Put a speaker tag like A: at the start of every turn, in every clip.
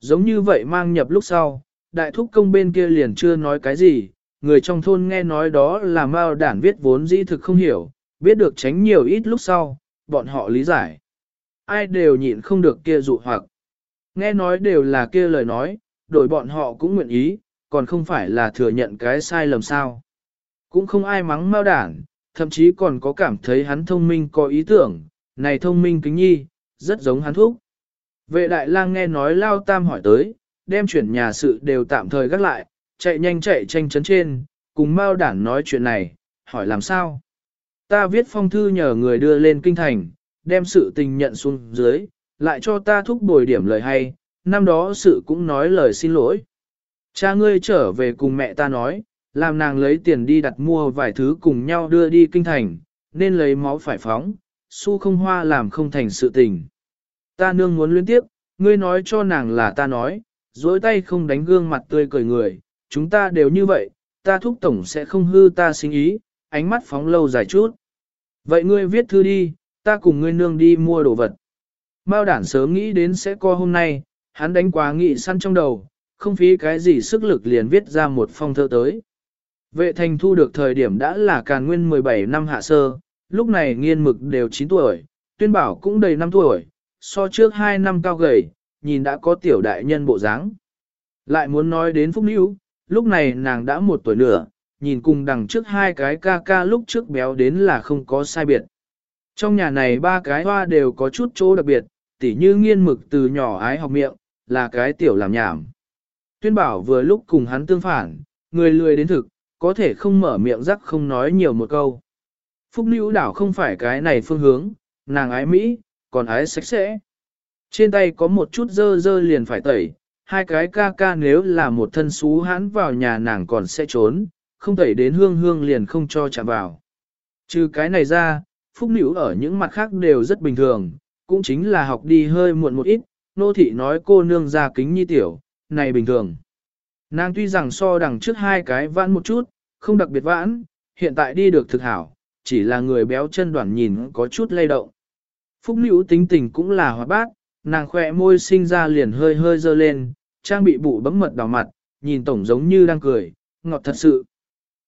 A: giống như vậy mang nhập lúc sau, đại thúc công bên kia liền chưa nói cái gì, người trong thôn nghe nói đó là Mao đản viết vốn dĩ thực không hiểu, biết được tránh nhiều ít lúc sau, bọn họ lý giải. Ai đều nhịn không được kia dụ hoặc. Nghe nói đều là kia lời nói, đổi bọn họ cũng nguyện ý, còn không phải là thừa nhận cái sai lầm sao. Cũng không ai mắng Mao đản, thậm chí còn có cảm thấy hắn thông minh có ý tưởng, này thông minh kính nhi, rất giống hắn thúc. Vệ đại lang nghe nói lao tam hỏi tới, đem chuyển nhà sự đều tạm thời gác lại, chạy nhanh chạy tranh chấn trên, cùng Mao đản nói chuyện này, hỏi làm sao. Ta viết phong thư nhờ người đưa lên kinh thành, đem sự tình nhận xuống dưới, lại cho ta thúc bồi điểm lời hay, năm đó sự cũng nói lời xin lỗi. Cha ngươi trở về cùng mẹ ta nói, làm nàng lấy tiền đi đặt mua vài thứ cùng nhau đưa đi kinh thành, nên lấy máu phải phóng, su không hoa làm không thành sự tình. Ta nương muốn liên tiếp, ngươi nói cho nàng là ta nói, dối tay không đánh gương mặt tươi cười người, chúng ta đều như vậy, ta thúc tổng sẽ không hư ta sinh ý, ánh mắt phóng lâu dài chút. Vậy ngươi viết thư đi, ta cùng ngươi nương đi mua đồ vật. Mao đản sớm nghĩ đến sẽ co hôm nay, hắn đánh quá nghị săn trong đầu, không phí cái gì sức lực liền viết ra một phong thơ tới. Vệ thành thu được thời điểm đã là càn nguyên 17 năm hạ sơ, lúc này nghiên mực đều 9 tuổi, tuyên bảo cũng đầy 5 tuổi, so trước 2 năm cao gầy, nhìn đã có tiểu đại nhân bộ dáng. Lại muốn nói đến Phúc Níu, lúc này nàng đã một tuổi nửa, nhìn cùng đằng trước hai cái ca ca lúc trước béo đến là không có sai biệt. Trong nhà này ba cái hoa đều có chút chỗ đặc biệt, tỉ như nghiên mực từ nhỏ ái học miệng, là cái tiểu làm nhảm. Tuyên bảo vừa lúc cùng hắn tương phản, người lười đến thực, có thể không mở miệng rắc không nói nhiều một câu. Phúc Nữ đảo không phải cái này phương hướng, nàng ái Mỹ, còn ái sạch sẽ. Trên tay có một chút dơ dơ liền phải tẩy, hai cái ca ca nếu là một thân xú hãn vào nhà nàng còn sẽ trốn, không tẩy đến hương hương liền không cho chạm vào. Trừ cái này ra, Phúc Nữ ở những mặt khác đều rất bình thường, cũng chính là học đi hơi muộn một ít, nô thị nói cô nương ra kính nhi tiểu, này bình thường. Nàng tuy rằng so đằng trước hai cái vãn một chút, không đặc biệt vãn, hiện tại đi được thực hảo, chỉ là người béo chân đoản nhìn có chút lay động. Phúc Nữ tính tình cũng là hoạt bát, nàng khỏe môi sinh ra liền hơi hơi dơ lên, trang bị bụ bấm mật đỏ mặt, nhìn tổng giống như đang cười, ngọt thật sự.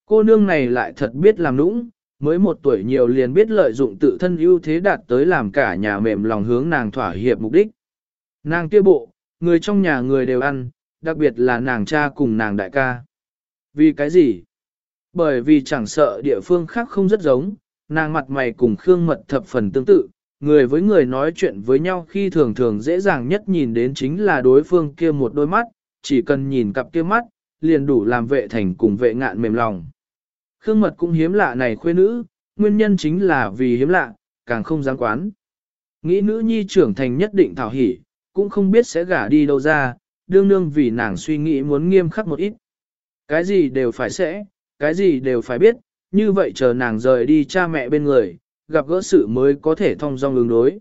A: Cô nương này lại thật biết làm nũng, mới một tuổi nhiều liền biết lợi dụng tự thân ưu thế đạt tới làm cả nhà mềm lòng hướng nàng thỏa hiệp mục đích. Nàng kia bộ, người trong nhà người đều ăn, đặc biệt là nàng cha cùng nàng đại ca. Vì cái gì? Bởi vì chẳng sợ địa phương khác không rất giống, nàng mặt mày cùng Khương Mật thập phần tương tự, người với người nói chuyện với nhau khi thường thường dễ dàng nhất nhìn đến chính là đối phương kia một đôi mắt, chỉ cần nhìn cặp kia mắt, liền đủ làm vệ thành cùng vệ ngạn mềm lòng. Khương Mật cũng hiếm lạ này khuê nữ, nguyên nhân chính là vì hiếm lạ, càng không dám quán. Nghĩ nữ nhi trưởng thành nhất định thảo hỉ, cũng không biết sẽ gả đi đâu ra, đương nương vì nàng suy nghĩ muốn nghiêm khắc một ít. Cái gì đều phải sẽ, cái gì đều phải biết, như vậy chờ nàng rời đi cha mẹ bên người, gặp gỡ sự mới có thể thông dong ứng đối.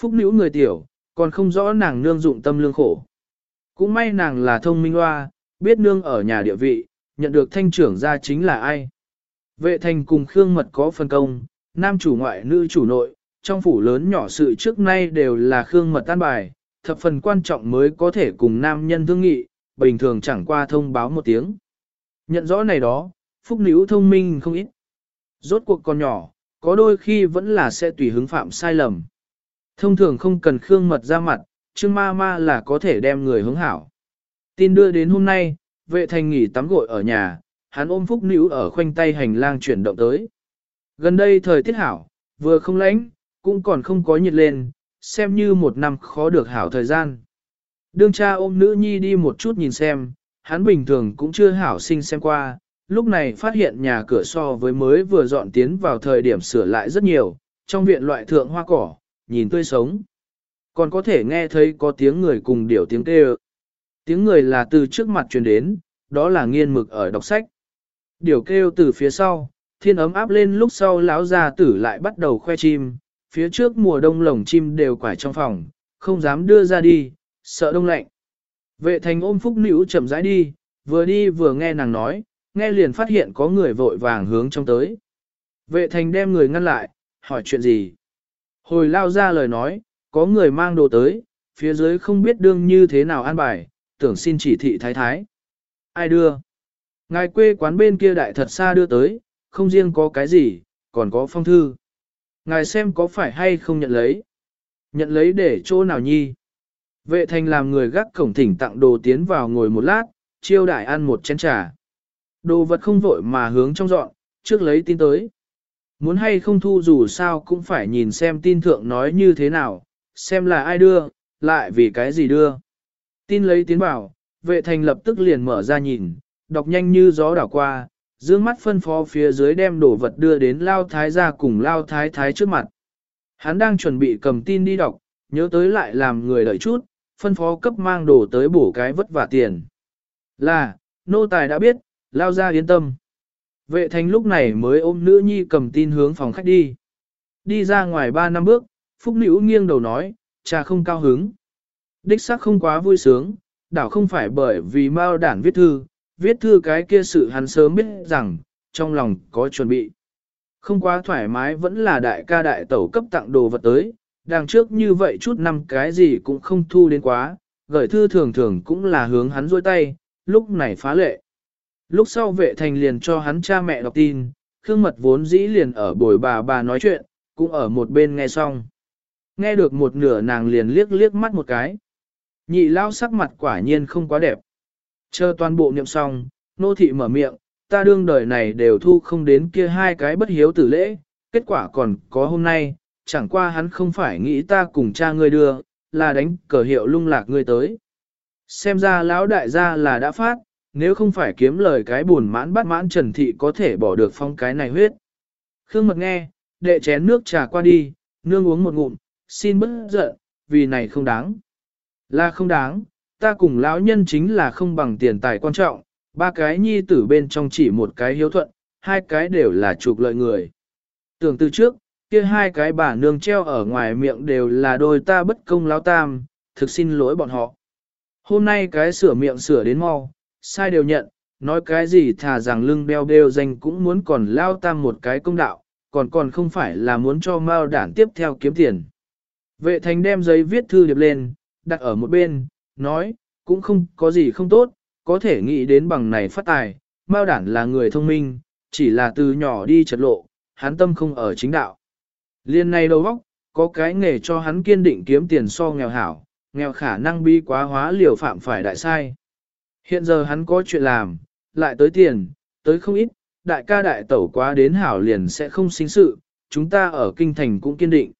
A: Phúc nữ người tiểu, còn không rõ nàng nương dụng tâm lương khổ. Cũng may nàng là thông minh hoa, biết nương ở nhà địa vị, nhận được thanh trưởng ra chính là ai. Vệ thành cùng Khương Mật có phân công, nam chủ ngoại nữ chủ nội, trong phủ lớn nhỏ sự trước nay đều là Khương Mật tan bài, thập phần quan trọng mới có thể cùng nam nhân thương nghị, bình thường chẳng qua thông báo một tiếng. Nhận rõ này đó, phúc nữ thông minh không ít. Rốt cuộc còn nhỏ, có đôi khi vẫn là sẽ tùy hứng phạm sai lầm. Thông thường không cần Khương Mật ra mặt, Trương Ma Ma là có thể đem người hướng hảo. Tin đưa đến hôm nay, vệ thành nghỉ tắm gội ở nhà, hắn ôm phúc nữ ở khoanh tay hành lang chuyển động tới. Gần đây thời tiết hảo, vừa không lạnh, cũng còn không có nhiệt lên, xem như một năm khó được hảo thời gian. Đương cha ôm nữ nhi đi một chút nhìn xem, hắn bình thường cũng chưa hảo sinh xem qua, lúc này phát hiện nhà cửa so với mới vừa dọn tiến vào thời điểm sửa lại rất nhiều, trong viện loại thượng hoa cỏ, nhìn tươi sống. Còn có thể nghe thấy có tiếng người cùng điểu tiếng kêu. Tiếng người là từ trước mặt truyền đến, đó là nghiên mực ở đọc sách. Điều kêu từ phía sau, thiên ấm áp lên lúc sau lão gia tử lại bắt đầu khoe chim, phía trước mùa đông lồng chim đều quải trong phòng, không dám đưa ra đi, sợ đông lạnh. Vệ thành ôm phúc nữ chậm rãi đi, vừa đi vừa nghe nàng nói, nghe liền phát hiện có người vội vàng hướng trong tới. Vệ thành đem người ngăn lại, hỏi chuyện gì. Hồi lao ra lời nói, có người mang đồ tới, phía dưới không biết đương như thế nào an bài, tưởng xin chỉ thị thái thái. Ai đưa? Ngài quê quán bên kia đại thật xa đưa tới, không riêng có cái gì, còn có phong thư. Ngài xem có phải hay không nhận lấy. Nhận lấy để chỗ nào nhi. Vệ thành làm người gác cổng thỉnh tặng đồ tiến vào ngồi một lát, chiêu đại ăn một chén trà. Đồ vật không vội mà hướng trong dọn, trước lấy tin tới. Muốn hay không thu dù sao cũng phải nhìn xem tin thượng nói như thế nào, xem là ai đưa, lại vì cái gì đưa. Tin lấy tiến bảo, vệ thành lập tức liền mở ra nhìn, đọc nhanh như gió đảo qua, dương mắt phân phó phía dưới đem đồ vật đưa đến lao thái ra cùng lao thái thái trước mặt. Hắn đang chuẩn bị cầm tin đi đọc, nhớ tới lại làm người đợi chút, phân phó cấp mang đồ tới bổ cái vất vả tiền. Là, nô tài đã biết, lao ra yên tâm. Vệ thành lúc này mới ôm nữ nhi cầm tin hướng phòng khách đi. Đi ra ngoài ba năm bước, Phúc Nữ nghiêng đầu nói, cha không cao hứng. Đích xác không quá vui sướng, đảo không phải bởi vì Mao đản viết thư, viết thư cái kia sự hắn sớm biết rằng, trong lòng có chuẩn bị. Không quá thoải mái vẫn là đại ca đại tẩu cấp tặng đồ vật tới, đằng trước như vậy chút năm cái gì cũng không thu đến quá, gửi thư thường thường cũng là hướng hắn dôi tay, lúc này phá lệ. Lúc sau vệ thành liền cho hắn cha mẹ đọc tin, Khương Mật vốn dĩ liền ở bồi bà bà nói chuyện, cũng ở một bên nghe xong. Nghe được một nửa nàng liền liếc liếc mắt một cái. Nhị lao sắc mặt quả nhiên không quá đẹp. Chờ toàn bộ niệm xong, nô thị mở miệng, ta đương đời này đều thu không đến kia hai cái bất hiếu tử lễ, kết quả còn có hôm nay, chẳng qua hắn không phải nghĩ ta cùng cha ngươi đưa, là đánh cờ hiệu lung lạc ngươi tới. Xem ra lão đại gia là đã phát, nếu không phải kiếm lời cái buồn mãn bắt mãn trần thị có thể bỏ được phong cái này huyết. Khương mật nghe, đệ chén nước trà qua đi, nương uống một ngụm, xin bớt giận, vì này không đáng. Là không đáng, ta cùng lão nhân chính là không bằng tiền tài quan trọng, ba cái nhi tử bên trong chỉ một cái hiếu thuận, hai cái đều là trục lợi người. Tưởng từ trước, kia hai cái bà nương treo ở ngoài miệng đều là đôi ta bất công lão tam, thực xin lỗi bọn họ. Hôm nay cái sửa miệng sửa đến mau, sai đều nhận, nói cái gì thà rằng lưng beo beo danh cũng muốn còn lao tam một cái công đạo, còn còn không phải là muốn cho Mao đản tiếp theo kiếm tiền. Vệ thành đem giấy viết thư điệp lên, đặt ở một bên, nói, cũng không có gì không tốt, có thể nghĩ đến bằng này phát tài, Mao đản là người thông minh, chỉ là từ nhỏ đi trật lộ, hắn tâm không ở chính đạo. Liên này đầu vóc có cái nghề cho hắn kiên định kiếm tiền so nghèo hảo, nghèo khả năng bi quá hóa liều phạm phải đại sai. Hiện giờ hắn có chuyện làm, lại tới tiền, tới không ít, đại ca đại tẩu quá đến hảo liền sẽ không sinh sự, chúng ta ở kinh thành cũng kiên định.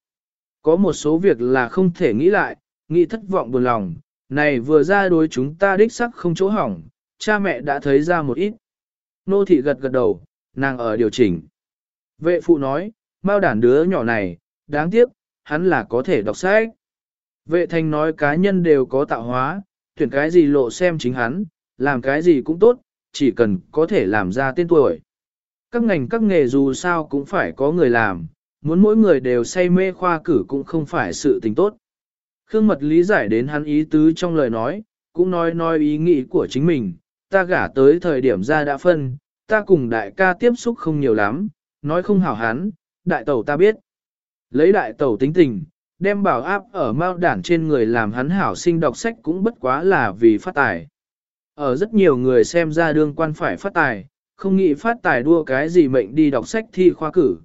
A: Có một số việc là không thể nghĩ lại, nghĩ thất vọng buồn lòng, này vừa ra đối chúng ta đích sắc không chỗ hỏng, cha mẹ đã thấy ra một ít. Nô thị gật gật đầu, nàng ở điều chỉnh. Vệ phụ nói, bao đản đứa nhỏ này, đáng tiếc, hắn là có thể đọc sách. Vệ thành nói cá nhân đều có tạo hóa, tuyển cái gì lộ xem chính hắn, làm cái gì cũng tốt, chỉ cần có thể làm ra tên tuổi. Các ngành các nghề dù sao cũng phải có người làm, muốn mỗi người đều say mê khoa cử cũng không phải sự tình tốt. Khương Mật lý giải đến hắn ý tứ trong lời nói, cũng nói nói ý nghĩ của chính mình, ta gả tới thời điểm ra đã phân, ta cùng đại ca tiếp xúc không nhiều lắm, nói không hảo hắn, đại tẩu ta biết. Lấy đại tẩu tính tình, đem bảo áp ở mao đản trên người làm hắn hảo sinh đọc sách cũng bất quá là vì phát tài. Ở rất nhiều người xem ra đương quan phải phát tài, không nghĩ phát tài đua cái gì mệnh đi đọc sách thi khoa cử.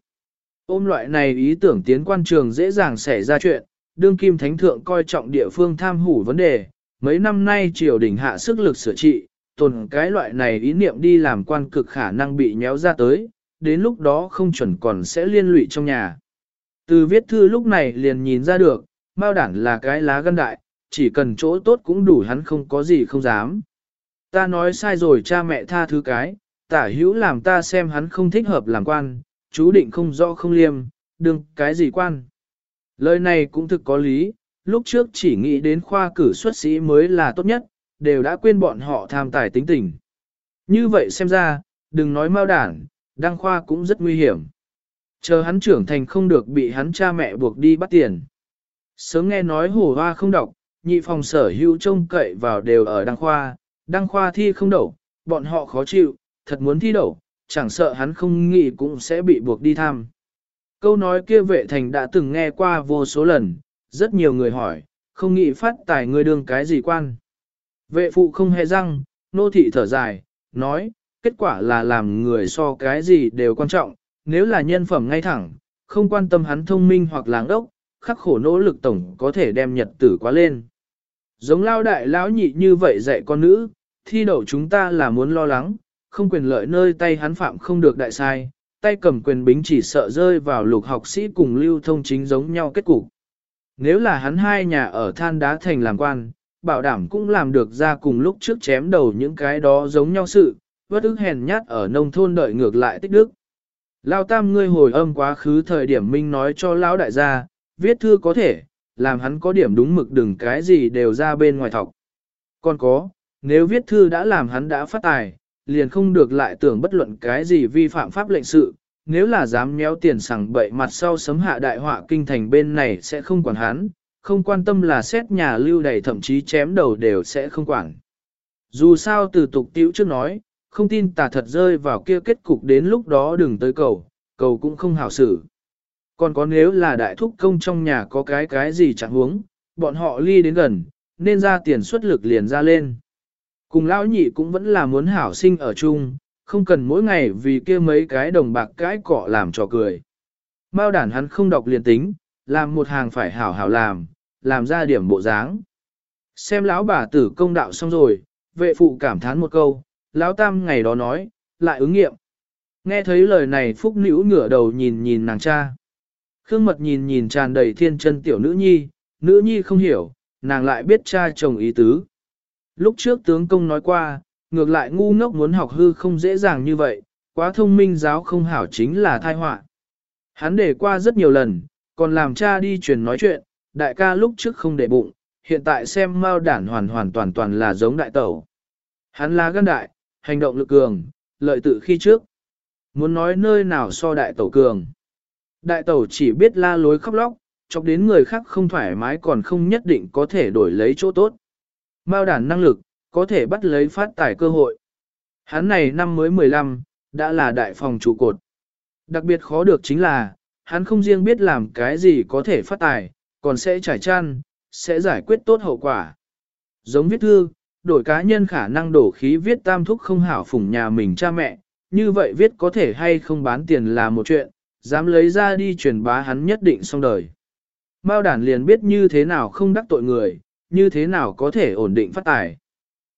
A: Ôm loại này ý tưởng tiến quan trường dễ dàng xảy ra chuyện, đương kim thánh thượng coi trọng địa phương tham hủ vấn đề, mấy năm nay triều đình hạ sức lực sửa trị, tồn cái loại này ý niệm đi làm quan cực khả năng bị nhéo ra tới, đến lúc đó không chuẩn còn sẽ liên lụy trong nhà. Từ viết thư lúc này liền nhìn ra được, Mao đản là cái lá gân đại, chỉ cần chỗ tốt cũng đủ hắn không có gì không dám. Ta nói sai rồi cha mẹ tha thứ cái, tả hữu làm ta xem hắn không thích hợp làm quan, chú định không rõ không liêm, đừng cái gì quan. Lời này cũng thực có lý, lúc trước chỉ nghĩ đến khoa cử xuất sĩ mới là tốt nhất, đều đã quên bọn họ tham tài tính tình. Như vậy xem ra, đừng nói mau đản, đăng khoa cũng rất nguy hiểm. Chờ hắn trưởng thành không được bị hắn cha mẹ buộc đi bắt tiền. Sớm nghe nói hồ hoa không đọc, nhị phòng sở hữu trông cậy vào đều ở đăng khoa, đăng khoa thi không đậu, bọn họ khó chịu, thật muốn thi đậu, chẳng sợ hắn không nghĩ cũng sẽ bị buộc đi tham. Câu nói kia vệ thành đã từng nghe qua vô số lần, rất nhiều người hỏi, không nghĩ phát tài người đương cái gì quan. Vệ phụ không hề răng, nô thị thở dài, nói, kết quả là làm người so cái gì đều quan trọng, nếu là nhân phẩm ngay thẳng, không quan tâm hắn thông minh hoặc láng ốc, khắc khổ nỗ lực tổng có thể đem nhật tử quá lên. Giống lao đại lão nhị như vậy dạy con nữ, thi đậu chúng ta là muốn lo lắng, không quyền lợi nơi tay hắn phạm không được đại sai, tay cầm quyền bính chỉ sợ rơi vào lục học sĩ cùng lưu thông chính giống nhau kết cục. Nếu là hắn hai nhà ở than đá thành làm quan, bảo đảm cũng làm được ra cùng lúc trước chém đầu những cái đó giống nhau sự, vất ức hèn nhát ở nông thôn đợi ngược lại tích đức. Lao tam ngươi hồi âm quá khứ thời điểm minh nói cho lão đại gia, viết thư có thể, làm hắn có điểm đúng mực đừng cái gì đều ra bên ngoài thọc. Còn có, nếu viết thư đã làm hắn đã phát tài, liền không được lại tưởng bất luận cái gì vi phạm pháp lệnh sự, nếu là dám méo tiền sằng bậy mặt sau sấm hạ đại họa kinh thành bên này sẽ không quản hắn, không quan tâm là xét nhà lưu đầy thậm chí chém đầu đều sẽ không quản. Dù sao từ tục tiễu trước nói, không tin tà thật rơi vào kia kết cục đến lúc đó đừng tới cầu, cầu cũng không hảo xử. Còn có nếu là đại thúc công trong nhà có cái cái gì chẳng huống, bọn họ ly đến gần, nên ra tiền xuất lực liền ra lên. Cùng lão nhị cũng vẫn là muốn hảo sinh ở chung, không cần mỗi ngày vì kia mấy cái đồng bạc cái cọ làm trò cười. Mao đản hắn không đọc liền tính, làm một hàng phải hảo hảo làm, làm ra điểm bộ dáng. Xem lão bà tử công đạo xong rồi, vệ phụ cảm thán một câu, lão tam ngày đó nói, lại ứng nghiệm. Nghe thấy lời này phúc nữ ngửa đầu nhìn nhìn nàng cha. Khương mật nhìn nhìn tràn đầy thiên chân tiểu nữ nhi, nữ nhi không hiểu, nàng lại biết cha chồng ý tứ. Lúc trước tướng công nói qua, ngược lại ngu ngốc muốn học hư không dễ dàng như vậy, quá thông minh giáo không hảo chính là thai họa. Hắn để qua rất nhiều lần, còn làm cha đi truyền nói chuyện, đại ca lúc trước không để bụng, hiện tại xem mao đản hoàn hoàn toàn toàn là giống đại tẩu. Hắn là gan đại, hành động lực cường, lợi tự khi trước. Muốn nói nơi nào so đại tẩu cường. Đại tẩu chỉ biết la lối khóc lóc, chọc đến người khác không thoải mái còn không nhất định có thể đổi lấy chỗ tốt. Mao đản năng lực, có thể bắt lấy phát tài cơ hội. Hắn này năm mới 15, đã là đại phòng trụ cột. Đặc biệt khó được chính là, hắn không riêng biết làm cái gì có thể phát tài, còn sẽ trải chăn, sẽ giải quyết tốt hậu quả. Giống viết thư, đổi cá nhân khả năng đổ khí viết tam thúc không hảo phủng nhà mình cha mẹ, như vậy viết có thể hay không bán tiền là một chuyện, dám lấy ra đi truyền bá hắn nhất định xong đời. Mao đản liền biết như thế nào không đắc tội người, như thế nào có thể ổn định phát tài.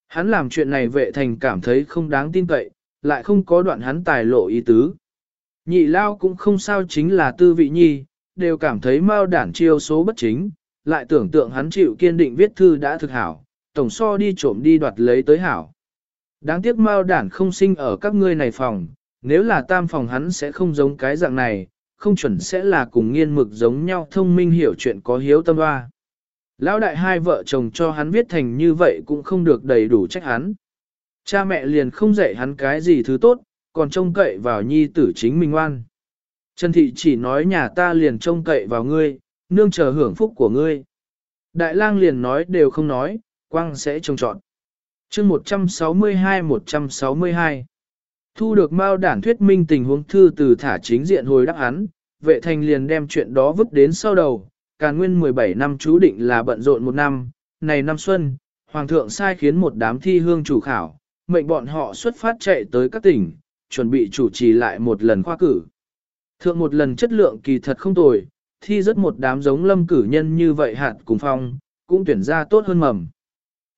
A: Hắn làm chuyện này vệ thành cảm thấy không đáng tin cậy, lại không có đoạn hắn tài lộ ý tứ. Nhị lao cũng không sao chính là tư vị nhi, đều cảm thấy mao đản chiêu số bất chính, lại tưởng tượng hắn chịu kiên định viết thư đã thực hảo, tổng so đi trộm đi đoạt lấy tới hảo. Đáng tiếc mao đản không sinh ở các ngươi này phòng, nếu là tam phòng hắn sẽ không giống cái dạng này, không chuẩn sẽ là cùng nghiên mực giống nhau thông minh hiểu chuyện có hiếu tâm hoa. Lão đại hai vợ chồng cho hắn viết thành như vậy cũng không được đầy đủ trách hắn. Cha mẹ liền không dạy hắn cái gì thứ tốt, còn trông cậy vào nhi tử chính mình oan. Trần thị chỉ nói nhà ta liền trông cậy vào ngươi, nương chờ hưởng phúc của ngươi. Đại lang liền nói đều không nói, quang sẽ trông trọn. chương 162-162 Thu được Mao đản thuyết minh tình huống thư từ thả chính diện hồi đáp hắn, vệ thành liền đem chuyện đó vứt đến sau đầu, càn nguyên 17 năm chú định là bận rộn một năm, này năm xuân, Hoàng thượng sai khiến một đám thi hương chủ khảo, mệnh bọn họ xuất phát chạy tới các tỉnh, chuẩn bị chủ trì lại một lần khoa cử. Thượng một lần chất lượng kỳ thật không tồi, thi rất một đám giống lâm cử nhân như vậy hạt cùng phong, cũng tuyển ra tốt hơn mầm.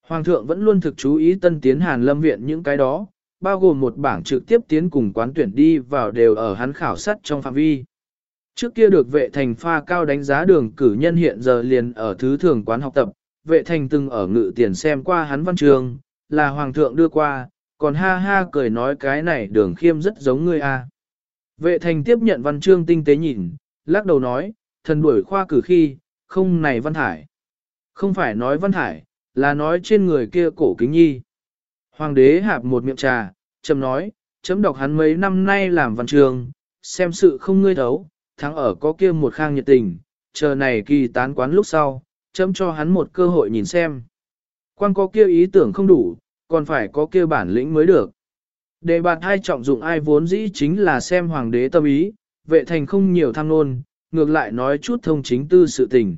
A: Hoàng thượng vẫn luôn thực chú ý tân tiến hàn lâm viện những cái đó, bao gồm một bảng trực tiếp tiến cùng quán tuyển đi vào đều ở hắn khảo sát trong phạm vi. Trước kia được vệ thành pha cao đánh giá đường cử nhân hiện giờ liền ở thứ thường quán học tập, vệ thành từng ở ngự tiền xem qua hắn văn trường, là hoàng thượng đưa qua, còn ha ha cười nói cái này đường khiêm rất giống ngươi a. Vệ thành tiếp nhận văn chương tinh tế nhìn, lắc đầu nói, thần đuổi khoa cử khi, không này văn thải. Không phải nói văn thải, là nói trên người kia cổ kính nhi. Hoàng đế hạp một miệng trà, chấm nói, chấm đọc hắn mấy năm nay làm văn trường, xem sự không ngươi thấu, thắng ở có kia một khang nhiệt tình, chờ này kỳ tán quán lúc sau, chấm cho hắn một cơ hội nhìn xem. Quan có kia ý tưởng không đủ, còn phải có kia bản lĩnh mới được. Đề bạt hai trọng dụng ai vốn dĩ chính là xem hoàng đế tâm ý, vệ thành không nhiều tham nôn, ngược lại nói chút thông chính tư sự tình.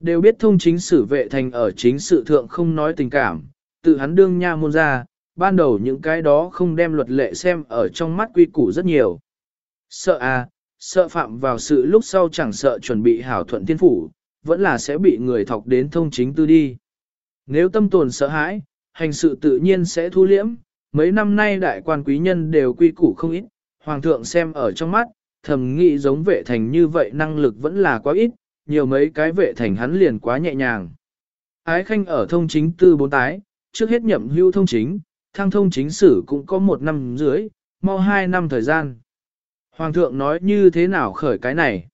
A: Đều biết thông chính sử vệ thành ở chính sự thượng không nói tình cảm, tự hắn đương nha môn ra, ban đầu những cái đó không đem luật lệ xem ở trong mắt quy củ rất nhiều. Sợ à, sợ phạm vào sự lúc sau chẳng sợ chuẩn bị hảo thuận thiên phủ, vẫn là sẽ bị người thọc đến thông chính tư đi. Nếu tâm tồn sợ hãi, hành sự tự nhiên sẽ thu liễm, mấy năm nay đại quan quý nhân đều quy củ không ít, hoàng thượng xem ở trong mắt, thầm nghĩ giống vệ thành như vậy năng lực vẫn là quá ít, nhiều mấy cái vệ thành hắn liền quá nhẹ nhàng. Ái khanh ở thông chính tư bốn tái, trước hết nhậm hưu thông chính, thăng thông chính sử cũng có một năm dưới, mau hai năm thời gian. Hoàng thượng nói như thế nào khởi cái này?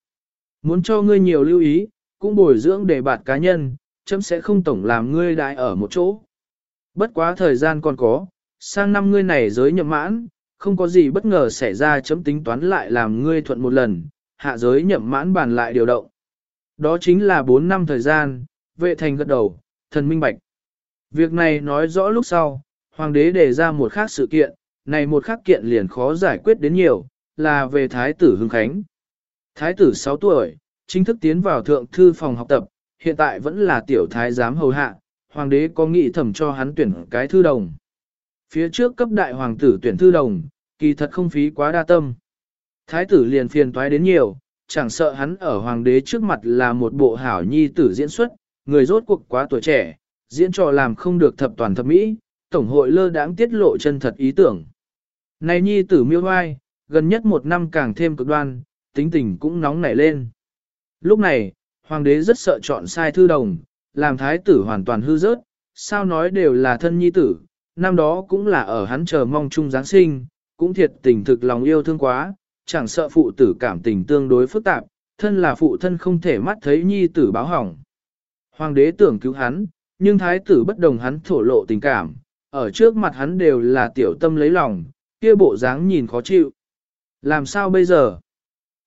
A: Muốn cho ngươi nhiều lưu ý, cũng bồi dưỡng để bạt cá nhân, chấm sẽ không tổng làm ngươi đại ở một chỗ. Bất quá thời gian còn có, sang năm ngươi này giới nhậm mãn, không có gì bất ngờ xảy ra chấm tính toán lại làm ngươi thuận một lần, hạ giới nhậm mãn bàn lại điều động. Đó chính là 4 năm thời gian, vệ thành gật đầu, thần minh bạch. Việc này nói rõ lúc sau, hoàng đế đề ra một khác sự kiện, này một khác kiện liền khó giải quyết đến nhiều, là về thái tử Hưng Khánh. Thái tử 6 tuổi, chính thức tiến vào thượng thư phòng học tập, hiện tại vẫn là tiểu thái giám hầu hạ, hoàng đế có nghị thẩm cho hắn tuyển cái thư đồng. Phía trước cấp đại hoàng tử tuyển thư đồng, kỳ thật không phí quá đa tâm. Thái tử liền phiền toái đến nhiều, chẳng sợ hắn ở hoàng đế trước mặt là một bộ hảo nhi tử diễn xuất, người rốt cuộc quá tuổi trẻ, diễn trò làm không được thập toàn thập mỹ, tổng hội lơ đãng tiết lộ chân thật ý tưởng. Này nhi tử miêu hoai, gần nhất một năm càng thêm cực đoan, tính tình cũng nóng nảy lên. Lúc này, hoàng đế rất sợ chọn sai thư đồng, làm thái tử hoàn toàn hư rớt, sao nói đều là thân nhi tử, năm đó cũng là ở hắn chờ mong chung Giáng sinh, cũng thiệt tình thực lòng yêu thương quá, chẳng sợ phụ tử cảm tình tương đối phức tạp, thân là phụ thân không thể mắt thấy nhi tử báo hỏng. Hoàng đế tưởng cứu hắn, nhưng thái tử bất đồng hắn thổ lộ tình cảm, ở trước mặt hắn đều là tiểu tâm lấy lòng, kia bộ dáng nhìn khó chịu. Làm sao bây giờ?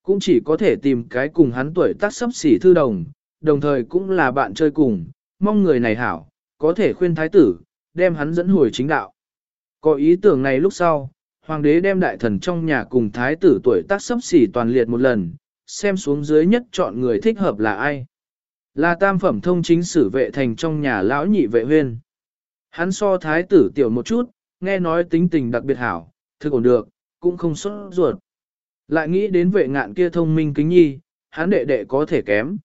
A: Cũng chỉ có thể tìm cái cùng hắn tuổi tác sắp xỉ thư đồng, đồng thời cũng là bạn chơi cùng, mong người này hảo, có thể khuyên thái tử, đem hắn dẫn hồi chính đạo. Có ý tưởng này lúc sau, hoàng đế đem đại thần trong nhà cùng thái tử tuổi tác sấp xỉ toàn liệt một lần, xem xuống dưới nhất chọn người thích hợp là ai. Là tam phẩm thông chính sử vệ thành trong nhà lão nhị vệ huyên. Hắn so thái tử tiểu một chút, nghe nói tính tình đặc biệt hảo, thực ổn được, cũng không xuất ruột. Lại nghĩ đến vệ ngạn kia thông minh kính nhi, hắn đệ đệ có thể kém.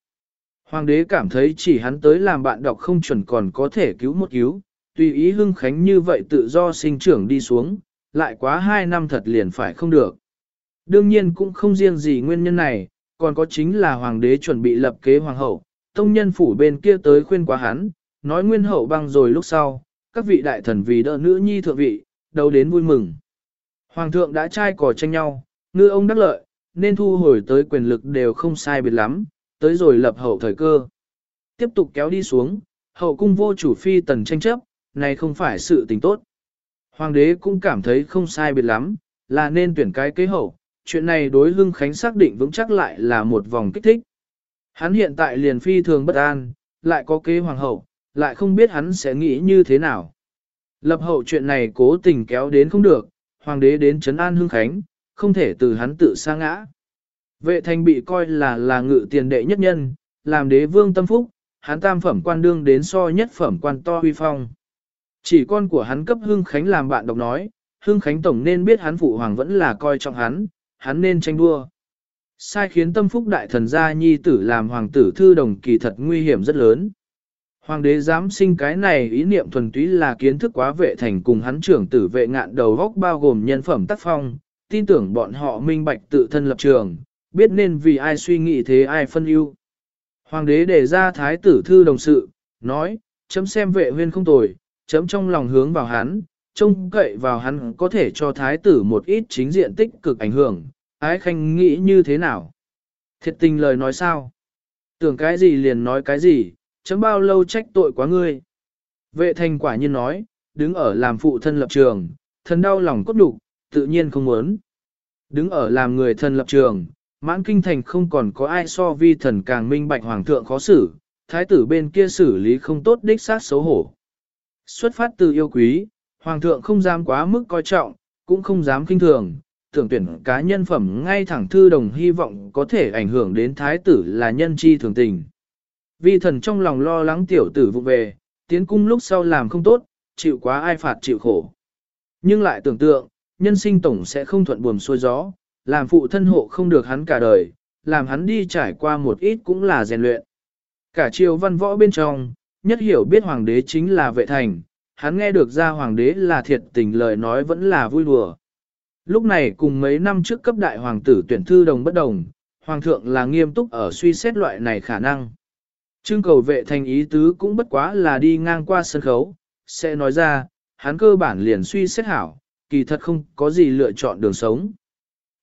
A: Hoàng đế cảm thấy chỉ hắn tới làm bạn đọc không chuẩn còn có thể cứu một cứu, tùy ý hưng khánh như vậy tự do sinh trưởng đi xuống, lại quá hai năm thật liền phải không được. Đương nhiên cũng không riêng gì nguyên nhân này, còn có chính là hoàng đế chuẩn bị lập kế hoàng hậu, tông nhân phủ bên kia tới khuyên quá hắn, nói nguyên hậu băng rồi lúc sau, các vị đại thần vì đỡ nữ nhi thượng vị, đầu đến vui mừng. Hoàng thượng đã trai cò tranh nhau, ngư ông đắc lợi, nên thu hồi tới quyền lực đều không sai biệt lắm, tới rồi lập hậu thời cơ. Tiếp tục kéo đi xuống, hậu cung vô chủ phi tần tranh chấp, này không phải sự tình tốt. Hoàng đế cũng cảm thấy không sai biệt lắm, là nên tuyển cái kế hậu, chuyện này đối Hưng Khánh xác định vững chắc lại là một vòng kích thích. Hắn hiện tại liền phi thường bất an, lại có kế hoàng hậu, lại không biết hắn sẽ nghĩ như thế nào. Lập hậu chuyện này cố tình kéo đến không được, hoàng đế đến trấn an Hưng Khánh, không thể từ hắn tự sa ngã. Vệ thành bị coi là là ngự tiền đệ nhất nhân, làm đế vương tâm phúc, hắn tam phẩm quan đương đến so nhất phẩm quan to huy phong. Chỉ con của hắn cấp Hưng Khánh làm bạn độc nói, Hưng Khánh Tổng nên biết hắn phụ hoàng vẫn là coi trọng hắn, hắn nên tranh đua. Sai khiến tâm phúc đại thần gia nhi tử làm hoàng tử thư đồng kỳ thật nguy hiểm rất lớn. Hoàng đế dám sinh cái này ý niệm thuần túy là kiến thức quá vệ thành cùng hắn trưởng tử vệ ngạn đầu góc bao gồm nhân phẩm tác phong, tin tưởng bọn họ minh bạch tự thân lập trường, biết nên vì ai suy nghĩ thế ai phân ưu. Hoàng đế đề ra thái tử thư đồng sự, nói, chấm xem vệ huyên không tồi, chấm trong lòng hướng vào hắn, trông cậy vào hắn có thể cho thái tử một ít chính diện tích cực ảnh hưởng, ái khanh nghĩ như thế nào? Thiệt tình lời nói sao? Tưởng cái gì liền nói cái gì, chấm bao lâu trách tội quá ngươi? Vệ thành quả nhiên nói, đứng ở làm phụ thân lập trường, thân đau lòng cốt đục, tự nhiên không muốn. Đứng ở làm người thân lập trường, mãn kinh thành không còn có ai so vi thần càng minh bạch hoàng thượng khó xử, thái tử bên kia xử lý không tốt đích sát xấu hổ. Xuất phát từ yêu quý, hoàng thượng không dám quá mức coi trọng, cũng không dám kinh thường, tưởng tuyển cá nhân phẩm ngay thẳng thư đồng hy vọng có thể ảnh hưởng đến thái tử là nhân chi thường tình. Vi thần trong lòng lo lắng tiểu tử vụ về, tiến cung lúc sau làm không tốt, chịu quá ai phạt chịu khổ. Nhưng lại tưởng tượng, nhân sinh tổng sẽ không thuận buồm xuôi gió, làm phụ thân hộ không được hắn cả đời, làm hắn đi trải qua một ít cũng là rèn luyện. Cả triều văn võ bên trong, nhất hiểu biết hoàng đế chính là vệ thành, hắn nghe được ra hoàng đế là thiệt tình lời nói vẫn là vui đùa. Lúc này cùng mấy năm trước cấp đại hoàng tử tuyển thư đồng bất đồng, hoàng thượng là nghiêm túc ở suy xét loại này khả năng. Trưng cầu vệ thành ý tứ cũng bất quá là đi ngang qua sân khấu, sẽ nói ra, hắn cơ bản liền suy xét hảo, kỳ thật không có gì lựa chọn đường sống.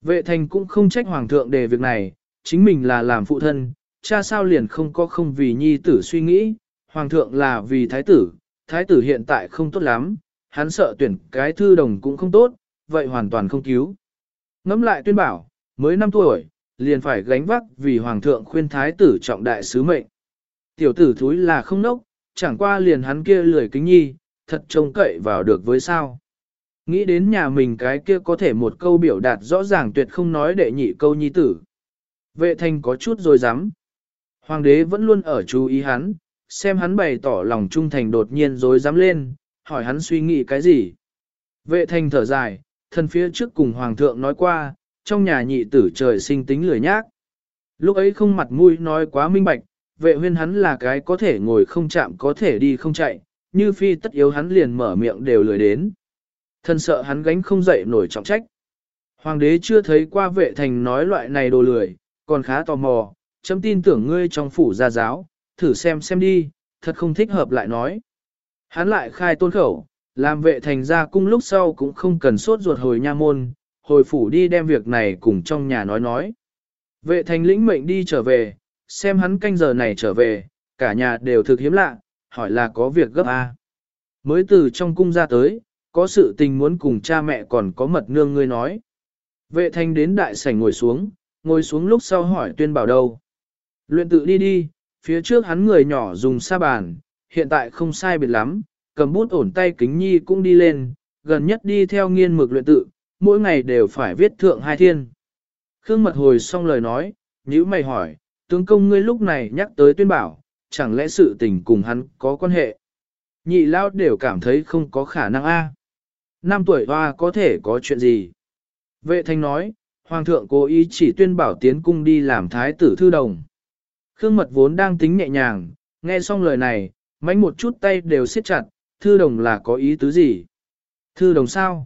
A: Vệ thành cũng không trách hoàng thượng đề việc này, chính mình là làm phụ thân, cha sao liền không có không vì nhi tử suy nghĩ, hoàng thượng là vì thái tử, thái tử hiện tại không tốt lắm, hắn sợ tuyển cái thư đồng cũng không tốt, vậy hoàn toàn không cứu. Ngắm lại tuyên bảo, mới 5 tuổi, liền phải gánh vác vì hoàng thượng khuyên thái tử trọng đại sứ mệnh. Tiểu tử thúi là không nốc, chẳng qua liền hắn kia lười kính nhi, thật trông cậy vào được với sao. Nghĩ đến nhà mình cái kia có thể một câu biểu đạt rõ ràng tuyệt không nói để nhị câu nhi tử. Vệ thành có chút rồi dám. Hoàng đế vẫn luôn ở chú ý hắn, xem hắn bày tỏ lòng trung thành đột nhiên dối dám lên, hỏi hắn suy nghĩ cái gì. Vệ thành thở dài, thân phía trước cùng hoàng thượng nói qua, trong nhà nhị tử trời sinh tính lười nhác. Lúc ấy không mặt mũi nói quá minh bạch, vệ huyên hắn là cái có thể ngồi không chạm có thể đi không chạy, như phi tất yếu hắn liền mở miệng đều lười đến. Thân sợ hắn gánh không dậy nổi trọng trách. Hoàng đế chưa thấy qua vệ thành nói loại này đồ lười, còn khá tò mò, chấm tin tưởng ngươi trong phủ gia giáo, thử xem xem đi, thật không thích hợp lại nói. Hắn lại khai tôn khẩu, làm vệ thành ra cung lúc sau cũng không cần sốt ruột hồi nha môn, hồi phủ đi đem việc này cùng trong nhà nói nói. Vệ thành lĩnh mệnh đi trở về, xem hắn canh giờ này trở về, cả nhà đều thực hiếm lạ, hỏi là có việc gấp à? Mới từ trong cung ra tới, có sự tình muốn cùng cha mẹ còn có mật nương ngươi nói. Vệ thành đến đại sảnh ngồi xuống, ngồi xuống lúc sau hỏi tuyên bảo đâu. Luyện tự đi đi, phía trước hắn người nhỏ dùng sa bàn, hiện tại không sai biệt lắm, cầm bút ổn tay kính nhi cũng đi lên, gần nhất đi theo nghiên mực luyện tự, mỗi ngày đều phải viết thượng hai thiên. Khương mật hồi xong lời nói, nhữ mày hỏi, tướng công ngươi lúc này nhắc tới tuyên bảo, chẳng lẽ sự tình cùng hắn có quan hệ? Nhị lao đều cảm thấy không có khả năng a. Năm tuổi hoa có thể có chuyện gì? Vệ thanh nói, Hoàng thượng cố ý chỉ tuyên bảo tiến cung đi làm thái tử thư đồng. Khương mật vốn đang tính nhẹ nhàng, nghe xong lời này, mánh một chút tay đều siết chặt, thư đồng là có ý tứ gì? Thư đồng sao?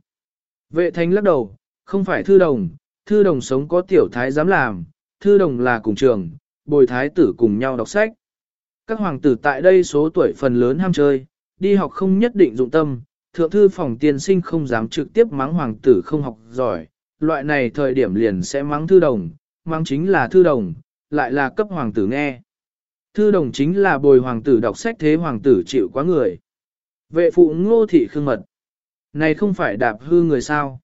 A: Vệ thanh lắc đầu, không phải thư đồng, thư đồng sống có tiểu thái dám làm, thư đồng là cùng trường, bồi thái tử cùng nhau đọc sách. Các hoàng tử tại đây số tuổi phần lớn ham chơi, đi học không nhất định dụng tâm, thượng thư phòng tiên sinh không dám trực tiếp mắng hoàng tử không học giỏi, loại này thời điểm liền sẽ mắng thư đồng, mắng chính là thư đồng, lại là cấp hoàng tử nghe. Thư đồng chính là bồi hoàng tử đọc sách thế hoàng tử chịu quá người. Vệ phụ ngô thị khương mật. Này không phải đạp hư người sao.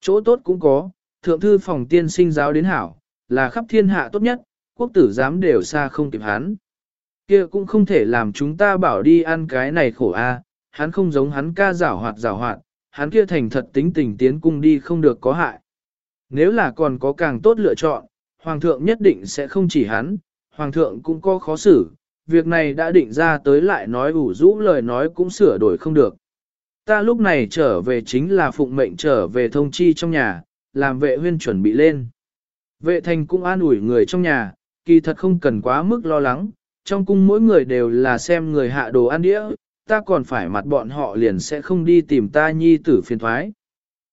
A: Chỗ tốt cũng có, thượng thư phòng tiên sinh giáo đến hảo, là khắp thiên hạ tốt nhất, quốc tử giám đều xa không kịp hắn. kia cũng không thể làm chúng ta bảo đi ăn cái này khổ a hắn không giống hắn ca giảo hoạt giảo hoạt, hắn kia thành thật tính tình tiến cung đi không được có hại. Nếu là còn có càng tốt lựa chọn, Hoàng thượng nhất định sẽ không chỉ hắn, Hoàng thượng cũng có khó xử, việc này đã định ra tới lại nói ủ rũ lời nói cũng sửa đổi không được. Ta lúc này trở về chính là phụng mệnh trở về thông chi trong nhà, làm vệ huyên chuẩn bị lên. Vệ thành cũng an ủi người trong nhà, kỳ thật không cần quá mức lo lắng, trong cung mỗi người đều là xem người hạ đồ ăn đĩa, ta còn phải mặt bọn họ liền sẽ không đi tìm ta nhi tử phiền thoái.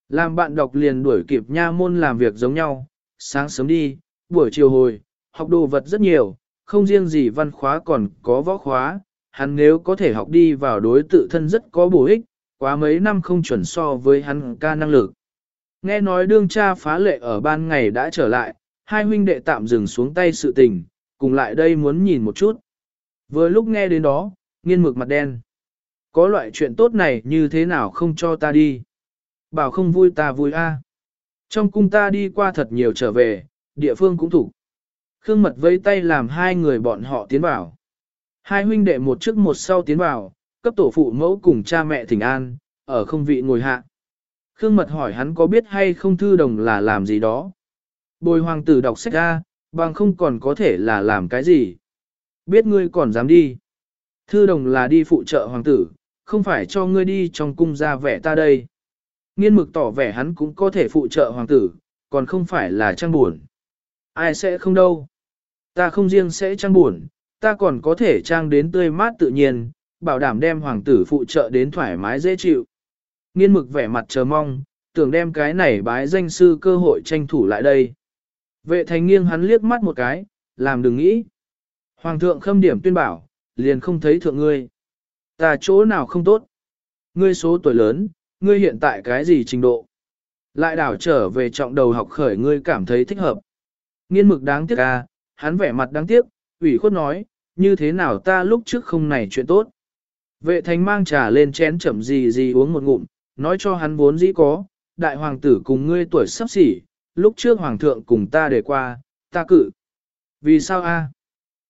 A: Làm bạn đọc liền đuổi kịp nha môn làm việc giống nhau, sáng sớm đi, buổi chiều hồi, học đồ vật rất nhiều, không riêng gì văn khóa còn có võ khóa, hắn nếu có thể học đi vào đối tự thân rất có bổ ích, quá mấy năm không chuẩn so với hắn ca năng lực. Nghe nói đương cha phá lệ ở ban ngày đã trở lại, hai huynh đệ tạm dừng xuống tay sự tình, cùng lại đây muốn nhìn một chút. Vừa lúc nghe đến đó, nghiên mực mặt đen. Có loại chuyện tốt này như thế nào không cho ta đi. Bảo không vui ta vui a. Trong cung ta đi qua thật nhiều trở về, địa phương cũng thủ. Khương mật vây tay làm hai người bọn họ tiến vào. Hai huynh đệ một trước một sau tiến vào, cấp tổ phụ mẫu cùng cha mẹ thỉnh an, ở không vị ngồi hạ. Khương mật hỏi hắn có biết hay không thư đồng là làm gì đó. Bồi hoàng tử đọc sách ra, bằng không còn có thể là làm cái gì. biết ngươi còn dám đi. Thư đồng là đi phụ trợ hoàng tử, không phải cho ngươi đi trong cung ra vẻ ta đây. Nghiên mực tỏ vẻ hắn cũng có thể phụ trợ hoàng tử, còn không phải là trang buồn. Ai sẽ không đâu. Ta không riêng sẽ trang buồn, ta còn có thể trang đến tươi mát tự nhiên, bảo đảm đem hoàng tử phụ trợ đến thoải mái dễ chịu. Nghiên mực vẻ mặt chờ mong, tưởng đem cái này bái danh sư cơ hội tranh thủ lại đây. Vệ thành nghiêng hắn liếc mắt một cái, làm đừng nghĩ. Hoàng thượng khâm điểm tuyên bảo, liền không thấy thượng ngươi. Ta chỗ nào không tốt. Ngươi số tuổi lớn, ngươi hiện tại cái gì trình độ. Lại đảo trở về trọng đầu học khởi ngươi cảm thấy thích hợp. Nghiên mực đáng tiếc à, hắn vẻ mặt đáng tiếc, ủy khuất nói, như thế nào ta lúc trước không này chuyện tốt. Vệ thành mang trà lên chén chậm gì gì uống một ngụm, nói cho hắn vốn dĩ có, đại hoàng tử cùng ngươi tuổi sắp xỉ, lúc trước hoàng thượng cùng ta để qua, ta cự. Vì sao a?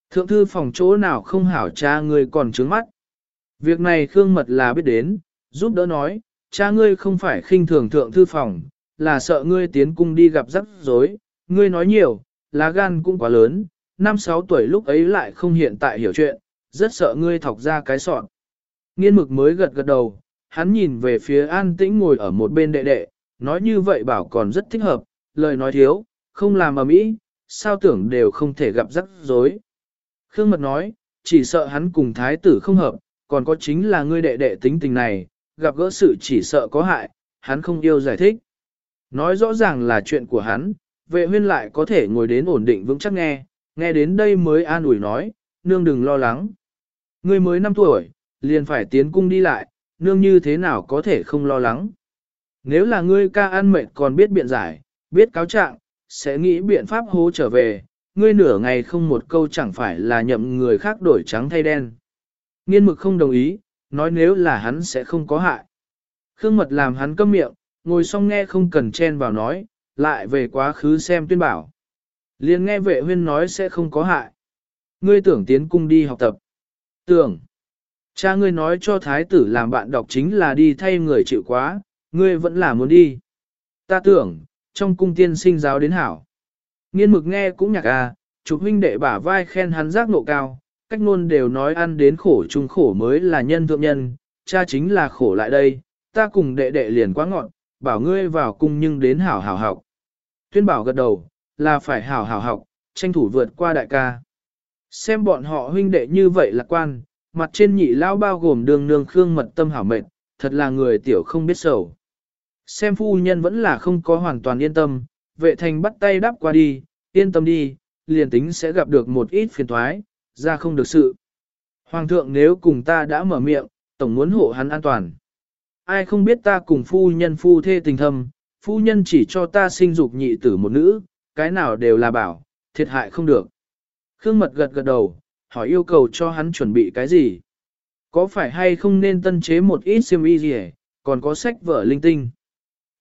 A: Thượng thư phòng chỗ nào không hảo cha ngươi còn trướng mắt. Việc này Khương Mật là biết đến, giúp đỡ nói, cha ngươi không phải khinh thường thượng thư phòng, là sợ ngươi tiến cung đi gặp rắc rối, ngươi nói nhiều, lá gan cũng quá lớn, năm sáu tuổi lúc ấy lại không hiện tại hiểu chuyện, rất sợ ngươi thọc ra cái sọn. Nghiên mực mới gật gật đầu, hắn nhìn về phía an tĩnh ngồi ở một bên đệ đệ, nói như vậy bảo còn rất thích hợp, lời nói thiếu, không làm ầm mỹ, sao tưởng đều không thể gặp rắc rối. Khương Mật nói, chỉ sợ hắn cùng thái tử không hợp, còn có chính là ngươi đệ đệ tính tình này, gặp gỡ sự chỉ sợ có hại, hắn không yêu giải thích. Nói rõ ràng là chuyện của hắn, vệ huyên lại có thể ngồi đến ổn định vững chắc nghe, nghe đến đây mới an ủi nói, nương đừng lo lắng. Ngươi mới 5 tuổi, liền phải tiến cung đi lại, nương như thế nào có thể không lo lắng. Nếu là ngươi ca ăn mệt còn biết biện giải, biết cáo trạng, sẽ nghĩ biện pháp hố trở về, ngươi nửa ngày không một câu chẳng phải là nhậm người khác đổi trắng thay đen. Nghiên mực không đồng ý, nói nếu là hắn sẽ không có hại. Khương mật làm hắn câm miệng, ngồi xong nghe không cần chen vào nói, lại về quá khứ xem tuyên bảo. liền nghe vệ huyên nói sẽ không có hại. Ngươi tưởng tiến cung đi học tập. Tưởng. Cha ngươi nói cho thái tử làm bạn đọc chính là đi thay người chịu quá, ngươi vẫn là muốn đi. Ta tưởng, trong cung tiên sinh giáo đến hảo. Nghiên mực nghe cũng nhạc à, chụp huynh đệ bả vai khen hắn giác nộ cao, cách luôn đều nói ăn đến khổ chung khổ mới là nhân thượng nhân, cha chính là khổ lại đây, ta cùng đệ đệ liền quá ngọn, bảo ngươi vào cung nhưng đến hảo hảo học. Tuyên bảo gật đầu, là phải hảo hảo học, tranh thủ vượt qua đại ca. Xem bọn họ huynh đệ như vậy lạc quan, mặt trên nhị lao bao gồm đường nương khương mật tâm hảo mệnh, thật là người tiểu không biết sầu. Xem phu nhân vẫn là không có hoàn toàn yên tâm, vệ thành bắt tay đáp qua đi, yên tâm đi, liền tính sẽ gặp được một ít phiền thoái, ra không được sự. Hoàng thượng nếu cùng ta đã mở miệng, tổng muốn hộ hắn an toàn. Ai không biết ta cùng phu nhân phu thê tình thâm, phu nhân chỉ cho ta sinh dục nhị tử một nữ, cái nào đều là bảo, thiệt hại không được. Khương mật gật gật đầu, hỏi yêu cầu cho hắn chuẩn bị cái gì. Có phải hay không nên tân chế một ít xiêm y gì còn có sách vở linh tinh.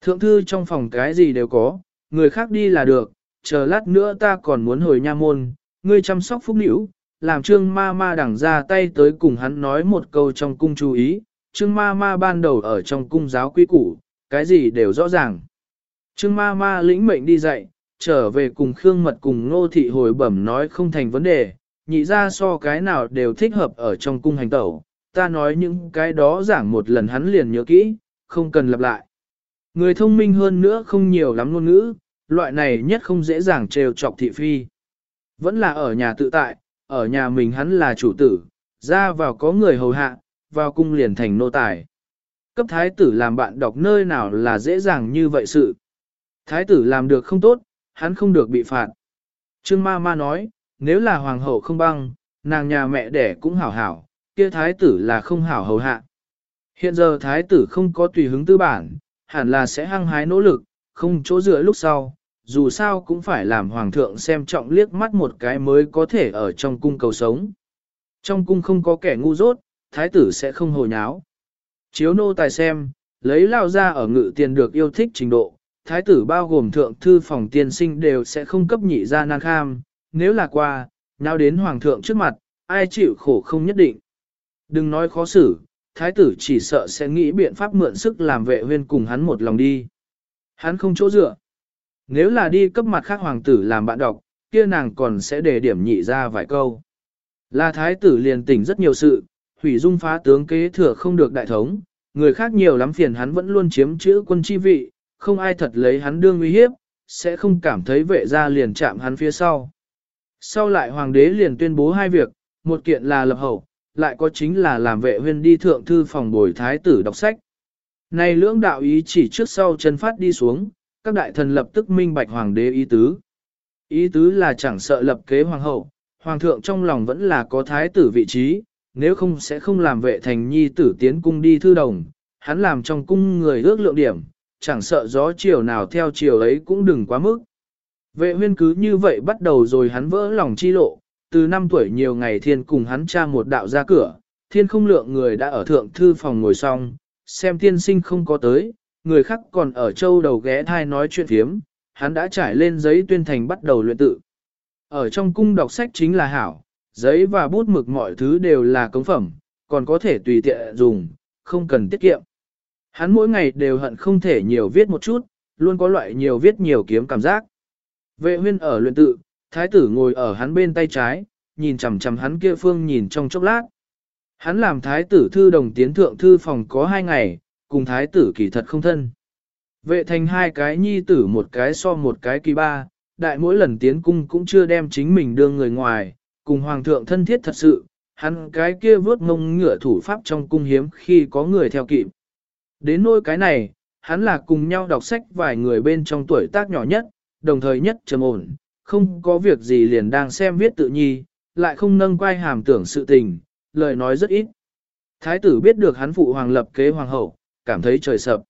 A: Thượng thư trong phòng cái gì đều có, người khác đi là được, chờ lát nữa ta còn muốn hồi nha môn, ngươi chăm sóc phúc nữ, làm trương ma ma đẳng ra tay tới cùng hắn nói một câu trong cung chú ý, trương ma ma ban đầu ở trong cung giáo quy củ, cái gì đều rõ ràng. Trương ma ma lĩnh mệnh đi dạy, trở về cùng Khương Mật cùng Ngô Thị hồi bẩm nói không thành vấn đề, nhị ra so cái nào đều thích hợp ở trong cung hành tẩu, ta nói những cái đó giảng một lần hắn liền nhớ kỹ, không cần lặp lại. Người thông minh hơn nữa không nhiều lắm ngôn ngữ, loại này nhất không dễ dàng trêu chọc thị phi. Vẫn là ở nhà tự tại, ở nhà mình hắn là chủ tử, ra vào có người hầu hạ, vào cung liền thành nô tài. Cấp thái tử làm bạn đọc nơi nào là dễ dàng như vậy sự. Thái tử làm được không tốt, hắn không được bị phạt. Trương ma ma nói, nếu là hoàng hậu không băng, nàng nhà mẹ đẻ cũng hảo hảo, kia thái tử là không hảo hầu hạ. Hiện giờ thái tử không có tùy hứng tư bản, hẳn là sẽ hăng hái nỗ lực, không chỗ dựa lúc sau, dù sao cũng phải làm hoàng thượng xem trọng liếc mắt một cái mới có thể ở trong cung cầu sống. Trong cung không có kẻ ngu dốt, thái tử sẽ không hồ nháo. Chiếu nô tài xem, lấy lao ra ở ngự tiền được yêu thích trình độ, thái tử bao gồm thượng thư phòng tiên sinh đều sẽ không cấp nhị ra nan kham, nếu là qua, nào đến hoàng thượng trước mặt, ai chịu khổ không nhất định. Đừng nói khó xử, thái tử chỉ sợ sẽ nghĩ biện pháp mượn sức làm vệ huyên cùng hắn một lòng đi. Hắn không chỗ dựa. Nếu là đi cấp mặt khác hoàng tử làm bạn đọc, kia nàng còn sẽ để điểm nhị ra vài câu. Là thái tử liền tỉnh rất nhiều sự, hủy dung phá tướng kế thừa không được đại thống, người khác nhiều lắm phiền hắn vẫn luôn chiếm chữ quân chi vị, không ai thật lấy hắn đương uy hiếp, sẽ không cảm thấy vệ gia liền chạm hắn phía sau. Sau lại hoàng đế liền tuyên bố hai việc, một kiện là lập hậu, lại có chính là làm vệ huyên đi thượng thư phòng bồi thái tử đọc sách. Này lưỡng đạo ý chỉ trước sau chân phát đi xuống, các đại thần lập tức minh bạch hoàng đế ý tứ. Ý tứ là chẳng sợ lập kế hoàng hậu, hoàng thượng trong lòng vẫn là có thái tử vị trí, nếu không sẽ không làm vệ thành nhi tử tiến cung đi thư đồng, hắn làm trong cung người ước lượng điểm, chẳng sợ gió chiều nào theo chiều ấy cũng đừng quá mức. Vệ huyên cứ như vậy bắt đầu rồi hắn vỡ lòng chi lộ, từ năm tuổi nhiều ngày thiên cùng hắn cha một đạo ra cửa, thiên không lượng người đã ở thượng thư phòng ngồi xong, xem tiên sinh không có tới, người khác còn ở châu đầu ghé thai nói chuyện phiếm, hắn đã trải lên giấy tuyên thành bắt đầu luyện tự. Ở trong cung đọc sách chính là hảo, giấy và bút mực mọi thứ đều là cống phẩm, còn có thể tùy tiện dùng, không cần tiết kiệm. Hắn mỗi ngày đều hận không thể nhiều viết một chút, luôn có loại nhiều viết nhiều kiếm cảm giác. Vệ huyên ở luyện tự, thái tử ngồi ở hắn bên tay trái, nhìn chằm chằm hắn kia phương nhìn trong chốc lát. Hắn làm thái tử thư đồng tiến thượng thư phòng có hai ngày, cùng thái tử kỳ thật không thân. Vệ thành hai cái nhi tử một cái so một cái kỳ ba, đại mỗi lần tiến cung cũng chưa đem chính mình đưa người ngoài, cùng hoàng thượng thân thiết thật sự, hắn cái kia vớt ngông ngựa thủ pháp trong cung hiếm khi có người theo kịp. Đến nỗi cái này, hắn là cùng nhau đọc sách vài người bên trong tuổi tác nhỏ nhất, đồng thời nhất trầm ổn, không có việc gì liền đang xem viết tự nhi, lại không nâng quay hàm tưởng sự tình, lời nói rất ít. Thái tử biết được hắn phụ hoàng lập kế hoàng hậu, cảm thấy trời sập.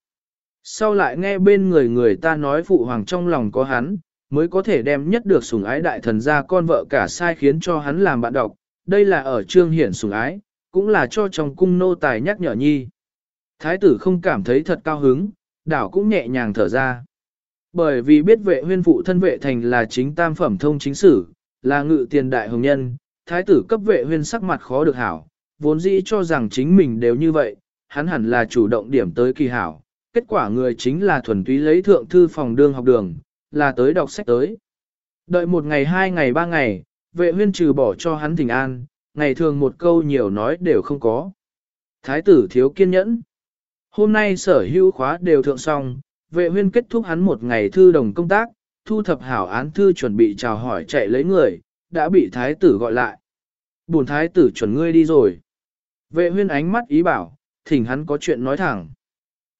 A: Sau lại nghe bên người người ta nói phụ hoàng trong lòng có hắn, mới có thể đem nhất được sủng ái đại thần ra con vợ cả sai khiến cho hắn làm bạn đọc. Đây là ở trương hiển sủng ái, cũng là cho trong cung nô tài nhắc nhở nhi. Thái tử không cảm thấy thật cao hứng, đảo cũng nhẹ nhàng thở ra. Bởi vì biết vệ huyên phụ thân vệ thành là chính tam phẩm thông chính sử, là ngự tiền đại hồng nhân, thái tử cấp vệ huyên sắc mặt khó được hảo, vốn dĩ cho rằng chính mình đều như vậy, hắn hẳn là chủ động điểm tới kỳ hảo, kết quả người chính là thuần túy lấy thượng thư phòng đương học đường, là tới đọc sách tới. Đợi một ngày hai ngày ba ngày, vệ huyên trừ bỏ cho hắn thỉnh an, ngày thường một câu nhiều nói đều không có. Thái tử thiếu kiên nhẫn. Hôm nay sở hữu khóa đều thượng xong, vệ huyên kết thúc hắn một ngày thư đồng công tác, thu thập hảo án thư chuẩn bị chào hỏi chạy lấy người, đã bị thái tử gọi lại. Bùn thái tử chuẩn ngươi đi rồi. Vệ huyên ánh mắt ý bảo, thỉnh hắn có chuyện nói thẳng.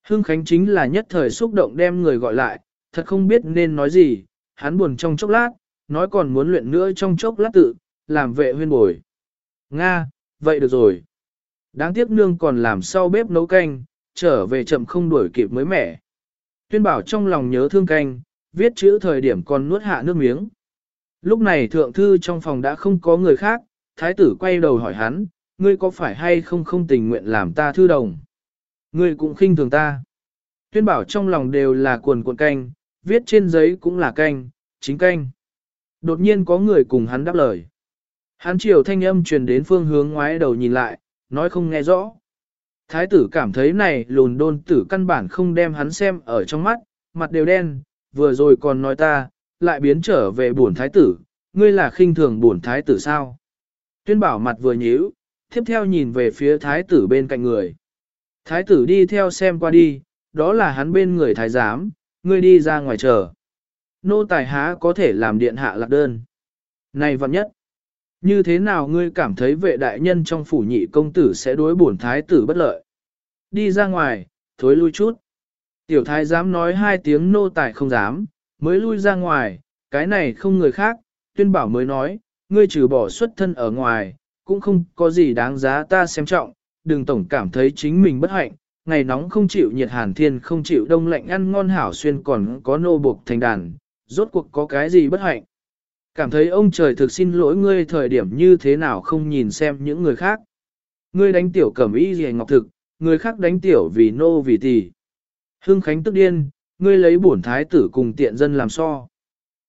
A: Hưng Khánh chính là nhất thời xúc động đem người gọi lại, thật không biết nên nói gì, hắn buồn trong chốc lát, nói còn muốn luyện nữa trong chốc lát tự, làm vệ huyên bồi. Nga, vậy được rồi. Đáng tiếc nương còn làm sau bếp nấu canh, trở về chậm không đuổi kịp mới mẻ. Tuyên bảo trong lòng nhớ thương canh, viết chữ thời điểm còn nuốt hạ nước miếng. Lúc này thượng thư trong phòng đã không có người khác, thái tử quay đầu hỏi hắn, ngươi có phải hay không không tình nguyện làm ta thư đồng? Ngươi cũng khinh thường ta. Tuyên bảo trong lòng đều là cuồn cuộn canh, viết trên giấy cũng là canh, chính canh. Đột nhiên có người cùng hắn đáp lời. Hắn chiều thanh âm truyền đến phương hướng ngoái đầu nhìn lại, nói không nghe rõ. Thái tử cảm thấy này lùn đôn tử căn bản không đem hắn xem ở trong mắt, mặt đều đen, vừa rồi còn nói ta, lại biến trở về bổn thái tử, ngươi là khinh thường bổn thái tử sao? Tuyên bảo mặt vừa nhíu, tiếp theo nhìn về phía thái tử bên cạnh người. Thái tử đi theo xem qua đi, đó là hắn bên người thái giám, ngươi đi ra ngoài chờ. Nô tài há có thể làm điện hạ lạc đơn. Này vặn nhất, như thế nào ngươi cảm thấy vệ đại nhân trong phủ nhị công tử sẽ đối bổn thái tử bất lợi? Đi ra ngoài, thối lui chút. Tiểu thái giám nói hai tiếng nô tài không dám, mới lui ra ngoài, cái này không người khác, tuyên bảo mới nói, ngươi trừ bỏ xuất thân ở ngoài, cũng không có gì đáng giá ta xem trọng, đừng tổng cảm thấy chính mình bất hạnh, ngày nóng không chịu nhiệt hàn thiên không chịu đông lạnh ăn ngon hảo xuyên còn có nô buộc thành đàn, rốt cuộc có cái gì bất hạnh. Cảm thấy ông trời thực xin lỗi ngươi thời điểm như thế nào không nhìn xem những người khác. Ngươi đánh tiểu cẩm y gì ngọc thực, người khác đánh tiểu vì nô vì tỷ. Hưng Khánh tức điên, ngươi lấy bổn thái tử cùng tiện dân làm so.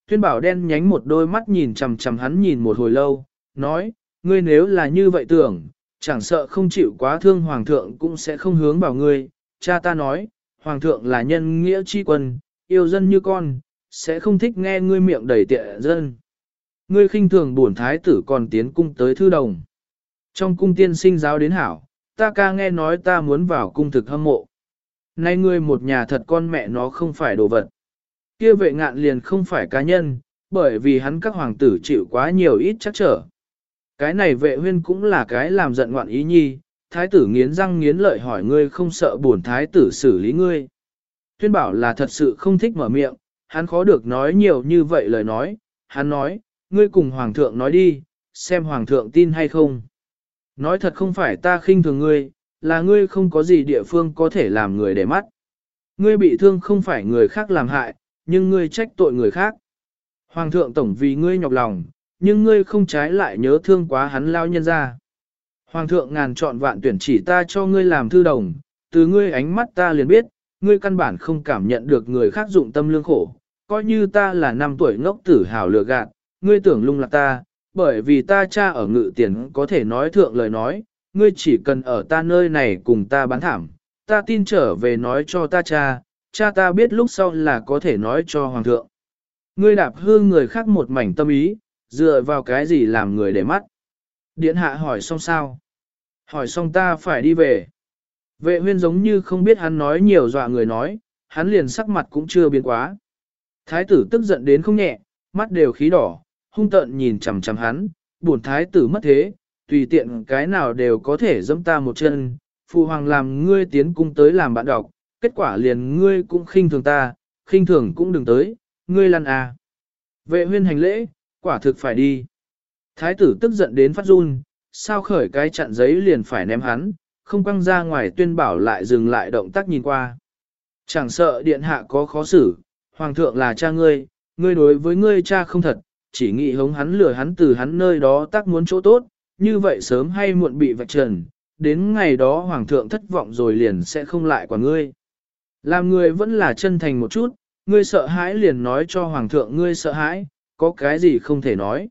A: Tuyên bảo đen nhánh một đôi mắt nhìn chằm chằm hắn nhìn một hồi lâu, nói, ngươi nếu là như vậy tưởng, chẳng sợ không chịu quá thương hoàng thượng cũng sẽ không hướng bảo ngươi. Cha ta nói, hoàng thượng là nhân nghĩa chi quân, yêu dân như con, sẽ không thích nghe ngươi miệng đầy tiện dân. Ngươi khinh thường bổn thái tử còn tiến cung tới thư đồng. Trong cung tiên sinh giáo đến hảo, ta ca nghe nói ta muốn vào cung thực hâm mộ. Nay ngươi một nhà thật con mẹ nó không phải đồ vật. Kia vệ ngạn liền không phải cá nhân, bởi vì hắn các hoàng tử chịu quá nhiều ít chắc trở. Cái này vệ huyên cũng là cái làm giận ngoạn ý nhi, thái tử nghiến răng nghiến lợi hỏi ngươi không sợ bổn thái tử xử lý ngươi. Tuyên bảo là thật sự không thích mở miệng, hắn khó được nói nhiều như vậy lời nói, hắn nói, ngươi cùng hoàng thượng nói đi, xem hoàng thượng tin hay không. Nói thật không phải ta khinh thường ngươi, là ngươi không có gì địa phương có thể làm người để mắt. Ngươi bị thương không phải người khác làm hại, nhưng ngươi trách tội người khác. Hoàng thượng tổng vì ngươi nhọc lòng, nhưng ngươi không trái lại nhớ thương quá hắn lao nhân ra. Hoàng thượng ngàn chọn vạn tuyển chỉ ta cho ngươi làm thư đồng, từ ngươi ánh mắt ta liền biết, ngươi căn bản không cảm nhận được người khác dụng tâm lương khổ, coi như ta là năm tuổi ngốc tử hào lừa gạt, ngươi tưởng lung lạc ta, bởi vì ta cha ở ngự tiền có thể nói thượng lời nói, ngươi chỉ cần ở ta nơi này cùng ta bán thảm, ta tin trở về nói cho ta cha, cha ta biết lúc sau là có thể nói cho hoàng thượng. Ngươi đạp hư người khác một mảnh tâm ý, dựa vào cái gì làm người để mắt. Điện hạ hỏi xong sao? Hỏi xong ta phải đi về. Vệ huyên giống như không biết hắn nói nhiều dọa người nói, hắn liền sắc mặt cũng chưa biến quá. Thái tử tức giận đến không nhẹ, mắt đều khí đỏ, hung tợn nhìn chằm chằm hắn, buồn thái tử mất thế, tùy tiện cái nào đều có thể dẫm ta một chân, phụ hoàng làm ngươi tiến cung tới làm bạn đọc, kết quả liền ngươi cũng khinh thường ta, khinh thường cũng đừng tới, ngươi lăn à. Vệ huyên hành lễ, quả thực phải đi. Thái tử tức giận đến phát run, sao khởi cái chặn giấy liền phải ném hắn, không quăng ra ngoài tuyên bảo lại dừng lại động tác nhìn qua. Chẳng sợ điện hạ có khó xử, hoàng thượng là cha ngươi, ngươi đối với ngươi cha không thật, chỉ nghĩ hống hắn lừa hắn từ hắn nơi đó tác muốn chỗ tốt, như vậy sớm hay muộn bị vạch trần, đến ngày đó hoàng thượng thất vọng rồi liền sẽ không lại quả ngươi. Làm người vẫn là chân thành một chút, ngươi sợ hãi liền nói cho hoàng thượng ngươi sợ hãi, có cái gì không thể nói.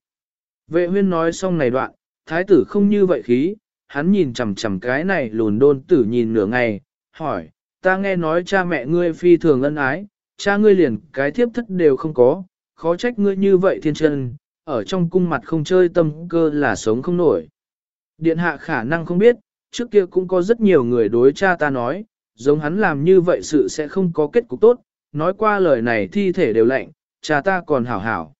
A: Vệ huyên nói xong này đoạn, thái tử không như vậy khí, hắn nhìn chằm chằm cái này lùn đôn tử nhìn nửa ngày, hỏi, ta nghe nói cha mẹ ngươi phi thường ân ái, cha ngươi liền cái thiếp thất đều không có, khó trách ngươi như vậy thiên chân, ở trong cung mặt không chơi tâm cơ là sống không nổi. Điện hạ khả năng không biết, trước kia cũng có rất nhiều người đối cha ta nói, giống hắn làm như vậy sự sẽ không có kết cục tốt, nói qua lời này thi thể đều lạnh, cha ta còn hảo hảo.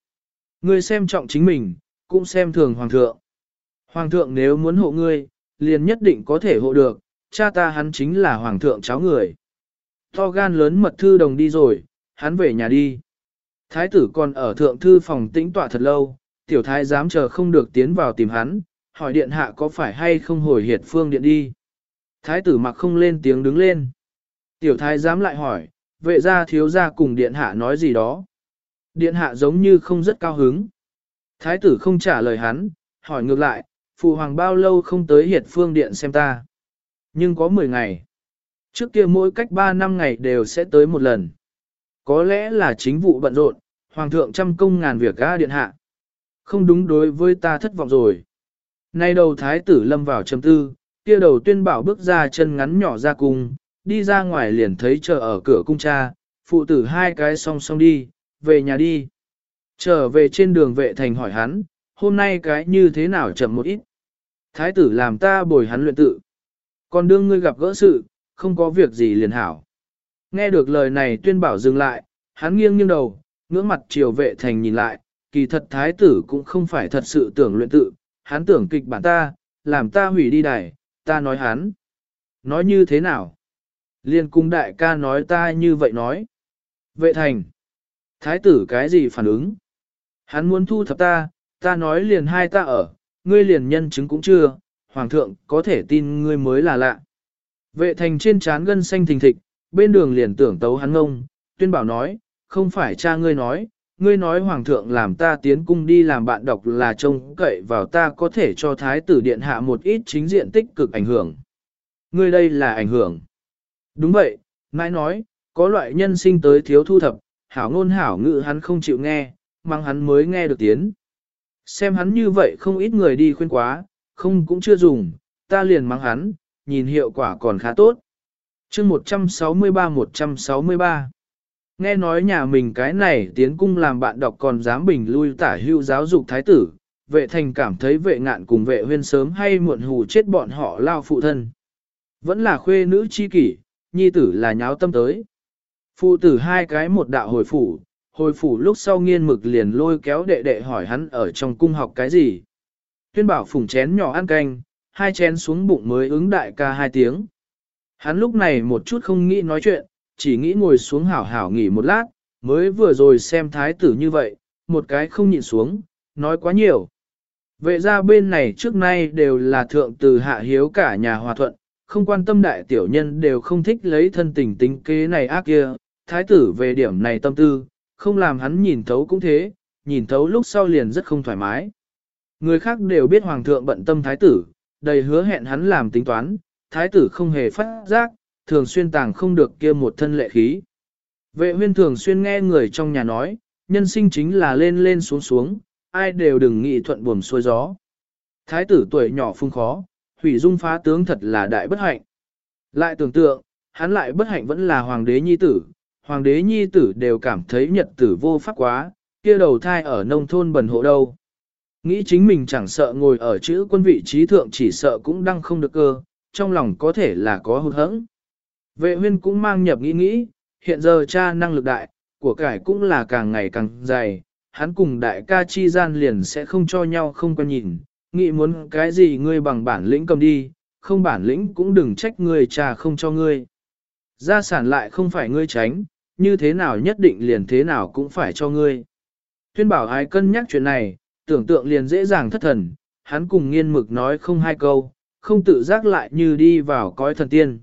A: Ngươi xem trọng chính mình, cũng xem thường hoàng thượng. Hoàng thượng nếu muốn hộ ngươi, liền nhất định có thể hộ được, cha ta hắn chính là hoàng thượng cháu người. To gan lớn mật thư đồng đi rồi, hắn về nhà đi. Thái tử còn ở thượng thư phòng tĩnh tọa thật lâu, tiểu thái dám chờ không được tiến vào tìm hắn, hỏi điện hạ có phải hay không hồi hiệt phương điện đi. Thái tử mặc không lên tiếng đứng lên. Tiểu thái dám lại hỏi, vệ gia thiếu gia cùng điện hạ nói gì đó. Điện hạ giống như không rất cao hứng. Thái tử không trả lời hắn, hỏi ngược lại, phụ hoàng bao lâu không tới hiệt phương điện xem ta. Nhưng có 10 ngày. Trước kia mỗi cách 3 năm ngày đều sẽ tới một lần. Có lẽ là chính vụ bận rộn, hoàng thượng trăm công ngàn việc ga điện hạ. Không đúng đối với ta thất vọng rồi. Nay đầu thái tử lâm vào trầm tư, kia đầu tuyên bảo bước ra chân ngắn nhỏ ra cung, đi ra ngoài liền thấy chờ ở cửa cung cha, phụ tử hai cái song song đi, về nhà đi. Trở về trên đường vệ thành hỏi hắn, hôm nay cái như thế nào chậm một ít. Thái tử làm ta bồi hắn luyện tự. Còn đương ngươi gặp gỡ sự, không có việc gì liền hảo. Nghe được lời này tuyên bảo dừng lại, hắn nghiêng nghiêng đầu, ngưỡng mặt triều vệ thành nhìn lại, kỳ thật thái tử cũng không phải thật sự tưởng luyện tự, hắn tưởng kịch bản ta, làm ta hủy đi đài, ta nói hắn. Nói như thế nào? Liên cung đại ca nói ta như vậy nói. Vệ thành. Thái tử cái gì phản ứng? Hắn muốn thu thập ta, ta nói liền hai ta ở, ngươi liền nhân chứng cũng chưa, hoàng thượng có thể tin ngươi mới là lạ. Vệ thành trên trán gân xanh thình thịch, bên đường liền tưởng tấu hắn ngông, tuyên bảo nói, không phải cha ngươi nói, ngươi nói hoàng thượng làm ta tiến cung đi làm bạn đọc là trông cậy vào ta có thể cho thái tử điện hạ một ít chính diện tích cực ảnh hưởng. Ngươi đây là ảnh hưởng. Đúng vậy, mãi nói, có loại nhân sinh tới thiếu thu thập, hảo ngôn hảo ngữ hắn không chịu nghe, mang hắn mới nghe được tiếng. Xem hắn như vậy không ít người đi khuyên quá, không cũng chưa dùng, ta liền mang hắn, nhìn hiệu quả còn khá tốt. chương 163-163 Nghe nói nhà mình cái này tiến cung làm bạn đọc còn dám bình lui tả hưu giáo dục thái tử, vệ thành cảm thấy vệ ngạn cùng vệ huyên sớm hay muộn hù chết bọn họ lao phụ thân. Vẫn là khuê nữ chi kỷ, nhi tử là nháo tâm tới. Phụ tử hai cái một đạo hồi phủ, hồi phủ lúc sau nghiên mực liền lôi kéo đệ đệ hỏi hắn ở trong cung học cái gì. Tuyên bảo phùng chén nhỏ ăn canh, hai chén xuống bụng mới ứng đại ca hai tiếng. Hắn lúc này một chút không nghĩ nói chuyện, chỉ nghĩ ngồi xuống hảo hảo nghỉ một lát, mới vừa rồi xem thái tử như vậy, một cái không nhịn xuống, nói quá nhiều. Vệ ra bên này trước nay đều là thượng từ hạ hiếu cả nhà hòa thuận, không quan tâm đại tiểu nhân đều không thích lấy thân tình tính kế này ác kia, thái tử về điểm này tâm tư, không làm hắn nhìn thấu cũng thế, nhìn thấu lúc sau liền rất không thoải mái. Người khác đều biết hoàng thượng bận tâm thái tử, đầy hứa hẹn hắn làm tính toán, thái tử không hề phát giác, thường xuyên tàng không được kia một thân lệ khí. Vệ huyên thường xuyên nghe người trong nhà nói, nhân sinh chính là lên lên xuống xuống, ai đều đừng nghĩ thuận buồm xuôi gió. Thái tử tuổi nhỏ phung khó, hủy dung phá tướng thật là đại bất hạnh. Lại tưởng tượng, hắn lại bất hạnh vẫn là hoàng đế nhi tử, hoàng đế nhi tử đều cảm thấy nhật tử vô pháp quá, kia đầu thai ở nông thôn bần hộ đâu. Nghĩ chính mình chẳng sợ ngồi ở chữ quân vị trí thượng chỉ sợ cũng đang không được cơ, trong lòng có thể là có hụt hẫng. Vệ huyên cũng mang nhập nghĩ nghĩ, hiện giờ cha năng lực đại, của cải cũng là càng ngày càng dày, hắn cùng đại ca chi gian liền sẽ không cho nhau không quan nhìn, nghĩ muốn cái gì ngươi bằng bản lĩnh cầm đi, không bản lĩnh cũng đừng trách ngươi cha không cho ngươi. Gia sản lại không phải ngươi tránh, như thế nào nhất định liền thế nào cũng phải cho ngươi. Tuyên bảo ai cân nhắc chuyện này, tưởng tượng liền dễ dàng thất thần, hắn cùng nghiên mực nói không hai câu, không tự giác lại như đi vào cõi thần tiên.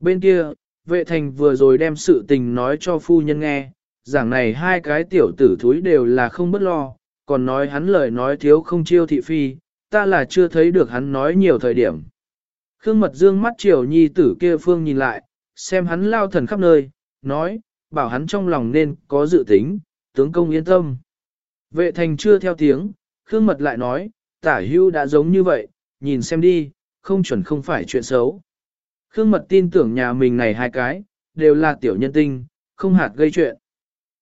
A: Bên kia, vệ thành vừa rồi đem sự tình nói cho phu nhân nghe, giảng này hai cái tiểu tử thúi đều là không bất lo, còn nói hắn lời nói thiếu không chiêu thị phi, ta là chưa thấy được hắn nói nhiều thời điểm. Khương mật dương mắt triều nhi tử kia phương nhìn lại, xem hắn lao thần khắp nơi, nói, bảo hắn trong lòng nên có dự tính, tướng công yên tâm. Vệ thành chưa theo tiếng, Khương mật lại nói, tả hưu đã giống như vậy, nhìn xem đi, không chuẩn không phải chuyện xấu. Khương mật tin tưởng nhà mình này hai cái, đều là tiểu nhân tinh, không hạt gây chuyện.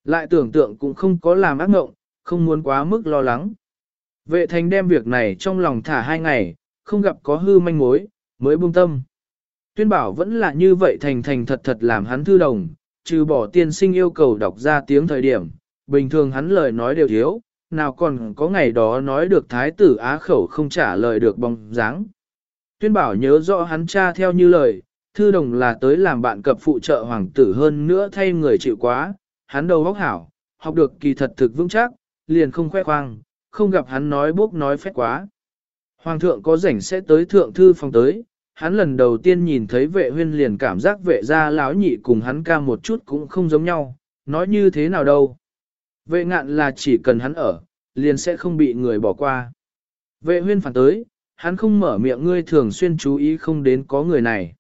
A: Lại tưởng tượng cũng không có làm ác ngộng, không muốn quá mức lo lắng. Vệ thành đem việc này trong lòng thả hai ngày, không gặp có hư manh mối, mới buông tâm. Tuyên bảo vẫn là như vậy thành thành thật thật làm hắn thư đồng, trừ bỏ tiên sinh yêu cầu đọc ra tiếng thời điểm, bình thường hắn lời nói đều thiếu, nào còn có ngày đó nói được thái tử á khẩu không trả lời được bóng dáng. Tuyên bảo nhớ rõ hắn cha theo như lời, thư đồng là tới làm bạn cập phụ trợ hoàng tử hơn nữa thay người chịu quá, hắn đầu góc hảo, học được kỳ thật thực vững chắc, liền không khoe khoang, không gặp hắn nói bốc nói phép quá. Hoàng thượng có rảnh sẽ tới thượng thư phòng tới, hắn lần đầu tiên nhìn thấy vệ huyên liền cảm giác vệ gia lão nhị cùng hắn ca một chút cũng không giống nhau, nói như thế nào đâu. Vệ ngạn là chỉ cần hắn ở, liền sẽ không bị người bỏ qua. Vệ huyên phản tới, hắn không mở miệng ngươi thường xuyên chú ý không đến có người này.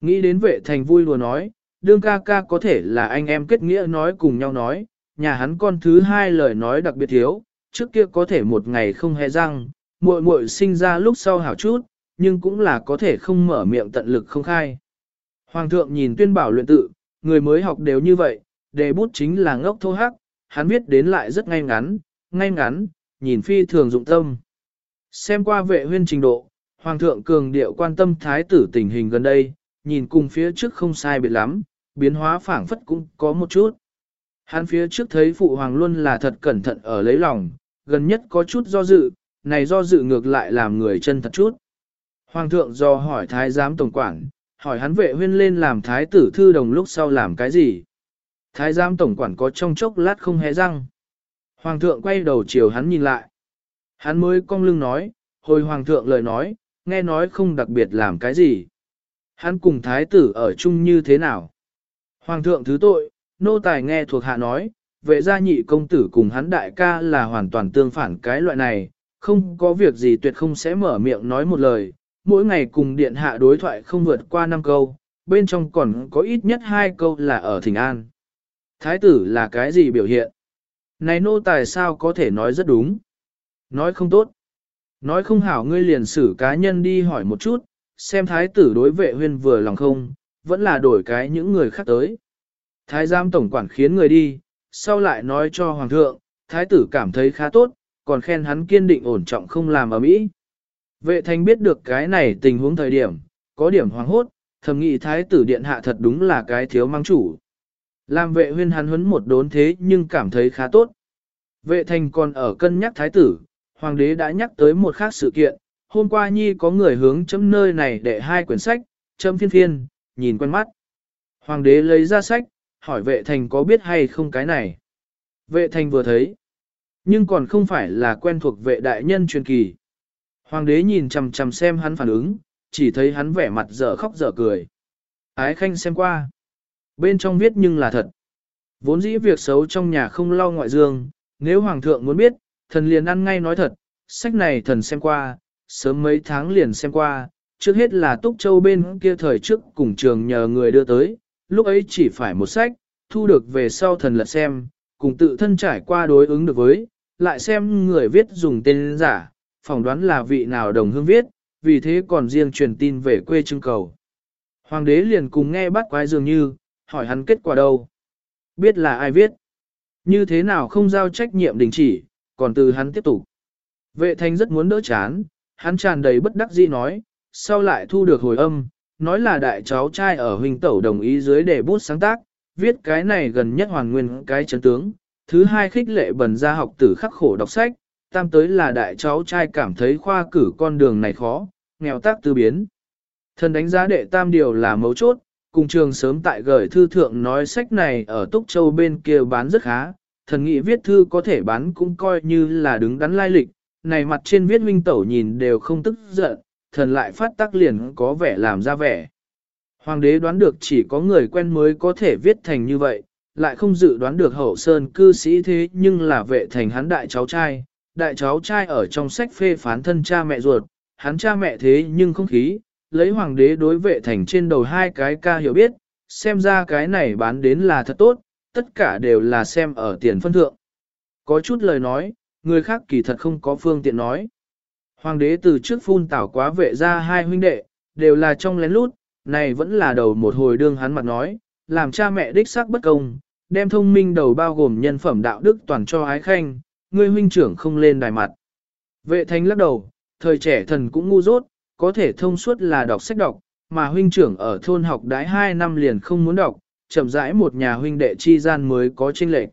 A: Nghĩ đến vệ thành vui lùa nói, đương ca ca có thể là anh em kết nghĩa nói cùng nhau nói, nhà hắn con thứ hai lời nói đặc biệt thiếu, trước kia có thể một ngày không hề răng, muội muội sinh ra lúc sau hảo chút, nhưng cũng là có thể không mở miệng tận lực không khai. Hoàng thượng nhìn tuyên bảo luyện tự, người mới học đều như vậy, đề bút chính là ngốc thô hắc, hắn viết đến lại rất ngay ngắn, ngay ngắn, nhìn phi thường dụng tâm. Xem qua vệ huyên trình độ, Hoàng thượng cường điệu quan tâm thái tử tình hình gần đây, nhìn cùng phía trước không sai biệt lắm, biến hóa phảng phất cũng có một chút. Hắn phía trước thấy phụ hoàng luôn là thật cẩn thận ở lấy lòng, gần nhất có chút do dự, này do dự ngược lại làm người chân thật chút. Hoàng thượng do hỏi thái giám tổng quản, hỏi hắn vệ huyên lên làm thái tử thư đồng lúc sau làm cái gì. Thái giám tổng quản có trong chốc lát không hé răng. Hoàng thượng quay đầu chiều hắn nhìn lại. Hắn mới cong lưng nói, hồi hoàng thượng lời nói, nghe nói không đặc biệt làm cái gì. Hắn cùng thái tử ở chung như thế nào? Hoàng thượng thứ tội, nô tài nghe thuộc hạ nói, vệ gia nhị công tử cùng hắn đại ca là hoàn toàn tương phản cái loại này, không có việc gì tuyệt không sẽ mở miệng nói một lời, mỗi ngày cùng điện hạ đối thoại không vượt qua năm câu, bên trong còn có ít nhất hai câu là ở thỉnh an. Thái tử là cái gì biểu hiện? Này nô tài sao có thể nói rất đúng? Nói không tốt. Nói không hảo ngươi liền xử cá nhân đi hỏi một chút, xem thái tử đối vệ huyên vừa lòng không, vẫn là đổi cái những người khác tới. Thái giám tổng quản khiến người đi, sau lại nói cho hoàng thượng, thái tử cảm thấy khá tốt, còn khen hắn kiên định ổn trọng không làm ở mỹ. Vệ thành biết được cái này tình huống thời điểm, có điểm hoang hốt, thầm nghĩ thái tử điện hạ thật đúng là cái thiếu mang chủ. Làm vệ huyên hắn huấn một đốn thế nhưng cảm thấy khá tốt. Vệ thành còn ở cân nhắc thái tử, hoàng đế đã nhắc tới một khác sự kiện, hôm qua nhi có người hướng chấm nơi này để hai quyển sách, chấm phiên phiên, nhìn quen mắt. Hoàng đế lấy ra sách, hỏi vệ thành có biết hay không cái này. Vệ thành vừa thấy, nhưng còn không phải là quen thuộc vệ đại nhân truyền kỳ. Hoàng đế nhìn chằm chằm xem hắn phản ứng, chỉ thấy hắn vẻ mặt dở khóc dở cười. Ái khanh xem qua. Bên trong viết nhưng là thật. Vốn dĩ việc xấu trong nhà không lo ngoại dương, nếu hoàng thượng muốn biết, thần liền ăn ngay nói thật, sách này thần xem qua, sớm mấy tháng liền xem qua, trước hết là Túc Châu bên kia thời trước cùng trường nhờ người đưa tới, lúc ấy chỉ phải một sách, thu được về sau thần lật xem, cùng tự thân trải qua đối ứng được với, lại xem người viết dùng tên giả, phỏng đoán là vị nào đồng hương viết, vì thế còn riêng truyền tin về quê trưng cầu. Hoàng đế liền cùng nghe bắt quái dường như, hỏi hắn kết quả đâu. Biết là ai viết. Như thế nào không giao trách nhiệm đình chỉ, còn từ hắn tiếp tục. Vệ thanh rất muốn đỡ chán, hắn tràn đầy bất đắc dĩ nói, sau lại thu được hồi âm, nói là đại cháu trai ở huynh tẩu đồng ý dưới để bút sáng tác, viết cái này gần nhất hoàn nguyên cái chấn tướng. Thứ hai khích lệ bần ra học tử khắc khổ đọc sách, tam tới là đại cháu trai cảm thấy khoa cử con đường này khó, nghèo tác tư biến. Thần đánh giá đệ tam điều là mấu chốt, cùng trường sớm tại gửi thư thượng nói sách này ở Túc Châu bên kia bán rất khá, thần nghĩ viết thư có thể bán cũng coi như là đứng đắn lai lịch, này mặt trên viết huynh tẩu nhìn đều không tức giận, thần lại phát tác liền có vẻ làm ra vẻ. Hoàng đế đoán được chỉ có người quen mới có thể viết thành như vậy, lại không dự đoán được hậu sơn cư sĩ thế nhưng là vệ thành hắn đại cháu trai, đại cháu trai ở trong sách phê phán thân cha mẹ ruột, hắn cha mẹ thế nhưng không khí, lấy hoàng đế đối vệ thành trên đầu hai cái ca hiểu biết, xem ra cái này bán đến là thật tốt, tất cả đều là xem ở tiền phân thượng. Có chút lời nói, người khác kỳ thật không có phương tiện nói. Hoàng đế từ trước phun tảo quá vệ ra hai huynh đệ, đều là trong lén lút, này vẫn là đầu một hồi đương hắn mặt nói, làm cha mẹ đích xác bất công, đem thông minh đầu bao gồm nhân phẩm đạo đức toàn cho ái khanh, ngươi huynh trưởng không lên đài mặt. Vệ thánh lắc đầu, thời trẻ thần cũng ngu dốt, có thể thông suốt là đọc sách đọc, mà huynh trưởng ở thôn học đái 2 năm liền không muốn đọc, chậm rãi một nhà huynh đệ chi gian mới có tranh lệch.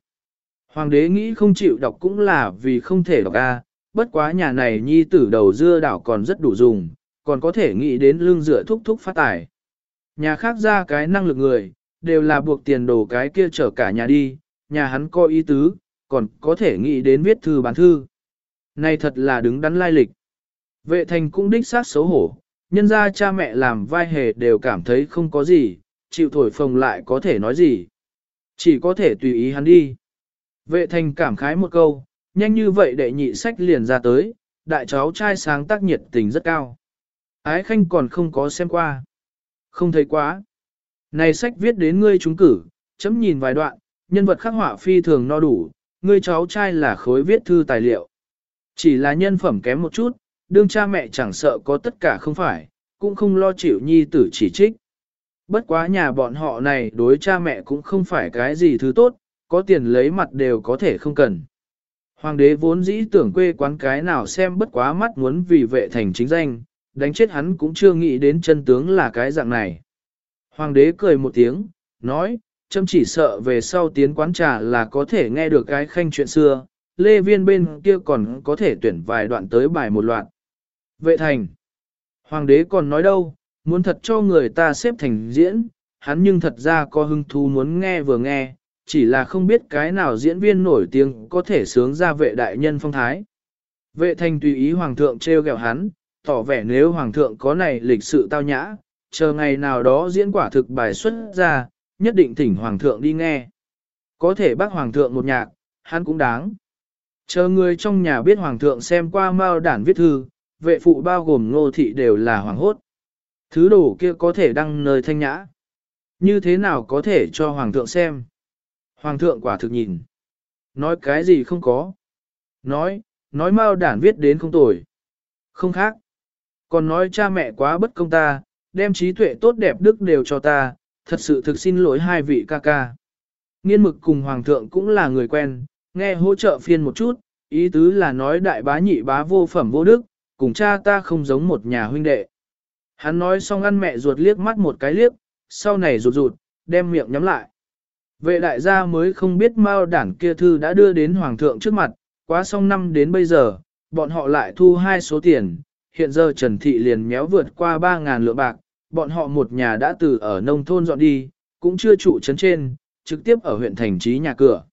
A: Hoàng đế nghĩ không chịu đọc cũng là vì không thể đọc A, bất quá nhà này nhi tử đầu dưa đảo còn rất đủ dùng, còn có thể nghĩ đến lương dựa thúc thúc phát tài. Nhà khác ra cái năng lực người, đều là buộc tiền đồ cái kia chở cả nhà đi, nhà hắn có ý tứ, còn có thể nghĩ đến viết thư bán thư. Này thật là đứng đắn lai lịch. Vệ thành cũng đích xác xấu hổ, nhân ra cha mẹ làm vai hề đều cảm thấy không có gì, chịu thổi phồng lại có thể nói gì. Chỉ có thể tùy ý hắn đi. Vệ thành cảm khái một câu, nhanh như vậy đệ nhị sách liền ra tới, đại cháu trai sáng tác nhiệt tình rất cao. Ái khanh còn không có xem qua. Không thấy quá. Này sách viết đến ngươi trúng cử, chấm nhìn vài đoạn, nhân vật khắc họa phi thường no đủ, ngươi cháu trai là khối viết thư tài liệu. Chỉ là nhân phẩm kém một chút, đương cha mẹ chẳng sợ có tất cả không phải, cũng không lo chịu nhi tử chỉ trích. Bất quá nhà bọn họ này đối cha mẹ cũng không phải cái gì thứ tốt, có tiền lấy mặt đều có thể không cần. Hoàng đế vốn dĩ tưởng quê quán cái nào xem bất quá mắt muốn vì vệ thành chính danh, đánh chết hắn cũng chưa nghĩ đến chân tướng là cái dạng này. Hoàng đế cười một tiếng, nói, châm chỉ sợ về sau tiến quán trà là có thể nghe được cái khanh chuyện xưa, lê viên bên kia còn có thể tuyển vài đoạn tới bài một loạt. Vệ thành, hoàng đế còn nói đâu, muốn thật cho người ta xếp thành diễn, hắn nhưng thật ra có hứng thú muốn nghe vừa nghe, chỉ là không biết cái nào diễn viên nổi tiếng có thể sướng ra vệ đại nhân phong thái. Vệ thành tùy ý hoàng thượng treo gẹo hắn, tỏ vẻ nếu hoàng thượng có này lịch sự tao nhã, chờ ngày nào đó diễn quả thực bài xuất ra, nhất định thỉnh hoàng thượng đi nghe. Có thể bác hoàng thượng một nhạc, hắn cũng đáng. Chờ người trong nhà biết hoàng thượng xem qua mao đản viết thư, vệ phụ bao gồm ngô thị đều là hoàng hốt. Thứ đồ kia có thể đăng nơi thanh nhã. Như thế nào có thể cho hoàng thượng xem? Hoàng thượng quả thực nhìn. Nói cái gì không có. Nói, nói mau đản viết đến không tồi. Không khác. Còn nói cha mẹ quá bất công ta, đem trí tuệ tốt đẹp đức đều cho ta, thật sự thực xin lỗi hai vị ca ca. Nghiên mực cùng hoàng thượng cũng là người quen, nghe hỗ trợ phiên một chút, Ý tứ là nói đại bá nhị bá vô phẩm vô đức, cùng cha ta không giống một nhà huynh đệ. Hắn nói xong ăn mẹ ruột liếc mắt một cái liếc, sau này rụt rụt, đem miệng nhắm lại. Vệ đại gia mới không biết Mao đản kia thư đã đưa đến hoàng thượng trước mặt, quá xong năm đến bây giờ, bọn họ lại thu hai số tiền, hiện giờ Trần Thị liền méo vượt qua 3.000 lượng bạc, bọn họ một nhà đã từ ở nông thôn dọn đi, cũng chưa trụ trấn trên, trực tiếp ở huyện thành trí nhà cửa.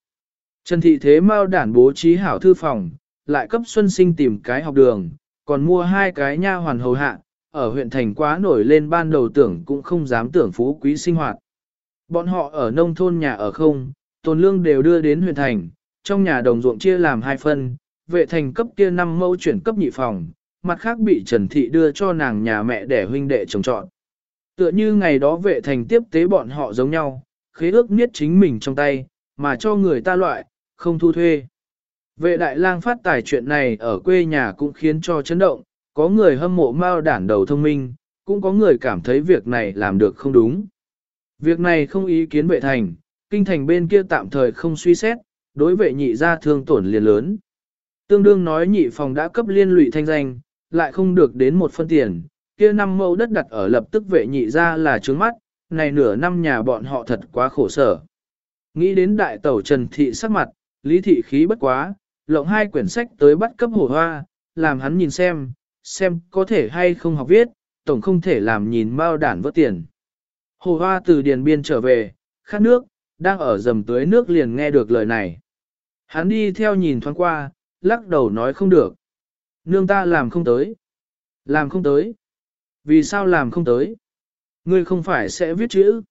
A: Trần Thị thế Mao đản bố trí hảo thư phòng, lại cấp Xuân Sinh tìm cái học đường, còn mua hai cái nha hoàn hầu hạ, ở huyện thành quá nổi lên ban đầu tưởng cũng không dám tưởng phú quý sinh hoạt. Bọn họ ở nông thôn nhà ở không, tồn lương đều đưa đến huyện thành, trong nhà đồng ruộng chia làm hai phân, vệ thành cấp kia năm mẫu chuyển cấp nhị phòng, mặt khác bị Trần Thị đưa cho nàng nhà mẹ để huynh đệ trồng trọn. Tựa như ngày đó vệ thành tiếp tế bọn họ giống nhau, khế ước niết chính mình trong tay, mà cho người ta loại, không thu thuê. Vệ đại lang phát tài chuyện này ở quê nhà cũng khiến cho chấn động, có người hâm mộ mao đản đầu thông minh, cũng có người cảm thấy việc này làm được không đúng. Việc này không ý kiến vệ thành, kinh thành bên kia tạm thời không suy xét, đối vệ nhị ra thương tổn liền lớn. Tương đương nói nhị phòng đã cấp liên lụy thanh danh, lại không được đến một phân tiền, kia năm mẫu đất đặt ở lập tức vệ nhị ra là trướng mắt, này nửa năm nhà bọn họ thật quá khổ sở. Nghĩ đến đại tẩu Trần Thị sắc mặt, lý thị khí bất quá, lộng hai quyển sách tới bắt cấp hổ hoa, làm hắn nhìn xem, xem có thể hay không học viết, tổng không thể làm nhìn mao đản vỡ tiền. Hồ hoa từ điền biên trở về, khát nước, đang ở dầm tưới nước liền nghe được lời này. Hắn đi theo nhìn thoáng qua, lắc đầu nói không được. Nương ta làm không tới. Làm không tới. Vì sao làm không tới? Ngươi không phải sẽ viết chữ.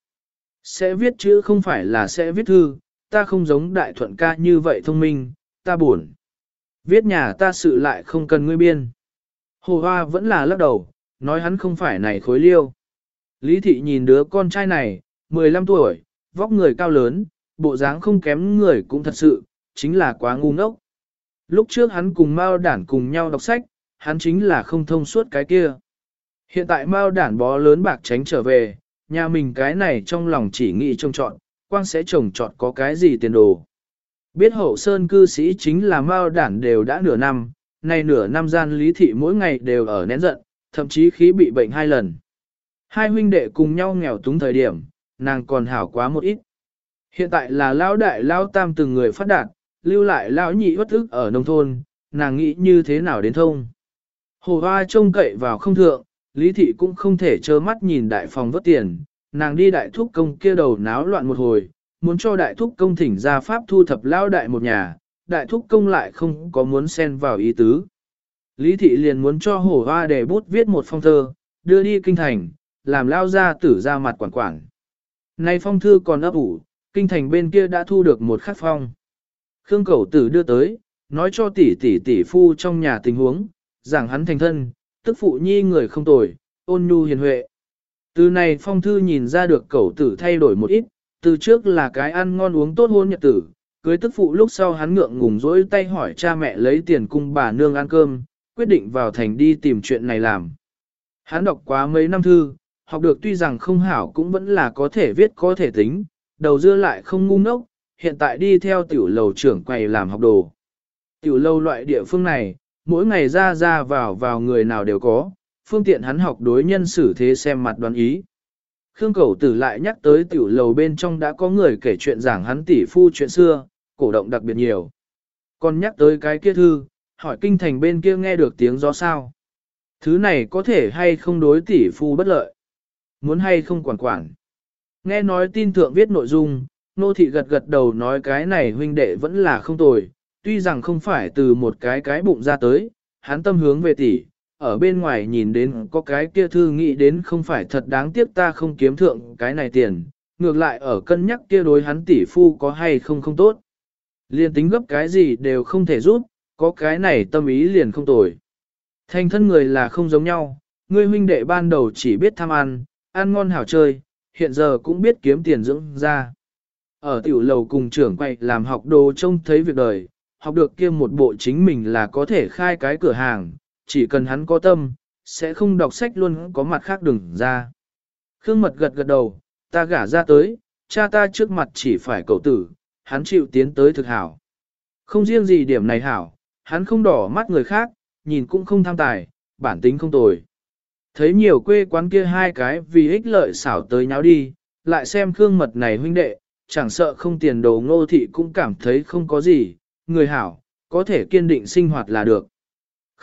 A: Sẽ viết chữ không phải là sẽ viết thư, ta không giống đại thuận ca như vậy thông minh, ta buồn. Viết nhà ta sự lại không cần ngươi biên. Hồ Hoa vẫn là lắc đầu, nói hắn không phải này khối liêu. Lý thị nhìn đứa con trai này, 15 tuổi, vóc người cao lớn, bộ dáng không kém người cũng thật sự, chính là quá ngu ngốc. Lúc trước hắn cùng Mao Đản cùng nhau đọc sách, hắn chính là không thông suốt cái kia. Hiện tại Mao Đản bó lớn bạc tránh trở về, nhà mình cái này trong lòng chỉ nghĩ trông trọn, quang sẽ trồng trọt có cái gì tiền đồ. Biết hậu sơn cư sĩ chính là Mao Đản đều đã nửa năm, nay nửa năm gian lý thị mỗi ngày đều ở nén giận, thậm chí khí bị bệnh hai lần. Hai huynh đệ cùng nhau nghèo túng thời điểm, nàng còn hảo quá một ít. Hiện tại là lão đại lão tam từng người phát đạt, lưu lại lão nhị bất ức ở nông thôn, nàng nghĩ như thế nào đến thông. Hồ hoa trông cậy vào không thượng, lý thị cũng không thể trơ mắt nhìn đại phòng vớt tiền, nàng đi đại thúc công kia đầu náo loạn một hồi, muốn cho đại thúc công thỉnh ra pháp thu thập lão đại một nhà, đại thúc công lại không có muốn xen vào ý tứ. Lý thị liền muốn cho hổ hoa để bút viết một phong thơ, đưa đi kinh thành, làm lao ra tử ra mặt quản quản. Nay phong thư còn ấp ủ, kinh thành bên kia đã thu được một khắc phong. Khương Cẩu Tử đưa tới, nói cho tỷ tỷ tỷ phu trong nhà tình huống, rằng hắn thành thân, tức phụ nhi người không tồi, ôn nhu hiền huệ. Từ này phong thư nhìn ra được Cẩu Tử thay đổi một ít, từ trước là cái ăn ngon uống tốt hôn nhật tử, cưới tức phụ lúc sau hắn ngượng ngùng rỗi tay hỏi cha mẹ lấy tiền cung bà nương ăn cơm, quyết định vào thành đi tìm chuyện này làm. Hắn đọc quá mấy năm thư, học được tuy rằng không hảo cũng vẫn là có thể viết có thể tính, đầu dưa lại không ngu ngốc, hiện tại đi theo tiểu lầu trưởng quầy làm học đồ. Tiểu lâu loại địa phương này, mỗi ngày ra ra vào vào người nào đều có, phương tiện hắn học đối nhân xử thế xem mặt đoán ý. Khương Cẩu Tử lại nhắc tới tiểu lầu bên trong đã có người kể chuyện giảng hắn tỷ phu chuyện xưa, cổ động đặc biệt nhiều. Còn nhắc tới cái kia thư, hỏi kinh thành bên kia nghe được tiếng gió sao. Thứ này có thể hay không đối tỷ phu bất lợi. Muốn hay không quản quản. Nghe nói tin thượng viết nội dung, nô thị gật gật đầu nói cái này huynh đệ vẫn là không tồi, tuy rằng không phải từ một cái cái bụng ra tới, hắn tâm hướng về tỷ, ở bên ngoài nhìn đến có cái kia thư nghĩ đến không phải thật đáng tiếc ta không kiếm thượng cái này tiền, ngược lại ở cân nhắc kia đối hắn tỷ phu có hay không không tốt. Liền tính gấp cái gì đều không thể giúp, có cái này tâm ý liền không tồi. Thành thân người là không giống nhau, ngươi huynh đệ ban đầu chỉ biết tham ăn, ăn ngon hảo chơi, hiện giờ cũng biết kiếm tiền dưỡng ra. Ở tiểu lầu cùng trưởng quay làm học đồ trông thấy việc đời, học được kia một bộ chính mình là có thể khai cái cửa hàng, chỉ cần hắn có tâm, sẽ không đọc sách luôn có mặt khác đừng ra. Khương mật gật gật đầu, ta gả ra tới, cha ta trước mặt chỉ phải cầu tử, hắn chịu tiến tới thực hảo. Không riêng gì điểm này hảo, Hắn không đỏ mắt người khác, nhìn cũng không tham tài, bản tính không tồi. Thấy nhiều quê quán kia hai cái vì ích lợi xảo tới nháo đi, lại xem khương mật này huynh đệ, chẳng sợ không tiền đồ ngô thị cũng cảm thấy không có gì, người hảo, có thể kiên định sinh hoạt là được.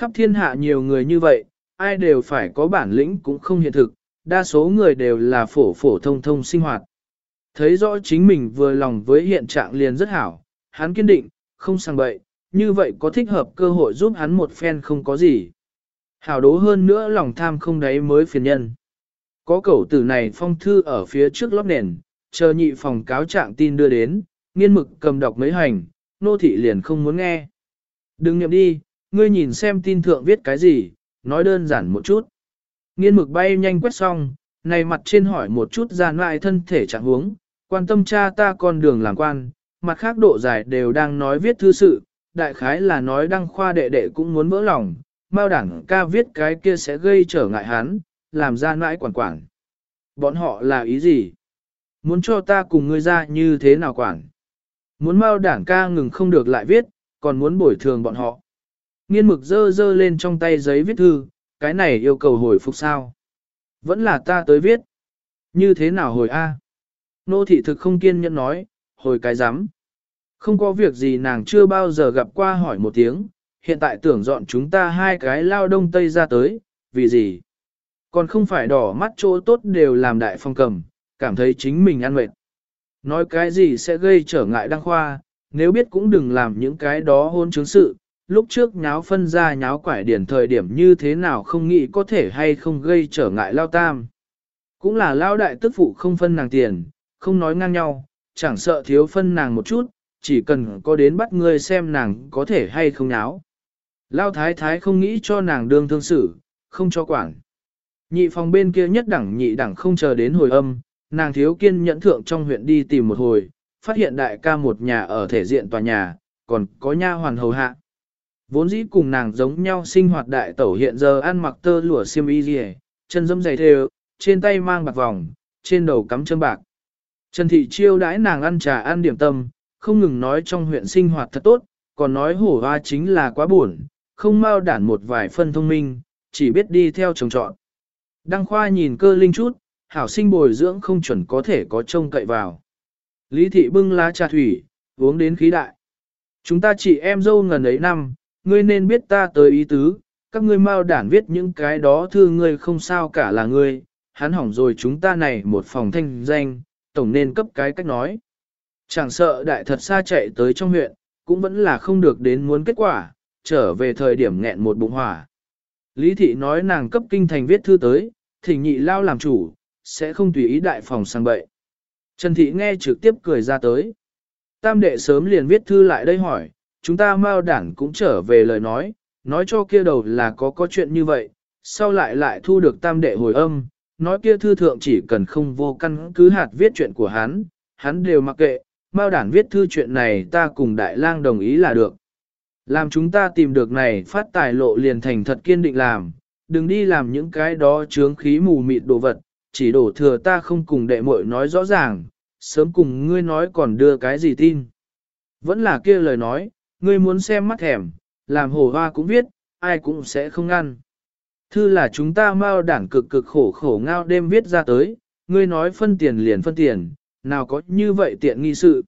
A: Khắp thiên hạ nhiều người như vậy, ai đều phải có bản lĩnh cũng không hiện thực, đa số người đều là phổ phổ thông thông sinh hoạt. Thấy rõ chính mình vừa lòng với hiện trạng liền rất hảo, hắn kiên định, không sang bậy, như vậy có thích hợp cơ hội giúp hắn một phen không có gì. Hảo đố hơn nữa lòng tham không đấy mới phiền nhân. Có cậu tử này phong thư ở phía trước lót nền, chờ nhị phòng cáo trạng tin đưa đến, nghiên mực cầm đọc mấy hành, nô thị liền không muốn nghe. Đừng nhậm đi, ngươi nhìn xem tin thượng viết cái gì, nói đơn giản một chút. Nghiên mực bay nhanh quét xong, này mặt trên hỏi một chút gian lại thân thể trạng huống, quan tâm cha ta con đường làm quan, mặt khác độ dài đều đang nói viết thư sự, đại khái là nói đăng khoa đệ đệ cũng muốn vỡ lòng, mao đảng ca viết cái kia sẽ gây trở ngại hắn, làm ra nãi quản quản. Bọn họ là ý gì? Muốn cho ta cùng ngươi ra như thế nào quản? Muốn mao đảng ca ngừng không được lại viết, còn muốn bồi thường bọn họ. Nghiên mực dơ dơ lên trong tay giấy viết thư, cái này yêu cầu hồi phục sao? Vẫn là ta tới viết. Như thế nào hồi A? Nô thị thực không kiên nhẫn nói, hồi cái rắm Không có việc gì nàng chưa bao giờ gặp qua hỏi một tiếng, hiện tại tưởng dọn chúng ta hai cái lao đông tây ra tới, vì gì? Còn không phải đỏ mắt chỗ tốt đều làm đại phong cầm, cảm thấy chính mình ăn mệt. Nói cái gì sẽ gây trở ngại đăng khoa, nếu biết cũng đừng làm những cái đó hôn chứng sự, lúc trước nháo phân ra nháo quải điển thời điểm như thế nào không nghĩ có thể hay không gây trở ngại lao tam. Cũng là lao đại tức phụ không phân nàng tiền, không nói ngang nhau, chẳng sợ thiếu phân nàng một chút, chỉ cần có đến bắt ngươi xem nàng có thể hay không nháo. Lao thái thái không nghĩ cho nàng đương thương xử, không cho quản. Nhị phòng bên kia nhất đẳng nhị đẳng không chờ đến hồi âm, nàng thiếu kiên nhẫn thượng trong huyện đi tìm một hồi, phát hiện đại ca một nhà ở thể diện tòa nhà, còn có nha hoàn hầu hạ. Vốn dĩ cùng nàng giống nhau sinh hoạt đại tẩu hiện giờ ăn mặc tơ lụa xiêm y rìa, chân dẫm dày thêu, trên tay mang bạc vòng, trên đầu cắm châm bạc. Trần Thị chiêu đãi nàng ăn trà ăn điểm tâm, không ngừng nói trong huyện sinh hoạt thật tốt, còn nói hổ hoa chính là quá buồn, không mau đản một vài phân thông minh, chỉ biết đi theo chồng chọn. Đăng khoa nhìn cơ linh chút, hảo sinh bồi dưỡng không chuẩn có thể có trông cậy vào. Lý thị bưng lá trà thủy, uống đến khí đại. Chúng ta chị em dâu ngần ấy năm, ngươi nên biết ta tới ý tứ, các ngươi mau đản viết những cái đó thư ngươi không sao cả là ngươi, hắn hỏng rồi chúng ta này một phòng thanh danh, tổng nên cấp cái cách nói. Chẳng sợ đại thật xa chạy tới trong huyện, cũng vẫn là không được đến muốn kết quả, trở về thời điểm nghẹn một bụng hỏa. Lý thị nói nàng cấp kinh thành viết thư tới, thỉnh nhị lao làm chủ, sẽ không tùy ý đại phòng sang bậy. Trần thị nghe trực tiếp cười ra tới. Tam đệ sớm liền viết thư lại đây hỏi, chúng ta mau đảng cũng trở về lời nói, nói cho kia đầu là có có chuyện như vậy, sau lại lại thu được tam đệ hồi âm, nói kia thư thượng chỉ cần không vô căn cứ hạt viết chuyện của hắn, hắn đều mặc kệ, mau đảng viết thư chuyện này ta cùng đại lang đồng ý là được. Làm chúng ta tìm được này phát tài lộ liền thành thật kiên định làm, đừng đi làm những cái đó chướng khí mù mịt đồ vật, chỉ đổ thừa ta không cùng đệ muội nói rõ ràng, sớm cùng ngươi nói còn đưa cái gì tin. Vẫn là kia lời nói, ngươi muốn xem mắt thèm, làm hồ hoa cũng viết, ai cũng sẽ không ngăn. Thư là chúng ta mau đảng cực cực khổ khổ ngao đêm viết ra tới, ngươi nói phân tiền liền phân tiền, nào có như vậy tiện nghi sự.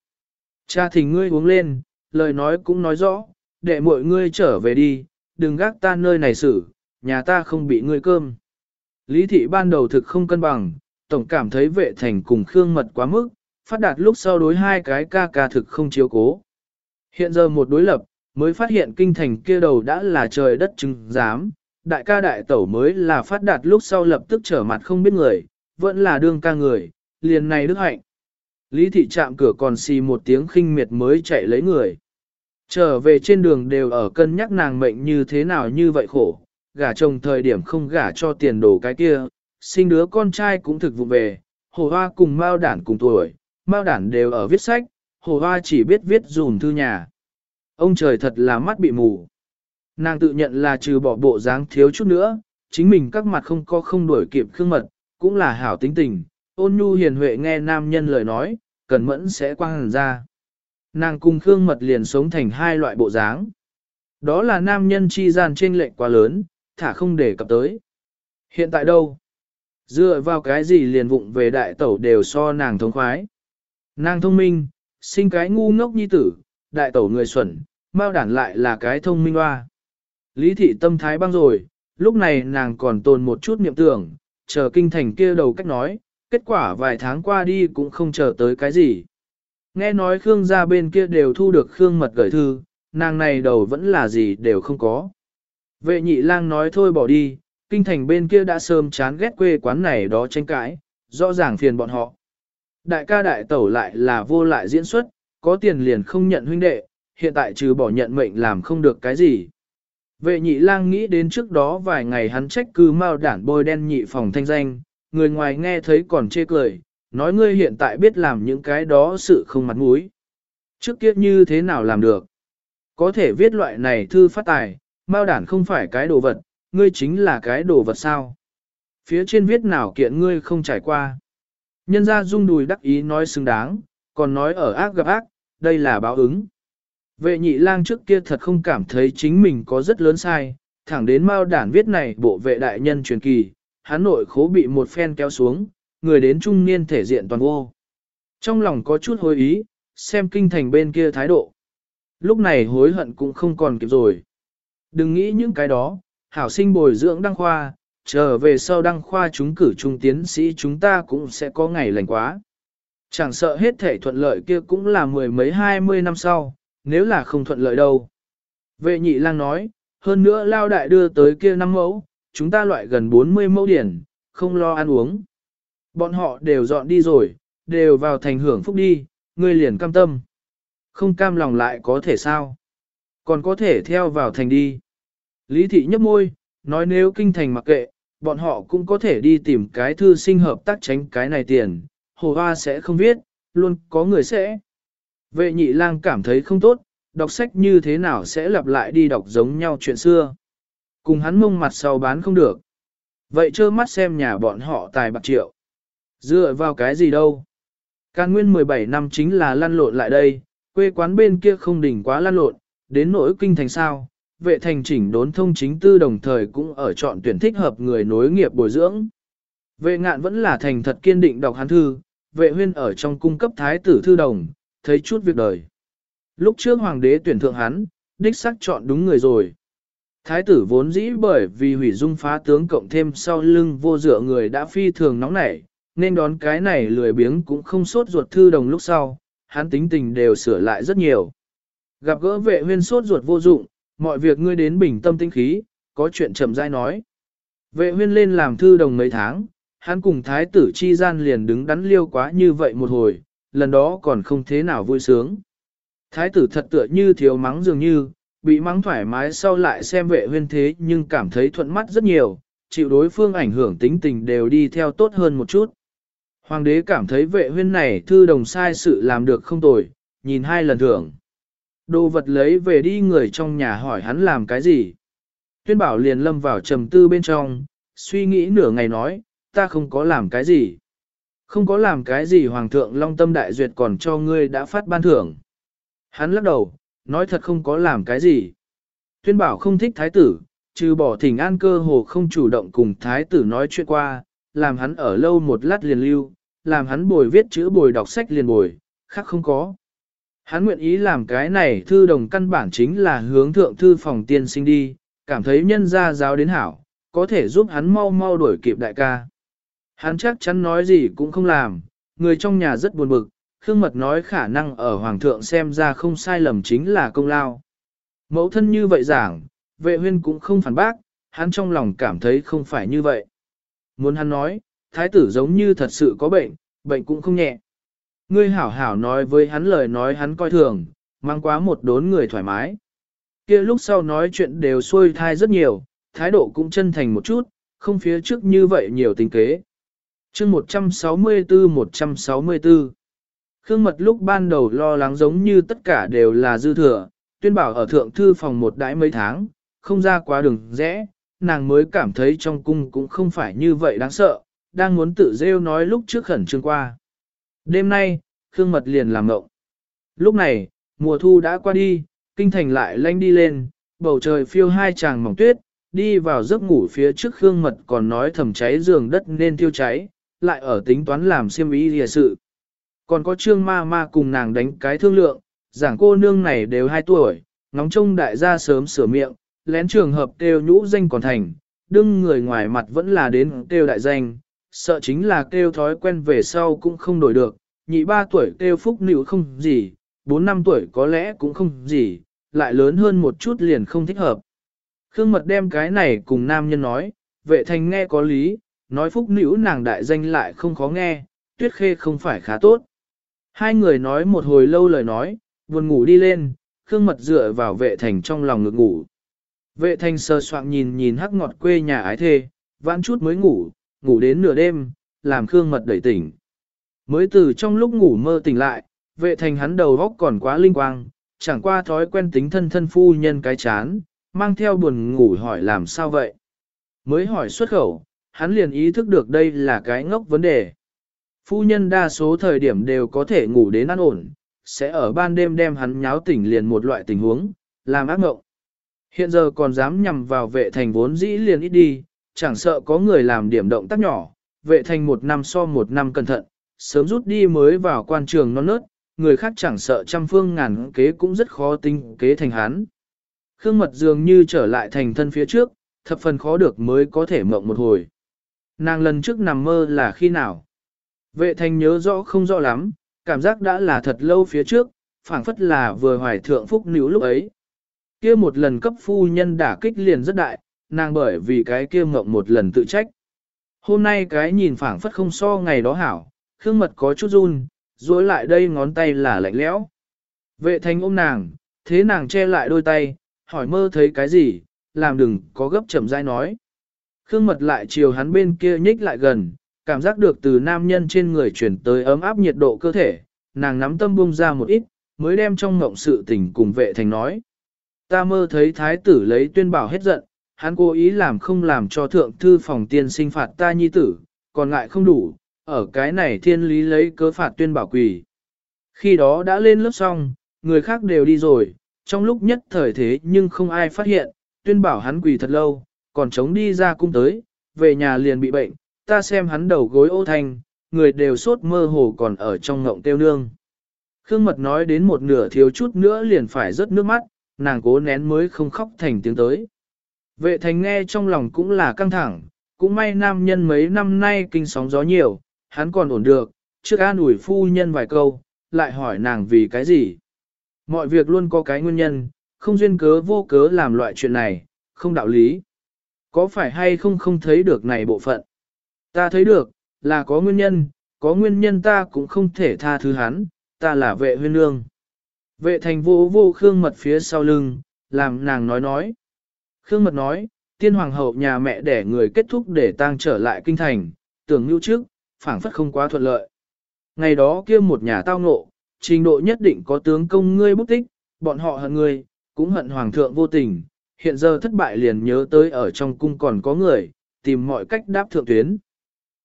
A: Cha thỉnh ngươi uống lên, lời nói cũng nói rõ, để mọi ngươi trở về đi, đừng gác ta nơi này xử, nhà ta không bị ngươi cơm. Lý thị ban đầu thực không cân bằng, tổng cảm thấy vệ thành cùng Khương Mật quá mức, phát đạt lúc sau đối hai cái ca ca thực không chiếu cố. Hiện giờ một đối lập, mới phát hiện kinh thành kia đầu đã là trời đất chứng giám, đại ca đại tẩu mới là phát đạt lúc sau lập tức trở mặt không biết người, vẫn là đương ca người, liền này đức hạnh. Lý thị chạm cửa còn xì một tiếng khinh miệt mới chạy lấy người. Trở về trên đường đều ở cân nhắc nàng mệnh như thế nào như vậy khổ, gả chồng thời điểm không gả cho tiền đồ cái kia, sinh đứa con trai cũng thực vụ về, hồ hoa cùng mao đản cùng tuổi, mao đản đều ở viết sách, hồ hoa chỉ biết viết dùm thư nhà. Ông trời thật là mắt bị mù. Nàng tự nhận là trừ bỏ bộ dáng thiếu chút nữa, chính mình các mặt không có không đuổi kịp khương mật, cũng là hảo tính tình, ôn nhu hiền huệ nghe nam nhân lời nói, cần mẫn sẽ quang hẳn ra. Nàng cùng khương mật liền sống thành hai loại bộ dáng. Đó là nam nhân chi gian trên lệnh quá lớn, thả không để cập tới. Hiện tại đâu? Dựa vào cái gì liền vụng về đại tẩu đều so nàng thống khoái. Nàng thông minh, sinh cái ngu ngốc nhi tử, đại tẩu người xuẩn, mao đản lại là cái thông minh hoa. Lý thị tâm thái băng rồi, lúc này nàng còn tồn một chút niệm tưởng, chờ kinh thành kia đầu cách nói, kết quả vài tháng qua đi cũng không chờ tới cái gì. Nghe nói Khương gia bên kia đều thu được Khương mật gửi thư, nàng này đầu vẫn là gì đều không có. Vệ nhị lang nói thôi bỏ đi, kinh thành bên kia đã sớm chán ghét quê quán này đó tranh cãi, rõ ràng phiền bọn họ. Đại ca đại tẩu lại là vô lại diễn xuất, có tiền liền không nhận huynh đệ, hiện tại trừ bỏ nhận mệnh làm không được cái gì. Vệ nhị lang nghĩ đến trước đó vài ngày hắn trách cứ mau đản bôi đen nhị phòng thanh danh, người ngoài nghe thấy còn chê cười, nói ngươi hiện tại biết làm những cái đó sự không mặt mũi. Trước kia như thế nào làm được? Có thể viết loại này thư phát tài, mau đản không phải cái đồ vật, ngươi chính là cái đồ vật sao? Phía trên viết nào kiện ngươi không trải qua. Nhân ra rung đùi đắc ý nói xứng đáng, còn nói ở ác gặp ác, đây là báo ứng. Vệ nhị lang trước kia thật không cảm thấy chính mình có rất lớn sai, thẳng đến mao đản viết này bộ vệ đại nhân truyền kỳ, hắn nội khố bị một phen kéo xuống, người đến trung niên thể diện toàn vô. Trong lòng có chút hối ý, xem kinh thành bên kia thái độ. Lúc này hối hận cũng không còn kịp rồi. Đừng nghĩ những cái đó, hảo sinh bồi dưỡng đăng khoa, trở về sau đăng khoa chúng cử trung tiến sĩ chúng ta cũng sẽ có ngày lành quá. Chẳng sợ hết thể thuận lợi kia cũng là mười mấy hai mươi năm sau, nếu là không thuận lợi đâu. Vệ nhị lang nói, hơn nữa lao đại đưa tới kia năm mẫu, chúng ta loại gần 40 mẫu điển, không lo ăn uống. Bọn họ đều dọn đi rồi, đều vào thành hưởng phúc đi, ngươi liền cam tâm. Không cam lòng lại có thể sao? Còn có thể theo vào thành đi. Lý thị nhấp môi, nói nếu kinh thành mặc kệ, bọn họ cũng có thể đi tìm cái thư sinh hợp tác tránh cái này tiền, hồ hoa sẽ không viết, luôn có người sẽ. Vệ nhị lang cảm thấy không tốt, đọc sách như thế nào sẽ lặp lại đi đọc giống nhau chuyện xưa. Cùng hắn mông mặt sau bán không được. Vậy trơ mắt xem nhà bọn họ tài bạc triệu. Dựa vào cái gì đâu. Can nguyên 17 năm chính là lăn lộn lại đây, quê quán bên kia không đỉnh quá lăn lộn, đến nỗi kinh thành sao. Vệ thành chỉnh đốn thông chính tư đồng thời cũng ở chọn tuyển thích hợp người nối nghiệp bồi dưỡng. Vệ ngạn vẫn là thành thật kiên định đọc hán thư, vệ huyên ở trong cung cấp thái tử thư đồng, thấy chút việc đời. Lúc trước hoàng đế tuyển thượng hắn, đích xác chọn đúng người rồi. Thái tử vốn dĩ bởi vì hủy dung phá tướng cộng thêm sau lưng vô dựa người đã phi thường nóng nảy, nên đón cái này lười biếng cũng không sốt ruột thư đồng lúc sau, hắn tính tình đều sửa lại rất nhiều. Gặp gỡ vệ huyên sốt ruột vô dụng, mọi việc ngươi đến bình tâm tinh khí, có chuyện chậm rãi nói. Vệ huyên lên làm thư đồng mấy tháng, hắn cùng thái tử chi gian liền đứng đắn liêu quá như vậy một hồi, lần đó còn không thế nào vui sướng. Thái tử thật tựa như thiếu mắng dường như, bị mắng thoải mái sau lại xem vệ huyên thế nhưng cảm thấy thuận mắt rất nhiều, chịu đối phương ảnh hưởng tính tình đều đi theo tốt hơn một chút. Hoàng đế cảm thấy vệ huyên này thư đồng sai sự làm được không tồi, nhìn hai lần thưởng. Đồ vật lấy về đi người trong nhà hỏi hắn làm cái gì. Tuyên bảo liền lâm vào trầm tư bên trong, suy nghĩ nửa ngày nói, ta không có làm cái gì. Không có làm cái gì Hoàng thượng Long Tâm Đại Duyệt còn cho ngươi đã phát ban thưởng. Hắn lắc đầu, nói thật không có làm cái gì. Tuyên bảo không thích thái tử, trừ bỏ thỉnh an cơ hồ không chủ động cùng thái tử nói chuyện qua, làm hắn ở lâu một lát liền lưu, làm hắn bồi viết chữ bồi đọc sách liền bồi, khác không có. Hắn nguyện ý làm cái này thư đồng căn bản chính là hướng thượng thư phòng tiên sinh đi, cảm thấy nhân gia giáo đến hảo, có thể giúp hắn mau mau đuổi kịp đại ca. Hắn chắc chắn nói gì cũng không làm, người trong nhà rất buồn bực, Khương Mật nói khả năng ở Hoàng thượng xem ra không sai lầm chính là công lao. Mẫu thân như vậy giảng, vệ huyên cũng không phản bác, hắn trong lòng cảm thấy không phải như vậy. Muốn hắn nói, thái tử giống như thật sự có bệnh, bệnh cũng không nhẹ. Ngươi hảo hảo nói với hắn lời nói hắn coi thường, mang quá một đốn người thoải mái. kia lúc sau nói chuyện đều xuôi thai rất nhiều, thái độ cũng chân thành một chút, không phía trước như vậy nhiều tình kế chương 164-164 Khương Mật lúc ban đầu lo lắng giống như tất cả đều là dư thừa, tuyên bảo ở thượng thư phòng một đãi mấy tháng, không ra quá đường rẽ, nàng mới cảm thấy trong cung cũng không phải như vậy đáng sợ, đang muốn tự rêu nói lúc trước khẩn trương qua. Đêm nay, Khương Mật liền làm ngộng. Lúc này, mùa thu đã qua đi, kinh thành lại lanh đi lên, bầu trời phiêu hai chàng mỏng tuyết, đi vào giấc ngủ phía trước Khương Mật còn nói thầm cháy giường đất nên tiêu cháy, lại ở tính toán làm siêm ý lìa sự. Còn có trương ma ma cùng nàng đánh cái thương lượng, giảng cô nương này đều 2 tuổi, ngóng trông đại gia sớm sửa miệng, lén trường hợp kêu nhũ danh còn thành, đương người ngoài mặt vẫn là đến kêu đại danh, sợ chính là kêu thói quen về sau cũng không đổi được, nhị ba tuổi kêu phúc nữ không gì, bốn năm tuổi có lẽ cũng không gì, lại lớn hơn một chút liền không thích hợp. Khương Mật đem cái này cùng nam nhân nói, vệ thành nghe có lý, nói phúc nữ nàng đại danh lại không khó nghe, tuyết khê không phải khá tốt. Hai người nói một hồi lâu lời nói, buồn ngủ đi lên, Khương Mật dựa vào vệ thành trong lòng ngực ngủ. Vệ thành sờ soạn nhìn nhìn hắc ngọt quê nhà ái thê, vãn chút mới ngủ, ngủ đến nửa đêm, làm Khương Mật đẩy tỉnh. Mới từ trong lúc ngủ mơ tỉnh lại, vệ thành hắn đầu góc còn quá linh quang, chẳng qua thói quen tính thân thân phu nhân cái chán, mang theo buồn ngủ hỏi làm sao vậy. Mới hỏi xuất khẩu, hắn liền ý thức được đây là cái ngốc vấn đề. Phu nhân đa số thời điểm đều có thể ngủ đến an ổn, sẽ ở ban đêm đem hắn nháo tỉnh liền một loại tình huống, làm ác mộng. Hiện giờ còn dám nhằm vào vệ thành vốn dĩ liền ít đi, chẳng sợ có người làm điểm động tác nhỏ, vệ thành một năm so một năm cẩn thận, sớm rút đi mới vào quan trường non nớt, người khác chẳng sợ trăm phương ngàn kế cũng rất khó tinh kế thành hắn. Khương mật dường như trở lại thành thân phía trước, thập phần khó được mới có thể mộng một hồi. Nàng lần trước nằm mơ là khi nào? Vệ thành nhớ rõ không rõ lắm, cảm giác đã là thật lâu phía trước, phảng phất là vừa hoài thượng phúc nữ lúc ấy. Kia một lần cấp phu nhân đả kích liền rất đại, nàng bởi vì cái kia mộng một lần tự trách. Hôm nay cái nhìn phảng phất không so ngày đó hảo, khương mật có chút run, duỗi lại đây ngón tay là lạnh lẽo. Vệ thành ôm nàng, thế nàng che lại đôi tay, hỏi mơ thấy cái gì, làm đừng có gấp chậm rãi nói. Khương mật lại chiều hắn bên kia nhích lại gần, cảm giác được từ nam nhân trên người chuyển tới ấm áp nhiệt độ cơ thể, nàng nắm tâm buông ra một ít, mới đem trong ngộng sự tình cùng vệ thành nói. Ta mơ thấy thái tử lấy tuyên bảo hết giận, hắn cố ý làm không làm cho thượng thư phòng tiên sinh phạt ta nhi tử, còn ngại không đủ, ở cái này thiên lý lấy cớ phạt tuyên bảo quỳ. Khi đó đã lên lớp xong, người khác đều đi rồi, trong lúc nhất thời thế nhưng không ai phát hiện, tuyên bảo hắn quỳ thật lâu, còn chống đi ra cung tới, về nhà liền bị bệnh, ta xem hắn đầu gối ô thanh, người đều sốt mơ hồ còn ở trong ngộng tiêu nương. Khương Mật nói đến một nửa thiếu chút nữa liền phải rớt nước mắt, nàng cố nén mới không khóc thành tiếng tới. Vệ thành nghe trong lòng cũng là căng thẳng, cũng may nam nhân mấy năm nay kinh sóng gió nhiều, hắn còn ổn được, trước an ủi phu nhân vài câu, lại hỏi nàng vì cái gì. Mọi việc luôn có cái nguyên nhân, không duyên cớ vô cớ làm loại chuyện này, không đạo lý. Có phải hay không không thấy được này bộ phận? Ta thấy được, là có nguyên nhân, có nguyên nhân ta cũng không thể tha thứ hắn, ta là vệ huyên nương. Vệ thành vô vô Khương Mật phía sau lưng, làm nàng nói nói. Khương Mật nói, tiên hoàng hậu nhà mẹ đẻ người kết thúc để tang trở lại kinh thành, tưởng lưu trước, phảng phất không quá thuận lợi. Ngày đó kia một nhà tao ngộ, trình độ nhất định có tướng công ngươi bút tích, bọn họ hận ngươi, cũng hận hoàng thượng vô tình, hiện giờ thất bại liền nhớ tới ở trong cung còn có người, tìm mọi cách đáp thượng tuyến.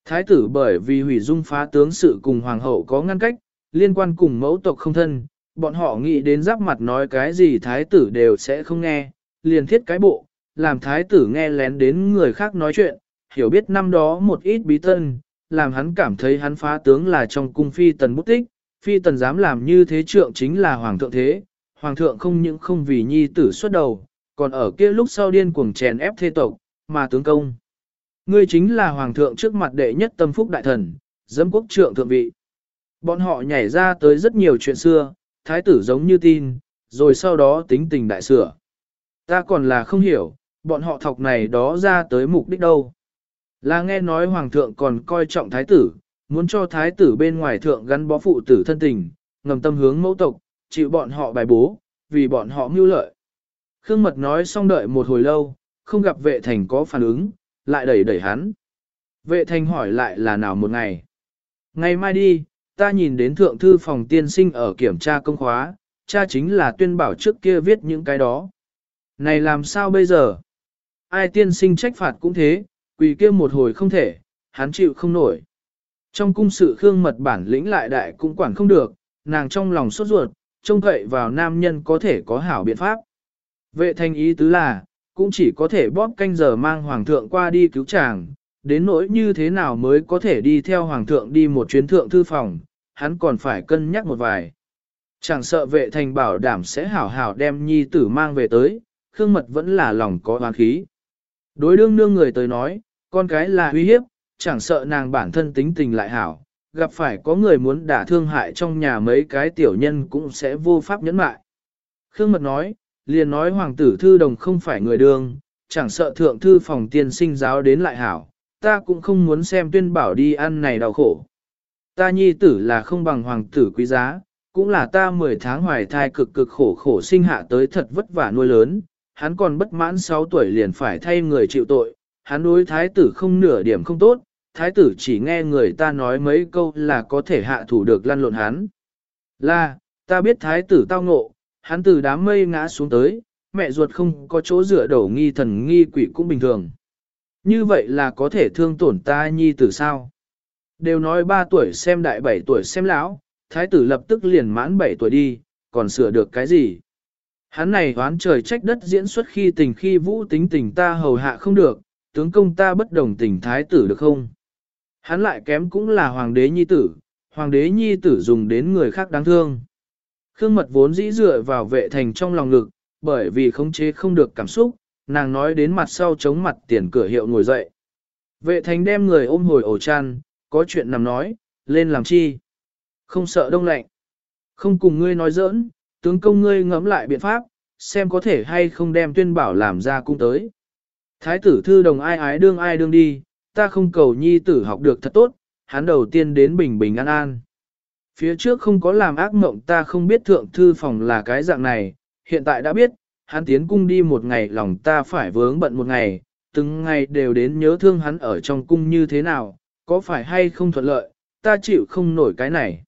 A: Thái tử bởi vì hủy dung phá tướng sự cùng hoàng hậu có ngăn cách, liên quan cùng mẫu tộc không thân, bọn họ nghĩ đến giáp mặt nói cái gì thái tử đều sẽ không nghe, liền thiết cái bộ, làm thái tử nghe lén đến người khác nói chuyện, hiểu biết năm đó một ít bí tân, làm hắn cảm thấy hắn phá tướng là trong cung phi tần bút tích, phi tần dám làm như thế trượng chính là hoàng thượng thế, hoàng thượng không những không vì nhi tử xuất đầu, còn ở kia lúc sau điên cuồng chèn ép thế tộc, mà tướng công. Ngươi chính là hoàng thượng trước mặt đệ nhất tâm phúc đại thần, dâm quốc trượng thượng vị. Bọn họ nhảy ra tới rất nhiều chuyện xưa, thái tử giống như tin, rồi sau đó tính tình đại sửa. Ta còn là không hiểu, bọn họ thọc này đó ra tới mục đích đâu. Là nghe nói hoàng thượng còn coi trọng thái tử, muốn cho thái tử bên ngoài thượng gắn bó phụ tử thân tình, ngầm tâm hướng mẫu tộc, chịu bọn họ bài bố, vì bọn họ mưu lợi. Khương Mật nói xong đợi một hồi lâu, không gặp vệ thành có phản ứng, lại đẩy đẩy hắn. Vệ thành hỏi lại là nào một ngày. Ngày mai đi, ta nhìn đến thượng thư phòng tiên sinh ở kiểm tra công khóa, cha chính là tuyên bảo trước kia viết những cái đó. Này làm sao bây giờ? Ai tiên sinh trách phạt cũng thế, quỳ kia một hồi không thể, hắn chịu không nổi. Trong cung sự khương mật bản lĩnh lại đại cũng quản không được, nàng trong lòng sốt ruột, trông cậy vào nam nhân có thể có hảo biện pháp. Vệ Thanh ý tứ là, cũng chỉ có thể bóp canh giờ mang hoàng thượng qua đi cứu chàng, đến nỗi như thế nào mới có thể đi theo hoàng thượng đi một chuyến thượng thư phòng, hắn còn phải cân nhắc một vài. Chẳng sợ vệ thành bảo đảm sẽ hảo hảo đem nhi tử mang về tới, Khương Mật vẫn là lòng có oán khí. Đối đương nương người tới nói, con cái là uy hiếp, chẳng sợ nàng bản thân tính tình lại hảo, gặp phải có người muốn đả thương hại trong nhà mấy cái tiểu nhân cũng sẽ vô pháp nhẫn mại. Khương Mật nói, liền nói hoàng tử thư đồng không phải người đương, chẳng sợ thượng thư phòng tiên sinh giáo đến lại hảo, ta cũng không muốn xem tuyên bảo đi ăn này đau khổ. Ta nhi tử là không bằng hoàng tử quý giá, cũng là ta 10 tháng hoài thai cực cực khổ khổ sinh hạ tới thật vất vả nuôi lớn, hắn còn bất mãn 6 tuổi liền phải thay người chịu tội, hắn đối thái tử không nửa điểm không tốt, thái tử chỉ nghe người ta nói mấy câu là có thể hạ thủ được lăn lộn hắn. Là, ta biết thái tử tao ngộ, hắn từ đám mây ngã xuống tới, mẹ ruột không có chỗ dựa đổ nghi thần nghi quỷ cũng bình thường. Như vậy là có thể thương tổn ta nhi tử sao? Đều nói 3 tuổi xem đại 7 tuổi xem lão, thái tử lập tức liền mãn 7 tuổi đi, còn sửa được cái gì? Hắn này oán trời trách đất diễn xuất khi tình khi vũ tính tình ta hầu hạ không được, tướng công ta bất đồng tình thái tử được không? Hắn lại kém cũng là hoàng đế nhi tử, hoàng đế nhi tử dùng đến người khác đáng thương. Khương mật vốn dĩ dựa vào vệ thành trong lòng lực bởi vì khống chế không được cảm xúc, nàng nói đến mặt sau chống mặt tiền cửa hiệu ngồi dậy. Vệ thành đem người ôm hồi ổ chăn, có chuyện nằm nói, lên làm chi? Không sợ đông lạnh. Không cùng ngươi nói giỡn, tướng công ngươi ngẫm lại biện pháp, xem có thể hay không đem tuyên bảo làm ra cung tới. Thái tử thư đồng ai ái đương ai đương đi, ta không cầu nhi tử học được thật tốt, hắn đầu tiên đến bình bình an an. Phía trước không có làm ác mộng ta không biết thượng thư phòng là cái dạng này, hiện tại đã biết, hắn tiến cung đi một ngày lòng ta phải vướng bận một ngày, từng ngày đều đến nhớ thương hắn ở trong cung như thế nào, có phải hay không thuận lợi, ta chịu không nổi cái này.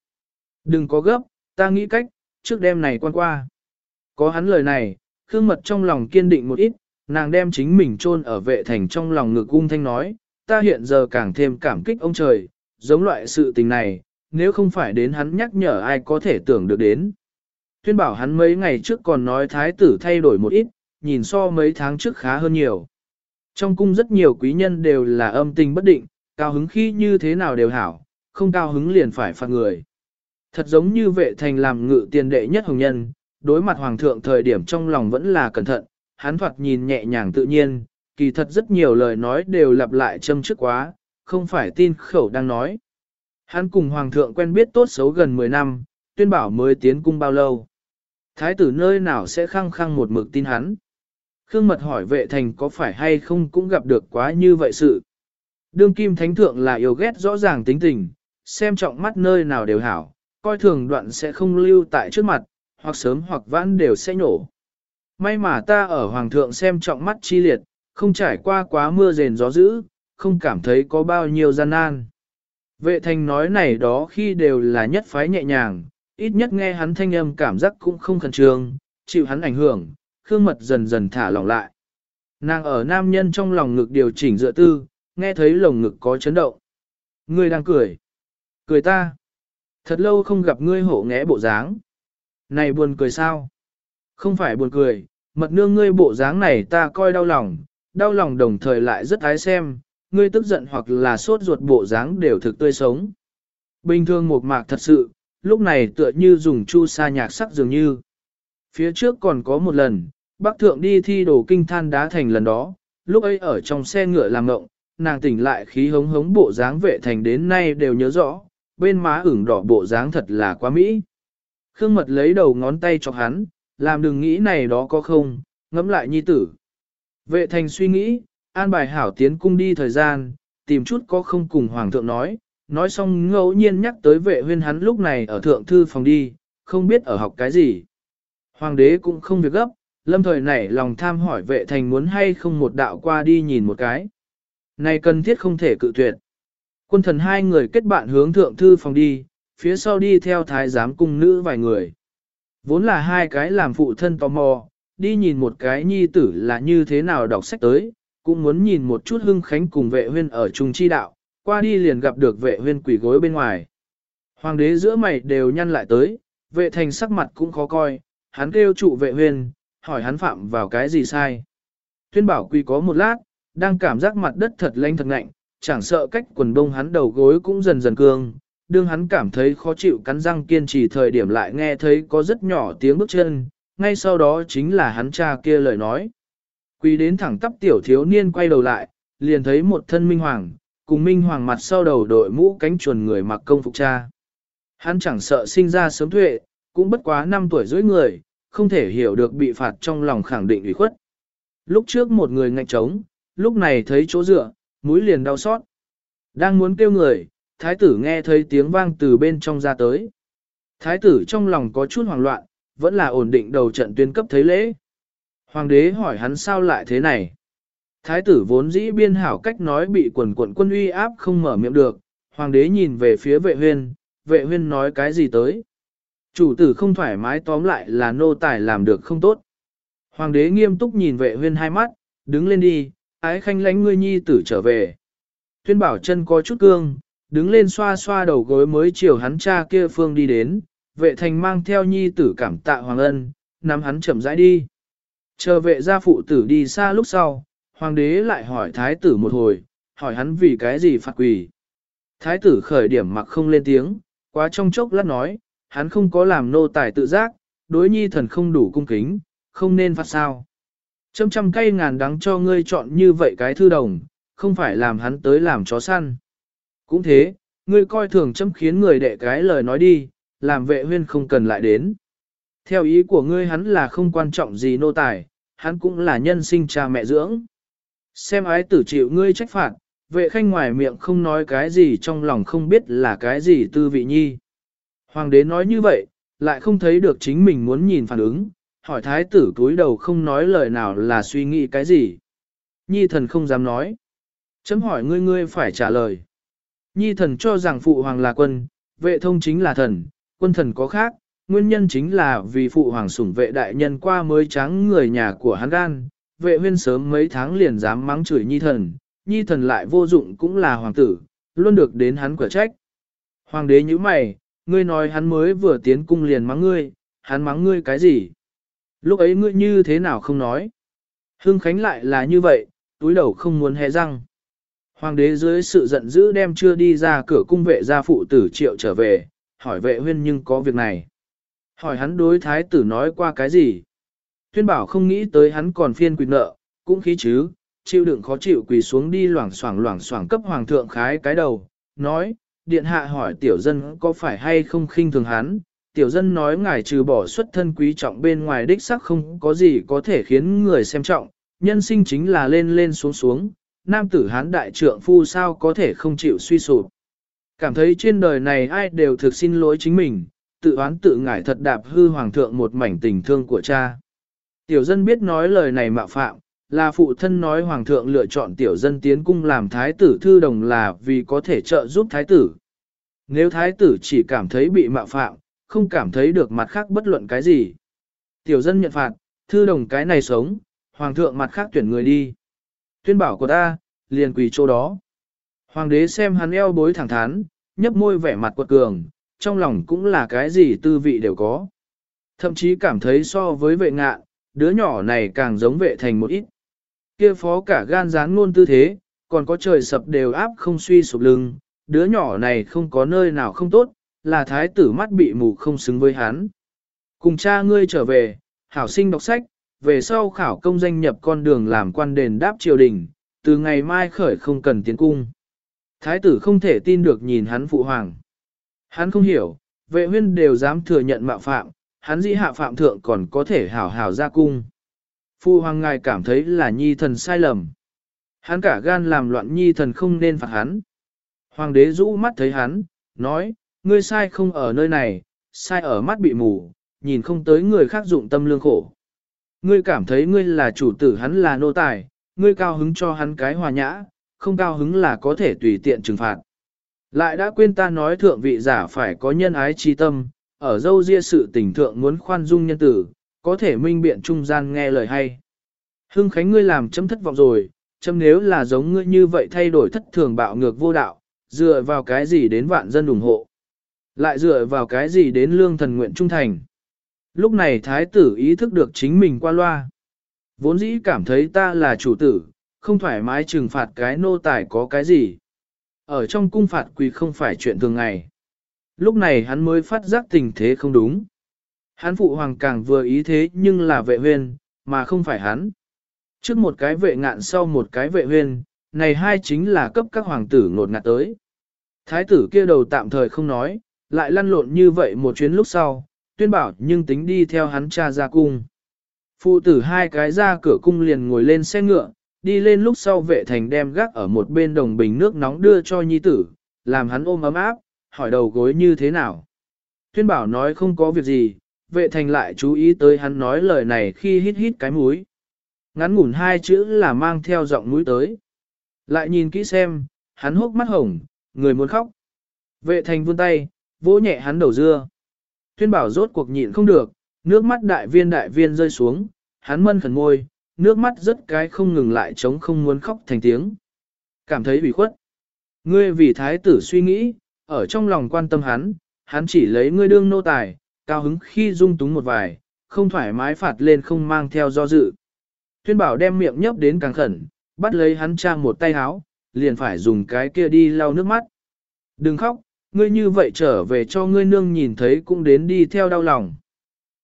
A: Đừng có gấp, ta nghĩ cách, trước đêm này quan qua. Có hắn lời này, Khương Mật trong lòng kiên định một ít, nàng đem chính mình chôn ở vệ thành trong lòng ngực ung thanh nói, ta hiện giờ càng thêm cảm kích ông trời, giống loại sự tình này, nếu không phải đến hắn nhắc nhở ai có thể tưởng được đến. Tuyên bảo hắn mấy ngày trước còn nói thái tử thay đổi một ít, nhìn so mấy tháng trước khá hơn nhiều. Trong cung rất nhiều quý nhân đều là âm tình bất định, cao hứng khi như thế nào đều hảo, không cao hứng liền phải phạt người. Thật giống như vệ thành làm ngự tiền đệ nhất hồng nhân, đối mặt hoàng thượng thời điểm trong lòng vẫn là cẩn thận, hắn thoạt nhìn nhẹ nhàng tự nhiên, kỳ thật rất nhiều lời nói đều lặp lại châm trước quá, không phải tin khẩu đang nói. Hắn cùng hoàng thượng quen biết tốt xấu gần 10 năm, tuyên bảo mới tiến cung bao lâu. Thái tử nơi nào sẽ khăng khăng một mực tin hắn. Khương mật hỏi vệ thành có phải hay không cũng gặp được quá như vậy sự. Đương kim thánh thượng là yêu ghét rõ ràng tính tình, xem trọng mắt nơi nào đều hảo, coi thường đoạn sẽ không lưu tại trước mặt, hoặc sớm hoặc vãn đều sẽ nhổ. May mà ta ở hoàng thượng xem trọng mắt chi liệt, không trải qua quá mưa rền gió dữ, không cảm thấy có bao nhiêu gian nan. Vệ thành nói này đó khi đều là nhất phái nhẹ nhàng, ít nhất nghe hắn thanh âm cảm giác cũng không khẩn trương, chịu hắn ảnh hưởng, khương mật dần dần thả lỏng lại. Nàng ở nam nhân trong lòng ngực điều chỉnh dựa tư, nghe thấy lồng ngực có chấn động. Ngươi đang cười. Cười ta. Thật lâu không gặp ngươi hổ nghẽ bộ dáng. Này buồn cười sao? Không phải buồn cười, mật nương ngươi bộ dáng này ta coi đau lòng, đau lòng đồng thời lại rất ái xem, ngươi tức giận hoặc là sốt ruột bộ dáng đều thực tươi sống. Bình thường một mạc thật sự, lúc này tựa như dùng chu sa nhạc sắc dường như. Phía trước còn có một lần, bác thượng đi thi đồ kinh than đá thành lần đó, lúc ấy ở trong xe ngựa làm ngộng, nàng tỉnh lại khí hống hống bộ dáng vệ thành đến nay đều nhớ rõ, bên má ửng đỏ bộ dáng thật là quá mỹ. Khương mật lấy đầu ngón tay cho hắn, làm đừng nghĩ này đó có không, ngẫm lại nhi tử. Vệ thành suy nghĩ, an bài hảo tiến cung đi thời gian, tìm chút có không cùng hoàng thượng nói, nói xong ngẫu nhiên nhắc tới vệ huyên hắn lúc này ở thượng thư phòng đi, không biết ở học cái gì. Hoàng đế cũng không việc gấp, lâm thời nảy lòng tham hỏi vệ thành muốn hay không một đạo qua đi nhìn một cái. Này cần thiết không thể cự tuyệt. Quân thần hai người kết bạn hướng thượng thư phòng đi, phía sau đi theo thái giám cung nữ vài người. Vốn là hai cái làm phụ thân tò mò, đi nhìn một cái nhi tử là như thế nào đọc sách tới, cũng muốn nhìn một chút hưng khánh cùng vệ huyên ở trung chi đạo, qua đi liền gặp được vệ huyên quỷ gối bên ngoài. Hoàng đế giữa mày đều nhăn lại tới, vệ thành sắc mặt cũng khó coi, hắn kêu trụ vệ huyên, hỏi hắn phạm vào cái gì sai. Tuyên bảo quỳ có một lát, đang cảm giác mặt đất thật lanh thật ngạnh, chẳng sợ cách quần đông hắn đầu gối cũng dần dần cương. Đương hắn cảm thấy khó chịu cắn răng kiên trì thời điểm lại nghe thấy có rất nhỏ tiếng bước chân, ngay sau đó chính là hắn cha kia lời nói. Quỳ đến thẳng tắp tiểu thiếu niên quay đầu lại, liền thấy một thân minh hoàng, cùng minh hoàng mặt sau đầu đội mũ cánh chuồn người mặc công phục cha. Hắn chẳng sợ sinh ra sớm thuệ, cũng bất quá 5 tuổi dưới người, không thể hiểu được bị phạt trong lòng khẳng định ủy khuất. Lúc trước một người ngạnh trống, lúc này thấy chỗ dựa, mũi liền đau xót. Đang muốn kêu người, thái tử nghe thấy tiếng vang từ bên trong ra tới. Thái tử trong lòng có chút hoảng loạn, vẫn là ổn định đầu trận tuyên cấp thấy lễ. Hoàng đế hỏi hắn sao lại thế này. Thái tử vốn dĩ biên hảo cách nói bị quần quận quân uy áp không mở miệng được. Hoàng đế nhìn về phía vệ huyên, vệ huyên nói cái gì tới. Chủ tử không thoải mái tóm lại là nô tài làm được không tốt. Hoàng đế nghiêm túc nhìn vệ huyên hai mắt, đứng lên đi, ái khanh lánh ngươi nhi tử trở về. Tuyên bảo chân có chút cương, đứng lên xoa xoa đầu gối mới chiều hắn cha kia phương đi đến, vệ thành mang theo nhi tử cảm tạ hoàng ân, nắm hắn chậm rãi đi. Chờ vệ gia phụ tử đi xa lúc sau, hoàng đế lại hỏi thái tử một hồi, hỏi hắn vì cái gì phạt quỷ. Thái tử khởi điểm mặc không lên tiếng, quá trong chốc lát nói, hắn không có làm nô tài tự giác, đối nhi thần không đủ cung kính, không nên phạt sao. Trăm trăm cây ngàn đắng cho ngươi chọn như vậy cái thư đồng, không phải làm hắn tới làm chó săn. Cũng thế, ngươi coi thường châm khiến người đệ cái lời nói đi, làm vệ huyên không cần lại đến. Theo ý của ngươi hắn là không quan trọng gì nô tài, hắn cũng là nhân sinh cha mẹ dưỡng. Xem ái tử chịu ngươi trách phạt, vệ khanh ngoài miệng không nói cái gì trong lòng không biết là cái gì tư vị nhi. Hoàng đế nói như vậy, lại không thấy được chính mình muốn nhìn phản ứng, hỏi thái tử túi đầu không nói lời nào là suy nghĩ cái gì. Nhi thần không dám nói. Chấm hỏi ngươi ngươi phải trả lời. Nhi thần cho rằng phụ hoàng là quân, vệ thông chính là thần, quân thần có khác, nguyên nhân chính là vì phụ hoàng sủng vệ đại nhân qua mới trắng người nhà của hắn gan, vệ huyên sớm mấy tháng liền dám mắng chửi nhi thần, nhi thần lại vô dụng cũng là hoàng tử, luôn được đến hắn quả trách. Hoàng đế như mày, ngươi nói hắn mới vừa tiến cung liền mắng ngươi, hắn mắng ngươi cái gì? Lúc ấy ngươi như thế nào không nói? Hưng Khánh lại là như vậy, túi đầu không muốn hé răng. Hoàng đế dưới sự giận dữ đem chưa đi ra cửa cung vệ gia phụ tử triệu trở về, hỏi vệ huyên nhưng có việc này. Hỏi hắn đối thái tử nói qua cái gì? Tuyên bảo không nghĩ tới hắn còn phiên quỳ nợ, cũng khí chứ, chịu đựng khó chịu quỳ xuống đi loảng xoảng loảng xoảng cấp hoàng thượng khái cái đầu, nói, điện hạ hỏi tiểu dân có phải hay không khinh thường hắn, tiểu dân nói ngài trừ bỏ xuất thân quý trọng bên ngoài đích sắc không có gì có thể khiến người xem trọng, nhân sinh chính là lên lên xuống xuống, nam tử hán đại trượng phu sao có thể không chịu suy sụp. Cảm thấy trên đời này ai đều thực xin lỗi chính mình, tự oán tự ngải thật đạp hư hoàng thượng một mảnh tình thương của cha. Tiểu dân biết nói lời này mạo phạm, là phụ thân nói hoàng thượng lựa chọn tiểu dân tiến cung làm thái tử thư đồng là vì có thể trợ giúp thái tử. Nếu thái tử chỉ cảm thấy bị mạo phạm, không cảm thấy được mặt khác bất luận cái gì. Tiểu dân nhận phạt, thư đồng cái này sống, hoàng thượng mặt khác tuyển người đi. Tuyên bảo của ta, liền quỳ chỗ đó. Hoàng đế xem hắn eo bối thẳng thắn, nhấp môi vẻ mặt quật cường, trong lòng cũng là cái gì tư vị đều có. Thậm chí cảm thấy so với vệ ngạ, đứa nhỏ này càng giống vệ thành một ít. Kia phó cả gan rán ngôn tư thế, còn có trời sập đều áp không suy sụp lưng, đứa nhỏ này không có nơi nào không tốt, là thái tử mắt bị mù không xứng với hắn. Cùng cha ngươi trở về, hảo sinh đọc sách, về sau khảo công danh nhập con đường làm quan đền đáp triều đình, từ ngày mai khởi không cần tiến cung. Thái tử không thể tin được nhìn hắn phụ hoàng. Hắn không hiểu, vệ huyên đều dám thừa nhận mạo phạm, hắn dĩ hạ phạm thượng còn có thể hảo hảo ra cung. Phụ hoàng ngài cảm thấy là nhi thần sai lầm. Hắn cả gan làm loạn nhi thần không nên phạt hắn. Hoàng đế rũ mắt thấy hắn, nói, ngươi sai không ở nơi này, sai ở mắt bị mù, nhìn không tới người khác dụng tâm lương khổ. Ngươi cảm thấy ngươi là chủ tử hắn là nô tài, ngươi cao hứng cho hắn cái hòa nhã, không cao hứng là có thể tùy tiện trừng phạt. Lại đã quên ta nói thượng vị giả phải có nhân ái chi tâm, ở dâu ria sự tình thượng muốn khoan dung nhân tử, có thể minh biện trung gian nghe lời hay. Hưng Khánh ngươi làm chấm thất vọng rồi, chấm nếu là giống ngươi như vậy thay đổi thất thường bạo ngược vô đạo, dựa vào cái gì đến vạn dân ủng hộ. Lại dựa vào cái gì đến lương thần nguyện trung thành. Lúc này thái tử ý thức được chính mình qua loa. Vốn dĩ cảm thấy ta là chủ tử, không thoải mái trừng phạt cái nô tài có cái gì. Ở trong cung phạt quỳ không phải chuyện thường ngày. Lúc này hắn mới phát giác tình thế không đúng. Hắn phụ hoàng càng vừa ý thế nhưng là vệ huyên, mà không phải hắn. Trước một cái vệ ngạn sau một cái vệ huyên, này hai chính là cấp các hoàng tử ngột ngạt tới. Thái tử kia đầu tạm thời không nói, lại lăn lộn như vậy một chuyến lúc sau, tuyên bảo nhưng tính đi theo hắn cha ra cung. Phụ tử hai cái ra cửa cung liền ngồi lên xe ngựa, đi lên lúc sau vệ thành đem gác ở một bên đồng bình nước nóng đưa cho nhi tử, làm hắn ôm ấm áp, hỏi đầu gối như thế nào. Tuyên bảo nói không có việc gì, vệ thành lại chú ý tới hắn nói lời này khi hít hít cái mũi. Ngắn ngủn hai chữ là mang theo giọng mũi tới. Lại nhìn kỹ xem, hắn hốc mắt hồng, người muốn khóc. Vệ thành vươn tay, vỗ nhẹ hắn đầu dưa. Tuyên bảo rốt cuộc nhịn không được, nước mắt đại viên đại viên rơi xuống, hắn mân khẩn môi, nước mắt rất cái không ngừng lại chống không muốn khóc thành tiếng. Cảm thấy bị khuất. Ngươi vì thái tử suy nghĩ, ở trong lòng quan tâm hắn, hắn chỉ lấy ngươi đương nô tài, cao hứng khi dung túng một vài, không thoải mái phạt lên không mang theo do dự. Tuyên bảo đem miệng nhấp đến càng khẩn, bắt lấy hắn trang một tay háo, liền phải dùng cái kia đi lau nước mắt. Đừng khóc, ngươi như vậy trở về cho ngươi nương nhìn thấy cũng đến đi theo đau lòng.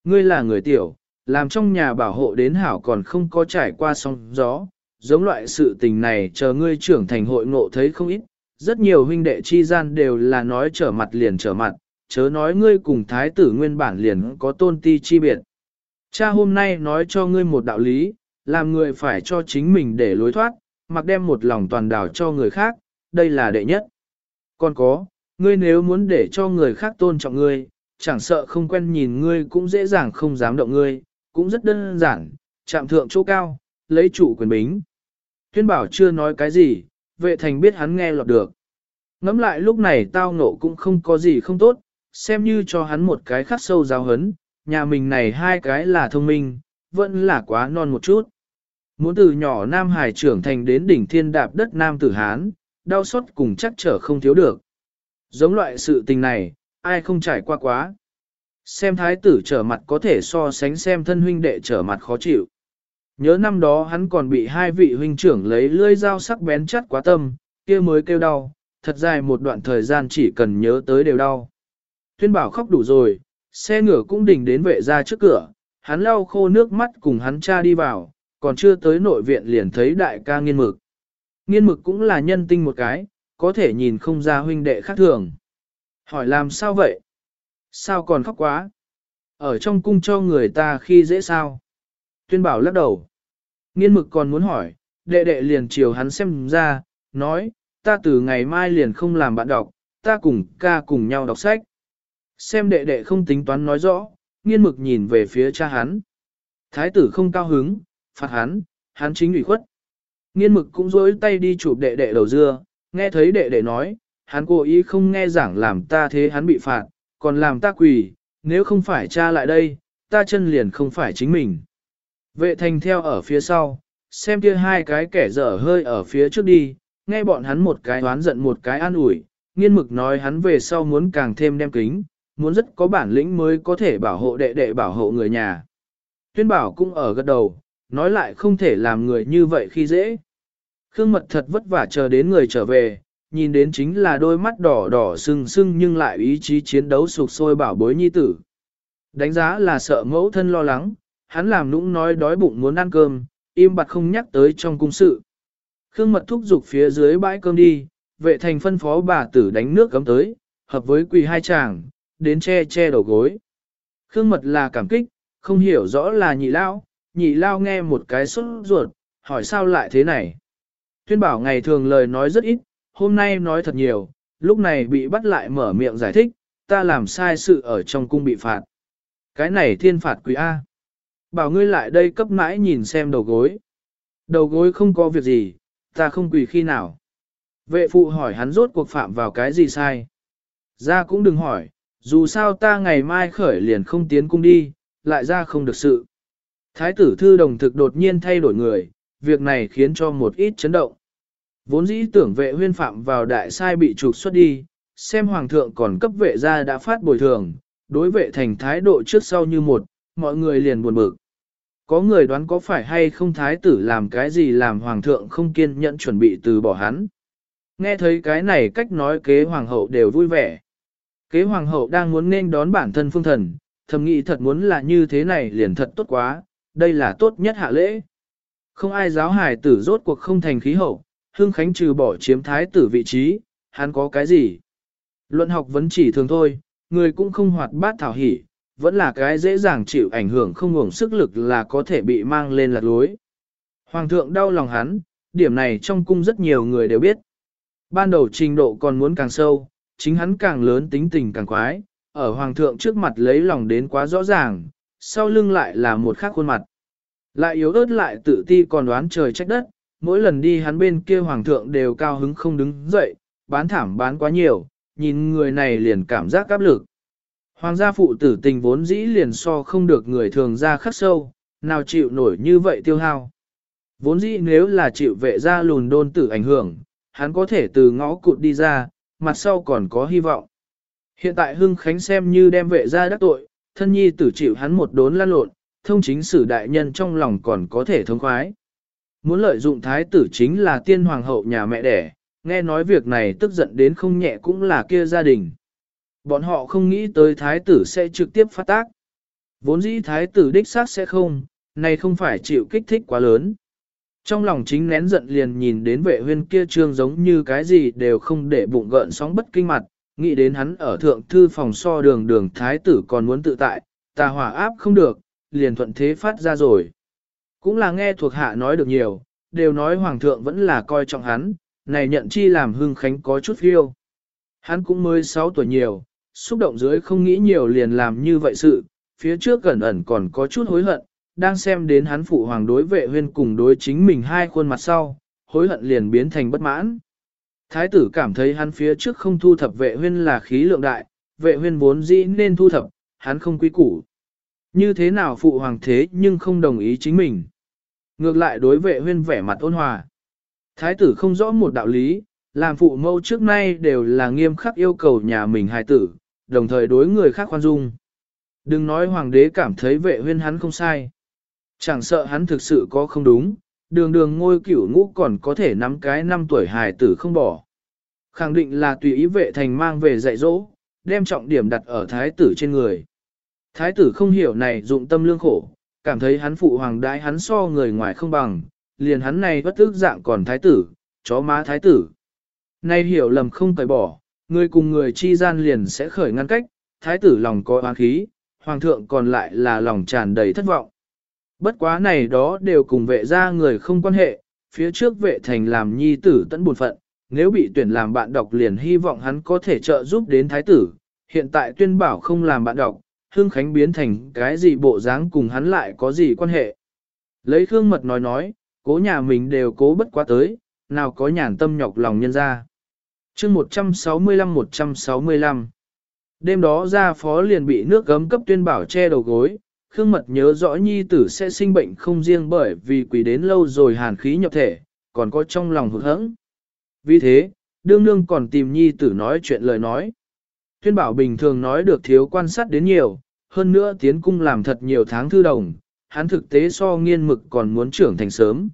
A: Ngươi là người tiểu, làm trong nhà bảo hộ đến hảo còn không có trải qua sóng gió, giống loại sự tình này chờ ngươi trưởng thành hội ngộ thấy không ít, rất nhiều huynh đệ chi gian đều là nói trở mặt liền trở mặt, chớ nói ngươi cùng thái tử nguyên bản liền có tôn ti chi biệt. Cha hôm nay nói cho ngươi một đạo lý, làm người phải cho chính mình để lối thoát, mặc đem một lòng toàn đảo cho người khác, đây là đệ nhất. Còn có, ngươi nếu muốn để cho người khác tôn trọng ngươi, chẳng sợ không quen nhìn ngươi cũng dễ dàng không dám động ngươi, cũng rất đơn giản, chạm thượng chỗ cao, lấy chủ quyền bính. Tuyên bảo chưa nói cái gì, vệ thành biết hắn nghe lọt được. Ngắm lại lúc này tao nộ cũng không có gì không tốt, xem như cho hắn một cái khắc sâu giáo hấn, nhà mình này hai cái là thông minh, vẫn là quá non một chút. Muốn từ nhỏ Nam Hải trưởng thành đến đỉnh thiên đạp đất Nam Tử Hán, đau xót cùng chắc trở không thiếu được. Giống loại sự tình này, ai không trải qua quá. Xem thái tử trở mặt có thể so sánh xem thân huynh đệ trở mặt khó chịu. Nhớ năm đó hắn còn bị hai vị huynh trưởng lấy lưỡi dao sắc bén chắt quá tâm, kia mới kêu đau, thật dài một đoạn thời gian chỉ cần nhớ tới đều đau. Tuyên bảo khóc đủ rồi, xe ngựa cũng đỉnh đến vệ ra trước cửa, hắn lau khô nước mắt cùng hắn cha đi vào, còn chưa tới nội viện liền thấy đại ca nghiên mực. Nghiên mực cũng là nhân tinh một cái, có thể nhìn không ra huynh đệ khác thường. Hỏi làm sao vậy? Sao còn khóc quá? Ở trong cung cho người ta khi dễ sao? Tuyên bảo lắc đầu. Nghiên mực còn muốn hỏi, đệ đệ liền chiều hắn xem ra, nói, ta từ ngày mai liền không làm bạn đọc, ta cùng ca cùng nhau đọc sách. Xem đệ đệ không tính toán nói rõ, nghiên mực nhìn về phía cha hắn. Thái tử không cao hứng, phạt hắn, hắn chính ủy khuất. Nghiên mực cũng dối tay đi chụp đệ đệ đầu dưa, nghe thấy đệ đệ nói, hắn cố ý không nghe giảng làm ta thế hắn bị phạt, còn làm ta quỳ, nếu không phải cha lại đây, ta chân liền không phải chính mình. Vệ thành theo ở phía sau, xem kia hai cái kẻ dở hơi ở phía trước đi, nghe bọn hắn một cái oán giận một cái an ủi, nghiên mực nói hắn về sau muốn càng thêm đem kính, muốn rất có bản lĩnh mới có thể bảo hộ đệ đệ bảo hộ người nhà. Tuyên bảo cũng ở gật đầu, nói lại không thể làm người như vậy khi dễ. Khương mật thật vất vả chờ đến người trở về, nhìn đến chính là đôi mắt đỏ đỏ sưng sưng nhưng lại ý chí chiến đấu sục sôi bảo bối nhi tử. Đánh giá là sợ mẫu thân lo lắng, hắn làm nũng nói đói bụng muốn ăn cơm, im bặt không nhắc tới trong cung sự. Khương mật thúc giục phía dưới bãi cơm đi, vệ thành phân phó bà tử đánh nước cấm tới, hợp với quỳ hai chàng, đến che che đầu gối. Khương mật là cảm kích, không hiểu rõ là nhị lao, nhị lao nghe một cái sốt ruột, hỏi sao lại thế này. Tuyên bảo ngày thường lời nói rất ít, hôm nay nói thật nhiều, lúc này bị bắt lại mở miệng giải thích, ta làm sai sự ở trong cung bị phạt. Cái này thiên phạt quý A. Bảo ngươi lại đây cấp mãi nhìn xem đầu gối. Đầu gối không có việc gì, ta không quỳ khi nào. Vệ phụ hỏi hắn rốt cuộc phạm vào cái gì sai. Ra cũng đừng hỏi, dù sao ta ngày mai khởi liền không tiến cung đi, lại ra không được sự. Thái tử thư đồng thực đột nhiên thay đổi người, việc này khiến cho một ít chấn động. Vốn dĩ tưởng vệ huyên phạm vào đại sai bị trục xuất đi, xem hoàng thượng còn cấp vệ ra đã phát bồi thường, đối vệ thành thái độ trước sau như một, mọi người liền buồn bực. Có người đoán có phải hay không thái tử làm cái gì làm hoàng thượng không kiên nhẫn chuẩn bị từ bỏ hắn. Nghe thấy cái này cách nói kế hoàng hậu đều vui vẻ. Kế hoàng hậu đang muốn nên đón bản thân phương thần, thầm nghĩ thật muốn là như thế này liền thật tốt quá, đây là tốt nhất hạ lễ. Không ai giáo hài tử rốt cuộc không thành khí hậu, Hưng khánh trừ bỏ chiếm thái tử vị trí, hắn có cái gì? Luận học vẫn chỉ thường thôi, người cũng không hoạt bát thảo hỉ, vẫn là cái dễ dàng chịu ảnh hưởng không ngủng sức lực là có thể bị mang lên lạc lối. Hoàng thượng đau lòng hắn, điểm này trong cung rất nhiều người đều biết. Ban đầu trình độ còn muốn càng sâu, chính hắn càng lớn tính tình càng quái, ở hoàng thượng trước mặt lấy lòng đến quá rõ ràng, sau lưng lại là một khác khuôn mặt. Lại yếu ớt lại tự ti còn đoán trời trách đất, mỗi lần đi hắn bên kia hoàng thượng đều cao hứng không đứng dậy, bán thảm bán quá nhiều, nhìn người này liền cảm giác áp lực. Hoàng gia phụ tử tình vốn dĩ liền so không được người thường ra khắc sâu, nào chịu nổi như vậy tiêu hao. Vốn dĩ nếu là chịu vệ gia lùn đôn tử ảnh hưởng, hắn có thể từ ngõ cụt đi ra, mặt sau còn có hy vọng. Hiện tại Hưng Khánh xem như đem vệ gia đắc tội, thân nhi tử chịu hắn một đốn lan lộn, thông chính sử đại nhân trong lòng còn có thể thông khoái. Muốn lợi dụng thái tử chính là tiên hoàng hậu nhà mẹ đẻ, nghe nói việc này tức giận đến không nhẹ cũng là kia gia đình. Bọn họ không nghĩ tới thái tử sẽ trực tiếp phát tác. Vốn dĩ thái tử đích xác sẽ không, này không phải chịu kích thích quá lớn. Trong lòng chính nén giận liền nhìn đến vệ huyên kia trương giống như cái gì đều không để bụng gợn sóng bất kinh mặt, nghĩ đến hắn ở thượng thư phòng so đường đường thái tử còn muốn tự tại, tà hỏa áp không được, liền thuận thế phát ra rồi. Cũng là nghe thuộc hạ nói được nhiều, đều nói hoàng thượng vẫn là coi trọng hắn, này nhận chi làm hưng khánh có chút phiêu. Hắn cũng mới 6 tuổi nhiều, xúc động dưới không nghĩ nhiều liền làm như vậy sự, phía trước gần ẩn còn có chút hối hận, đang xem đến hắn phụ hoàng đối vệ huyên cùng đối chính mình hai khuôn mặt sau, hối hận liền biến thành bất mãn. Thái tử cảm thấy hắn phía trước không thu thập vệ huyên là khí lượng đại, vệ huyên vốn dĩ nên thu thập, hắn không quý củ. Như thế nào phụ hoàng thế nhưng không đồng ý chính mình. Ngược lại đối vệ huyên vẻ mặt ôn hòa. Thái tử không rõ một đạo lý, làm phụ mâu trước nay đều là nghiêm khắc yêu cầu nhà mình hài tử, đồng thời đối người khác khoan dung. Đừng nói hoàng đế cảm thấy vệ huyên hắn không sai. Chẳng sợ hắn thực sự có không đúng, đường đường ngôi cửu ngũ còn có thể nắm cái năm tuổi hài tử không bỏ. Khẳng định là tùy ý vệ thành mang về dạy dỗ, đem trọng điểm đặt ở thái tử trên người. Thái tử không hiểu này dụng tâm lương khổ, cảm thấy hắn phụ hoàng đái hắn so người ngoài không bằng, liền hắn này bất tức dạng còn thái tử, chó má thái tử. Nay hiểu lầm không cởi bỏ, người cùng người chi gian liền sẽ khởi ngăn cách, thái tử lòng có oán khí, hoàng thượng còn lại là lòng tràn đầy thất vọng. Bất quá này đó đều cùng vệ ra người không quan hệ, phía trước vệ thành làm nhi tử tận buồn phận, nếu bị tuyển làm bạn đọc liền hy vọng hắn có thể trợ giúp đến thái tử, hiện tại tuyên bảo không làm bạn đọc, Hương Khánh biến thành cái gì bộ dáng cùng hắn lại có gì quan hệ. Lấy Khương Mật nói nói, cố nhà mình đều cố bất quá tới, nào có nhàn tâm nhọc lòng nhân ra. chương 165-165 Đêm đó ra phó liền bị nước gấm cấp tuyên bảo che đầu gối, Khương Mật nhớ rõ nhi tử sẽ sinh bệnh không riêng bởi vì quỷ đến lâu rồi hàn khí nhập thể, còn có trong lòng hụt hẫng. Vì thế, đương nương còn tìm nhi tử nói chuyện lời nói. Thuyên bảo bình thường nói được thiếu quan sát đến nhiều, hơn nữa tiến cung làm thật nhiều tháng thư đồng, hắn thực tế so nghiên mực còn muốn trưởng thành sớm.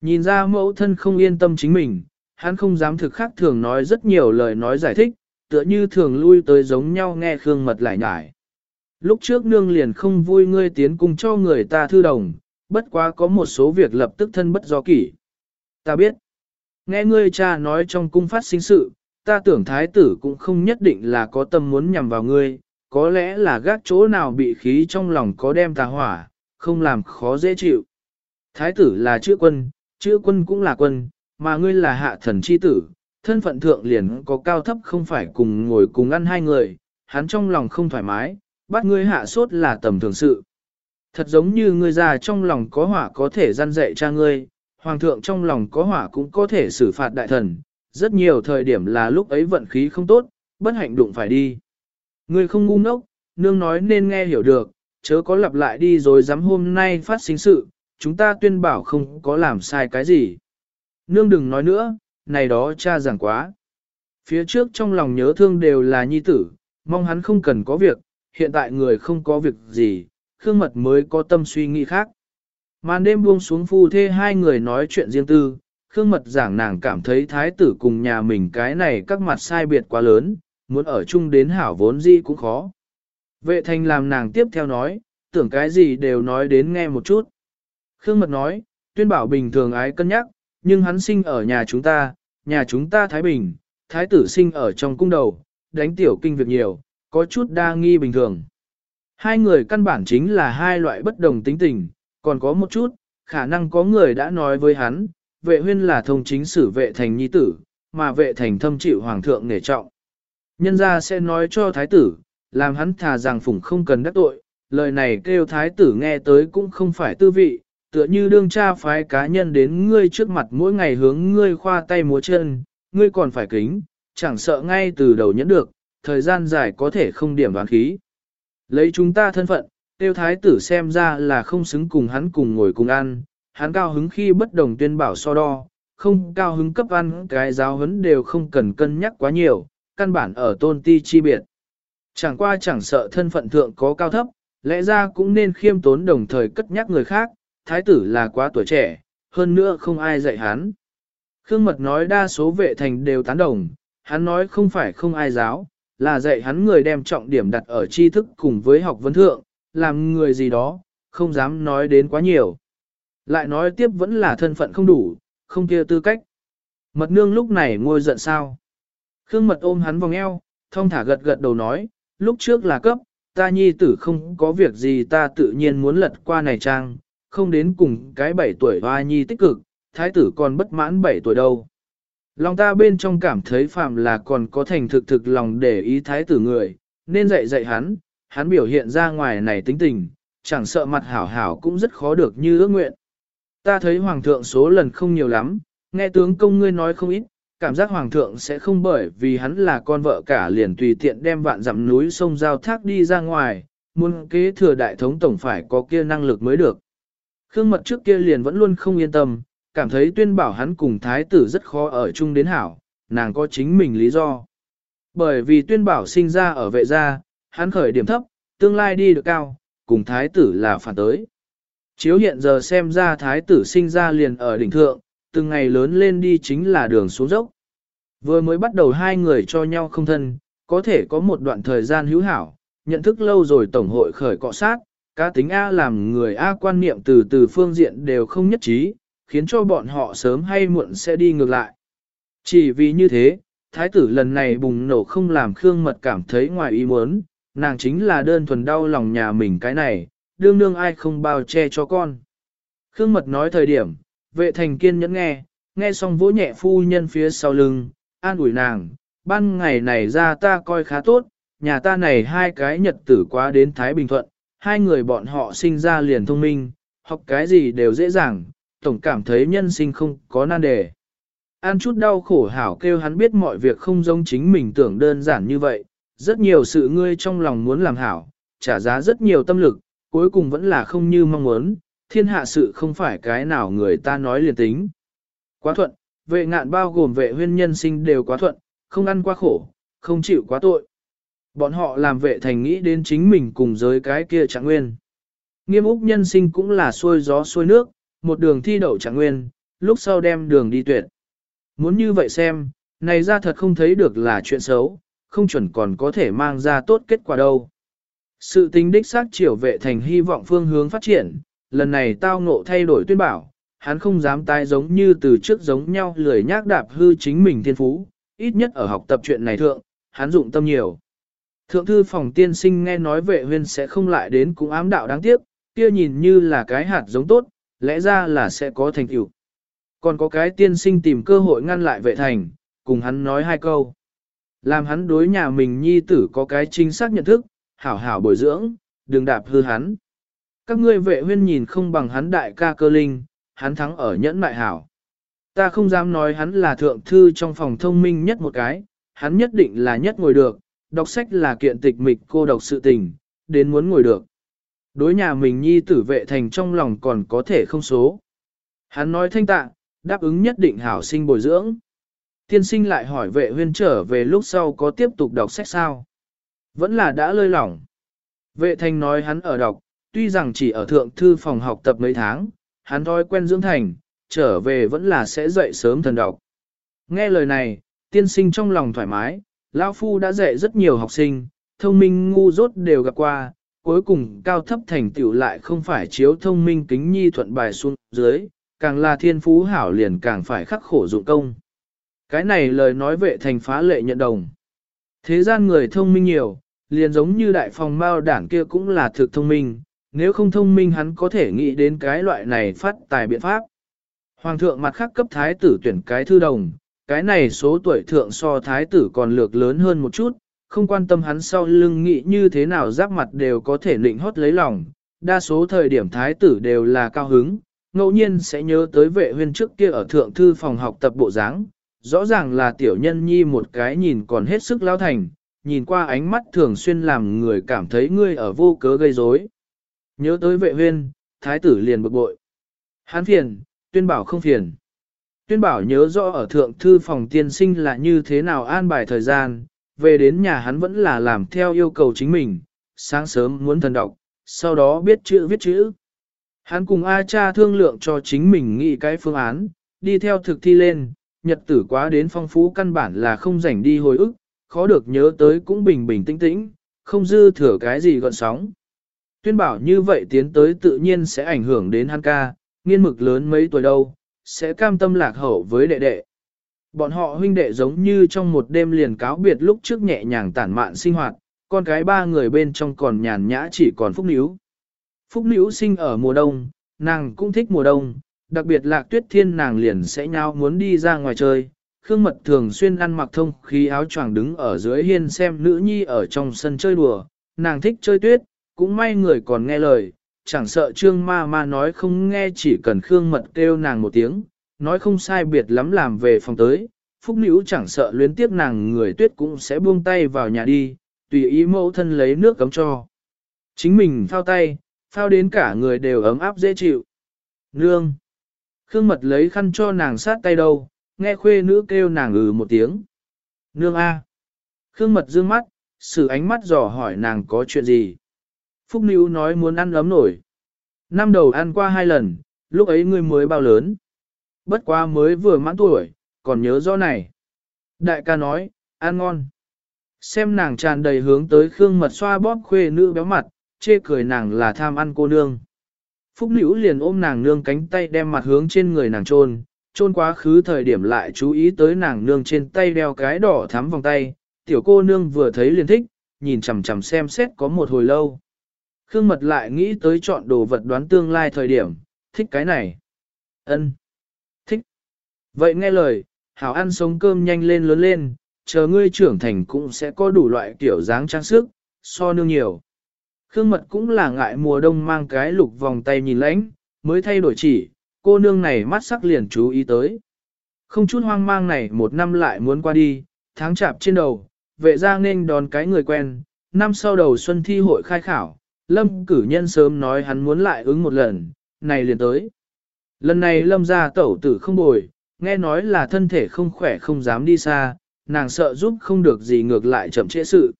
A: Nhìn ra mẫu thân không yên tâm chính mình, hắn không dám thực khác thường nói rất nhiều lời nói giải thích, tựa như thường lui tới giống nhau nghe Khương Mật lại nhải. Lúc trước nương liền không vui ngươi tiến cung cho người ta thư đồng, bất quá có một số việc lập tức thân bất do kỷ. Ta biết, nghe ngươi cha nói trong cung phát sinh sự, ta tưởng thái tử cũng không nhất định là có tâm muốn nhằm vào ngươi, có lẽ là gác chỗ nào bị khí trong lòng có đem tà hỏa, không làm khó dễ chịu. Thái tử là chữ quân, chữ quân cũng là quân, mà ngươi là hạ thần chi tử, thân phận thượng liền có cao thấp không phải cùng ngồi cùng ăn hai người, hắn trong lòng không thoải mái, bắt ngươi hạ sốt là tầm thường sự. Thật giống như ngươi già trong lòng có hỏa có thể gian dạy cha ngươi, hoàng thượng trong lòng có hỏa cũng có thể xử phạt đại thần, rất nhiều thời điểm là lúc ấy vận khí không tốt, bất hạnh đụng phải đi. Ngươi không ngu ngốc, nương nói nên nghe hiểu được, chớ có lặp lại đi rồi dám hôm nay phát sinh sự, chúng ta tuyên bảo không có làm sai cái gì. Nương đừng nói nữa, này đó cha giảng quá. Phía trước trong lòng nhớ thương đều là nhi tử, mong hắn không cần có việc, hiện tại người không có việc gì, Khương Mật mới có tâm suy nghĩ khác. Màn đêm buông xuống phu thê hai người nói chuyện riêng tư, Khương Mật giảng nàng cảm thấy thái tử cùng nhà mình cái này các mặt sai biệt quá lớn, muốn ở chung đến hảo vốn gì cũng khó. Vệ thành làm nàng tiếp theo nói, tưởng cái gì đều nói đến nghe một chút. Khương Mật nói, tuyên bảo bình thường ái cân nhắc, nhưng hắn sinh ở nhà chúng ta, nhà chúng ta Thái Bình, Thái tử sinh ở trong cung đầu, đánh tiểu kinh việc nhiều, có chút đa nghi bình thường. Hai người căn bản chính là hai loại bất đồng tính tình, còn có một chút, khả năng có người đã nói với hắn, vệ huyên là thông chính sử vệ thành nhi tử, mà vệ thành thâm chịu hoàng thượng nể trọng. Nhân ra sẽ nói cho thái tử, làm hắn thà rằng phủng không cần đắc tội, lời này kêu thái tử nghe tới cũng không phải tư vị, tựa như đương cha phái cá nhân đến ngươi trước mặt mỗi ngày hướng ngươi khoa tay múa chân, ngươi còn phải kính, chẳng sợ ngay từ đầu nhẫn được, thời gian dài có thể không điểm đoán khí. Lấy chúng ta thân phận, tiêu thái tử xem ra là không xứng cùng hắn cùng ngồi cùng ăn, hắn cao hứng khi bất đồng tuyên bảo so đo, không cao hứng cấp ăn cái giáo huấn đều không cần cân nhắc quá nhiều, căn bản ở tôn ti chi biệt. Chẳng qua chẳng sợ thân phận thượng có cao thấp, lẽ ra cũng nên khiêm tốn đồng thời cất nhắc người khác, thái tử là quá tuổi trẻ, hơn nữa không ai dạy hắn. Khương Mật nói đa số vệ thành đều tán đồng, hắn nói không phải không ai giáo, là dạy hắn người đem trọng điểm đặt ở tri thức cùng với học vấn thượng, làm người gì đó, không dám nói đến quá nhiều. Lại nói tiếp vẫn là thân phận không đủ, không kia tư cách. Mật nương lúc này ngôi giận sao. Khương mật ôm hắn vòng eo, thông thả gật gật đầu nói, lúc trước là cấp, ta nhi tử không có việc gì ta tự nhiên muốn lật qua này trang, không đến cùng cái bảy tuổi hoa nhi tích cực, thái tử còn bất mãn bảy tuổi đâu. Lòng ta bên trong cảm thấy phạm là còn có thành thực thực lòng để ý thái tử người, nên dạy dạy hắn, hắn biểu hiện ra ngoài này tính tình, chẳng sợ mặt hảo hảo cũng rất khó được như ước nguyện. Ta thấy hoàng thượng số lần không nhiều lắm, nghe tướng công ngươi nói không ít, cảm giác hoàng thượng sẽ không bởi vì hắn là con vợ cả liền tùy tiện đem vạn dặm núi sông giao thác đi ra ngoài, muốn kế thừa đại thống tổng phải có kia năng lực mới được. Khương mật trước kia liền vẫn luôn không yên tâm, cảm thấy tuyên bảo hắn cùng thái tử rất khó ở chung đến hảo, nàng có chính mình lý do. Bởi vì tuyên bảo sinh ra ở vệ gia, hắn khởi điểm thấp, tương lai đi được cao, cùng thái tử là phản tới. Chiếu hiện giờ xem ra thái tử sinh ra liền ở đỉnh thượng, từng ngày lớn lên đi chính là đường xuống dốc. Vừa mới bắt đầu hai người cho nhau không thân, có thể có một đoạn thời gian hữu hảo, nhận thức lâu rồi tổng hội khởi cọ sát, cá tính A làm người A quan niệm từ từ phương diện đều không nhất trí, khiến cho bọn họ sớm hay muộn sẽ đi ngược lại. Chỉ vì như thế, thái tử lần này bùng nổ không làm Khương Mật cảm thấy ngoài ý muốn, nàng chính là đơn thuần đau lòng nhà mình cái này, đương đương ai không bao che cho con. Khương Mật nói thời điểm, vệ thành kiên nhẫn nghe, nghe xong vỗ nhẹ phu nhân phía sau lưng, an ủi nàng, ban ngày này ra ta coi khá tốt, nhà ta này hai cái nhật tử quá đến Thái Bình Thuận, hai người bọn họ sinh ra liền thông minh, học cái gì đều dễ dàng, tổng cảm thấy nhân sinh không có nan đề. An chút đau khổ hảo kêu hắn biết mọi việc không giống chính mình tưởng đơn giản như vậy, rất nhiều sự ngươi trong lòng muốn làm hảo, trả giá rất nhiều tâm lực, cuối cùng vẫn là không như mong muốn, thiên hạ sự không phải cái nào người ta nói liền tính. Quá thuận, vệ ngạn bao gồm vệ huyên nhân sinh đều quá thuận, không ăn quá khổ, không chịu quá tội. Bọn họ làm vệ thành nghĩ đến chính mình cùng giới cái kia trạng nguyên. Nghiêm úc nhân sinh cũng là xuôi gió xuôi nước, một đường thi đậu trạng nguyên, lúc sau đem đường đi tuyệt. Muốn như vậy xem, này ra thật không thấy được là chuyện xấu, không chuẩn còn có thể mang ra tốt kết quả đâu. Sự tính đích xác triều vệ thành hy vọng phương hướng phát triển, lần này tao ngộ thay đổi tuyên bảo, hắn không dám tái giống như từ trước giống nhau lười nhác đạp hư chính mình thiên phú, ít nhất ở học tập chuyện này thượng, hắn dụng tâm nhiều. Thượng thư phòng tiên sinh nghe nói vệ huyên sẽ không lại đến cũng ám đạo đáng tiếc, kia nhìn như là cái hạt giống tốt, lẽ ra là sẽ có thành tựu. Còn có cái tiên sinh tìm cơ hội ngăn lại vệ thành, cùng hắn nói hai câu. Làm hắn đối nhà mình nhi tử có cái chính xác nhận thức, hảo hảo bồi dưỡng, đừng đạp hư hắn. Các ngươi vệ huyên nhìn không bằng hắn đại ca cơ linh, hắn thắng ở nhẫn mại hảo. Ta không dám nói hắn là thượng thư trong phòng thông minh nhất một cái, hắn nhất định là nhất ngồi được, đọc sách là kiện tịch mịch cô độc sự tình, đến muốn ngồi được. Đối nhà mình nhi tử vệ thành trong lòng còn có thể không số. Hắn nói thanh tạ, đáp ứng nhất định hảo sinh bồi dưỡng. Tiên sinh lại hỏi vệ huyên trở về lúc sau có tiếp tục đọc sách sao? Vẫn là đã lơi lỏng. Vệ thành nói hắn ở đọc, tuy rằng chỉ ở thượng thư phòng học tập mấy tháng, hắn thói quen dưỡng thành, trở về vẫn là sẽ dậy sớm thần đọc. Nghe lời này, tiên sinh trong lòng thoải mái, Lão Phu đã dạy rất nhiều học sinh, thông minh ngu dốt đều gặp qua, cuối cùng cao thấp thành tựu lại không phải chiếu thông minh kính nhi thuận bài xuống dưới, càng là thiên phú hảo liền càng phải khắc khổ dụng công. Cái này lời nói vệ thành phá lệ nhận đồng. Thế gian người thông minh nhiều, liền giống như đại phòng mao đảng kia cũng là thực thông minh, nếu không thông minh hắn có thể nghĩ đến cái loại này phát tài biện pháp. Hoàng thượng mặt khác cấp thái tử tuyển cái thư đồng, cái này số tuổi thượng so thái tử còn lược lớn hơn một chút, không quan tâm hắn sau lưng nghĩ như thế nào giáp mặt đều có thể lịnh hót lấy lòng, đa số thời điểm thái tử đều là cao hứng, ngẫu nhiên sẽ nhớ tới vệ huyên trước kia ở thượng thư phòng học tập bộ dáng, rõ ràng là tiểu nhân nhi một cái nhìn còn hết sức lao thành, nhìn qua ánh mắt thường xuyên làm người cảm thấy ngươi ở vô cớ gây rối. Nhớ tới vệ huyên, thái tử liền bực bội. Hán phiền, tuyên bảo không phiền. Tuyên bảo nhớ rõ ở thượng thư phòng tiên sinh là như thế nào an bài thời gian, về đến nhà hắn vẫn là làm theo yêu cầu chính mình, sáng sớm muốn thần đọc, sau đó biết chữ viết chữ. Hắn cùng A cha thương lượng cho chính mình nghĩ cái phương án, đi theo thực thi lên, nhật tử quá đến phong phú căn bản là không rảnh đi hồi ức, khó được nhớ tới cũng bình bình tĩnh tĩnh, không dư thừa cái gì gọn sóng. Tuyên bảo như vậy tiến tới tự nhiên sẽ ảnh hưởng đến hắn ca, nghiên mực lớn mấy tuổi đâu, sẽ cam tâm lạc hậu với đệ đệ. Bọn họ huynh đệ giống như trong một đêm liền cáo biệt lúc trước nhẹ nhàng tản mạn sinh hoạt, con cái ba người bên trong còn nhàn nhã chỉ còn Phúc Níu. Phúc Níu sinh ở mùa đông, nàng cũng thích mùa đông, đặc biệt lạc tuyết thiên nàng liền sẽ nhau muốn đi ra ngoài chơi. Khương Mật thường xuyên ăn mặc thông khí áo choàng đứng ở dưới hiên xem nữ nhi ở trong sân chơi đùa, nàng thích chơi tuyết, cũng may người còn nghe lời, chẳng sợ trương ma ma nói không nghe chỉ cần Khương Mật kêu nàng một tiếng, nói không sai biệt lắm làm về phòng tới, phúc nữ chẳng sợ luyến tiếc nàng người tuyết cũng sẽ buông tay vào nhà đi, tùy ý mẫu thân lấy nước cấm cho. Chính mình phao tay, phao đến cả người đều ấm áp dễ chịu. Nương! Khương mật lấy khăn cho nàng sát tay đâu, nghe khuê nữ kêu nàng ừ một tiếng. Nương A! Khương mật dương mắt, sử ánh mắt dò hỏi nàng có chuyện gì. Phúc Nữ nói muốn ăn ấm nổi. Năm đầu ăn qua hai lần, lúc ấy ngươi mới bao lớn. Bất quá mới vừa mãn tuổi, còn nhớ rõ này. Đại ca nói, ăn ngon. Xem nàng tràn đầy hướng tới khương mật xoa bóp khuê nữ béo mặt, chê cười nàng là tham ăn cô nương. Phúc nữ liền ôm nàng nương cánh tay đem mặt hướng trên người nàng trôn, trôn quá khứ thời điểm lại chú ý tới nàng nương trên tay đeo cái đỏ thắm vòng tay, tiểu cô nương vừa thấy liền thích, nhìn chằm chằm xem xét có một hồi lâu. Khương mật lại nghĩ tới chọn đồ vật đoán tương lai thời điểm, thích cái này. ân thích Vậy nghe lời, hảo ăn sống cơm nhanh lên lớn lên, chờ ngươi trưởng thành cũng sẽ có đủ loại kiểu dáng trang sức, so nương nhiều. Khương mật cũng là ngại mùa đông mang cái lục vòng tay nhìn lãnh, mới thay đổi chỉ, cô nương này mắt sắc liền chú ý tới. Không chút hoang mang này một năm lại muốn qua đi, tháng chạp trên đầu, vệ ra nên đón cái người quen, năm sau đầu xuân thi hội khai khảo, lâm cử nhân sớm nói hắn muốn lại ứng một lần, này liền tới. Lần này lâm ra tẩu tử không bồi, nghe nói là thân thể không khỏe không dám đi xa, nàng sợ giúp không được gì ngược lại chậm trễ sự.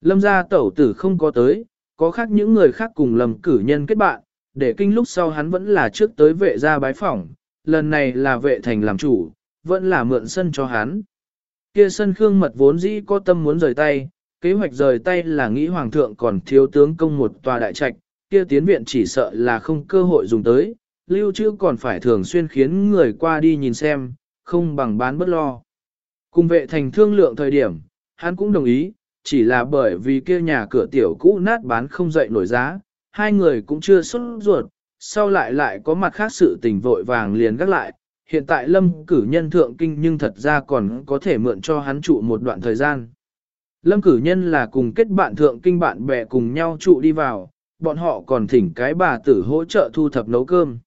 A: Lâm gia tẩu tử không có tới, có khác những người khác cùng lầm cử nhân kết bạn, để kinh lúc sau hắn vẫn là trước tới vệ gia bái phỏng, lần này là vệ thành làm chủ, vẫn là mượn sân cho hắn. Kia sân khương mật vốn dĩ có tâm muốn rời tay, kế hoạch rời tay là nghĩ hoàng thượng còn thiếu tướng công một tòa đại trạch, kia tiến viện chỉ sợ là không cơ hội dùng tới, lưu trữ còn phải thường xuyên khiến người qua đi nhìn xem, không bằng bán bất lo. Cùng vệ thành thương lượng thời điểm, hắn cũng đồng ý, chỉ là bởi vì kia nhà cửa tiểu cũ nát bán không dậy nổi giá, hai người cũng chưa xuất ruột, sau lại lại có mặt khác sự tình vội vàng liền gác lại. Hiện tại lâm cử nhân thượng kinh nhưng thật ra còn có thể mượn cho hắn trụ một đoạn thời gian. Lâm cử nhân là cùng kết bạn thượng kinh bạn bè cùng nhau trụ đi vào, bọn họ còn thỉnh cái bà tử hỗ trợ thu thập nấu cơm.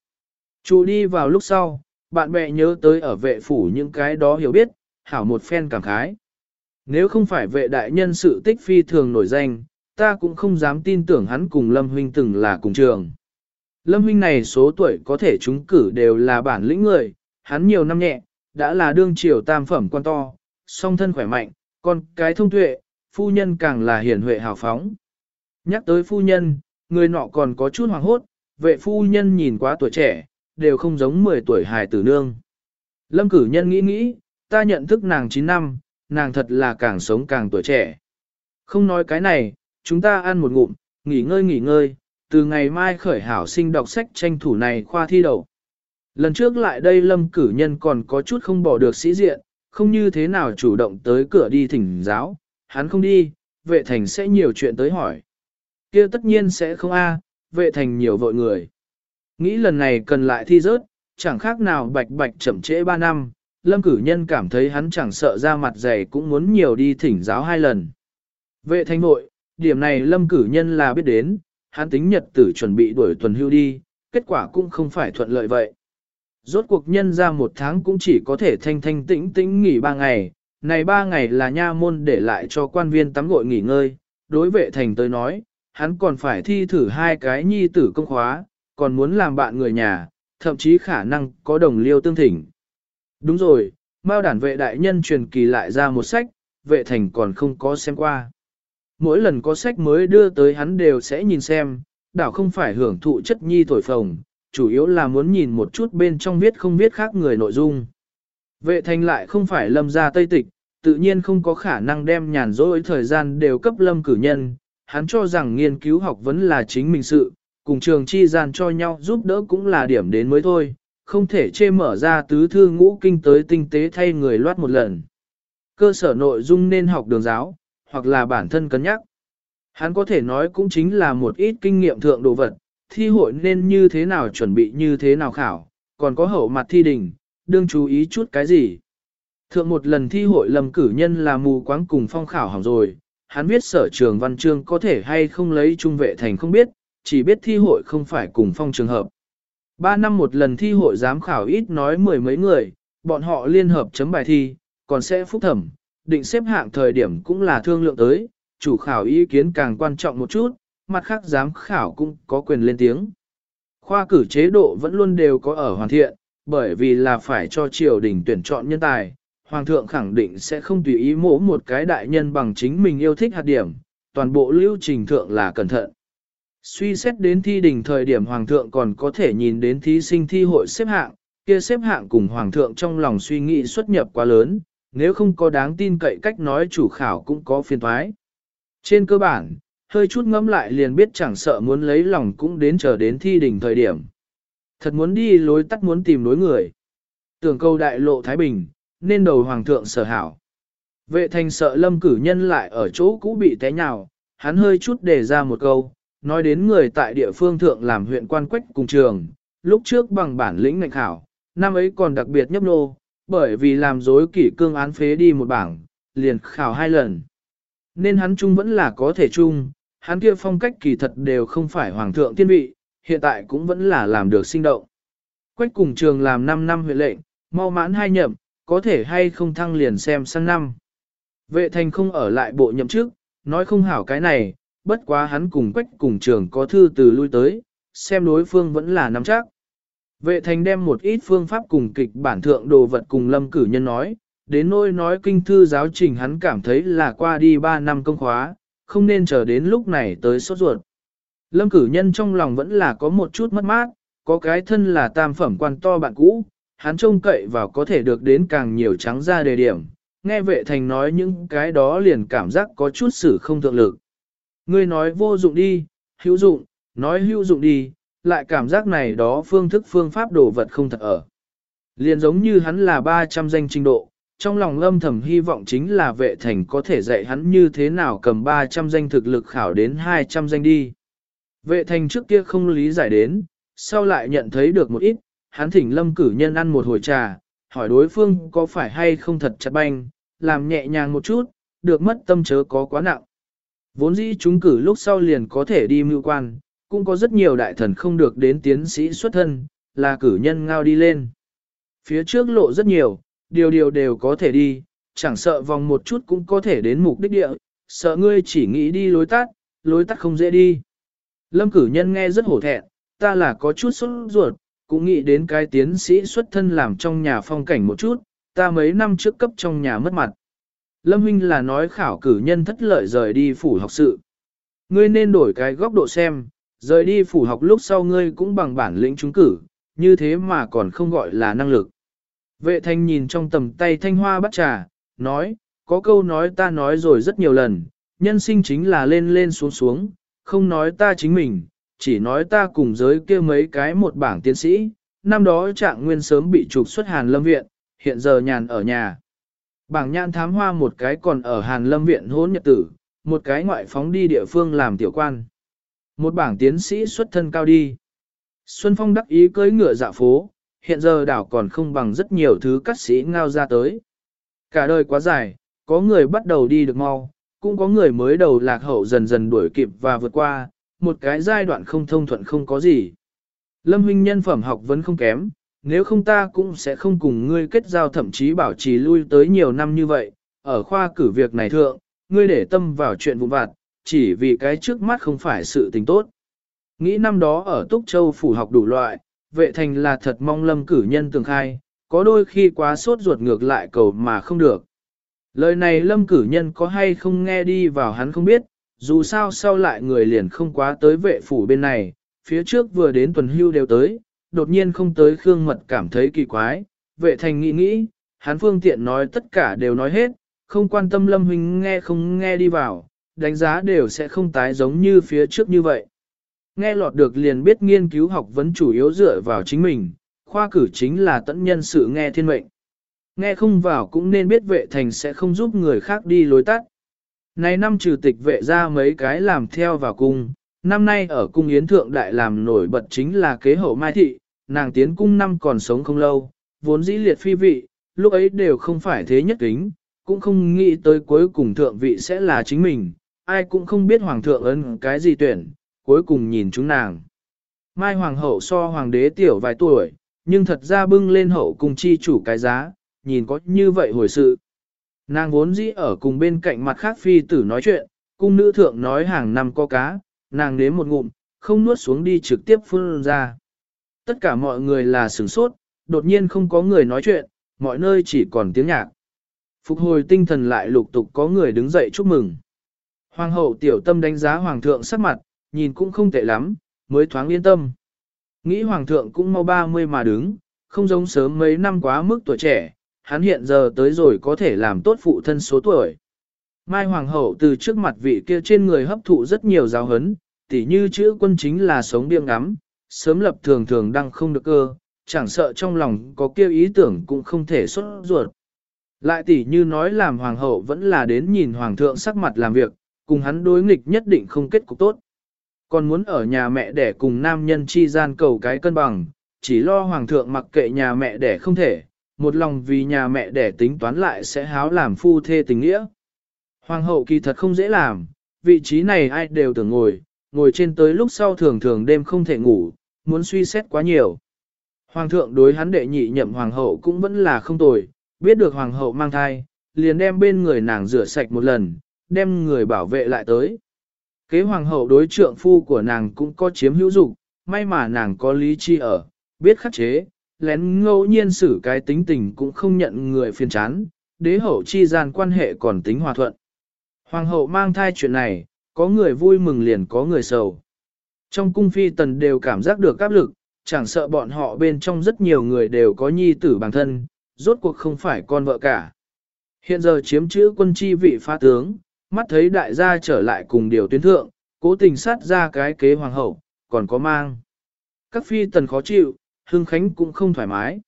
A: Trụ đi vào lúc sau, bạn bè nhớ tới ở vệ phủ những cái đó hiểu biết, hảo một phen cảm khái. Nếu không phải vệ đại nhân sự tích phi thường nổi danh, ta cũng không dám tin tưởng hắn cùng Lâm Huynh từng là cùng trường. Lâm Huynh này số tuổi có thể trúng cử đều là bản lĩnh người, hắn nhiều năm nhẹ, đã là đương triều tam phẩm quan to, song thân khỏe mạnh, còn cái thông tuệ, phu nhân càng là hiển huệ hào phóng. Nhắc tới phu nhân, người nọ còn có chút hoàng hốt, vệ phu nhân nhìn quá tuổi trẻ, đều không giống 10 tuổi hài tử nương. Lâm cử nhân nghĩ nghĩ, ta nhận thức nàng 9 năm, nàng thật là càng sống càng tuổi trẻ. Không nói cái này, chúng ta ăn một ngụm, nghỉ ngơi nghỉ ngơi, từ ngày mai khởi hảo sinh đọc sách tranh thủ này khoa thi đầu. Lần trước lại đây lâm cử nhân còn có chút không bỏ được sĩ diện, không như thế nào chủ động tới cửa đi thỉnh giáo, hắn không đi, vệ thành sẽ nhiều chuyện tới hỏi. kia tất nhiên sẽ không a, vệ thành nhiều vội người. Nghĩ lần này cần lại thi rớt, chẳng khác nào bạch bạch chậm trễ 3 năm, lâm cử nhân cảm thấy hắn chẳng sợ ra mặt dày cũng muốn nhiều đi thỉnh giáo hai lần. Vệ thành nội, điểm này lâm cử nhân là biết đến, hắn tính nhật tử chuẩn bị đuổi tuần hưu đi, kết quả cũng không phải thuận lợi vậy. Rốt cuộc nhân ra một tháng cũng chỉ có thể thanh thanh tĩnh tĩnh nghỉ ba ngày, này ba ngày là nha môn để lại cho quan viên tắm gội nghỉ ngơi, đối vệ thành tới nói, hắn còn phải thi thử hai cái nhi tử công khóa, còn muốn làm bạn người nhà, thậm chí khả năng có đồng liêu tương thỉnh. Đúng rồi, Mao đản vệ đại nhân truyền kỳ lại ra một sách, vệ thành còn không có xem qua. Mỗi lần có sách mới đưa tới hắn đều sẽ nhìn xem, đảo không phải hưởng thụ chất nhi thổi phồng, chủ yếu là muốn nhìn một chút bên trong viết không viết khác người nội dung. Vệ thành lại không phải lâm gia tây tịch, tự nhiên không có khả năng đem nhàn rỗi thời gian đều cấp lâm cử nhân, hắn cho rằng nghiên cứu học vẫn là chính mình sự, cùng trường chi gian cho nhau giúp đỡ cũng là điểm đến mới thôi, không thể chê mở ra tứ thư ngũ kinh tới tinh tế thay người loát một lần. Cơ sở nội dung nên học đường giáo, hoặc là bản thân cân nhắc. Hắn có thể nói cũng chính là một ít kinh nghiệm thượng đồ vật, thi hội nên như thế nào chuẩn bị như thế nào khảo, còn có hậu mặt thi đình, đương chú ý chút cái gì. Thượng một lần thi hội lầm cử nhân là mù quáng cùng phong khảo hỏng rồi, hắn viết sở trường văn chương có thể hay không lấy trung vệ thành không biết, chỉ biết thi hội không phải cùng phong trường hợp. Ba năm một lần thi hội giám khảo ít nói mười mấy người, bọn họ liên hợp chấm bài thi, còn sẽ phúc thẩm, định xếp hạng thời điểm cũng là thương lượng tới, chủ khảo ý kiến càng quan trọng một chút, mặt khác giám khảo cũng có quyền lên tiếng. Khoa cử chế độ vẫn luôn đều có ở hoàn thiện, bởi vì là phải cho triều đình tuyển chọn nhân tài, Hoàng thượng khẳng định sẽ không tùy ý mổ một cái đại nhân bằng chính mình yêu thích hạt điểm, toàn bộ lưu trình thượng là cẩn thận. Suy xét đến thi đình thời điểm Hoàng thượng còn có thể nhìn đến thí sinh thi hội xếp hạng, kia xếp hạng cùng Hoàng thượng trong lòng suy nghĩ xuất nhập quá lớn, nếu không có đáng tin cậy cách nói chủ khảo cũng có phiền thoái. Trên cơ bản, hơi chút ngẫm lại liền biết chẳng sợ muốn lấy lòng cũng đến chờ đến thi đỉnh thời điểm. Thật muốn đi lối tắt muốn tìm lối người. Tưởng câu đại lộ Thái Bình, nên đầu hoàng thượng sở hảo. Vệ thành sợ lâm cử nhân lại ở chỗ cũ bị té nhào, hắn hơi chút đề ra một câu, nói đến người tại địa phương thượng làm huyện quan quách cùng trường, lúc trước bằng bản lĩnh ngạch hảo, năm ấy còn đặc biệt nhấp nô, bởi vì làm dối kỷ cương án phế đi một bảng, liền khảo hai lần. Nên hắn chung vẫn là có thể chung, hắn kia phong cách kỳ thật đều không phải hoàng thượng tiên vị, hiện tại cũng vẫn là làm được sinh động. Quách cùng trường làm 5 năm huyện lệnh, mau mãn hai nhậm, có thể hay không thăng liền xem sang năm. Vệ thành không ở lại bộ nhậm trước, nói không hảo cái này, bất quá hắn cùng quách cùng trường có thư từ lui tới, xem đối phương vẫn là nắm chắc. Vệ thành đem một ít phương pháp cùng kịch bản thượng đồ vật cùng lâm cử nhân nói, đến nôi nói kinh thư giáo trình hắn cảm thấy là qua đi 3 năm công khóa, không nên chờ đến lúc này tới sốt ruột. Lâm cử nhân trong lòng vẫn là có một chút mất mát, có cái thân là tam phẩm quan to bạn cũ, hắn trông cậy vào có thể được đến càng nhiều trắng ra đề điểm, nghe vệ thành nói những cái đó liền cảm giác có chút sự không thượng lực. Ngươi nói vô dụng đi, hữu dụng, nói hữu dụng đi, lại cảm giác này đó phương thức phương pháp đồ vật không thật ở. Liền giống như hắn là 300 danh trình độ, trong lòng lâm thầm hy vọng chính là vệ thành có thể dạy hắn như thế nào cầm 300 danh thực lực khảo đến 200 danh đi. Vệ thành trước kia không lý giải đến, sau lại nhận thấy được một ít, hắn thỉnh lâm cử nhân ăn một hồi trà, hỏi đối phương có phải hay không thật chặt banh, làm nhẹ nhàng một chút, được mất tâm chớ có quá nặng. Vốn dĩ chúng cử lúc sau liền có thể đi mưu quan, cũng có rất nhiều đại thần không được đến tiến sĩ xuất thân, là cử nhân ngao đi lên. Phía trước lộ rất nhiều, điều điều đều có thể đi, chẳng sợ vòng một chút cũng có thể đến mục đích địa, sợ ngươi chỉ nghĩ đi lối tắt, lối tắt không dễ đi. Lâm cử nhân nghe rất hổ thẹn, ta là có chút sốt ruột, cũng nghĩ đến cái tiến sĩ xuất thân làm trong nhà phong cảnh một chút, ta mấy năm trước cấp trong nhà mất mặt. Lâm huynh là nói khảo cử nhân thất lợi rời đi phủ học sự. Ngươi nên đổi cái góc độ xem, Rời đi phủ học lúc sau ngươi cũng bằng bản lĩnh trúng cử, như thế mà còn không gọi là năng lực. Vệ thanh nhìn trong tầm tay thanh hoa bắt trà, nói, có câu nói ta nói rồi rất nhiều lần, nhân sinh chính là lên lên xuống xuống, không nói ta chính mình, chỉ nói ta cùng giới kia mấy cái một bảng tiến sĩ, năm đó trạng nguyên sớm bị trục xuất Hàn Lâm Viện, hiện giờ nhàn ở nhà. Bảng nhan thám hoa một cái còn ở Hàn Lâm Viện hôn nhật tử, một cái ngoại phóng đi địa phương làm tiểu quan. Một bảng tiến sĩ xuất thân cao đi. Xuân Phong đắc ý cưỡi ngựa dạ phố, hiện giờ đảo còn không bằng rất nhiều thứ cắt sĩ ngao ra tới. Cả đời quá dài, có người bắt đầu đi được mau, cũng có người mới đầu lạc hậu dần dần đuổi kịp và vượt qua, một cái giai đoạn không thông thuận không có gì. Lâm huynh nhân phẩm học vẫn không kém, nếu không ta cũng sẽ không cùng ngươi kết giao thậm chí bảo trì lui tới nhiều năm như vậy, ở khoa cử việc này thượng, ngươi để tâm vào chuyện vụn vặt, chỉ vì cái trước mắt không phải sự tình tốt. Nghĩ năm đó ở Túc Châu phủ học đủ loại, vệ thành là thật mong lâm cử nhân tường khai, có đôi khi quá sốt ruột ngược lại cầu mà không được. Lời này lâm cử nhân có hay không nghe đi vào hắn không biết, dù sao sau lại người liền không quá tới vệ phủ bên này, phía trước vừa đến tuần hưu đều tới, đột nhiên không tới Khương Mật cảm thấy kỳ quái, vệ thành nghĩ nghĩ, hắn phương tiện nói tất cả đều nói hết, không quan tâm lâm huynh nghe không nghe đi vào, đánh giá đều sẽ không tái giống như phía trước như vậy. Nghe lọt được liền biết nghiên cứu học vấn chủ yếu dựa vào chính mình, khoa cử chính là tận nhân sự nghe thiên mệnh. Nghe không vào cũng nên biết vệ thành sẽ không giúp người khác đi lối tắt. Này năm trừ tịch vệ ra mấy cái làm theo vào cung, năm nay ở cung yến thượng đại làm nổi bật chính là kế hậu mai thị, nàng tiến cung năm còn sống không lâu, vốn dĩ liệt phi vị, lúc ấy đều không phải thế nhất kính, cũng không nghĩ tới cuối cùng thượng vị sẽ là chính mình, ai cũng không biết hoàng thượng ấn cái gì tuyển, cuối cùng nhìn chúng nàng. Mai hoàng hậu so hoàng đế tiểu vài tuổi, nhưng thật ra bưng lên hậu cùng chi chủ cái giá, nhìn có như vậy hồi sự. Nàng vốn dĩ ở cùng bên cạnh mặt khác phi tử nói chuyện, cung nữ thượng nói hàng năm có cá, nàng nếm một ngụm, không nuốt xuống đi trực tiếp phun ra. Tất cả mọi người là sửng sốt, đột nhiên không có người nói chuyện, mọi nơi chỉ còn tiếng nhạc. Phục hồi tinh thần lại lục tục có người đứng dậy chúc mừng. Hoàng hậu tiểu tâm đánh giá hoàng thượng sắc mặt, nhìn cũng không tệ lắm, mới thoáng yên tâm. Nghĩ hoàng thượng cũng mau 30 mà đứng, không giống sớm mấy năm quá mức tuổi trẻ, hắn hiện giờ tới rồi có thể làm tốt phụ thân số tuổi. Mai hoàng hậu từ trước mặt vị kia trên người hấp thụ rất nhiều giáo hấn, tỉ như chữ quân chính là sống biêng ngắm, sớm lập thường thường đang không được cơ, chẳng sợ trong lòng có kêu ý tưởng cũng không thể xuất ruột. Lại tỉ như nói làm hoàng hậu vẫn là đến nhìn hoàng thượng sắc mặt làm việc, cùng hắn đối nghịch nhất định không kết cục tốt. Còn muốn ở nhà mẹ đẻ cùng nam nhân chi gian cầu cái cân bằng, chỉ lo hoàng thượng mặc kệ nhà mẹ đẻ không thể, một lòng vì nhà mẹ đẻ tính toán lại sẽ háo làm phu thê tình nghĩa. Hoàng hậu kỳ thật không dễ làm, vị trí này ai đều tưởng ngồi, ngồi trên tới lúc sau thường thường đêm không thể ngủ, muốn suy xét quá nhiều. Hoàng thượng đối hắn đệ nhị nhậm hoàng hậu cũng vẫn là không tồi, biết được hoàng hậu mang thai, liền đem bên người nàng rửa sạch một lần, đem người bảo vệ lại tới. Kế hoàng hậu đối trượng phu của nàng cũng có chiếm hữu dục, may mà nàng có lý chi ở, biết khắc chế, lén ngẫu nhiên xử cái tính tình cũng không nhận người phiền chán, đế hậu chi gian quan hệ còn tính hòa thuận. Hoàng hậu mang thai chuyện này, có người vui mừng liền có người sầu. Trong cung phi tần đều cảm giác được áp lực, chẳng sợ bọn họ bên trong rất nhiều người đều có nhi tử bản thân, rốt cuộc không phải con vợ cả. Hiện giờ chiếm chữ quân chi vị phá tướng, mắt thấy đại gia trở lại cùng điều tuyến thượng, cố tình sát ra cái kế hoàng hậu, còn có mang. Các phi tần khó chịu, Hưng Khánh cũng không thoải mái.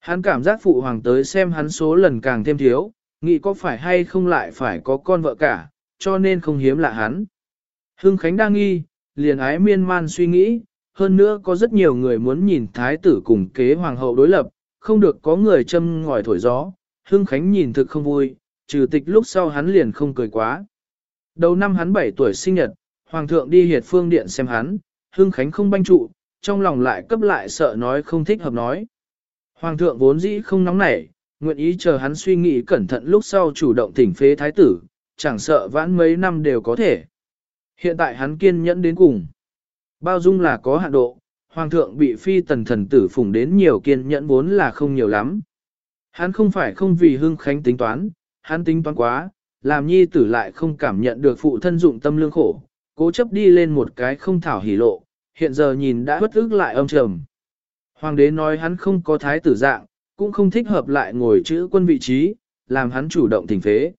A: Hắn cảm giác phụ hoàng tới xem hắn số lần càng thêm thiếu, nghĩ có phải hay không lại phải có con vợ cả, cho nên không hiếm lạ hắn. Hưng Khánh đang nghi, liền ái miên man suy nghĩ, hơn nữa có rất nhiều người muốn nhìn thái tử cùng kế hoàng hậu đối lập, không được có người châm ngòi thổi gió. Hưng Khánh nhìn thực không vui, trừ tịch lúc sau hắn liền không cười quá. Đầu năm hắn 7 tuổi sinh nhật, hoàng thượng đi hiệt phương điện xem hắn, Hưng Khánh không banh trụ, trong lòng lại cấp lại sợ nói không thích hợp nói. Hoàng thượng vốn dĩ không nóng nảy, nguyện ý chờ hắn suy nghĩ cẩn thận lúc sau chủ động thỉnh phế thái tử, chẳng sợ vãn mấy năm đều có thể. Hiện tại hắn kiên nhẫn đến cùng. Bao dung là có hạn độ, hoàng thượng bị phi tần thần tử phủng đến nhiều kiên nhẫn vốn là không nhiều lắm. Hắn không phải không vì hưng khánh tính toán, hắn tính toán quá, làm nhi tử lại không cảm nhận được phụ thân dụng tâm lương khổ, cố chấp đi lên một cái không thảo hỉ lộ, hiện giờ nhìn đã bất ức lại âm trầm. Hoàng đế nói hắn không có thái tử dạng, cũng không thích hợp lại ngồi chữ quân vị trí, làm hắn chủ động thỉnh phế.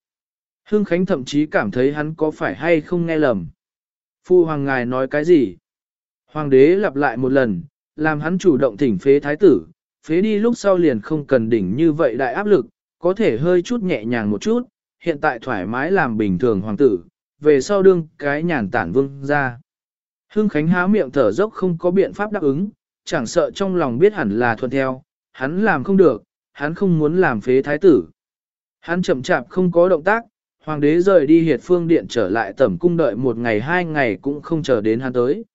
A: Hương Khánh thậm chí cảm thấy hắn có phải hay không nghe lầm. Phu hoàng ngài nói cái gì? Hoàng đế lặp lại một lần, làm hắn chủ động thỉnh phế thái tử, phế đi lúc sau liền không cần đỉnh như vậy đại áp lực, có thể hơi chút nhẹ nhàng một chút, hiện tại thoải mái làm bình thường hoàng tử, về sau đương cái nhàn tản vương ra. Hưng Khánh há miệng thở dốc không có biện pháp đáp ứng, chẳng sợ trong lòng biết hẳn là thuận theo, hắn làm không được, hắn không muốn làm phế thái tử. Hắn chậm chạp không có động tác, hoàng đế rời đi hiệt phương điện trở lại tẩm cung đợi một ngày hai ngày cũng không chờ đến hắn tới.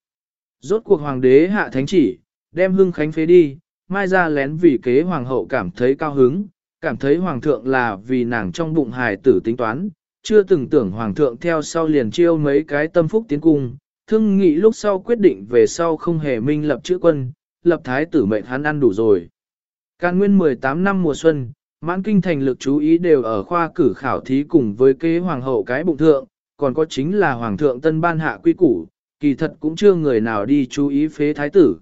A: Rốt cuộc hoàng đế hạ thánh chỉ, đem hưng khánh phế đi, mai ra lén vì kế hoàng hậu cảm thấy cao hứng, cảm thấy hoàng thượng là vì nàng trong bụng hài tử tính toán, chưa từng tưởng hoàng thượng theo sau liền chiêu mấy cái tâm phúc tiến cung, thương nghị lúc sau quyết định về sau không hề minh lập chữ quân, lập thái tử mệnh hắn ăn đủ rồi. Càn nguyên 18 năm mùa xuân, mãn kinh thành lực chú ý đều ở khoa cử khảo thí cùng với kế hoàng hậu cái bụng thượng, còn có chính là hoàng thượng tân ban hạ quy củ, kỳ thật cũng chưa người nào đi chú ý phế thái tử.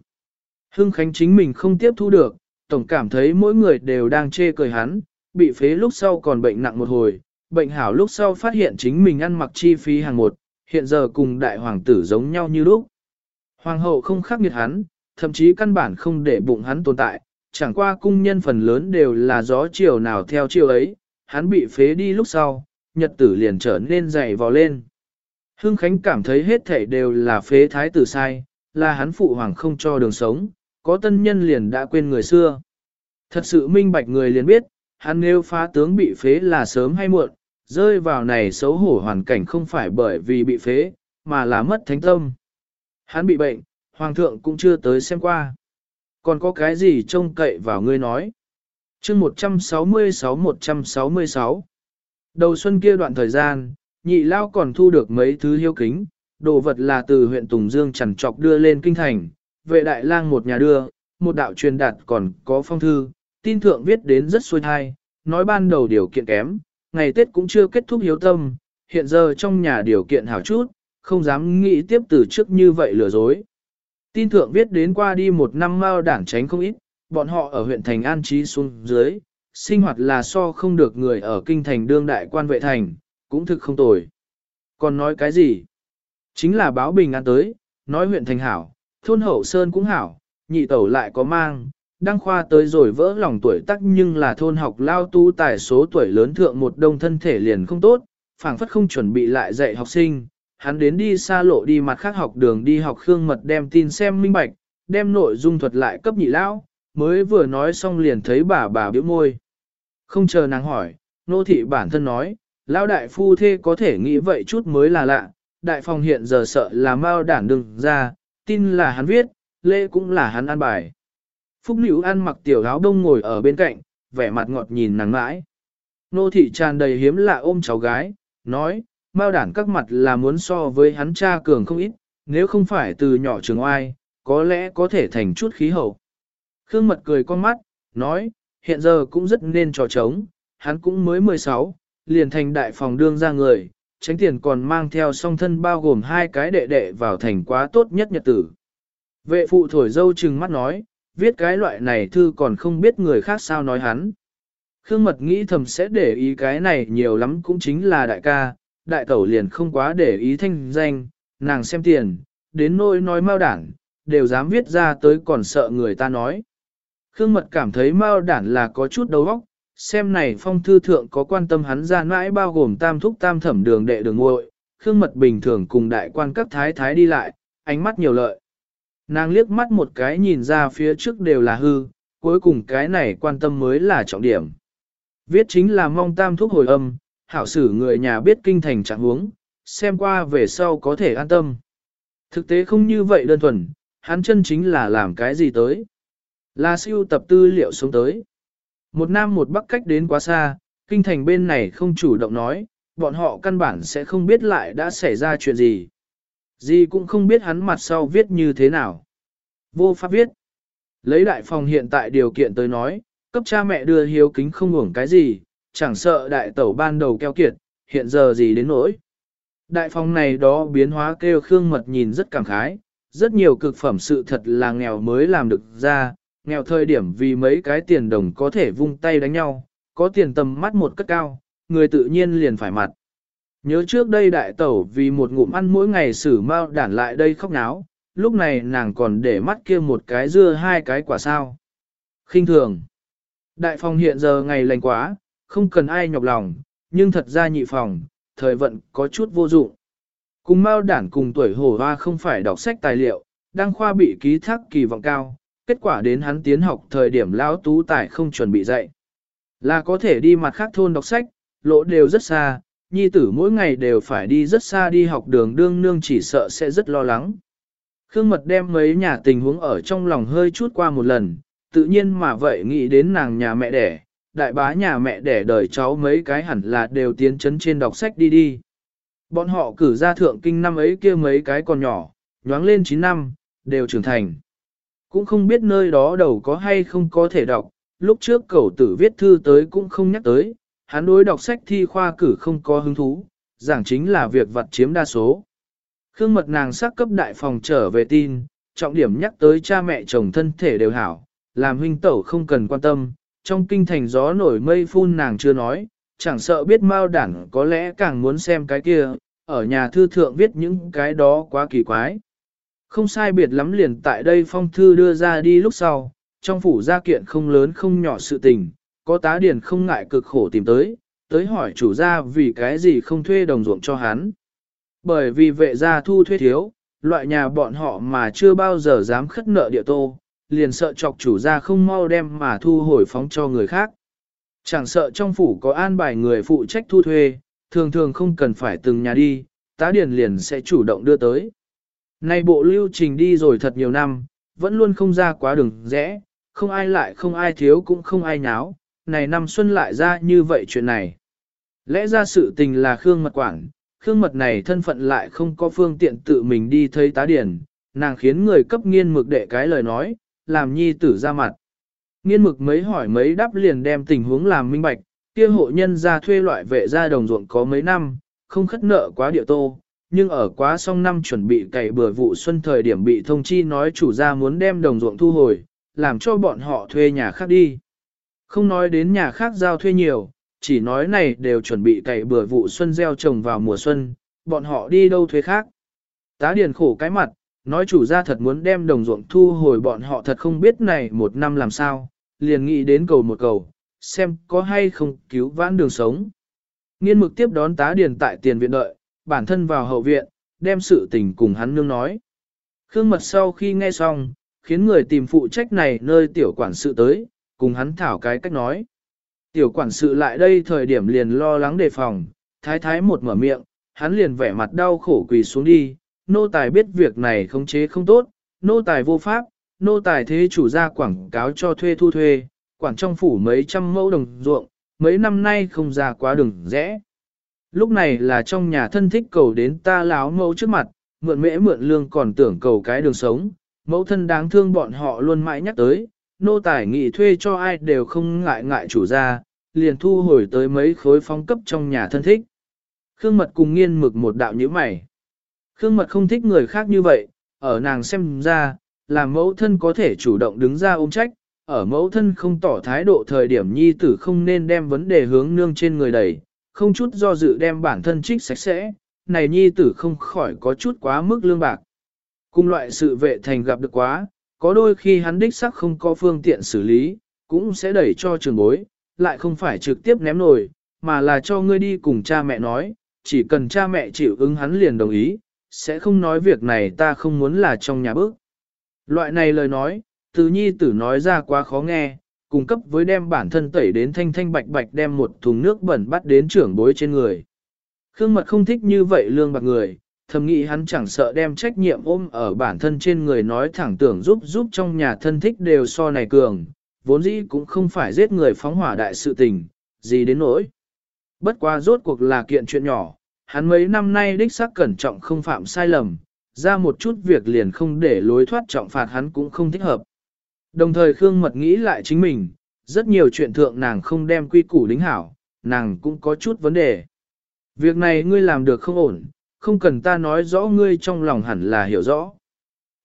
A: Hưng Khánh chính mình không tiếp thu được, tổng cảm thấy mỗi người đều đang chê cười hắn, bị phế lúc sau còn bệnh nặng một hồi, bệnh hảo lúc sau phát hiện chính mình ăn mặc chi phí hàng một, hiện giờ cùng đại hoàng tử giống nhau như lúc. Hoàng hậu không khắc nghiệt hắn, thậm chí căn bản không để bụng hắn tồn tại, chẳng qua cung nhân phần lớn đều là gió chiều nào theo chiều ấy, hắn bị phế đi lúc sau, nhật tử liền trở nên dày vò lên. Hưng Khánh cảm thấy hết thảy đều là phế thái tử sai, là hắn phụ hoàng không cho đường sống, có tân nhân liền đã quên người xưa. Thật sự minh bạch người liền biết, hắn nếu phá tướng bị phế là sớm hay muộn, rơi vào này xấu hổ hoàn cảnh không phải bởi vì bị phế, mà là mất thánh tâm. Hắn bị bệnh, hoàng thượng cũng chưa tới xem qua. Còn có cái gì trông cậy vào ngươi nói? chương 166-166 Đầu xuân kia đoạn thời gian, nhị lao còn thu được mấy thứ hiếu kính, đồ vật là từ huyện Tùng Dương chẳng trọc đưa lên kinh thành, vệ đại lang một nhà đưa, một đạo truyền đạt còn có phong thư, tin thượng viết đến rất xuôi thai, nói ban đầu điều kiện kém, ngày Tết cũng chưa kết thúc hiếu tâm, hiện giờ trong nhà điều kiện hảo chút, không dám nghĩ tiếp từ trước như vậy lừa dối. Tin thượng viết đến qua đi một năm mao đảng tránh không ít, bọn họ ở huyện thành an trí xuống dưới, sinh hoạt là so không được người ở kinh thành đương đại quan vệ thành, cũng thực không tồi. Còn nói cái gì? Chính là báo bình an tới, nói huyện thành hảo, thôn hậu sơn cũng hảo, nhị tẩu lại có mang, đăng khoa tới rồi vỡ lòng tuổi tắc nhưng là thôn học lao tu tài số tuổi lớn thượng một đông thân thể liền không tốt, phảng phất không chuẩn bị lại dạy học sinh, hắn đến đi xa lộ đi mặt khác học đường đi học khương mật đem tin xem minh bạch, đem nội dung thuật lại cấp nhị lão, mới vừa nói xong liền thấy bà bà biểu môi. Không chờ nàng hỏi, nô thị bản thân nói, lão đại phu thê có thể nghĩ vậy chút mới là lạ, đại phòng hiện giờ sợ là mau đản đừng ra, tin là hắn viết, lễ cũng là hắn ăn bài. Phúc Nữ ăn mặc tiểu áo đông ngồi ở bên cạnh, vẻ mặt ngọt nhìn nàng mãi. Nô thị tràn đầy hiếm lạ ôm cháu gái, nói, Mao đản các mặt là muốn so với hắn cha cường không ít, nếu không phải từ nhỏ trường oai, có lẽ có thể thành chút khí hậu. Khương mật cười con mắt, nói, hiện giờ cũng rất nên trò trống, hắn cũng mới 16, liền thành đại phòng đương ra người, tránh tiền còn mang theo song thân bao gồm hai cái đệ đệ vào thành quá tốt nhất nhật tử. Vệ phụ thổi dâu trừng mắt nói, viết cái loại này thư còn không biết người khác sao nói hắn. Khương mật nghĩ thầm sẽ để ý cái này nhiều lắm cũng chính là đại ca, đại tẩu liền không quá để ý thanh danh, nàng xem tiền, đến nỗi nói mao đảng, đều dám viết ra tới còn sợ người ta nói. Khương Mật cảm thấy mao đản là có chút đầu óc, xem này phong thư thượng có quan tâm hắn ra mãi bao gồm tam thúc tam thẩm đường đệ đường ngội, Khương Mật bình thường cùng đại quan các thái thái đi lại, ánh mắt nhiều lợi. Nàng liếc mắt một cái nhìn ra phía trước đều là hư, cuối cùng cái này quan tâm mới là trọng điểm. Viết chính là mong tam thúc hồi âm, hảo sử người nhà biết kinh thành trạng huống, xem qua về sau có thể an tâm. Thực tế không như vậy đơn thuần, hắn chân chính là làm cái gì tới. Là siêu tập tư liệu xuống tới. Một nam một bắc cách đến quá xa, kinh thành bên này không chủ động nói, bọn họ căn bản sẽ không biết lại đã xảy ra chuyện gì. Gì cũng không biết hắn mặt sau viết như thế nào. Vô pháp viết. Lấy đại phòng hiện tại điều kiện tới nói, cấp cha mẹ đưa hiếu kính không hưởng cái gì, chẳng sợ đại tẩu ban đầu keo kiệt, hiện giờ gì đến nỗi. Đại phòng này đó biến hóa kêu Khương Mật nhìn rất cảm khái, rất nhiều cực phẩm sự thật là nghèo mới làm được ra, nghèo thời điểm vì mấy cái tiền đồng có thể vung tay đánh nhau, có tiền tầm mắt một cất cao, người tự nhiên liền phải mặt. Nhớ trước đây đại tẩu vì một ngụm ăn mỗi ngày xử mau đản lại đây khóc náo, lúc này nàng còn để mắt kia một cái dưa hai cái quả sao. khinh thường. Đại phòng hiện giờ ngày lành quá, không cần ai nhọc lòng, nhưng thật ra nhị phòng, thời vận có chút vô dụng. Cùng Mao đản cùng tuổi hổ hoa không phải đọc sách tài liệu, đăng khoa bị ký thác kỳ vọng cao, kết quả đến hắn tiến học thời điểm lão tú tài không chuẩn bị dạy. Là có thể đi mặt khác thôn đọc sách, lỗ đều rất xa, nhi tử mỗi ngày đều phải đi rất xa đi học đường đương nương chỉ sợ sẽ rất lo lắng. Khương Mật đem mấy nhà tình huống ở trong lòng hơi chút qua một lần, tự nhiên mà vậy nghĩ đến nàng nhà mẹ đẻ, đại bá nhà mẹ đẻ đời cháu mấy cái hẳn là đều tiến chấn trên đọc sách đi đi. Bọn họ cử ra thượng kinh năm ấy kia mấy cái còn nhỏ, nhoáng lên 9 năm, đều trưởng thành. Cũng không biết nơi đó đầu có hay không có thể đọc, lúc trước cậu tử viết thư tới cũng không nhắc tới, hắn đối đọc sách thi khoa cử không có hứng thú, giảng chính là việc vật chiếm đa số. Khương mật nàng sắc cấp đại phòng trở về tin, trọng điểm nhắc tới cha mẹ chồng thân thể đều hảo, làm huynh tẩu không cần quan tâm, trong kinh thành gió nổi mây phun nàng chưa nói, chẳng sợ biết mao đảng có lẽ càng muốn xem cái kia, ở nhà thư thượng viết những cái đó quá kỳ quái. Không sai biệt lắm liền tại đây phong thư đưa ra đi lúc sau, trong phủ gia kiện không lớn không nhỏ sự tình, có tá điển không ngại cực khổ tìm tới, tới hỏi chủ gia vì cái gì không thuê đồng ruộng cho hắn. Bởi vì vệ gia thu thuê thiếu, loại nhà bọn họ mà chưa bao giờ dám khất nợ địa tô, liền sợ chọc chủ gia không mau đem mà thu hồi phóng cho người khác. Chẳng sợ trong phủ có an bài người phụ trách thu thuê, thường thường không cần phải từng nhà đi, tá điển liền sẽ chủ động đưa tới. Nay bộ lưu trình đi rồi thật nhiều năm, vẫn luôn không ra quá đường rẽ, không ai lại không ai thiếu cũng không ai nháo, này năm xuân lại ra như vậy chuyện này. Lẽ ra sự tình là Khương Mật quản, Khương Mật này thân phận lại không có phương tiện tự mình đi thấy tá điển, nàng khiến người cấp nghiên mực đệ cái lời nói, làm nhi tử ra mặt. Nghiên mực mấy hỏi mấy đáp liền đem tình huống làm minh bạch, kia hộ nhân ra thuê loại vệ ra đồng ruộng có mấy năm, không khất nợ quá địa tô, nhưng ở quá xong năm chuẩn bị cày bừa vụ xuân thời điểm bị thông chi nói chủ gia muốn đem đồng ruộng thu hồi, làm cho bọn họ thuê nhà khác đi. Không nói đến nhà khác giao thuê nhiều, chỉ nói này đều chuẩn bị cày bừa vụ xuân gieo trồng vào mùa xuân, bọn họ đi đâu thuê khác. Tá điền khổ cái mặt, nói chủ gia thật muốn đem đồng ruộng thu hồi bọn họ thật không biết này một năm làm sao, liền nghĩ đến cầu một cầu, xem có hay không cứu vãn đường sống. Nghiên mực tiếp đón tá điền tại tiền viện đợi, bản thân vào hậu viện, đem sự tình cùng hắn nương nói. Khương mật sau khi nghe xong, khiến người tìm phụ trách này nơi tiểu quản sự tới, cùng hắn thảo cái cách nói. Tiểu quản sự lại đây thời điểm liền lo lắng đề phòng, thái thái một mở miệng, hắn liền vẻ mặt đau khổ quỳ xuống đi, nô tài biết việc này không chế không tốt, nô tài vô pháp, nô tài thế chủ ra quảng cáo cho thuê thu thuê, quảng trong phủ mấy trăm mẫu đồng ruộng, mấy năm nay không ra quá đường rẽ. Lúc này là trong nhà thân thích cầu đến ta láo mẫu trước mặt, mượn mễ mượn lương còn tưởng cầu cái đường sống, mẫu thân đáng thương bọn họ luôn mãi nhắc tới, nô tài nghị thuê cho ai đều không ngại ngại chủ ra, liền thu hồi tới mấy khối phong cấp trong nhà thân thích. Khương mật cùng nghiên mực một đạo như mày. Khương mật không thích người khác như vậy, ở nàng xem ra, là mẫu thân có thể chủ động đứng ra ôm trách, ở mẫu thân không tỏ thái độ thời điểm nhi tử không nên đem vấn đề hướng nương trên người đẩy, không chút do dự đem bản thân trích sạch sẽ, này nhi tử không khỏi có chút quá mức lương bạc. Cùng loại sự vệ thành gặp được quá, có đôi khi hắn đích sắc không có phương tiện xử lý, cũng sẽ đẩy cho trường bối, lại không phải trực tiếp ném nổi, mà là cho ngươi đi cùng cha mẹ nói, chỉ cần cha mẹ chịu ứng hắn liền đồng ý, sẽ không nói việc này ta không muốn là trong nhà bước. Loại này lời nói, từ nhi tử nói ra quá khó nghe, cung cấp với đem bản thân tẩy đến thanh thanh bạch bạch đem một thùng nước bẩn bắt đến trưởng bối trên người. Khương Mật không thích như vậy lương bạc người, thầm nghĩ hắn chẳng sợ đem trách nhiệm ôm ở bản thân trên người nói thẳng tưởng giúp giúp trong nhà thân thích đều so này cường, vốn dĩ cũng không phải giết người phóng hỏa đại sự tình, gì đến nỗi. Bất quá rốt cuộc là kiện chuyện nhỏ, hắn mấy năm nay đích xác cẩn trọng không phạm sai lầm, ra một chút việc liền không để lối thoát trọng phạt hắn cũng không thích hợp. Đồng thời Khương Mật nghĩ lại chính mình, rất nhiều chuyện thượng nàng không đem quy củ lính hảo, nàng cũng có chút vấn đề. Việc này ngươi làm được không ổn, không cần ta nói rõ ngươi trong lòng hẳn là hiểu rõ.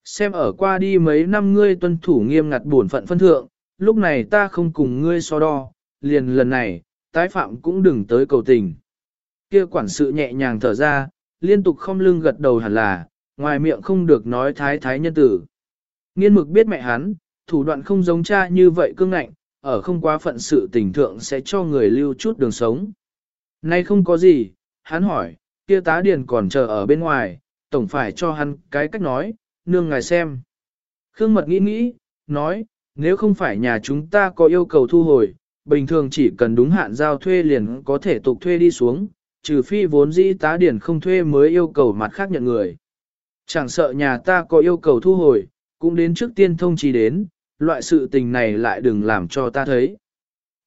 A: Xem ở qua đi mấy năm ngươi tuân thủ nghiêm ngặt bổn phận phân thượng, lúc này ta không cùng ngươi so đo, liền lần này, tái phạm cũng đừng tới cầu tình. Kia quản sự nhẹ nhàng thở ra, liên tục không lưng gật đầu hẳn là, ngoài miệng không được nói thái thái nhân tử. Nghiên mực biết mẹ hắn, thủ đoạn không giống cha như vậy cương ngạnh, ở không quá phận sự tình thượng sẽ cho người lưu chút đường sống. Nay không có gì, hắn hỏi, kia tá điền còn chờ ở bên ngoài, tổng phải cho hắn cái cách nói, nương ngài xem. Khương mật nghĩ nghĩ, nói, nếu không phải nhà chúng ta có yêu cầu thu hồi, bình thường chỉ cần đúng hạn giao thuê liền có thể tục thuê đi xuống, trừ phi vốn dĩ tá điển không thuê mới yêu cầu mặt khác nhận người. Chẳng sợ nhà ta có yêu cầu thu hồi, cũng đến trước tiên thông chỉ đến, loại sự tình này lại đừng làm cho ta thấy.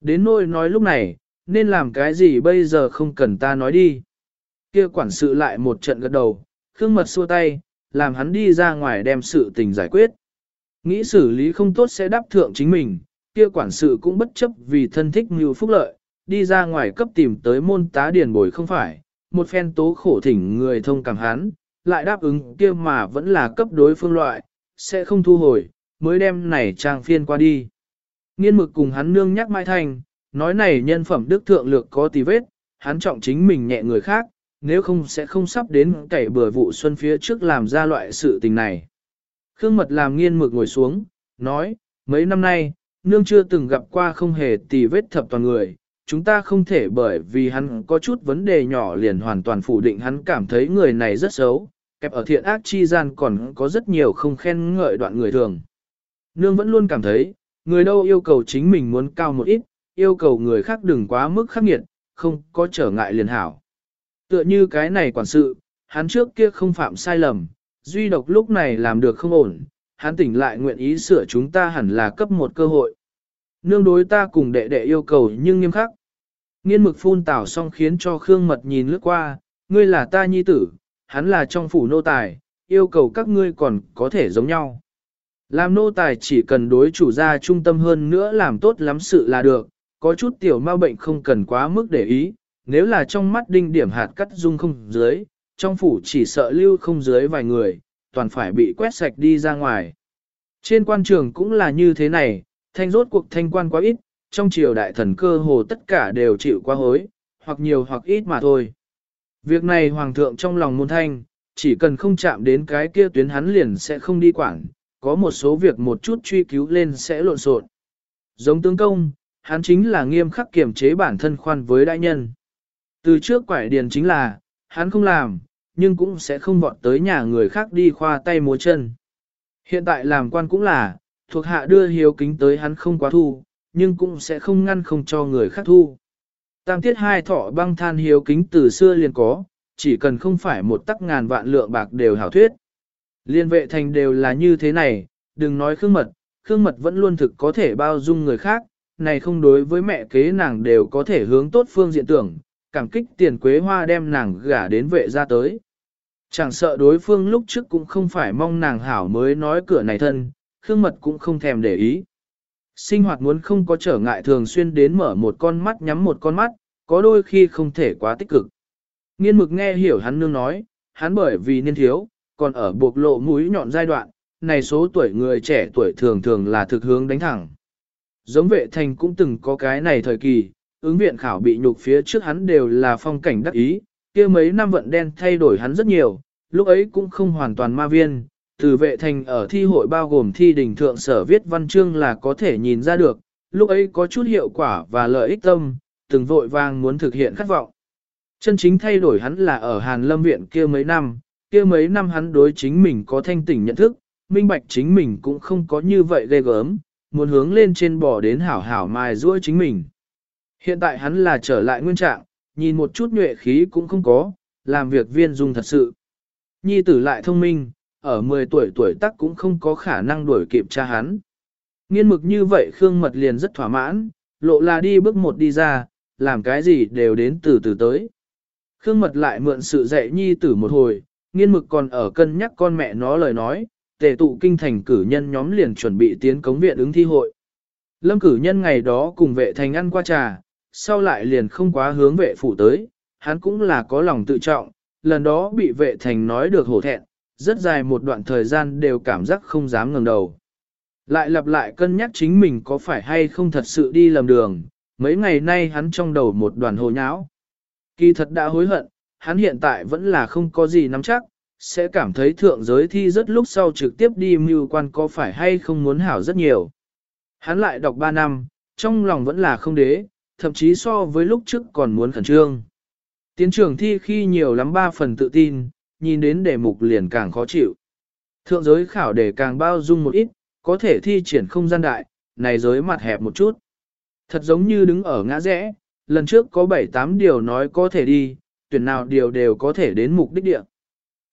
A: Đến nỗi nói lúc này, nên làm cái gì bây giờ không cần ta nói đi. Kia quản sự lại một trận gật đầu, khương mật xua tay, làm hắn đi ra ngoài đem sự tình giải quyết. Nghĩ xử lý không tốt sẽ đáp thượng chính mình, kia quản sự cũng bất chấp vì thân thích mưu phúc lợi, đi ra ngoài cấp tìm tới môn tá điền bồi không phải, một phen tố khổ thỉnh người thông cảm hắn, lại đáp ứng kia mà vẫn là cấp đối phương loại, sẽ không thu hồi, mới đem này trang phiên qua đi. Nghiên mực cùng hắn nương nhắc mai thành, nói này nhân phẩm đức thượng lược có tì vết, hắn trọng chính mình nhẹ người khác, nếu không sẽ không sắp đến cày bừa vụ xuân phía trước làm ra loại sự tình này. Khương mật làm nghiên mực ngồi xuống, nói, mấy năm nay, nương chưa từng gặp qua không hề tì vết thập toàn người, chúng ta không thể bởi vì hắn có chút vấn đề nhỏ liền hoàn toàn phủ định hắn cảm thấy người này rất xấu, kẹp ở thiện ác chi gian còn có rất nhiều không khen ngợi đoạn người thường. Nương vẫn luôn cảm thấy, người đâu yêu cầu chính mình muốn cao một ít, yêu cầu người khác đừng quá mức khắc nghiệt, không có trở ngại liền hảo. Tựa như cái này quản sự, hắn trước kia không phạm sai lầm, duy độc lúc này làm được không ổn, hắn tỉnh lại nguyện ý sửa chúng ta hẳn là cấp một cơ hội. Nương đối ta cùng đệ đệ yêu cầu nhưng nghiêm khắc. Nghiên mực phun tảo xong khiến cho Khương Mật nhìn lướt qua, ngươi là ta nhi tử, hắn là trong phủ nô tài, yêu cầu các ngươi còn có thể giống nhau. Làm nô tài chỉ cần đối chủ gia trung tâm hơn nữa làm tốt lắm sự là được, có chút tiểu ma bệnh không cần quá mức để ý, nếu là trong mắt đinh điểm hạt cắt dung không dưới, trong phủ chỉ sợ lưu không dưới vài người, toàn phải bị quét sạch đi ra ngoài. Trên quan trường cũng là như thế này, thanh rốt cuộc thanh quan quá ít, trong triều đại thần cơ hồ tất cả đều chịu quá hối, hoặc nhiều hoặc ít mà thôi. Việc này hoàng thượng trong lòng môn thanh, chỉ cần không chạm đến cái kia tuyến hắn liền sẽ không đi quản, có một số việc một chút truy cứu lên sẽ lộn xộn. Giống tướng công, hắn chính là nghiêm khắc kiểm chế bản thân khoan với đại nhân. Từ trước quải điền chính là, hắn không làm, nhưng cũng sẽ không vọt tới nhà người khác đi khoa tay múa chân. Hiện tại làm quan cũng là, thuộc hạ đưa hiếu kính tới hắn không quá thu, nhưng cũng sẽ không ngăn không cho người khác thu. Tam tiết hai thọ băng than hiếu kính từ xưa liền có, chỉ cần không phải một tắc ngàn vạn lượng bạc đều hảo thuyết. Liên vệ thành đều là như thế này, đừng nói khương mật, khương mật vẫn luôn thực có thể bao dung người khác, này không đối với mẹ kế nàng đều có thể hướng tốt phương diện tưởng, cảm kích tiền quế hoa đem nàng gả đến vệ ra tới. Chẳng sợ đối phương lúc trước cũng không phải mong nàng hảo mới nói cửa này thân, khương mật cũng không thèm để ý. Sinh hoạt muốn không có trở ngại thường xuyên đến mở một con mắt nhắm một con mắt, có đôi khi không thể quá tích cực. Nghiên mực nghe hiểu hắn nương nói, hắn bởi vì niên thiếu, còn ở buộc lộ mũi nhọn giai đoạn, này số tuổi người trẻ tuổi thường thường là thực hướng đánh thẳng. Giống vệ thành cũng từng có cái này thời kỳ, ứng viện khảo bị nhục phía trước hắn đều là phong cảnh đắc ý, kia mấy năm vận đen thay đổi hắn rất nhiều, lúc ấy cũng không hoàn toàn ma viên, từ vệ thành ở thi hội bao gồm thi đình thượng sở viết văn chương là có thể nhìn ra được, lúc ấy có chút hiệu quả và lợi ích tâm, từng vội vàng muốn thực hiện khát vọng. Chân chính thay đổi hắn là ở Hàn Lâm Viện kia mấy năm, kia mấy năm hắn đối chính mình có thanh tỉnh nhận thức, minh bạch chính mình cũng không có như vậy ghê gớm, muốn hướng lên trên bò đến hảo hảo mài ruôi chính mình. Hiện tại hắn là trở lại nguyên trạng, nhìn một chút nhuệ khí cũng không có, làm việc viên dung thật sự. Nhi tử lại thông minh, ở 10 tuổi tuổi tác cũng không có khả năng đuổi kịp cha hắn. Nghiên mực như vậy Khương Mật liền rất thỏa mãn, lộ là đi bước một đi ra, làm cái gì đều đến từ từ tới. Khương Mật lại mượn sự dạy nhi tử một hồi, nghiên mực còn ở cân nhắc con mẹ nó lời nói, tề tụ kinh thành cử nhân nhóm liền chuẩn bị tiến cống viện ứng thi hội. Lâm cử nhân ngày đó cùng vệ thành ăn qua trà, sau lại liền không quá hướng vệ phủ tới, hắn cũng là có lòng tự trọng, lần đó bị vệ thành nói được hổ thẹn, rất dài một đoạn thời gian đều cảm giác không dám ngẩng đầu. Lại lặp lại cân nhắc chính mình có phải hay không thật sự đi lầm đường, mấy ngày nay hắn trong đầu một đoàn hồ nháo. Kỳ thật đã hối hận, hắn hiện tại vẫn là không có gì nắm chắc, sẽ cảm thấy thượng giới thi rất lúc sau trực tiếp đi mưu quan có phải hay không muốn hảo rất nhiều. Hắn lại đọc 3 năm, trong lòng vẫn là không đế, thậm chí so với lúc trước còn muốn khẩn trương. Tiến trường thi khi nhiều lắm ba phần tự tin, nhìn đến đề mục liền càng khó chịu. Thượng giới khảo đề càng bao dung một ít, có thể thi triển không gian đại, này giới mặt hẹp một chút. Thật giống như đứng ở ngã rẽ, lần trước có 7-8 điều nói có thể đi, tuyển nào điều đều có thể đến mục đích địa.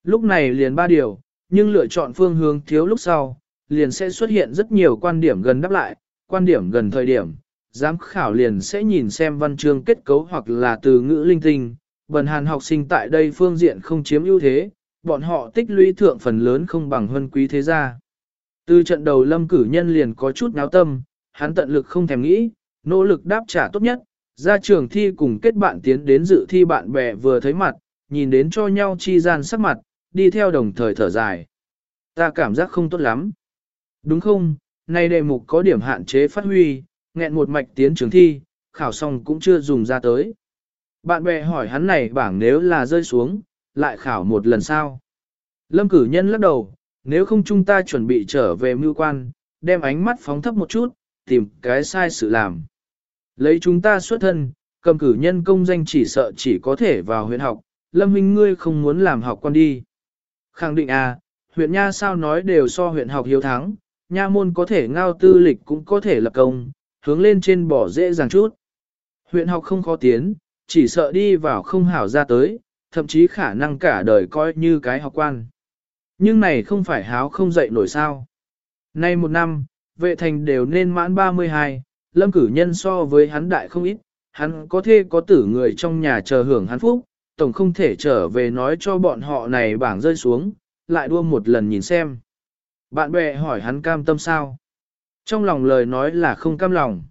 A: Lúc này liền ba điều, nhưng lựa chọn phương hướng thiếu lúc sau, liền sẽ xuất hiện rất nhiều quan điểm gần đáp lại, quan điểm gần thời điểm. Giám khảo liền sẽ nhìn xem văn chương kết cấu hoặc là từ ngữ linh tinh, bần hàn học sinh tại đây phương diện không chiếm ưu thế, bọn họ tích lũy thượng phần lớn không bằng hơn quý thế gia. Từ trận đầu lâm cử nhân liền có chút náo tâm, hắn tận lực không thèm nghĩ, nỗ lực đáp trả tốt nhất, ra trường thi cùng kết bạn tiến đến dự thi bạn bè vừa thấy mặt, nhìn đến cho nhau chi gian sắc mặt, đi theo đồng thời thở dài. Ta cảm giác không tốt lắm. Đúng không, nay đề mục có điểm hạn chế phát huy, nghẹn một mạch tiến trường thi, khảo xong cũng chưa dùng ra tới. Bạn bè hỏi hắn này bảng nếu là rơi xuống, lại khảo một lần sao Lâm cử nhân lắc đầu, nếu không chúng ta chuẩn bị trở về mưu quan, đem ánh mắt phóng thấp một chút, tìm cái sai sự làm. Lấy chúng ta xuất thân, cầm cử nhân công danh chỉ sợ chỉ có thể vào huyện học, Lâm huynh ngươi không muốn làm học quan đi. Khẳng định à, huyện nha sao nói đều so huyện học hiếu thắng, nha môn có thể ngao tư lịch cũng có thể lập công, hướng lên trên bỏ dễ dàng chút. Huyện học không khó tiến, chỉ sợ đi vào không hảo ra tới, thậm chí khả năng cả đời coi như cái học quan. Nhưng này không phải háo không dậy nổi sao. Nay một năm, vệ thành đều nên mãn 32, lâm cử nhân so với hắn đại không ít, hắn có thê có tử người trong nhà chờ hưởng hắn phúc, tổng không thể trở về nói cho bọn họ này bảng rơi xuống, lại đua một lần nhìn xem. Bạn bè hỏi hắn cam tâm sao? Trong lòng lời nói là không cam lòng.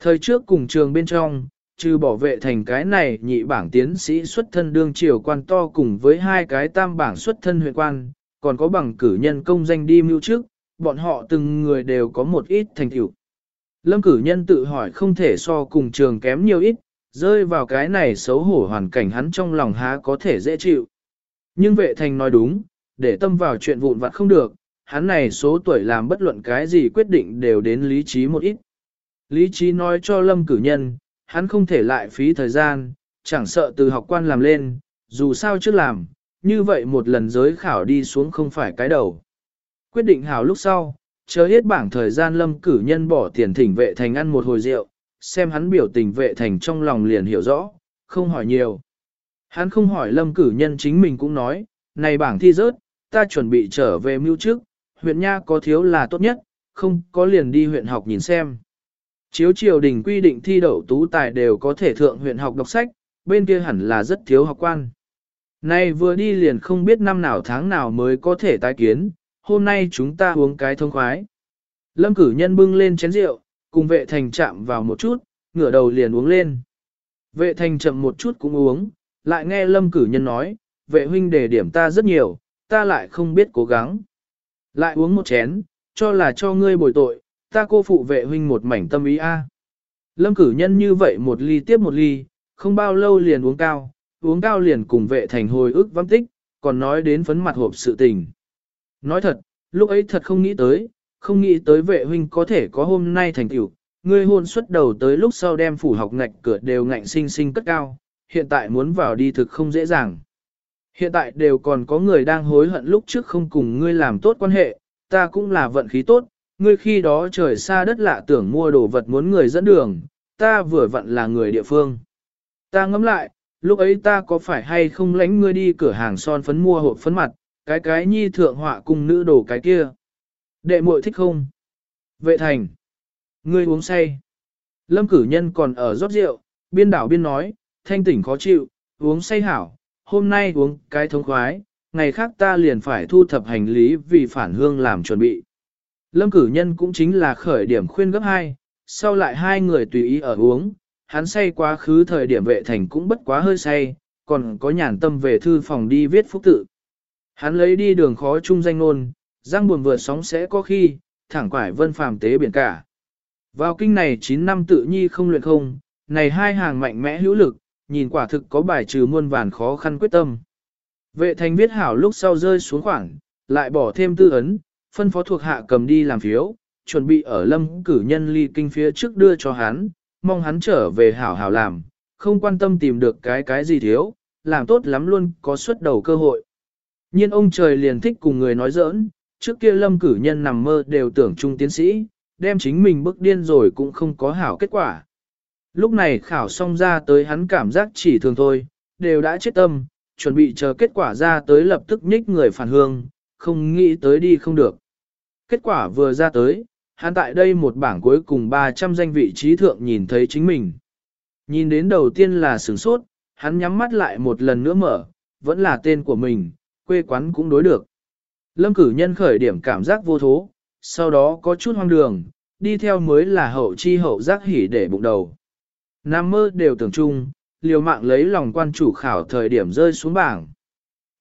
A: Thời trước cùng trường bên trong, trừ bỏ vệ thành cái này nhị bảng tiến sĩ xuất thân đương triều quan to cùng với hai cái tam bảng xuất thân huyện quan, còn có bằng cử nhân công danh đi mưu trước, bọn họ từng người đều có một ít thành tựu. Lâm cử nhân tự hỏi không thể so cùng trường kém nhiều ít, rơi vào cái này xấu hổ hoàn cảnh hắn trong lòng há có thể dễ chịu. Nhưng vệ thành nói đúng, để tâm vào chuyện vụn vặt không được, hắn này số tuổi làm bất luận cái gì quyết định đều đến lý trí một ít. Lý trí nói cho lâm cử nhân, hắn không thể lại phí thời gian, chẳng sợ từ học quan làm lên, dù sao trước làm, như vậy một lần giới khảo đi xuống không phải cái đầu. Quyết định hảo lúc sau, chờ hết bảng thời gian lâm cử nhân bỏ tiền thỉnh vệ thành ăn một hồi rượu, xem hắn biểu tình vệ thành trong lòng liền hiểu rõ, không hỏi nhiều. Hắn không hỏi lâm cử nhân chính mình cũng nói, này bảng thi rớt, ta chuẩn bị trở về mưu trước, huyện nha có thiếu là tốt nhất, không có liền đi huyện học nhìn xem. Chiếu triều đình quy định thi đậu tú tài đều có thể thượng huyện học đọc sách, bên kia hẳn là rất thiếu học quan. Nay vừa đi liền không biết năm nào tháng nào mới có thể tái kiến, hôm nay chúng ta uống cái thông khoái. Lâm cử nhân bưng lên chén rượu, cùng vệ thành chạm vào một chút, ngửa đầu liền uống lên. Vệ thành chậm một chút cũng uống, lại nghe lâm cử nhân nói, vệ huynh đề điểm ta rất nhiều, ta lại không biết cố gắng. Lại uống một chén, cho là cho ngươi bồi tội, ta cô phụ vệ huynh một mảnh tâm ý a. Lâm cử nhân như vậy một ly tiếp một ly, không bao lâu liền uống cao, uống cao liền cùng vệ thành hồi ức vắng tích, còn nói đến phấn mặt hộp sự tình. Nói thật, lúc ấy thật không nghĩ tới, không nghĩ tới vệ huynh có thể có hôm nay thành tựu, ngươi hôn xuất đầu tới lúc sau đem phủ học ngạch cửa đều ngạnh sinh sinh cất cao, hiện tại muốn vào đi thực không dễ dàng. Hiện tại đều còn có người đang hối hận lúc trước không cùng ngươi làm tốt quan hệ, ta cũng là vận khí tốt, ngươi khi đó trời xa đất lạ tưởng mua đồ vật muốn người dẫn đường, ta vừa vặn là người địa phương. Ta ngẫm lại, lúc ấy ta có phải hay không lánh ngươi đi cửa hàng son phấn mua hộp phấn mặt, cái cái nhi thượng họa cùng nữ đồ cái kia. Đệ muội thích không? Vệ thành. Ngươi uống say. Lâm cử nhân còn ở rót rượu, biên đảo biên nói, thanh tỉnh khó chịu, uống say hảo, hôm nay uống cái thống khoái, ngày khác ta liền phải thu thập hành lý vì phản hương làm chuẩn bị. Lâm cử nhân cũng chính là khởi điểm khuyên gấp hai, sau lại hai người tùy ý ở uống, hắn say quá khứ thời điểm vệ thành cũng bất quá hơi say, còn có nhàn tâm về thư phòng đi viết phúc tự. Hắn lấy đi đường khó chung danh ngôn, răng buồn vượt sóng sẽ có khi, thẳng quải vân phàm tế biển cả. Vào kinh này 9 năm tự nhi không luyện không, này hai hàng mạnh mẽ hữu lực, nhìn quả thực có bài trừ muôn vàn khó khăn quyết tâm. Vệ thành viết hảo lúc sau rơi xuống khoảng, lại bỏ thêm tư ấn, phân phó thuộc hạ cầm đi làm phiếu, chuẩn bị ở lâm cử nhân ly kinh phía trước đưa cho hắn, mong hắn trở về hảo hảo làm, không quan tâm tìm được cái cái gì thiếu, làm tốt lắm luôn có suất đầu cơ hội. Nhiên ông trời liền thích cùng người nói giỡn, trước kia lâm cử nhân nằm mơ đều tưởng trung tiến sĩ, đem chính mình bức điên rồi cũng không có hảo kết quả. Lúc này khảo xong ra tới hắn cảm giác chỉ thường thôi, đều đã chết tâm, chuẩn bị chờ kết quả ra tới lập tức nhích người phản hương, không nghĩ tới đi không được. Kết quả vừa ra tới, hắn tại đây một bảng cuối cùng 300 danh vị trí thượng nhìn thấy chính mình. Nhìn đến đầu tiên là sửng sốt, hắn nhắm mắt lại một lần nữa mở, vẫn là tên của mình, quê quán cũng đối được. Lâm cử nhân khởi điểm cảm giác vô thố, sau đó có chút hoang đường, đi theo mới là hậu chi hậu giác hỉ để bụng đầu. Nam mơ đều tưởng chung, liều mạng lấy lòng quan chủ khảo thời điểm rơi xuống bảng.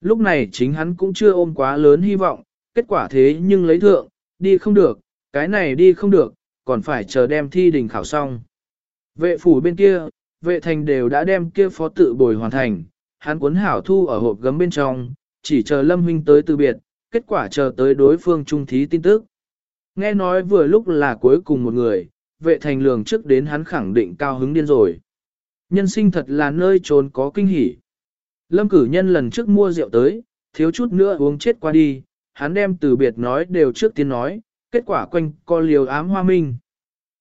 A: Lúc này chính hắn cũng chưa ôm quá lớn hy vọng, kết quả thế nhưng lấy thượng, đi không được, cái này đi không được, còn phải chờ đem thi đình khảo xong. Vệ phủ bên kia, vệ thành đều đã đem kia phó tự bồi hoàn thành, hắn cuốn hảo thu ở hộp gấm bên trong, chỉ chờ Lâm Huynh tới từ biệt, kết quả chờ tới đối phương trung thí tin tức. Nghe nói vừa lúc là cuối cùng một người, vệ thành lường trước đến hắn khẳng định cao hứng điên rồi. Nhân sinh thật là nơi trốn có kinh hỉ. Lâm cử nhân lần trước mua rượu tới, thiếu chút nữa uống chết qua đi, hắn đem từ biệt nói đều trước tiên nói, kết quả quanh co liều ám hoa minh.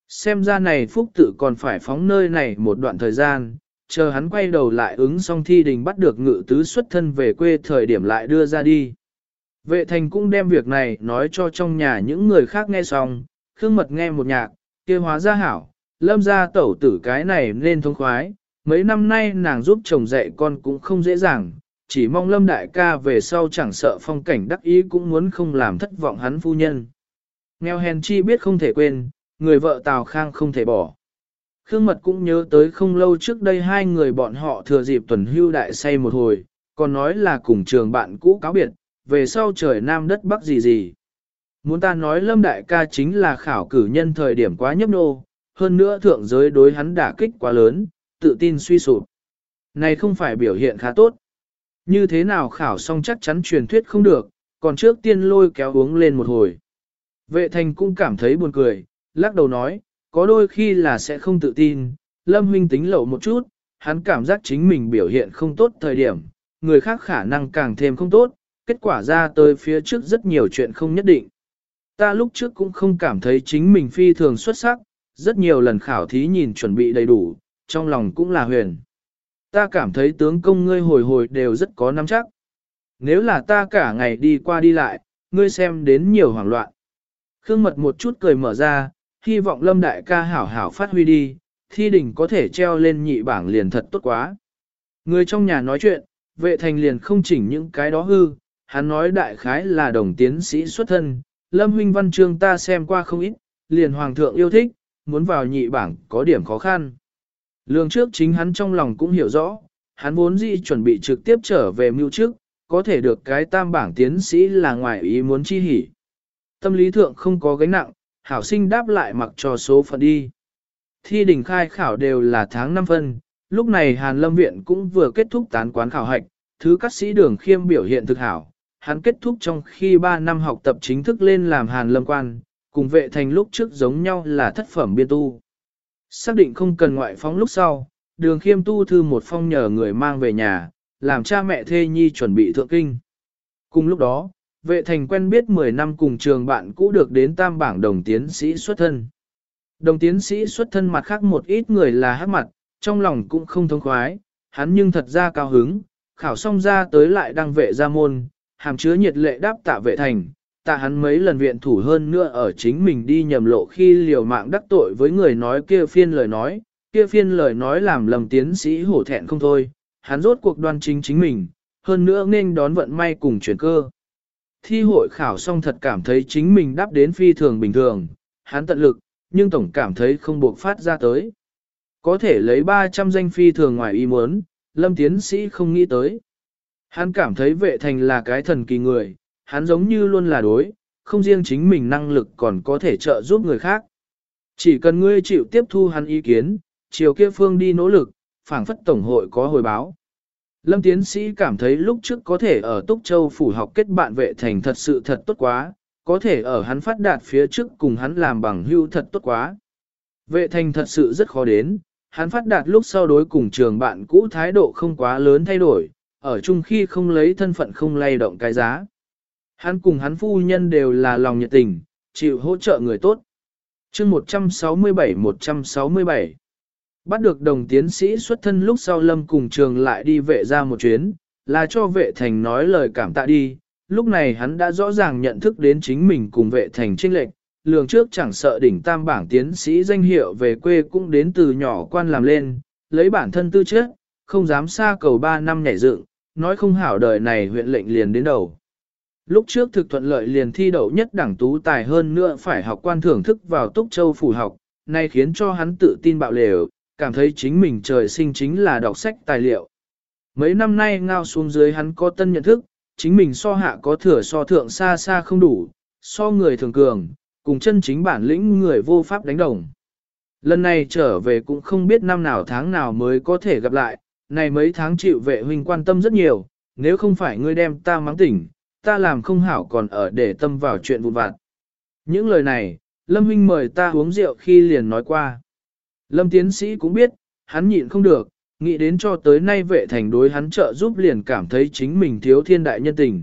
A: Xem ra này phúc tử còn phải phóng nơi này một đoạn thời gian, chờ hắn quay đầu lại ứng xong thi đình bắt được ngự tứ xuất thân về quê thời điểm lại đưa ra đi. Vệ thành cũng đem việc này nói cho trong nhà những người khác nghe xong, khương mật nghe một nhạc, kia hóa ra hảo, lâm ra tẩu tử cái này nên thông khoái, mấy năm nay nàng giúp chồng dạy con cũng không dễ dàng, chỉ mong lâm đại ca về sau chẳng sợ phong cảnh đắc ý cũng muốn không làm thất vọng hắn phu nhân. Nghèo hèn chi biết không thể quên, người vợ Tào Khang không thể bỏ. Khương Mật cũng nhớ tới không lâu trước đây hai người bọn họ thừa dịp tuần hưu đại say một hồi, còn nói là cùng trường bạn cũ cáo biệt, về sau trời nam đất bắc gì gì. Muốn ta nói Lâm Đại ca chính là khảo cử nhân thời điểm quá nhấp nô, hơn nữa thượng giới đối hắn đả kích quá lớn, tự tin suy sụp. Này không phải biểu hiện khá tốt. Như thế nào khảo xong chắc chắn truyền thuyết không được, còn trước tiên lôi kéo uống lên một hồi. Vệ thành cũng cảm thấy buồn cười, lắc đầu nói, có đôi khi là sẽ không tự tin, Lâm huynh tính lậu một chút, hắn cảm giác chính mình biểu hiện không tốt thời điểm, người khác khả năng càng thêm không tốt, kết quả ra tới phía trước rất nhiều chuyện không nhất định. Ta lúc trước cũng không cảm thấy chính mình phi thường xuất sắc, rất nhiều lần khảo thí nhìn chuẩn bị đầy đủ, trong lòng cũng là huyền. Ta cảm thấy tướng công ngươi hồi hồi đều rất có nắm chắc. Nếu là ta cả ngày đi qua đi lại, ngươi xem đến nhiều hoảng loạn. Khương mật một chút cười mở ra, hy vọng lâm đại ca hảo hảo phát huy đi, thi đỉnh có thể treo lên nhị bảng liền thật tốt quá. Người trong nhà nói chuyện, vệ thành liền không chỉnh những cái đó hư, hắn nói đại khái là đồng tiến sĩ xuất thân, lâm huynh văn chương ta xem qua không ít, liền hoàng thượng yêu thích, muốn vào nhị bảng có điểm khó khăn. Lương trước chính hắn trong lòng cũng hiểu rõ, hắn vốn dĩ chuẩn bị trực tiếp trở về mưu trước, có thể được cái tam bảng tiến sĩ là ngoài ý muốn chi hỉ. Tâm lý thượng không có gánh nặng, hảo sinh đáp lại mặc cho số phận đi. Thi đỉnh khai khảo đều là tháng 5 phân, lúc này Hàn Lâm Viện cũng vừa kết thúc tán quán khảo hạch, thứ các sĩ đường khiêm biểu hiện thực hảo. Hắn kết thúc trong khi 3 năm học tập chính thức lên làm Hàn Lâm quan, cùng vệ thành lúc trước giống nhau là thất phẩm biên tu. Xác định không cần ngoại phóng lúc sau, đường khiêm tu thư một phong nhờ người mang về nhà, làm cha mẹ thê nhi chuẩn bị thượng kinh. Cùng lúc đó, vệ thành quen biết 10 năm cùng trường bạn cũ được đến tam bảng đồng tiến sĩ xuất thân. Đồng tiến sĩ xuất thân mặt khác một ít người là hát mặt, trong lòng cũng không thông khoái, hắn nhưng thật ra cao hứng, khảo xong ra tới lại đăng vệ ra môn, hàm chứa nhiệt lệ đáp tạ vệ thành, tạ hắn mấy lần viện thủ hơn nữa ở chính mình đi nhầm lộ khi liều mạng đắc tội với người nói kia phiên lời nói, kia phiên lời nói làm lầm tiến sĩ hổ thẹn không thôi, hắn rốt cuộc đoan chính chính mình, hơn nữa nên đón vận may cùng chuyển cơ. Thi hội khảo xong thật cảm thấy chính mình đáp đến phi thường bình thường, hắn tận lực, nhưng tổng cảm thấy không buộc phát ra tới. Có thể lấy 300 danh phi thường ngoài ý muốn, lâm tiến sĩ không nghĩ tới. Hắn cảm thấy vệ thành là cái thần kỳ người, hắn giống như luôn là đối, không riêng chính mình năng lực còn có thể trợ giúp người khác. Chỉ cần ngươi chịu tiếp thu hắn ý kiến, chiều kia phương đi nỗ lực, phảng phất tổng hội có hồi báo. Lâm tiến sĩ cảm thấy lúc trước có thể ở Túc Châu phủ học kết bạn vệ thành thật sự thật tốt quá, có thể ở hắn phát đạt phía trước cùng hắn làm bằng hưu thật tốt quá. Vệ thành thật sự rất khó đến, hắn phát đạt lúc sau đối cùng trường bạn cũ thái độ không quá lớn thay đổi, ở chung khi không lấy thân phận không lay động cái giá. Hắn cùng hắn phu nhân đều là lòng nhiệt tình, chịu hỗ trợ người tốt. chương 167-167 Bắt được đồng tiến sĩ xuất thân lúc sau lâm cùng trường lại đi vệ ra một chuyến, là cho vệ thành nói lời cảm tạ đi. Lúc này hắn đã rõ ràng nhận thức đến chính mình cùng vệ thành trinh lệnh, lường trước chẳng sợ đỉnh tam bảng tiến sĩ danh hiệu về quê cũng đến từ nhỏ quan làm lên, lấy bản thân tư chất, không dám xa cầu 3 năm nhảy dựng, nói không hảo đời này huyện lệnh liền đến đầu. Lúc trước thực thuận lợi liền thi đậu nhất đẳng tú tài hơn nữa phải học quan thưởng thức vào Túc Châu phủ học, nay khiến cho hắn tự tin bạo lều, cảm thấy chính mình trời sinh chính là đọc sách tài liệu. Mấy năm nay ngao xuống dưới hắn có tân nhận thức, chính mình so hạ có thừa so thượng xa xa không đủ, so người thường cường, cùng chân chính bản lĩnh người vô pháp đánh đồng. Lần này trở về cũng không biết năm nào tháng nào mới có thể gặp lại, này mấy tháng chịu vệ huynh quan tâm rất nhiều, nếu không phải ngươi đem ta mắng tỉnh, ta làm không hảo còn ở để tâm vào chuyện vụn vặt. Những lời này, Lâm huynh mời ta uống rượu khi liền nói qua. Lâm tiến sĩ cũng biết, hắn nhịn không được, nghĩ đến cho tới nay vệ thành đối hắn trợ giúp liền cảm thấy chính mình thiếu thiên đại nhân tình.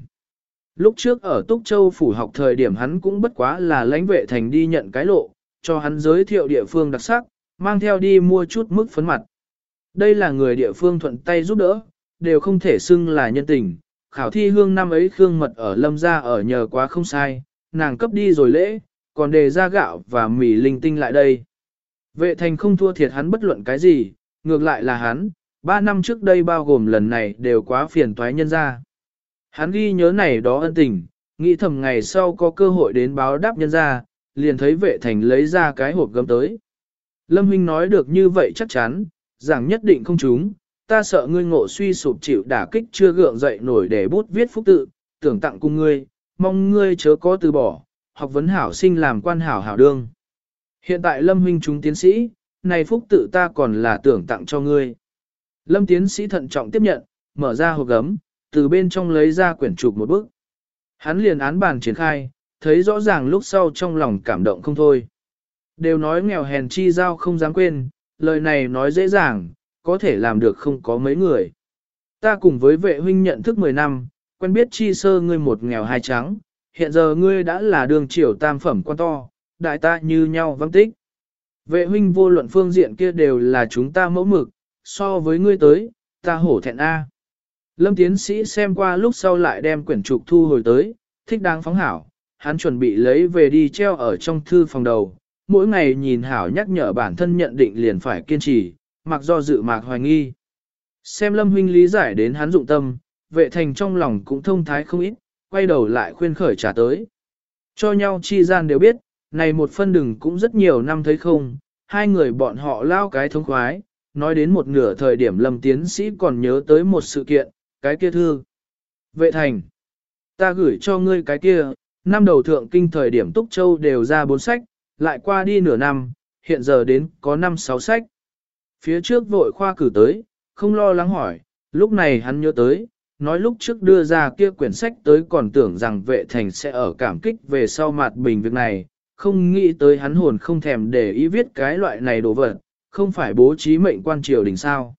A: Lúc trước ở Túc Châu phủ học thời điểm hắn cũng bất quá là lãnh vệ thành đi nhận cái lộ, cho hắn giới thiệu địa phương đặc sắc, mang theo đi mua chút mức phấn mặt. Đây là người địa phương thuận tay giúp đỡ, đều không thể xưng là nhân tình. Khảo thi hương năm ấy Khương Mật ở lâm gia ở nhờ quá không sai, nàng cấp đi rồi lễ, còn đề ra gạo và mì linh tinh lại đây. Vệ thành không thua thiệt hắn bất luận cái gì, ngược lại là hắn, ba năm trước đây bao gồm lần này đều quá phiền toái nhân ra. Hắn ghi nhớ này đó ân tình, nghĩ thầm ngày sau có cơ hội đến báo đáp nhân ra, liền thấy vệ thành lấy ra cái hộp gấm tới. Lâm Huynh nói được như vậy chắc chắn, rằng nhất định không trúng, ta sợ ngươi ngộ suy sụp chịu đả kích chưa gượng dậy nổi để bút viết phúc tự, tưởng tặng cùng ngươi, mong ngươi chớ có từ bỏ, học vấn hảo sinh làm quan hảo hảo đương. Hiện tại Lâm huynh chúng tiến sĩ, này phúc tự ta còn là tưởng tặng cho ngươi. Lâm tiến sĩ thận trọng tiếp nhận, mở ra hộp gấm, từ bên trong lấy ra quyển trục một bức. Hắn liền án bàn triển khai, thấy rõ ràng lúc sau trong lòng cảm động không thôi. Đều nói nghèo hèn chi giao không dám quên, lời này nói dễ dàng, có thể làm được không có mấy người. Ta cùng với vệ huynh nhận thức 10 năm, quen biết chi sơ ngươi một nghèo hai trắng, hiện giờ ngươi đã là đường triều tam phẩm quan to, đại ta như nhau vắng tích. Vệ huynh vô luận phương diện kia đều là chúng ta mẫu mực, so với ngươi tới, ta hổ thẹn A. Lâm tiến sĩ xem qua lúc sau lại đem quyển trục thu hồi tới, thích đáng phóng hảo, hắn chuẩn bị lấy về đi treo ở trong thư phòng đầu, mỗi ngày nhìn hảo nhắc nhở bản thân nhận định liền phải kiên trì, mặc do dự mạc hoài nghi. Xem lâm huynh lý giải đến hắn dụng tâm, vệ thành trong lòng cũng thông thái không ít, quay đầu lại khuyên khởi trả tới. Cho nhau chi gian đều biết, này một phân đừng cũng rất nhiều năm thấy không, hai người bọn họ lao cái thông khoái, nói đến một nửa thời điểm lâm tiến sĩ còn nhớ tới một sự kiện, cái kia thư. Vệ thành, ta gửi cho ngươi cái kia, năm đầu thượng kinh thời điểm Túc Châu đều ra bốn sách, lại qua đi nửa năm, hiện giờ đến có năm sáu sách. Phía trước vội khoa cử tới, không lo lắng hỏi, lúc này hắn nhớ tới, nói lúc trước đưa ra kia quyển sách tới còn tưởng rằng vệ thành sẽ ở cảm kích về sau mặt bình việc này, không nghĩ tới hắn hồn không thèm để ý viết cái loại này đồ vật, không phải bố trí mệnh quan triều đình sao.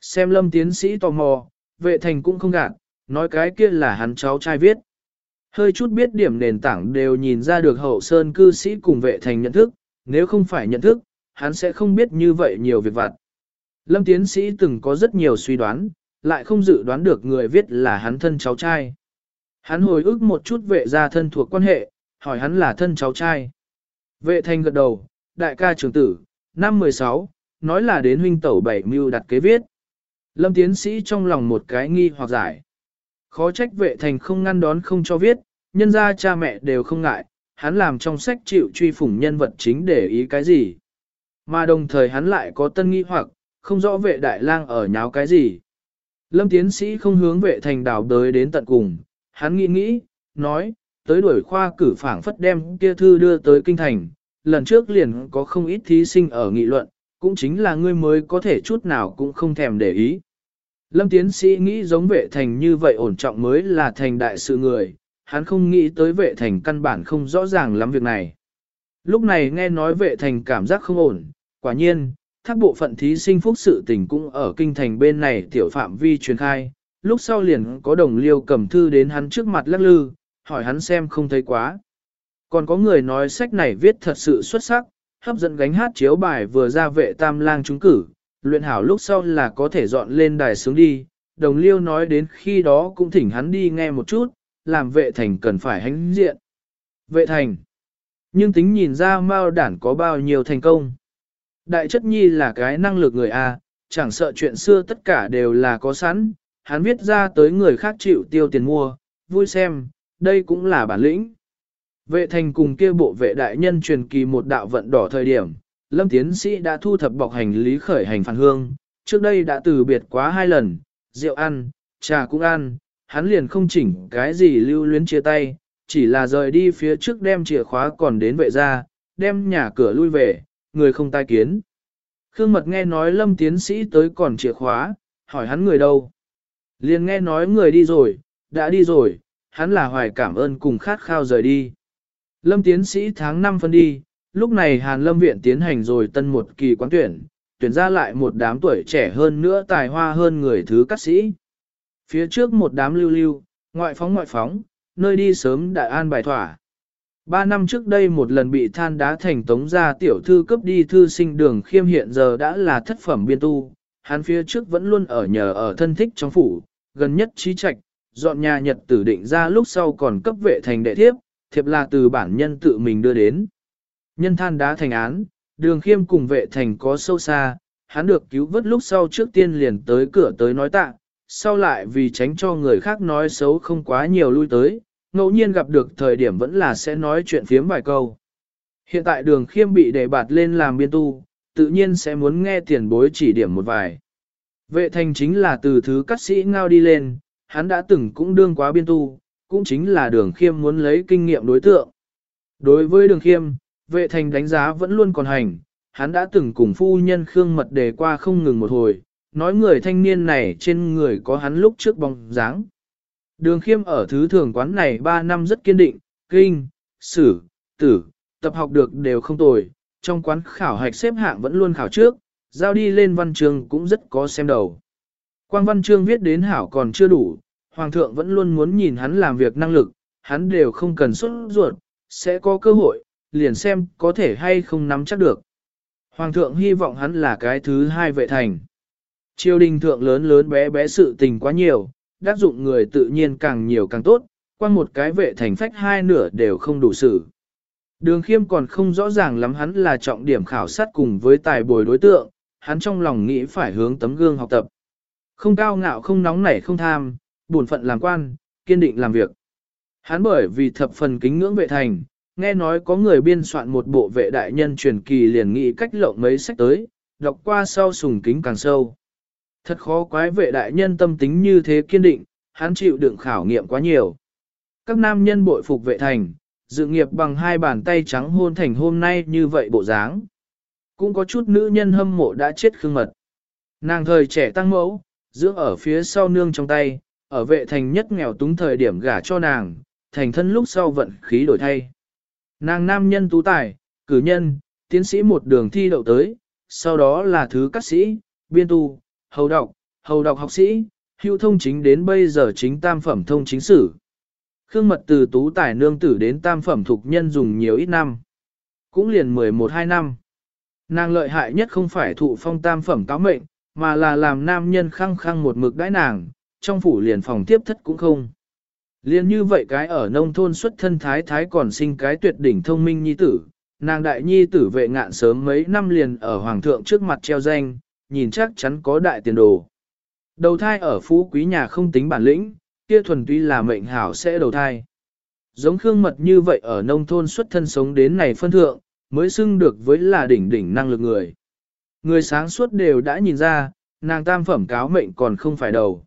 A: Xem lâm tiến sĩ tò mò, vệ thành cũng không gạt, nói cái kia là hắn cháu trai viết. Hơi chút biết điểm nền tảng đều nhìn ra được hậu sơn cư sĩ cùng vệ thành nhận thức, nếu không phải nhận thức, hắn sẽ không biết như vậy nhiều việc vặt. Lâm tiến sĩ từng có rất nhiều suy đoán, lại không dự đoán được người viết là hắn thân cháu trai. Hắn hồi ức một chút vệ gia thân thuộc quan hệ, hỏi hắn là thân cháu trai. Vệ thành gật đầu, đại ca trưởng tử, năm 16, nói là đến huynh tẩu bảy mưu đặt kế viết. Lâm tiến sĩ trong lòng một cái nghi hoặc giải. Khó trách vệ thành không ngăn đón không cho viết, nhân ra cha mẹ đều không ngại, hắn làm trong sách chịu truy phủng nhân vật chính để ý cái gì. Mà đồng thời hắn lại có tân nghi hoặc, không rõ vệ đại lang ở nháo cái gì. Lâm tiến sĩ không hướng vệ thành đảo đới đến tận cùng, hắn nghĩ nghĩ, nói, tới đuổi khoa cử phảng phất đem kia thư đưa tới kinh thành, lần trước liền có không ít thí sinh ở nghị luận, cũng chính là ngươi mới có thể chút nào cũng không thèm để ý. Lâm tiến sĩ nghĩ giống vệ thành như vậy ổn trọng mới là thành đại sự người, hắn không nghĩ tới vệ thành căn bản không rõ ràng lắm việc này. Lúc này nghe nói vệ thành cảm giác không ổn, quả nhiên, thác bộ phận thí sinh phúc sự tình cũng ở kinh thành bên này tiểu phạm vi truyền khai, lúc sau liền có đồng liêu cầm thư đến hắn trước mặt lắc lư, hỏi hắn xem không thấy quá. Còn có người nói sách này viết thật sự xuất sắc, hấp dẫn gánh hát chiếu bài vừa ra vệ tam lang trúng cử, luyện hảo lúc sau là có thể dọn lên đài sướng đi. Đồng liêu nói đến khi đó cũng thỉnh hắn đi nghe một chút, làm vệ thành cần phải hãnh diện. Vệ thành. Nhưng tính nhìn ra Mao đản có bao nhiêu thành công. Đại chất nhi là cái năng lực người A, chẳng sợ chuyện xưa tất cả đều là có sẵn, hắn viết ra tới người khác chịu tiêu tiền mua, vui xem, đây cũng là bản lĩnh. Vệ thành cùng kia bộ vệ đại nhân truyền kỳ một đạo vận đỏ thời điểm, Lâm Tiến Sĩ đã thu thập bọc hành lý khởi hành phản hương, trước đây đã từ biệt quá hai lần, rượu ăn, trà cũng ăn, hắn liền không chỉnh cái gì lưu luyến chia tay, chỉ là rời đi phía trước đem chìa khóa còn đến vệ ra, đem nhà cửa lui về, người không tai kiến. Khương Mật nghe nói Lâm Tiến Sĩ tới còn chìa khóa, hỏi hắn người đâu. Liền nghe nói người đi rồi, đã đi rồi, hắn là hoài cảm ơn cùng khát khao rời đi. Lâm Tiến Sĩ tháng 5 phân đi, lúc này Hàn Lâm Viện tiến hành rồi tân một kỳ quán tuyển, tuyển ra lại một đám tuổi trẻ hơn nữa tài hoa hơn người thứ cắt sĩ. Phía trước một đám lưu lưu, ngoại phóng ngoại phóng, nơi đi sớm đại an bài thỏa. Ba năm trước đây một lần bị than đá thành tống ra tiểu thư cấp đi thư sinh đường khiêm hiện giờ đã là thất phẩm biên tu, hắn phía trước vẫn luôn ở nhờ ở thân thích trong phủ, gần nhất trí trạch, dọn nhà nhật tử định ra lúc sau còn cấp vệ thành đệ thiếp, thiệp là từ bản nhân tự mình đưa đến. Nhân than đá thành án, đường khiêm cùng vệ thành có sâu xa, hắn được cứu vớt lúc sau trước tiên liền tới cửa tới nói tạ, sau lại vì tránh cho người khác nói xấu không quá nhiều lui tới, ngẫu nhiên gặp được thời điểm vẫn là sẽ nói chuyện phiếm vài câu. Hiện tại đường khiêm bị đề bạt lên làm biên tu, tự nhiên sẽ muốn nghe tiền bối chỉ điểm một vài. Vệ thành chính là từ thứ cắt sĩ ngao đi lên, hắn đã từng cũng đương quá biên tu, cũng chính là đường khiêm muốn lấy kinh nghiệm đối tượng. Đối với đường khiêm, vệ thành đánh giá vẫn luôn còn hành, hắn đã từng cùng phu nhân Khương Mật đề qua không ngừng một hồi, nói người thanh niên này trên người có hắn lúc trước bóng dáng. Đường khiêm ở thứ thường quán này 3 năm rất kiên định, kinh, sử, tử, tập học được đều không tồi, trong quán khảo hạch xếp hạng vẫn luôn khảo trước, giao đi lên văn trường cũng rất có xem đầu. Quang văn chương viết đến hảo còn chưa đủ, hoàng thượng vẫn luôn muốn nhìn hắn làm việc năng lực, hắn đều không cần xuất ruột, sẽ có cơ hội, liền xem có thể hay không nắm chắc được. Hoàng thượng hy vọng hắn là cái thứ hai vệ thành. Triều đình thượng lớn lớn bé bé sự tình quá nhiều, đắc dụng người tự nhiên càng nhiều càng tốt, qua một cái vệ thành phách hai nửa đều không đủ sự. Đường khiêm còn không rõ ràng lắm hắn là trọng điểm khảo sát cùng với tài bồi đối tượng, hắn trong lòng nghĩ phải hướng tấm gương học tập. Không cao ngạo không nóng nảy không tham, buồn phận làm quan, kiên định làm việc. Hắn bởi vì thập phần kính ngưỡng vệ thành, nghe nói có người biên soạn một bộ vệ đại nhân truyền kỳ liền nghĩ cách lộng mấy sách tới, đọc qua sau sùng kính càng sâu. Thật khó quái vệ đại nhân tâm tính như thế kiên định, hắn chịu đựng khảo nghiệm quá nhiều. Các nam nhân bội phục vệ thành, dự nghiệp bằng hai bàn tay trắng hôn thành hôm nay như vậy bộ dáng. Cũng có chút nữ nhân hâm mộ đã chết khương mật. Nàng thời trẻ tăng mẫu, dưỡng ở phía sau nương trong tay, ở vệ thành nhất nghèo túng thời điểm gả cho nàng, thành thân lúc sau vận khí đổi thay. Nàng nam nhân tú tài, cử nhân, tiến sĩ một đường thi đậu tới, sau đó là thứ các sĩ, biên tu, hầu đọc, hầu đọc học sĩ, hữu thông chính đến bây giờ chính tam phẩm thông chính sử. Khương mật từ tú tài nương tử đến tam phẩm thuộc nhân dùng nhiều ít năm. Cũng liền 11-2 năm. Nàng lợi hại nhất không phải thụ phong tam phẩm cáo mệnh, mà là làm nam nhân khăng khăng một mực đãi nàng, trong phủ liền phòng tiếp thất cũng không. Liên như vậy cái ở nông thôn xuất thân thái thái còn sinh cái tuyệt đỉnh thông minh nhi tử, nàng đại nhi tử vệ ngạn sớm mấy năm liền ở hoàng thượng trước mặt treo danh, nhìn chắc chắn có đại tiền đồ. Đầu thai ở phú quý nhà không tính bản lĩnh, kia thuần túy là mệnh hảo sẽ đầu thai. Giống Khương Mật như vậy ở nông thôn xuất thân sống đến này phân thượng, mới xưng được với là đỉnh đỉnh năng lực người. Người sáng suốt đều đã nhìn ra, nàng tam phẩm cáo mệnh còn không phải đầu.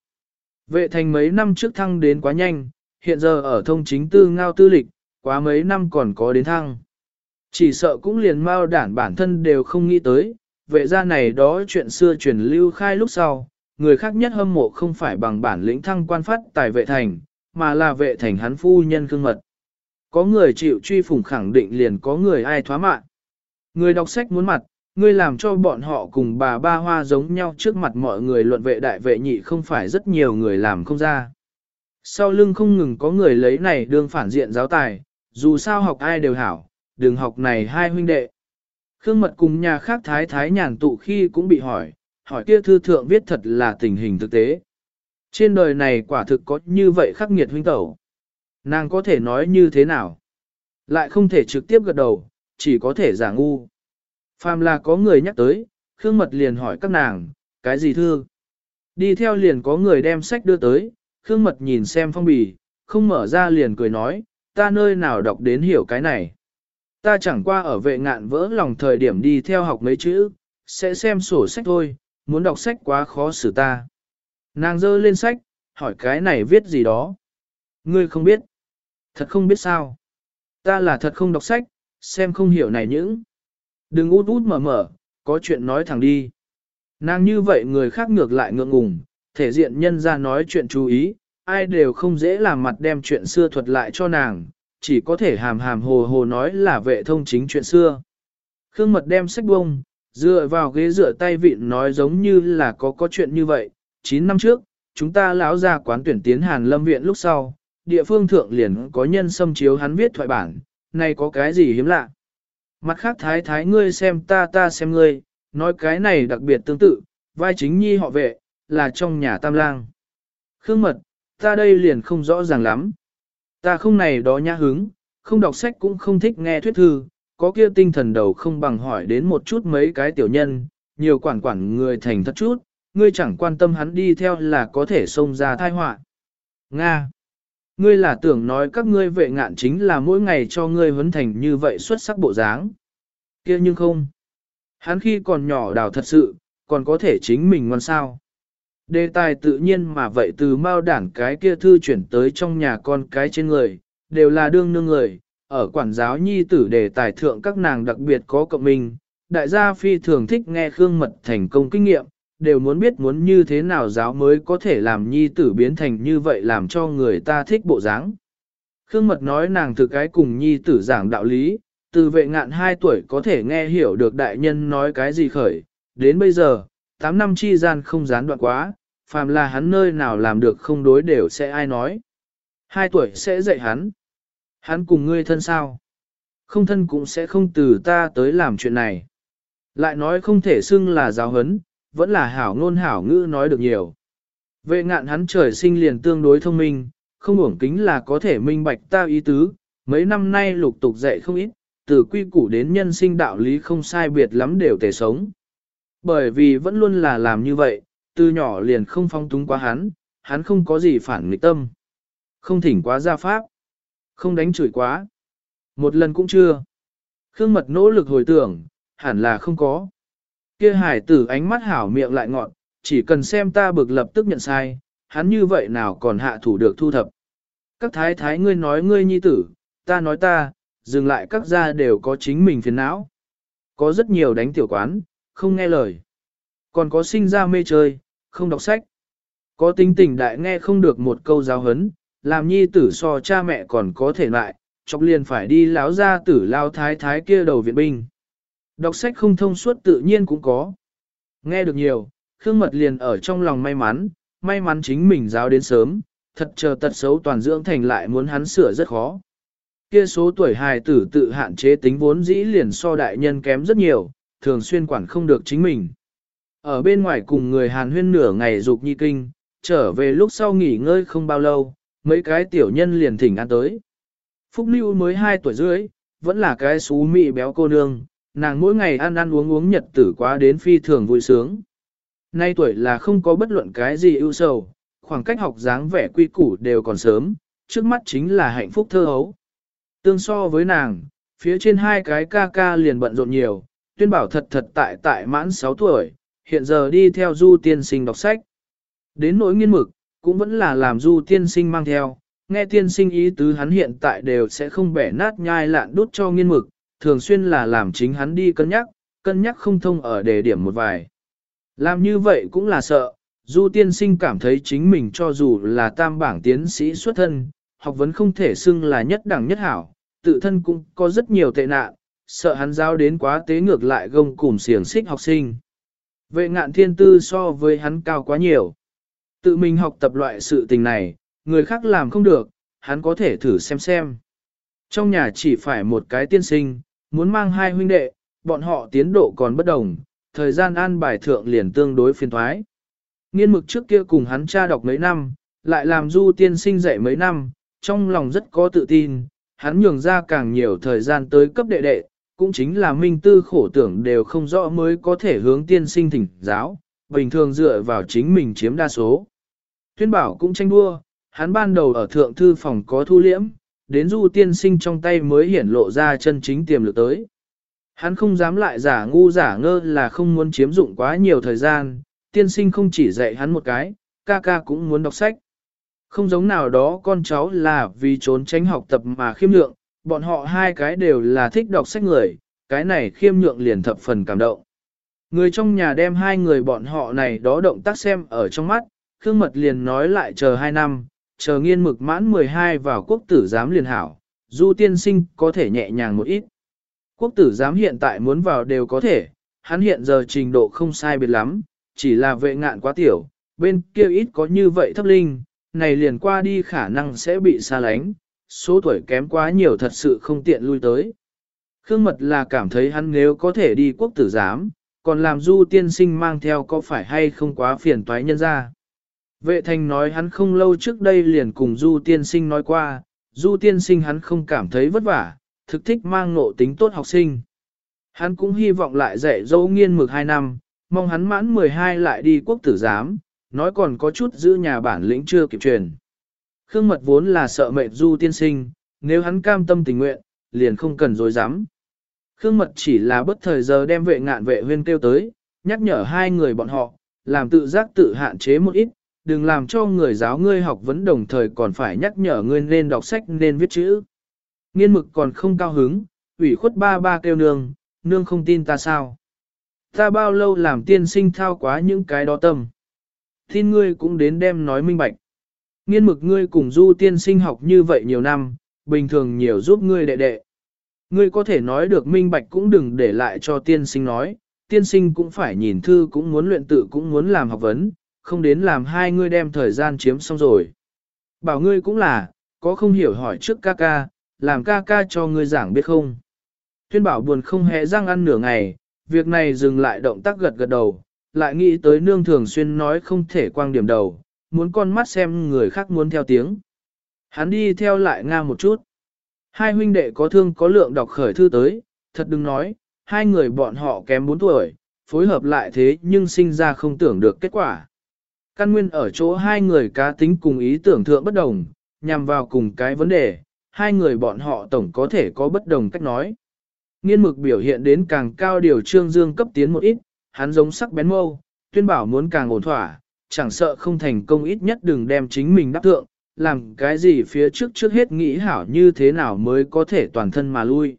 A: Vệ thành mấy năm trước thăng đến quá nhanh, hiện giờ ở thông chính tư ngao tư lịch, quá mấy năm còn có đến thăng. Chỉ sợ cũng liền mau đản bản thân đều không nghĩ tới, vệ gia này đó chuyện xưa truyền lưu khai lúc sau, người khác nhất hâm mộ không phải bằng bản lĩnh thăng quan phát tài vệ thành, mà là vệ thành hắn phu nhân cương mật. Có người chịu truy phủng khẳng định liền có người ai thoá mạng. Người đọc sách muốn mặt, Ngươi làm cho bọn họ cùng bà ba hoa giống nhau trước mặt mọi người luận vệ đại vệ nhị không phải rất nhiều người làm không ra. Sau lưng không ngừng có người lấy này đương phản diện giáo tài, dù sao học ai đều hảo, đừng học này hai huynh đệ. Khương Mật cùng nhà khác thái thái nhàn tụ khi cũng bị hỏi, hỏi kia thư thượng viết thật là tình hình thực tế. Trên đời này quả thực có như vậy khắc nghiệt huynh tẩu. Nàng có thể nói như thế nào? Lại không thể trực tiếp gật đầu, chỉ có thể giả ngu. Phàm là có người nhắc tới, Khương Mật liền hỏi các nàng, cái gì thư? Đi theo liền có người đem sách đưa tới, Khương Mật nhìn xem phong bì, không mở ra liền cười nói, ta nơi nào đọc đến hiểu cái này. Ta chẳng qua ở vệ ngạn vỡ lòng thời điểm đi theo học mấy chữ, sẽ xem sổ sách thôi, muốn đọc sách quá khó xử ta. Nàng dơ lên sách, hỏi cái này viết gì đó. Ngươi không biết. Thật không biết sao. Ta là thật không đọc sách, xem không hiểu này những. Đừng út út mở mở, có chuyện nói thẳng đi. Nàng như vậy người khác ngược lại ngượng ngùng, thể diện nhân ra nói chuyện chú ý, ai đều không dễ làm mặt đem chuyện xưa thuật lại cho nàng, chỉ có thể hàm hàm hồ hồ nói là vệ thông chính chuyện xưa. Khương Mật đem sách bông, dựa vào ghế dựa tay vịn nói giống như là có có chuyện như vậy. 9 năm trước, chúng ta lão ra quán tuyển tiến Hàn Lâm Viện lúc sau, địa phương thượng liền có nhân xâm chiếu hắn viết thoại bản, này có cái gì hiếm lạ. Mặt khác thái thái ngươi xem ta ta xem ngươi, nói cái này đặc biệt tương tự, vai chính nhi họ vệ, là trong nhà tam lang. Khương Mật, ta đây liền không rõ ràng lắm. Ta không này đó nhã hứng, không đọc sách cũng không thích nghe thuyết thư, có kia tinh thần đầu không bằng hỏi đến một chút mấy cái tiểu nhân, nhiều quản quản người thành thật chút, ngươi chẳng quan tâm hắn đi theo là có thể xông ra thai họa. Nga. Ngươi là tưởng nói các ngươi vệ ngạn chính là mỗi ngày cho ngươi huấn thành như vậy xuất sắc bộ dáng. kia nhưng không. Hắn khi còn nhỏ đào thật sự, còn có thể chính mình ngon sao. Đề tài tự nhiên mà vậy từ mao đản cái kia thư chuyển tới trong nhà con cái trên người, đều là đương nương người, ở quản giáo nhi tử đề tài thượng các nàng đặc biệt có cộng minh, đại gia phi thường thích nghe Khương Mật thành công kinh nghiệm, đều muốn biết muốn như thế nào giáo mới có thể làm nhi tử biến thành như vậy làm cho người ta thích bộ dáng. Khương Mật nói nàng thực cái cùng nhi tử giảng đạo lý, từ vệ ngạn 2 tuổi có thể nghe hiểu được đại nhân nói cái gì khởi, đến bây giờ, 8 năm chi gian không gián đoạn quá, phàm là hắn nơi nào làm được không đối đều sẽ ai nói. Hai tuổi sẽ dạy hắn. Hắn cùng ngươi thân sao? Không thân cũng sẽ không từ ta tới làm chuyện này. Lại nói không thể xưng là giáo hấn, vẫn là hảo ngôn hảo ngữ nói được nhiều. Vệ ngạn hắn trời sinh liền tương đối thông minh, không uổng kính là có thể minh bạch ta ý tứ, mấy năm nay lục tục dạy không ít, từ quy củ đến nhân sinh đạo lý không sai biệt lắm đều thể sống. Bởi vì vẫn luôn là làm như vậy, từ nhỏ liền không phong túng quá hắn, hắn không có gì phản nghịch tâm. Không thỉnh quá gia pháp, không đánh chửi quá. Một lần cũng chưa. Khương mật nỗ lực hồi tưởng, hẳn là không có. Kia hải tử ánh mắt hảo miệng lại ngọn, chỉ cần xem ta bực lập tức nhận sai, hắn như vậy nào còn hạ thủ được thu thập. Các thái thái ngươi nói ngươi nhi tử, ta nói ta, dừng lại các gia đều có chính mình phiền não. Có rất nhiều đánh tiểu quán, không nghe lời. Còn có sinh ra mê chơi, không đọc sách. Có tính tình đại nghe không được một câu giáo hấn, làm nhi tử so cha mẹ còn có thể lại, chọc liền phải đi láo ra tử lao thái thái kia đầu viện binh. Đọc sách không thông suốt tự nhiên cũng có. Nghe được nhiều, Khương Mật liền ở trong lòng may mắn, may mắn chính mình giáo đến sớm, thật chờ tật xấu toàn dưỡng thành lại muốn hắn sửa rất khó. Kia số tuổi hài tử tự hạn chế tính vốn dĩ liền so đại nhân kém rất nhiều, thường xuyên quản không được chính mình. Ở bên ngoài cùng người Hàn huyên nửa ngày dục nhi kinh, trở về lúc sau nghỉ ngơi không bao lâu, mấy cái tiểu nhân liền thỉnh ăn tới. Phúc Lưu mới 2 tuổi rưỡi, vẫn là cái xú mị béo cô nương, nàng mỗi ngày ăn ăn uống uống nhật tử quá đến phi thường vui sướng. Nay tuổi là không có bất luận cái gì ưu sầu, khoảng cách học dáng vẻ quy củ đều còn sớm, trước mắt chính là hạnh phúc thơ hấu. Tương so với nàng, phía trên hai cái ca ca liền bận rộn nhiều, tuyên bảo thật thật tại tại mãn 6 tuổi, hiện giờ đi theo du tiên sinh đọc sách. Đến nỗi nghiên mực, cũng vẫn là làm du tiên sinh mang theo, nghe tiên sinh ý tứ hắn hiện tại đều sẽ không bẻ nát nhai lạn đút cho nghiên mực, thường xuyên là làm chính hắn đi cân nhắc, cân nhắc không thông ở đề điểm một vài. Làm như vậy cũng là sợ, du tiên sinh cảm thấy chính mình cho dù là tam bảng tiến sĩ xuất thân, học vấn không thể xưng là nhất đẳng nhất hảo, tự thân cũng có rất nhiều tệ nạn, sợ hắn giao đến quá tế ngược lại gông cùng xiềng xích học sinh. Vệ ngạn thiên tư so với hắn cao quá nhiều. Tự mình học tập loại sự tình này, người khác làm không được, hắn có thể thử xem xem. Trong nhà chỉ phải một cái tiên sinh, muốn mang hai huynh đệ, bọn họ tiến độ còn bất đồng, thời gian an bài thượng liền tương đối phiền thoái. Nghiên mực trước kia cùng hắn cha đọc mấy năm, lại làm du tiên sinh dạy mấy năm, trong lòng rất có tự tin, hắn nhường ra càng nhiều thời gian tới cấp đệ đệ, cũng chính là minh tư khổ tưởng đều không rõ mới có thể hướng tiên sinh thỉnh giáo, bình thường dựa vào chính mình chiếm đa số. Tuyên bảo cũng tranh đua, hắn ban đầu ở thượng thư phòng có thu liễm, đến du tiên sinh trong tay mới hiển lộ ra chân chính tiềm lực tới. Hắn không dám lại giả ngu giả ngơ là không muốn chiếm dụng quá nhiều thời gian, tiên sinh không chỉ dạy hắn một cái, ca ca cũng muốn đọc sách. Không giống nào đó con cháu là vì trốn tránh học tập mà khiêm nhượng, bọn họ hai cái đều là thích đọc sách người, cái này khiêm nhượng liền thập phần cảm động. Người trong nhà đem hai người bọn họ này đó động tác xem ở trong mắt, Khương Mật liền nói lại chờ hai năm, chờ nghiên mực mãn 12 vào quốc tử giám liền hảo, du tiên sinh có thể nhẹ nhàng một ít. Quốc tử giám hiện tại muốn vào đều có thể, hắn hiện giờ trình độ không sai biệt lắm, chỉ là vệ ngạn quá tiểu, bên kia ít có như vậy thấp linh, này liền qua đi khả năng sẽ bị xa lánh, số tuổi kém quá nhiều thật sự không tiện lui tới. Khương Mật là cảm thấy hắn nếu có thể đi quốc tử giám, còn làm du tiên sinh mang theo có phải hay không quá phiền toái nhân ra. Vệ thành nói hắn không lâu trước đây liền cùng du tiên sinh nói qua, du tiên sinh hắn không cảm thấy vất vả, thực thích mang nộ tính tốt học sinh. Hắn cũng hy vọng lại dạy dỗ nghiên mực 2 năm, mong hắn mãn 12 lại đi quốc tử giám, nói còn có chút giữ nhà bản lĩnh chưa kịp truyền. Khương mật vốn là sợ mệt du tiên sinh, nếu hắn cam tâm tình nguyện, liền không cần dối dám. Khương mật chỉ là bất thời giờ đem vệ ngạn vệ huyên kêu tới, nhắc nhở hai người bọn họ, làm tự giác tự hạn chế một ít, đừng làm cho người giáo ngươi học vấn đồng thời còn phải nhắc nhở ngươi nên đọc sách nên viết chữ. Nghiên mực còn không cao hứng, ủy khuất ba ba kêu nương, nương không tin ta sao. Ta bao lâu làm tiên sinh thao quá những cái đó tâm. Tin ngươi cũng đến đem nói minh bạch. Nghiên mực ngươi cùng du tiên sinh học như vậy nhiều năm, bình thường nhiều giúp ngươi đệ đệ. Ngươi có thể nói được minh bạch cũng đừng để lại cho tiên sinh nói, tiên sinh cũng phải nhìn thư cũng muốn luyện tự cũng muốn làm học vấn, không đến làm hai ngươi đem thời gian chiếm xong rồi. Bảo ngươi cũng là, có không hiểu hỏi trước ca ca, làm ca ca cho ngươi giảng biết không. Thuyên bảo buồn không hề răng ăn nửa ngày, việc này dừng lại động tác gật gật đầu, lại nghĩ tới nương thường xuyên nói không thể quang điểm đầu, muốn con mắt xem người khác muốn theo tiếng. Hắn đi theo lại nga một chút. Hai huynh đệ có thương có lượng đọc khởi thư tới, thật đừng nói, hai người bọn họ kém 4 tuổi, phối hợp lại thế nhưng sinh ra không tưởng được kết quả. Căn nguyên ở chỗ hai người cá tính cùng ý tưởng thượng bất đồng, nhằm vào cùng cái vấn đề, hai người bọn họ tổng có thể có bất đồng cách nói. Nghiên mực biểu hiện đến càng cao điều trương dương cấp tiến một ít, hắn giống sắc bén mâu, tuyên bảo muốn càng ổn thỏa, chẳng sợ không thành công ít nhất đừng đem chính mình đáp thượng, làm cái gì phía trước trước hết nghĩ hảo như thế nào mới có thể toàn thân mà lui.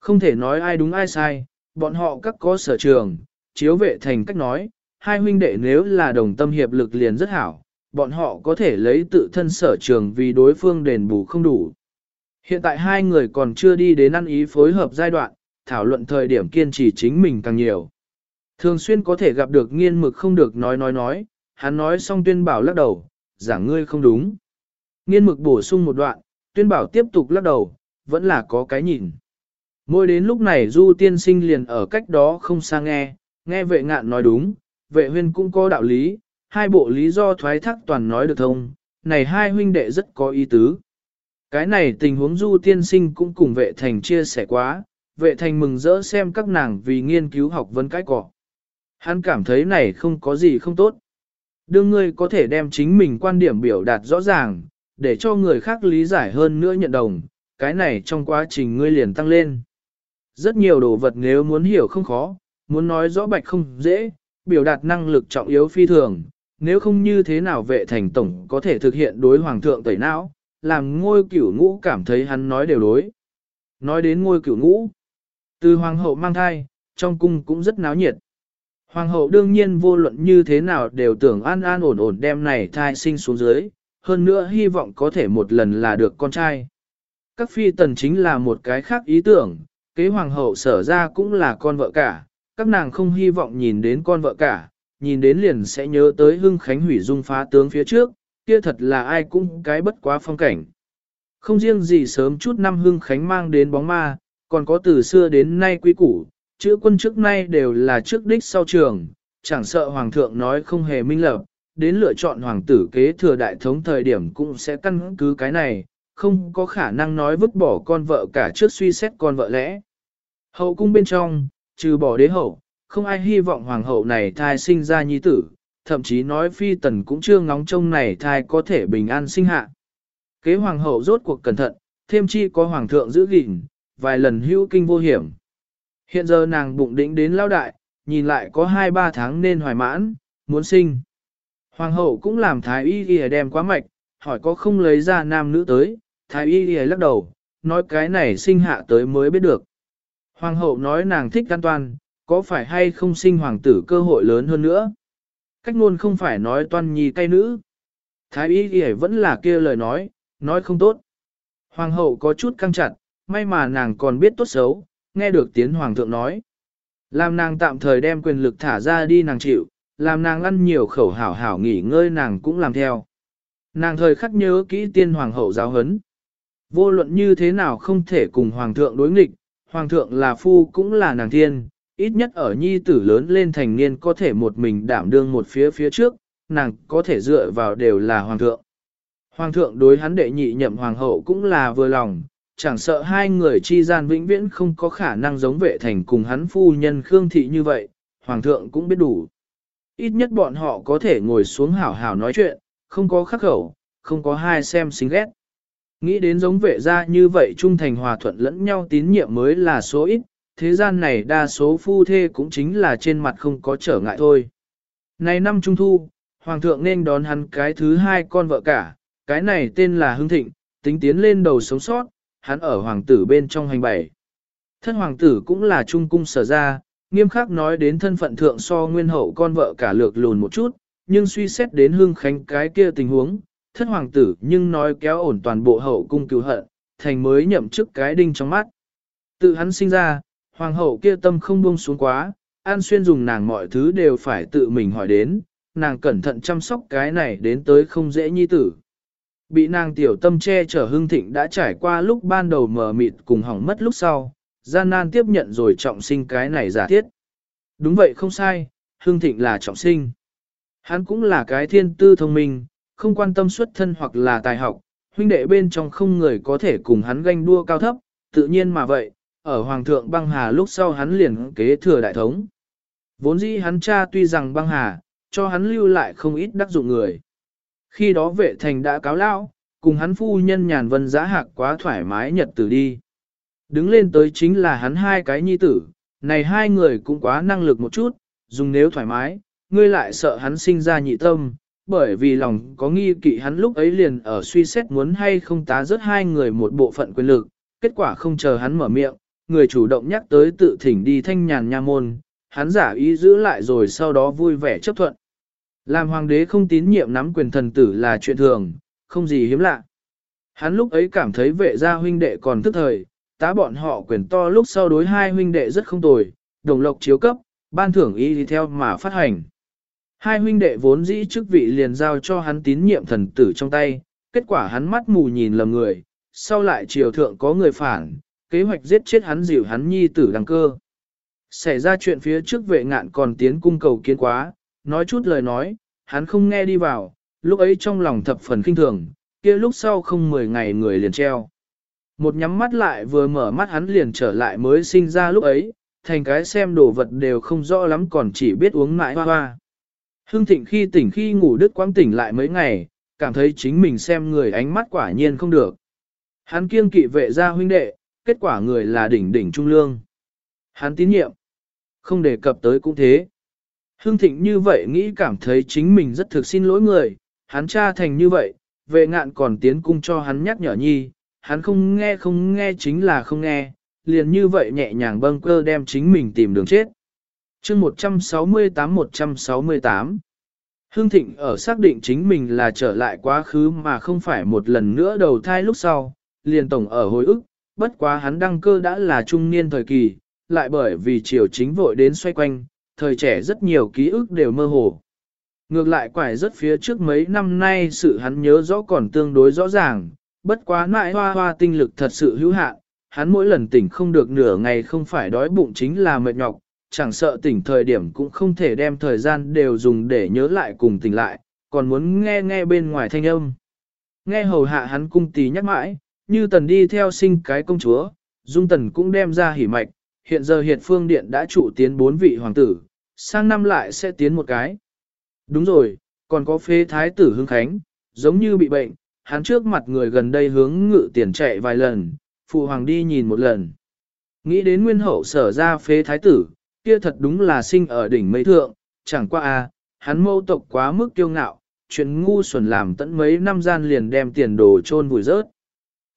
A: Không thể nói ai đúng ai sai, bọn họ các có sở trường, chiếu vệ thành cách nói, hai huynh đệ nếu là đồng tâm hiệp lực liền rất hảo, bọn họ có thể lấy tự thân sở trường vì đối phương đền bù không đủ. Hiện tại hai người còn chưa đi đến ăn ý phối hợp giai đoạn, thảo luận thời điểm kiên trì chính mình càng nhiều. Thường xuyên có thể gặp được nghiên mực không được nói nói nói, hắn nói xong tuyên bảo lắc đầu, giảng ngươi không đúng. Nghiên mực bổ sung một đoạn, tuyên bảo tiếp tục lắc đầu, vẫn là có cái nhìn. Mỗi đến lúc này du tiên sinh liền ở cách đó không xa nghe, nghe vệ ngạn nói đúng, vệ huyên cũng có đạo lý, hai bộ lý do thoái thác toàn nói được thông, này hai huynh đệ rất có ý tứ. Cái này tình huống du tiên sinh cũng cùng vệ thành chia sẻ quá, vệ thành mừng rỡ xem các nàng vì nghiên cứu học vấn cái cỏ. Hắn cảm thấy này không có gì không tốt. Đương ngươi có thể đem chính mình quan điểm biểu đạt rõ ràng, để cho người khác lý giải hơn nữa nhận đồng, cái này trong quá trình ngươi liền tăng lên. Rất nhiều đồ vật nếu muốn hiểu không khó, muốn nói rõ bạch không dễ, biểu đạt năng lực trọng yếu phi thường, nếu không như thế nào vệ thành tổng có thể thực hiện đối hoàng thượng tẩy não, làm ngôi cửu ngũ cảm thấy hắn nói đều đối. Nói đến ngôi cửu ngũ, từ hoàng hậu mang thai, trong cung cũng rất náo nhiệt. Hoàng hậu đương nhiên vô luận như thế nào đều tưởng an an ổn ổn đem này thai sinh xuống dưới, hơn nữa hy vọng có thể một lần là được con trai. Các phi tần chính là một cái khác ý tưởng, kế hoàng hậu sở ra cũng là con vợ cả, các nàng không hy vọng nhìn đến con vợ cả, nhìn đến liền sẽ nhớ tới hưng khánh hủy dung phá tướng phía trước, kia thật là ai cũng cái bất quá phong cảnh. Không riêng gì sớm chút năm hưng khánh mang đến bóng ma, còn có từ xưa đến nay quý củ, chữ quân trước nay đều là trước đích sau trường, chẳng sợ hoàng thượng nói không hề minh lập, đến lựa chọn hoàng tử kế thừa đại thống thời điểm cũng sẽ căn cứ cái này, không có khả năng nói vứt bỏ con vợ cả trước suy xét con vợ lẽ. Hậu cung bên trong, trừ bỏ đế hậu, không ai hy vọng hoàng hậu này thai sinh ra nhi tử, thậm chí nói phi tần cũng chưa ngóng trông này thai có thể bình an sinh hạ. Kế hoàng hậu rốt cuộc cẩn thận, thêm chi có hoàng thượng giữ gìn, vài lần hữu kinh vô hiểm. Hiện giờ nàng bụng đỉnh đến lao đại, nhìn lại có 2-3 tháng nên hoài mãn, muốn sinh. Hoàng hậu cũng làm thái y ghi đem quá mạch, hỏi có không lấy ra nam nữ tới, thái y ghi lắc đầu, nói cái này sinh hạ tới mới biết được. Hoàng hậu nói nàng thích an toàn, có phải hay không sinh hoàng tử cơ hội lớn hơn nữa. Cách luôn không phải nói toan nhi cay nữ. Thái y ghi vẫn là kia lời nói, nói không tốt. Hoàng hậu có chút căng chặt, may mà nàng còn biết tốt xấu, nghe được tiếng hoàng thượng nói. Làm nàng tạm thời đem quyền lực thả ra đi nàng chịu, làm nàng ăn nhiều khẩu hảo hảo nghỉ ngơi nàng cũng làm theo. Nàng thời khắc nhớ kỹ tiên hoàng hậu giáo hấn. Vô luận như thế nào không thể cùng hoàng thượng đối nghịch, hoàng thượng là phu cũng là nàng thiên, ít nhất ở nhi tử lớn lên thành niên có thể một mình đảm đương một phía phía trước, nàng có thể dựa vào đều là hoàng thượng. Hoàng thượng đối hắn đệ nhị nhậm hoàng hậu cũng là vừa lòng, chẳng sợ hai người chi gian vĩnh viễn không có khả năng giống vệ thành cùng hắn phu nhân Khương Thị như vậy, hoàng thượng cũng biết đủ. Ít nhất bọn họ có thể ngồi xuống hảo hảo nói chuyện, không có khắc khẩu, không có hai xem xinh ghét. Nghĩ đến giống vệ gia như vậy trung thành hòa thuận lẫn nhau tín nhiệm mới là số ít, thế gian này đa số phu thê cũng chính là trên mặt không có trở ngại thôi. Này năm trung thu, hoàng thượng nên đón hắn cái thứ hai con vợ cả, cái này tên là Hưng Thịnh, tính tiến lên đầu sống sót, hắn ở hoàng tử bên trong hành bảy. Thân hoàng tử cũng là trung cung sở ra, nghiêm khắc nói đến thân phận thượng so nguyên hậu con vợ cả lược lùn một chút, nhưng suy xét đến hưng khánh cái kia tình huống, thất hoàng tử nhưng nói kéo ổn toàn bộ hậu cung cứu hận, thành mới nhậm chức cái đinh trong mắt. Tự hắn sinh ra, hoàng hậu kia tâm không buông xuống quá, an xuyên dùng nàng mọi thứ đều phải tự mình hỏi đến, nàng cẩn thận chăm sóc cái này đến tới không dễ nhi tử. Bị nàng tiểu tâm che chở hương thịnh đã trải qua lúc ban đầu mờ mịt cùng hỏng mất lúc sau, gian nan tiếp nhận rồi trọng sinh cái này giả thiết. Đúng vậy không sai, hương thịnh là trọng sinh. Hắn cũng là cái thiên tư thông minh, không quan tâm xuất thân hoặc là tài học, huynh đệ bên trong không người có thể cùng hắn ganh đua cao thấp, tự nhiên mà vậy, ở Hoàng thượng băng hà lúc sau hắn liền kế thừa đại thống. Vốn dĩ hắn cha tuy rằng băng hà, cho hắn lưu lại không ít đắc dụng người. Khi đó vệ thành đã cáo lao, cùng hắn phu nhân nhàn vân giã hạc quá thoải mái nhật tử đi. Đứng lên tới chính là hắn hai cái nhi tử, này hai người cũng quá năng lực một chút, dùng nếu thoải mái, ngươi lại sợ hắn sinh ra nhị tâm, bởi vì lòng có nghi kỵ hắn lúc ấy liền ở suy xét muốn hay không tá rớt hai người một bộ phận quyền lực, kết quả không chờ hắn mở miệng, người chủ động nhắc tới tự thỉnh đi thanh nhàn nha môn, hắn giả ý giữ lại rồi sau đó vui vẻ chấp thuận. Làm hoàng đế không tín nhiệm nắm quyền thần tử là chuyện thường, không gì hiếm lạ. Hắn lúc ấy cảm thấy vệ gia huynh đệ còn thức thời, tá bọn họ quyền to lúc sau đối hai huynh đệ rất không tồi, đồng lộc chiếu cấp, ban thưởng y đi theo mà phát hành. Hai huynh đệ vốn dĩ chức vị liền giao cho hắn tín nhiệm thần tử trong tay, kết quả hắn mắt mù nhìn lầm người, sau lại triều thượng có người phản, kế hoạch giết chết hắn dịu hắn nhi tử đăng cơ. Xảy ra chuyện phía trước vệ ngạn còn tiến cung cầu kiến quá, nói chút lời nói, hắn không nghe đi vào, lúc ấy trong lòng thập phần kinh thường, kia lúc sau không 10 ngày người liền treo. Một nhắm mắt lại vừa mở mắt hắn liền trở lại mới sinh ra lúc ấy, thành cái xem đồ vật đều không rõ lắm còn chỉ biết uống mãi hoa hoa. Hưng thịnh khi tỉnh khi ngủ đứt quãng tỉnh lại mấy ngày, cảm thấy chính mình xem người ánh mắt quả nhiên không được. Hắn kiêng kỵ vệ gia huynh đệ, kết quả người là đỉnh đỉnh trung lương. Hắn tín nhiệm. Không đề cập tới cũng thế. Hương Thịnh như vậy nghĩ cảm thấy chính mình rất thực xin lỗi người, hắn cha thành như vậy, vệ ngạn còn tiến cung cho hắn nhắc nhở nhi, hắn không nghe không nghe chính là không nghe, liền như vậy nhẹ nhàng bâng cơ đem chính mình tìm đường chết chương 168-168 Hương Thịnh ở xác định chính mình là trở lại quá khứ mà không phải một lần nữa đầu thai lúc sau, liền tổng ở hồi ức, bất quá hắn đăng cơ đã là trung niên thời kỳ, lại bởi vì triều chính vội đến xoay quanh, thời trẻ rất nhiều ký ức đều mơ hồ. Ngược lại quải rất phía trước mấy năm nay sự hắn nhớ rõ còn tương đối rõ ràng, bất quá mãi hoa hoa tinh lực thật sự hữu hạn, hắn mỗi lần tỉnh không được nửa ngày không phải đói bụng chính là mệt nhọc, chẳng sợ tỉnh thời điểm cũng không thể đem thời gian đều dùng để nhớ lại cùng tỉnh lại, còn muốn nghe nghe bên ngoài thanh âm. Nghe hầu hạ hắn cung tí nhắc mãi, như tần đi theo sinh cái công chúa, dung tần cũng đem ra hỉ mạch, hiện giờ hiệt phương điện đã trụ tiến bốn vị hoàng tử, sang năm lại sẽ tiến một cái. Đúng rồi, còn có phế thái tử hưng khánh, giống như bị bệnh, hắn trước mặt người gần đây hướng ngự tiền chạy vài lần, phụ hoàng đi nhìn một lần. Nghĩ đến nguyên hậu sở ra phế thái tử, kia thật đúng là sinh ở đỉnh mây thượng, chẳng qua a, à, hắn mâu tộc quá mức kiêu ngạo, chuyện ngu xuẩn làm tận mấy năm gian liền đem tiền đồ chôn vùi rớt.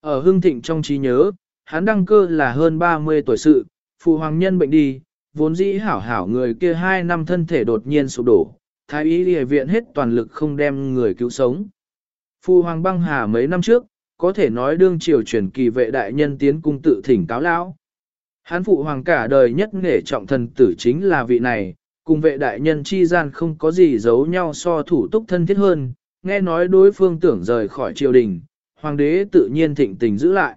A: Ở hưng thịnh trong trí nhớ, hắn đăng cơ là hơn 30 tuổi sự, phụ hoàng nhân bệnh đi, vốn dĩ hảo hảo người kia hai năm thân thể đột nhiên sụp đổ, thái y y viện hết toàn lực không đem người cứu sống. Phụ hoàng băng hà mấy năm trước, có thể nói đương triều truyền kỳ vệ đại nhân tiến cung tự thỉnh cáo lão. Hán phụ hoàng cả đời nhất nghệ trọng thần tử chính là vị này, cùng vệ đại nhân chi gian không có gì giấu nhau so thủ túc thân thiết hơn, nghe nói đối phương tưởng rời khỏi triều đình, hoàng đế tự nhiên thịnh tình giữ lại.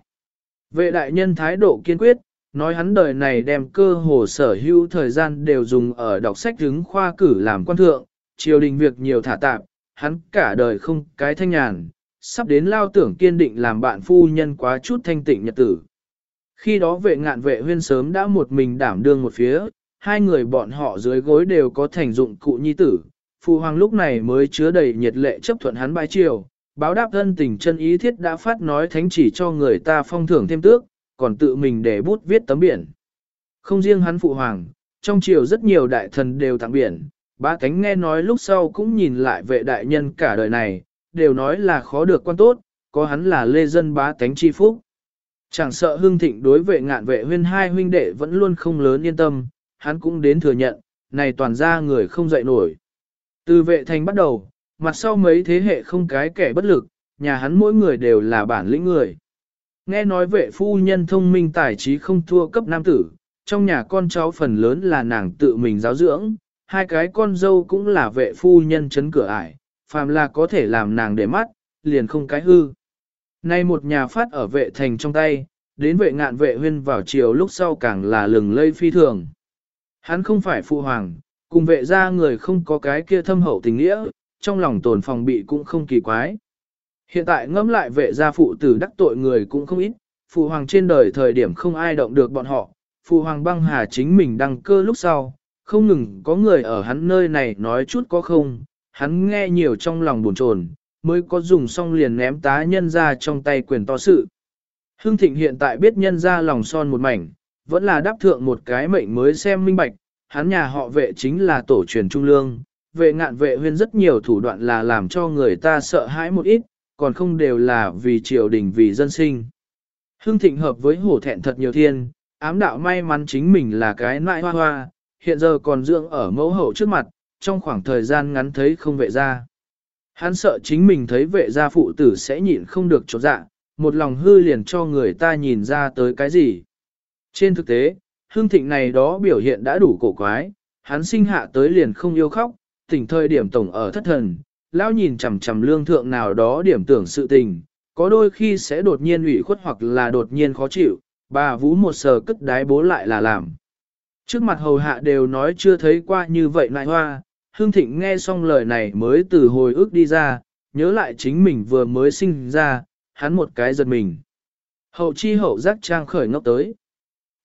A: Vệ đại nhân thái độ kiên quyết, nói hắn đời này đem cơ hồ sở hữu thời gian đều dùng ở đọc sách đứng khoa cử làm quan thượng, triều đình việc nhiều thả tạp, hắn cả đời không cái thanh nhàn, sắp đến lao tưởng kiên định làm bạn phu nhân quá chút thanh tịnh nhật tử. Khi đó vệ ngạn vệ huyên sớm đã một mình đảm đương một phía, hai người bọn họ dưới gối đều có thành dụng cụ nhi tử, phụ hoàng lúc này mới chứa đầy nhiệt lệ chấp thuận hắn bái triều, báo đáp thân tình chân ý thiết đã phát nói thánh chỉ cho người ta phong thưởng thêm tước, còn tự mình để bút viết tấm biển. Không riêng hắn phụ hoàng, trong triều rất nhiều đại thần đều tặng biển, ba cánh nghe nói lúc sau cũng nhìn lại vệ đại nhân cả đời này, đều nói là khó được quan tốt, có hắn là lê dân bá tánh chi phúc. Chẳng sợ hương thịnh đối vệ ngạn vệ huyên hai huynh đệ vẫn luôn không lớn yên tâm, hắn cũng đến thừa nhận, này toàn ra người không dậy nổi. Từ vệ thành bắt đầu, mặt sau mấy thế hệ không cái kẻ bất lực, nhà hắn mỗi người đều là bản lĩnh người. Nghe nói vệ phu nhân thông minh tài trí không thua cấp nam tử, trong nhà con cháu phần lớn là nàng tự mình giáo dưỡng, hai cái con dâu cũng là vệ phu nhân chấn cửa ải, phàm là có thể làm nàng để mắt, liền không cái hư. Nay một nhà phát ở vệ thành trong tay, đến vệ ngạn vệ huyên vào chiều lúc sau càng là lừng lây phi thường. Hắn không phải phụ hoàng, cùng vệ ra người không có cái kia thâm hậu tình nghĩa, trong lòng tồn phòng bị cũng không kỳ quái. Hiện tại ngẫm lại vệ gia phụ tử đắc tội người cũng không ít, phụ hoàng trên đời thời điểm không ai động được bọn họ, phụ hoàng băng hà chính mình đăng cơ lúc sau, không ngừng có người ở hắn nơi này nói chút có không, hắn nghe nhiều trong lòng buồn chồn, mới có dùng xong liền ném tá nhân ra trong tay quyền to sự. Hưng thịnh hiện tại biết nhân ra lòng son một mảnh, vẫn là đáp thượng một cái mệnh mới xem minh bạch, hắn nhà họ vệ chính là tổ truyền trung lương, vệ ngạn vệ huyên rất nhiều thủ đoạn là làm cho người ta sợ hãi một ít, còn không đều là vì triều đình vì dân sinh. Hưng thịnh hợp với hổ thẹn thật nhiều thiên, ám đạo may mắn chính mình là cái nại hoa hoa, hiện giờ còn dưỡng ở mẫu hậu trước mặt, trong khoảng thời gian ngắn thấy không vệ ra. Hắn sợ chính mình thấy vệ gia phụ tử sẽ nhịn không được chỗ dạ, một lòng hư liền cho người ta nhìn ra tới cái gì. Trên thực tế, hương thịnh này đó biểu hiện đã đủ cổ quái, hắn sinh hạ tới liền không yêu khóc, tỉnh thời điểm tổng ở thất thần, lão nhìn chằm chằm lương thượng nào đó điểm tưởng sự tình, có đôi khi sẽ đột nhiên ủy khuất hoặc là đột nhiên khó chịu, bà vú một sờ cất đái bố lại là làm. Trước mặt hầu hạ đều nói chưa thấy qua như vậy lại hoa, Hương Thịnh nghe xong lời này mới từ hồi ức đi ra, nhớ lại chính mình vừa mới sinh ra, hắn một cái giật mình. Hậu chi hậu giác trang khởi ngốc tới.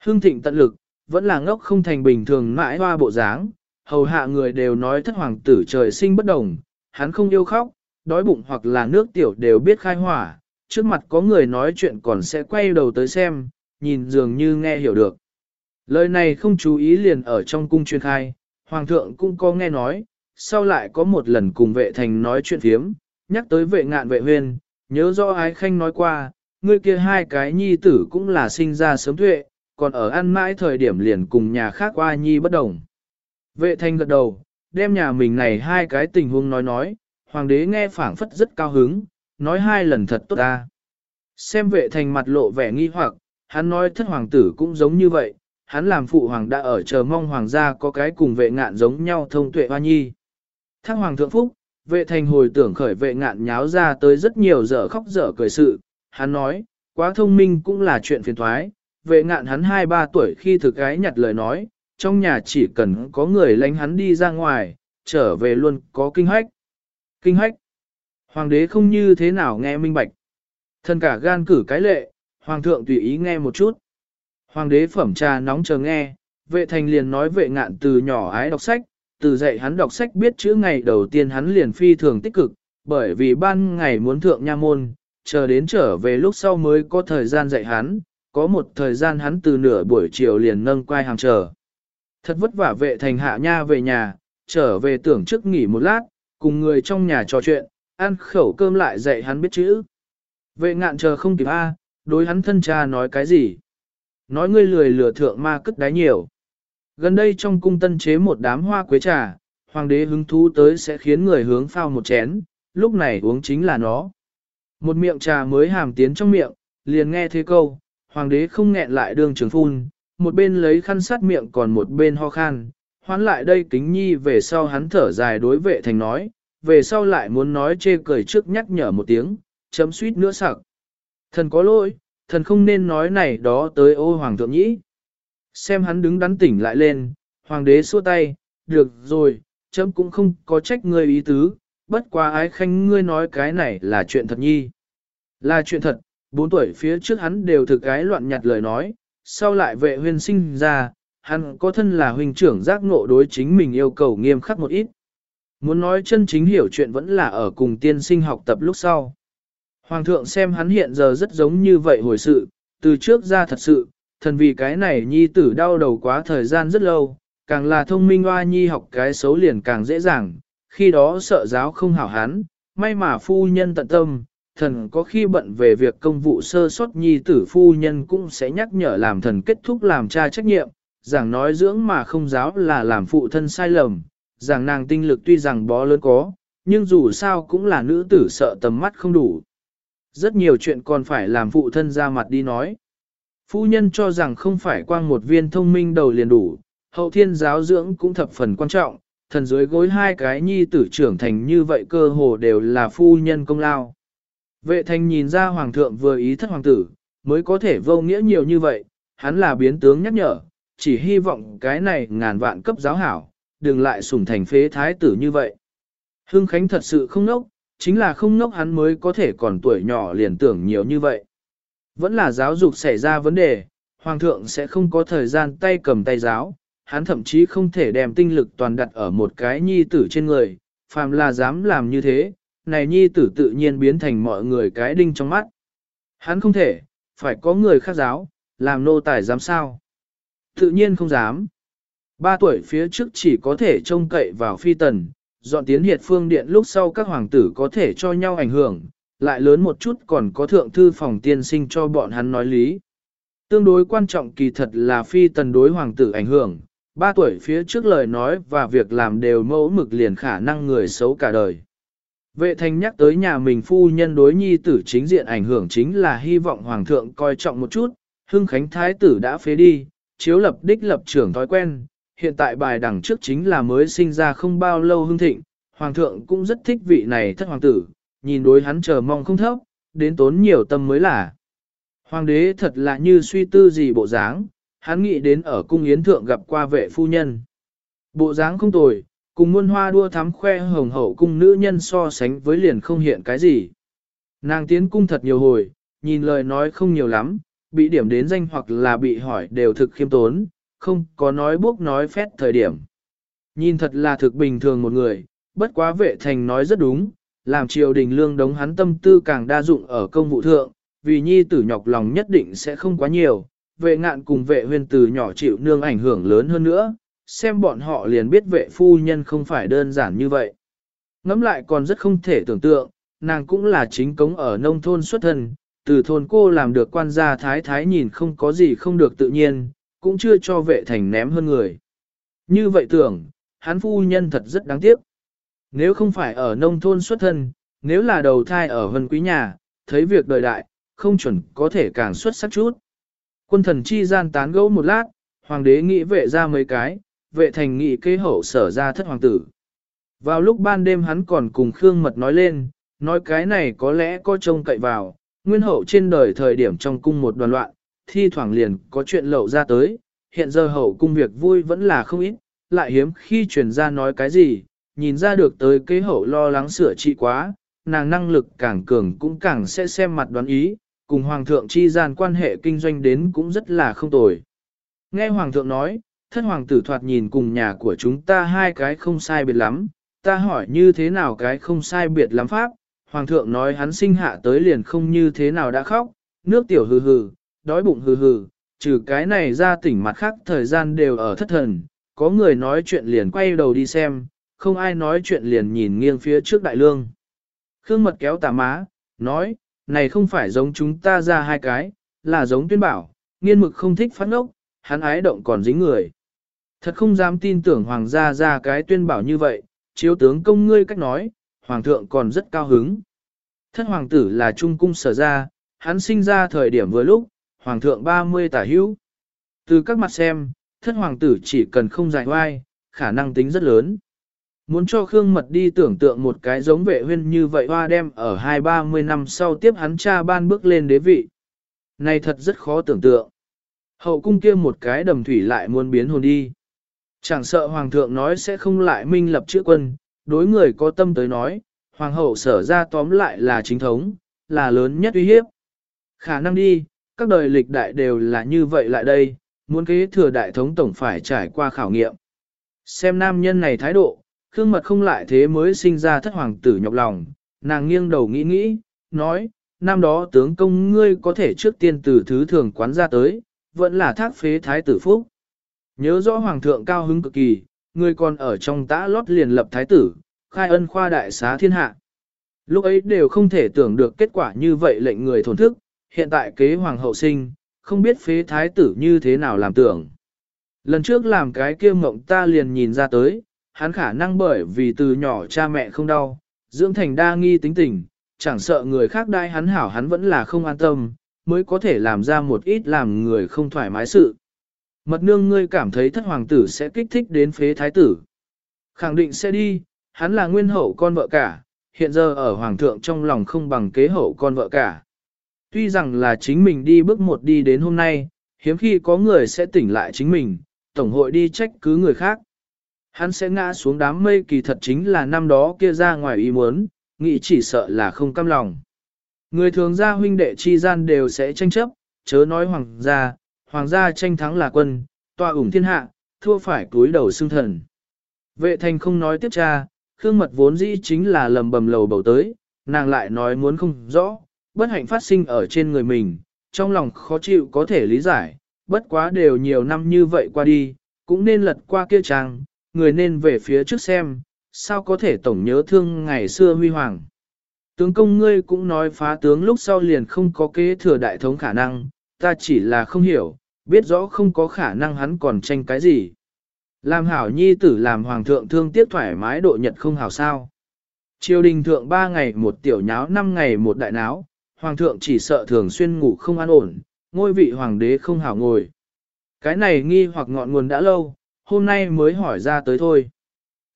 A: Hương Thịnh tận lực, vẫn là ngốc không thành bình thường mãi hoa bộ dáng, hầu hạ người đều nói thất hoàng tử trời sinh bất đồng, hắn không yêu khóc, đói bụng hoặc là nước tiểu đều biết khai hỏa, trước mặt có người nói chuyện còn sẽ quay đầu tới xem, nhìn dường như nghe hiểu được. Lời này không chú ý liền ở trong cung truyền khai, Hoàng thượng cũng có nghe nói, sau lại có một lần cùng vệ thành nói chuyện phiếm, nhắc tới vệ ngạn vệ huyên, nhớ rõ ái khanh nói qua, ngươi kia hai cái nhi tử cũng là sinh ra sớm tuệ, còn ở ăn mãi thời điểm liền cùng nhà khác qua nhi bất đồng. Vệ thành gật đầu, đem nhà mình này hai cái tình huống nói nói, hoàng đế nghe phảng phất rất cao hứng, nói hai lần thật tốt ta. Xem vệ thành mặt lộ vẻ nghi hoặc, hắn nói thất hoàng tử cũng giống như vậy, hắn làm phụ hoàng đã ở chờ mong hoàng gia có cái cùng vệ ngạn giống nhau thông tuệ hoa nhi. Thác hoàng thượng phúc, vệ thành hồi tưởng khởi vệ ngạn nháo ra tới rất nhiều giờ khóc dở cười sự, hắn nói, quá thông minh cũng là chuyện phiền thoái, vệ ngạn hắn 2-3 tuổi khi thực gái nhặt lời nói, trong nhà chỉ cần có người lánh hắn đi ra ngoài, trở về luôn có kinh hách. Kinh hách. Hoàng đế không như thế nào nghe minh bạch. Thân cả gan cử cái lệ, hoàng thượng tùy ý nghe một chút. Hoàng đế phẩm trà nóng chờ nghe, vệ thành liền nói vệ ngạn từ nhỏ ái đọc sách, từ dạy hắn đọc sách biết chữ ngày đầu tiên hắn liền phi thường tích cực, bởi vì ban ngày muốn thượng nha môn, chờ đến trở về lúc sau mới có thời gian dạy hắn, có một thời gian hắn từ nửa buổi chiều liền nâng quai hàng chờ. Thật vất vả vệ thành hạ nha về nhà, trở về tưởng trước nghỉ một lát, cùng người trong nhà trò chuyện, ăn khẩu cơm lại dạy hắn biết chữ. Vệ ngạn chờ không kịp A, đối hắn thân cha nói cái gì? Nói ngươi lười lừa thượng ma cất đáy nhiều. Gần đây trong cung tân chế một đám hoa quế trà, hoàng đế hứng thú tới sẽ khiến người hướng phao một chén, lúc này uống chính là nó. Một miệng trà mới hàm tiến trong miệng, liền nghe thế câu, hoàng đế không nghẹn lại đường trường phun, một bên lấy khăn sát miệng còn một bên ho khan, hoán lại đây kính nhi về sau hắn thở dài đối vệ thành nói, về sau lại muốn nói chê cười trước nhắc nhở một tiếng, chấm suýt nữa sặc. Thần có lỗi, thần không nên nói này đó tới ô hoàng thượng nhĩ. Xem hắn đứng đắn tỉnh lại lên, hoàng đế xua tay, được rồi, chấm cũng không có trách ngươi ý tứ, bất quá ái khanh ngươi nói cái này là chuyện thật nhi. Là chuyện thật, bốn tuổi phía trước hắn đều thực cái loạn nhặt lời nói, sau lại vệ huyên sinh ra, hắn có thân là huynh trưởng giác ngộ đối chính mình yêu cầu nghiêm khắc một ít. Muốn nói chân chính hiểu chuyện vẫn là ở cùng tiên sinh học tập lúc sau. Hoàng thượng xem hắn hiện giờ rất giống như vậy hồi sự, từ trước ra thật sự, thần vì cái này nhi tử đau đầu quá thời gian rất lâu, càng là thông minh hoa nhi học cái xấu liền càng dễ dàng, khi đó sợ giáo không hảo hắn, may mà phu nhân tận tâm, thần có khi bận về việc công vụ sơ sót nhi tử phu nhân cũng sẽ nhắc nhở làm thần kết thúc làm cha trách nhiệm, giảng nói dưỡng mà không giáo là làm phụ thân sai lầm, giảng nàng tinh lực tuy rằng bó lớn có, nhưng dù sao cũng là nữ tử sợ tầm mắt không đủ. Rất nhiều chuyện còn phải làm phụ thân ra mặt đi nói. Phu nhân cho rằng không phải quang một viên thông minh đầu liền đủ, hậu thiên giáo dưỡng cũng thập phần quan trọng, thần dưới gối hai cái nhi tử trưởng thành như vậy cơ hồ đều là phu nhân công lao. Vệ thành nhìn ra hoàng thượng vừa ý thất hoàng tử, mới có thể vô nghĩa nhiều như vậy, hắn là biến tướng nhắc nhở, chỉ hy vọng cái này ngàn vạn cấp giáo hảo, đừng lại sủng thành phế thái tử như vậy. Hưng Khánh thật sự không nốc, chính là không nốc hắn mới có thể còn tuổi nhỏ liền tưởng nhiều như vậy. Vẫn là giáo dục xảy ra vấn đề, hoàng thượng sẽ không có thời gian tay cầm tay giáo, hắn thậm chí không thể đem tinh lực toàn đặt ở một cái nhi tử trên người, phàm là dám làm như thế, này nhi tử tự nhiên biến thành mọi người cái đinh trong mắt. Hắn không thể, phải có người khác giáo, làm nô tài dám sao. Tự nhiên không dám. Ba tuổi phía trước chỉ có thể trông cậy vào phi tần, dọn tiến hiệt phương điện lúc sau các hoàng tử có thể cho nhau ảnh hưởng, lại lớn một chút còn có thượng thư phòng tiên sinh cho bọn hắn nói lý. Tương đối quan trọng kỳ thật là phi tần đối hoàng tử ảnh hưởng, ba tuổi phía trước lời nói và việc làm đều mẫu mực liền khả năng người xấu cả đời. Vệ thành nhắc tới nhà mình phu nhân đối nhi tử chính diện ảnh hưởng chính là hy vọng hoàng thượng coi trọng một chút, hưng khánh thái tử đã phế đi, chiếu lập đích lập trưởng thói quen, hiện tại bài đằng trước chính là mới sinh ra không bao lâu hưng thịnh, hoàng thượng cũng rất thích vị này thất hoàng tử, nhìn đối hắn chờ mong không thấp, đến tốn nhiều tâm mới là. Hoàng đế thật là như suy tư gì bộ dáng, hắn nghĩ đến ở cung yến thượng gặp qua vệ phu nhân. Bộ dáng không tồi, cùng muôn hoa đua thắm khoe hồng hậu cung nữ nhân so sánh với liền không hiện cái gì. Nàng tiến cung thật nhiều hồi, nhìn lời nói không nhiều lắm, bị điểm đến danh hoặc là bị hỏi đều thực khiêm tốn, không có nói bốc nói phét thời điểm. Nhìn thật là thực bình thường một người, bất quá vệ thành nói rất đúng, làm triều đình lương đống hắn tâm tư càng đa dụng ở công vụ thượng, vì nhi tử nhọc lòng nhất định sẽ không quá nhiều, vệ ngạn cùng vệ huyền từ nhỏ chịu nương ảnh hưởng lớn hơn nữa, xem bọn họ liền biết vệ phu nhân không phải đơn giản như vậy. Ngắm lại còn rất không thể tưởng tượng, nàng cũng là chính cống ở nông thôn xuất thân, từ thôn cô làm được quan gia thái thái nhìn không có gì không được tự nhiên, cũng chưa cho vệ thành ném hơn người. Như vậy tưởng, hắn phu nhân thật rất đáng tiếc. Nếu không phải ở nông thôn xuất thân, nếu là đầu thai ở vân quý nhà, thấy việc đời đại, không chuẩn có thể càng xuất sắc chút. Quân thần chi gian tán gẫu một lát, hoàng đế nghĩ vệ ra mấy cái, vệ thành nghị kế hậu sở ra thất hoàng tử. Vào lúc ban đêm hắn còn cùng Khương Mật nói lên, nói cái này có lẽ có trông cậy vào, nguyên hậu trên đời thời điểm trong cung một đoàn loạn, thi thoảng liền có chuyện lậu ra tới, hiện giờ hậu cung việc vui vẫn là không ít, lại hiếm khi truyền ra nói cái gì, nhìn ra được tới kế hậu lo lắng sửa trị quá, nàng năng lực càng cường cũng càng sẽ xem mặt đoán ý, cùng hoàng thượng chi gian quan hệ kinh doanh đến cũng rất là không tồi. Nghe hoàng thượng nói, thất hoàng tử thoạt nhìn cùng nhà của chúng ta hai cái không sai biệt lắm, ta hỏi như thế nào cái không sai biệt lắm pháp, hoàng thượng nói hắn sinh hạ tới liền không như thế nào đã khóc, nước tiểu hừ hừ, đói bụng hừ hừ, trừ cái này ra tỉnh mặt khác thời gian đều ở thất thần, có người nói chuyện liền quay đầu đi xem, không ai nói chuyện liền nhìn nghiêng phía trước đại lương. Khương mật kéo tà má, nói, này không phải giống chúng ta ra hai cái, là giống tuyên bảo, nghiên mực không thích phát ngốc, hắn ái động còn dính người. Thật không dám tin tưởng hoàng gia ra cái tuyên bảo như vậy, chiếu tướng công ngươi cách nói, hoàng thượng còn rất cao hứng. Thất hoàng tử là trung cung sở ra, hắn sinh ra thời điểm vừa lúc, hoàng thượng 30 tả hữu. Từ các mặt xem, thất hoàng tử chỉ cần không dài oai, khả năng tính rất lớn. Muốn cho Khương Mật đi tưởng tượng một cái giống vệ huyên như vậy hoa đem ở hai ba mươi năm sau tiếp hắn cha ban bước lên đế vị. Này thật rất khó tưởng tượng. Hậu cung kia một cái đầm thủy lại muốn biến hồn đi. Chẳng sợ hoàng thượng nói sẽ không lại minh lập chữ quân, đối người có tâm tới nói, hoàng hậu sở ra tóm lại là chính thống, là lớn nhất uy hiếp. Khả năng đi, các đời lịch đại đều là như vậy lại đây, muốn kế thừa đại thống tổng phải trải qua khảo nghiệm. Xem nam nhân này thái độ, Khương Mật không lại thế mới sinh ra thất hoàng tử nhọc lòng, nàng nghiêng đầu nghĩ nghĩ, nói, năm đó tướng công ngươi có thể trước tiên từ thứ thường quán ra tới, vẫn là thác phế thái tử phúc. Nhớ rõ hoàng thượng cao hứng cực kỳ, ngươi còn ở trong tã lót liền lập thái tử, khai ân khoa đại xá thiên hạ. Lúc ấy đều không thể tưởng được kết quả như vậy lệnh người thổn thức, hiện tại kế hoàng hậu sinh, không biết phế thái tử như thế nào làm tưởng. Lần trước làm cái kia mộng ta liền nhìn ra tới, hắn khả năng bởi vì từ nhỏ cha mẹ không đau, dưỡng thành đa nghi tính tình, chẳng sợ người khác đai hắn hảo hắn vẫn là không an tâm, mới có thể làm ra một ít làm người không thoải mái sự. Mật nương ngươi cảm thấy thất hoàng tử sẽ kích thích đến phế thái tử. Khẳng định sẽ đi, hắn là nguyên hậu con vợ cả, hiện giờ ở hoàng thượng trong lòng không bằng kế hậu con vợ cả. Tuy rằng là chính mình đi bước một đi đến hôm nay, hiếm khi có người sẽ tỉnh lại chính mình, tổng hội đi trách cứ người khác. Hắn sẽ ngã xuống đám mây kỳ thật chính là năm đó kia ra ngoài ý muốn, nghĩ chỉ sợ là không cam lòng. Người thường gia huynh đệ chi gian đều sẽ tranh chấp, chớ nói hoàng gia, hoàng gia tranh thắng là quân, tòa ủng thiên hạ, thua phải cúi đầu xương thần. Vệ thành không nói tiếp cha, Khương mật vốn dĩ chính là lầm bầm lầu bầu tới, nàng lại nói muốn không rõ, bất hạnh phát sinh ở trên người mình, trong lòng khó chịu có thể lý giải, bất quá đều nhiều năm như vậy qua đi, cũng nên lật qua kia trang, người nên về phía trước xem, sao có thể tổng nhớ thương ngày xưa huy hoàng. Tướng công ngươi cũng nói phá tướng lúc sau liền không có kế thừa đại thống khả năng, ta chỉ là không hiểu, biết rõ không có khả năng hắn còn tranh cái gì. Làm hảo nhi tử làm hoàng thượng thương tiếc thoải mái độ nhật không hảo sao. Triều đình thượng ba ngày một tiểu nháo năm ngày một đại náo, hoàng thượng chỉ sợ thường xuyên ngủ không an ổn, ngôi vị hoàng đế không hảo ngồi. Cái này nghi hoặc ngọn nguồn đã lâu, hôm nay mới hỏi ra tới thôi.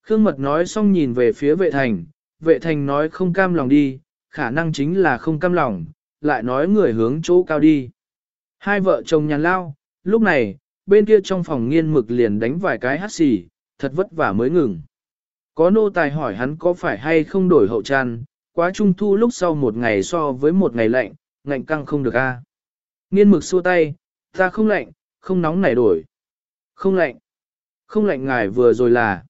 A: Khương Mật nói xong nhìn về phía vệ thành, vệ thành nói không cam lòng đi, khả năng chính là không cam lòng, lại nói người hướng chỗ cao đi. Hai vợ chồng nhàn lao, lúc này, bên kia trong phòng nghiên mực liền đánh vài cái hát xì, thật vất vả mới ngừng. Có nô tài hỏi hắn có phải hay không đổi hậu tràn, quá trung thu lúc sau một ngày so với một ngày lạnh, ngạnh căng không được a. Nghiên mực xua tay, ta không lạnh, không nóng nảy đổi. Không lạnh. Không lạnh ngài vừa rồi là.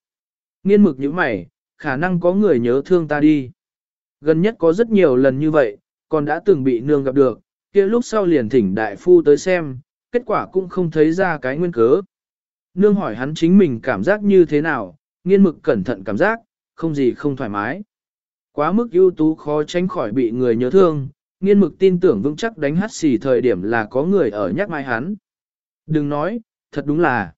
A: Nghiên mực như mày, khả năng có người nhớ thương ta đi. Gần nhất có rất nhiều lần như vậy, còn đã từng bị nương gặp được, kia lúc sau liền thỉnh đại phu tới xem, kết quả cũng không thấy ra cái nguyên cớ. Nương hỏi hắn chính mình cảm giác như thế nào, nghiên mực cẩn thận cảm giác, không gì không thoải mái. Quá mức ưu tú khó tránh khỏi bị người nhớ thương, nghiên mực tin tưởng vững chắc đánh hát xì thời điểm là có người ở nhắc mai hắn. Đừng nói, thật đúng là.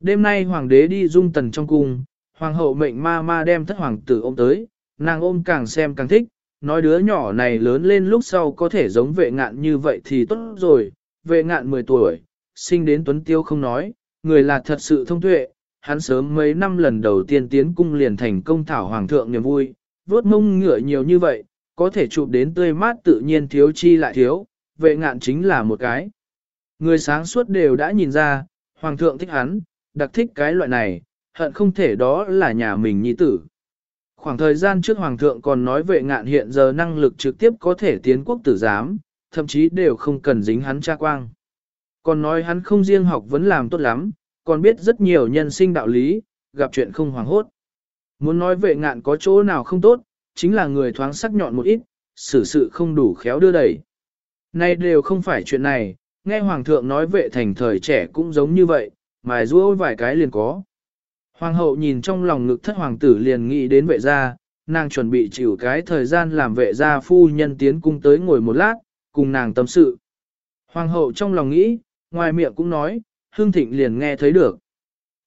A: Đêm nay hoàng đế đi dung tần trong cung, hoàng hậu mệnh ma ma đem thất hoàng tử ôm tới, nàng ôm càng xem càng thích, nói đứa nhỏ này lớn lên lúc sau có thể giống vệ ngạn như vậy thì tốt rồi, vệ ngạn 10 tuổi, sinh đến tuấn tiêu không nói, người là thật sự thông tuệ, hắn sớm mấy năm lần đầu tiên tiến cung liền thành công thảo hoàng thượng niềm vui, vuốt mông ngựa nhiều như vậy, có thể chụp đến tươi mát tự nhiên thiếu chi lại thiếu, vệ ngạn chính là một cái. Người sáng suốt đều đã nhìn ra, hoàng thượng thích hắn, đặc thích cái loại này, hận không thể đó là nhà mình nhi tử. Khoảng thời gian trước hoàng thượng còn nói vệ ngạn hiện giờ năng lực trực tiếp có thể tiến quốc tử giám, thậm chí đều không cần dính hắn cha quang. Còn nói hắn không riêng học vẫn làm tốt lắm, còn biết rất nhiều nhân sinh đạo lý, gặp chuyện không hoàng hốt. Muốn nói vệ ngạn có chỗ nào không tốt, chính là người thoáng sắc nhọn một ít, xử sự không đủ khéo đưa đẩy. Nay đều không phải chuyện này, nghe hoàng thượng nói vệ thành thời trẻ cũng giống như vậy, mài rua vài cái liền có. Hoàng hậu nhìn trong lòng ngực thất hoàng tử liền nghĩ đến vệ gia, nàng chuẩn bị chịu cái thời gian làm vệ gia phu nhân tiến cung tới ngồi một lát, cùng nàng tâm sự. Hoàng hậu trong lòng nghĩ, ngoài miệng cũng nói, Hương Thịnh liền nghe thấy được.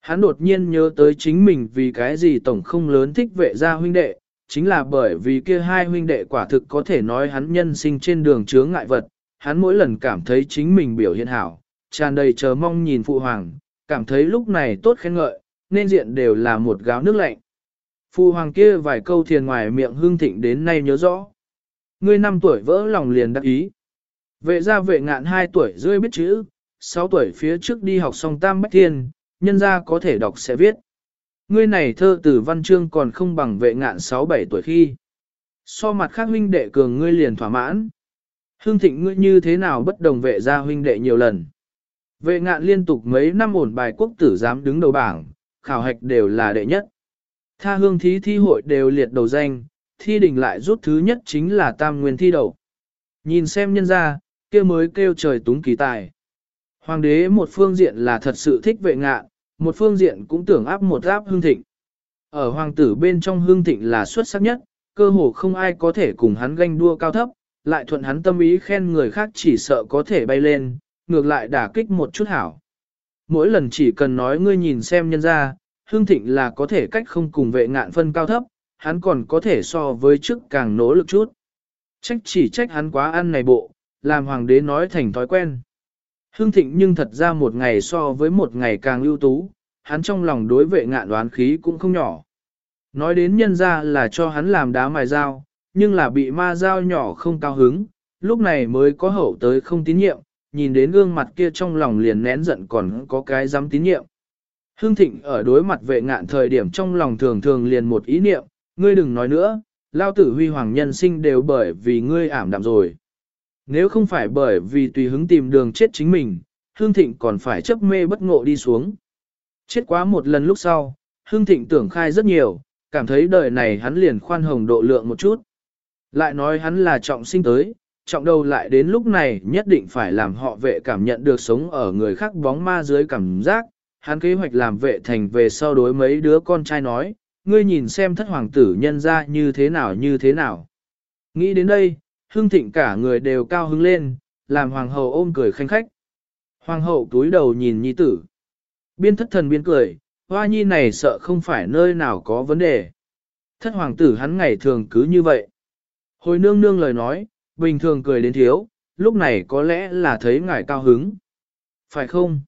A: Hắn đột nhiên nhớ tới chính mình vì cái gì tổng không lớn thích vệ gia huynh đệ, chính là bởi vì kia hai huynh đệ quả thực có thể nói hắn nhân sinh trên đường chướng ngại vật, hắn mỗi lần cảm thấy chính mình biểu hiện hảo, tràn đầy chờ mong nhìn phụ hoàng, cảm thấy lúc này tốt khen ngợi, nên diện đều là một gáo nước lạnh. Phụ hoàng kia vài câu thiền ngoài miệng hương thịnh đến nay nhớ rõ. Ngươi năm tuổi vỡ lòng liền đắc ý. Vệ gia vệ ngạn 2 tuổi rơi biết chữ, 6 tuổi phía trước đi học xong tam bách thiên, nhân gia có thể đọc sẽ viết. Ngươi này thơ từ văn chương còn không bằng vệ ngạn 6-7 tuổi khi. So mặt khác huynh đệ cường ngươi liền thỏa mãn. Hương thịnh ngươi như thế nào bất đồng vệ gia huynh đệ nhiều lần. Vệ ngạn liên tục mấy năm ổn bài quốc tử dám đứng đầu bảng, khảo hạch đều là đệ nhất. Tha hương thí thi hội đều liệt đầu danh, thi đình lại rút thứ nhất chính là tam nguyên thi đầu. Nhìn xem nhân ra, kia mới kêu trời túng kỳ tài. Hoàng đế một phương diện là thật sự thích vệ ngạn, một phương diện cũng tưởng áp một áp hương thịnh. Ở hoàng tử bên trong hương thịnh là xuất sắc nhất, cơ hồ không ai có thể cùng hắn ganh đua cao thấp, lại thuận hắn tâm ý khen người khác chỉ sợ có thể bay lên, ngược lại đả kích một chút hảo. Mỗi lần chỉ cần nói ngươi nhìn xem nhân ra, hương thịnh là có thể cách không cùng vệ ngạn phân cao thấp, hắn còn có thể so với trước càng nỗ lực chút. Trách chỉ trách hắn quá ăn này bộ, làm hoàng đế nói thành thói quen. Hương thịnh nhưng thật ra một ngày so với một ngày càng ưu tú, hắn trong lòng đối vệ ngạn đoán khí cũng không nhỏ. Nói đến nhân ra là cho hắn làm đá mài dao, nhưng là bị ma dao nhỏ không cao hứng, lúc này mới có hậu tới không tín nhiệm, nhìn đến gương mặt kia trong lòng liền nén giận còn có cái dám tín nhiệm. Hương thịnh ở đối mặt vệ ngạn thời điểm trong lòng thường thường liền một ý niệm, ngươi đừng nói nữa, lao tử huy hoàng nhân sinh đều bởi vì ngươi ảm đạm rồi. Nếu không phải bởi vì tùy hứng tìm đường chết chính mình, Hương Thịnh còn phải chấp mê bất ngộ đi xuống. Chết quá một lần lúc sau, Hương Thịnh tưởng khai rất nhiều, cảm thấy đời này hắn liền khoan hồng độ lượng một chút. Lại nói hắn là trọng sinh tới, trọng đầu lại đến lúc này nhất định phải làm họ vệ cảm nhận được sống ở người khác bóng ma dưới cảm giác. Hắn kế hoạch làm vệ thành về sau đối mấy đứa con trai nói, ngươi nhìn xem thất hoàng tử nhân ra như thế nào như thế nào. Nghĩ đến đây, hương thịnh cả người đều cao hứng lên, làm hoàng hậu ôm cười khanh khách. Hoàng hậu túi đầu nhìn nhi tử. Biên thất thần biên cười, hoa nhi này sợ không phải nơi nào có vấn đề. Thất hoàng tử hắn ngày thường cứ như vậy. Hồi nương nương lời nói, bình thường cười đến thiếu, lúc này có lẽ là thấy ngài cao hứng. Phải không?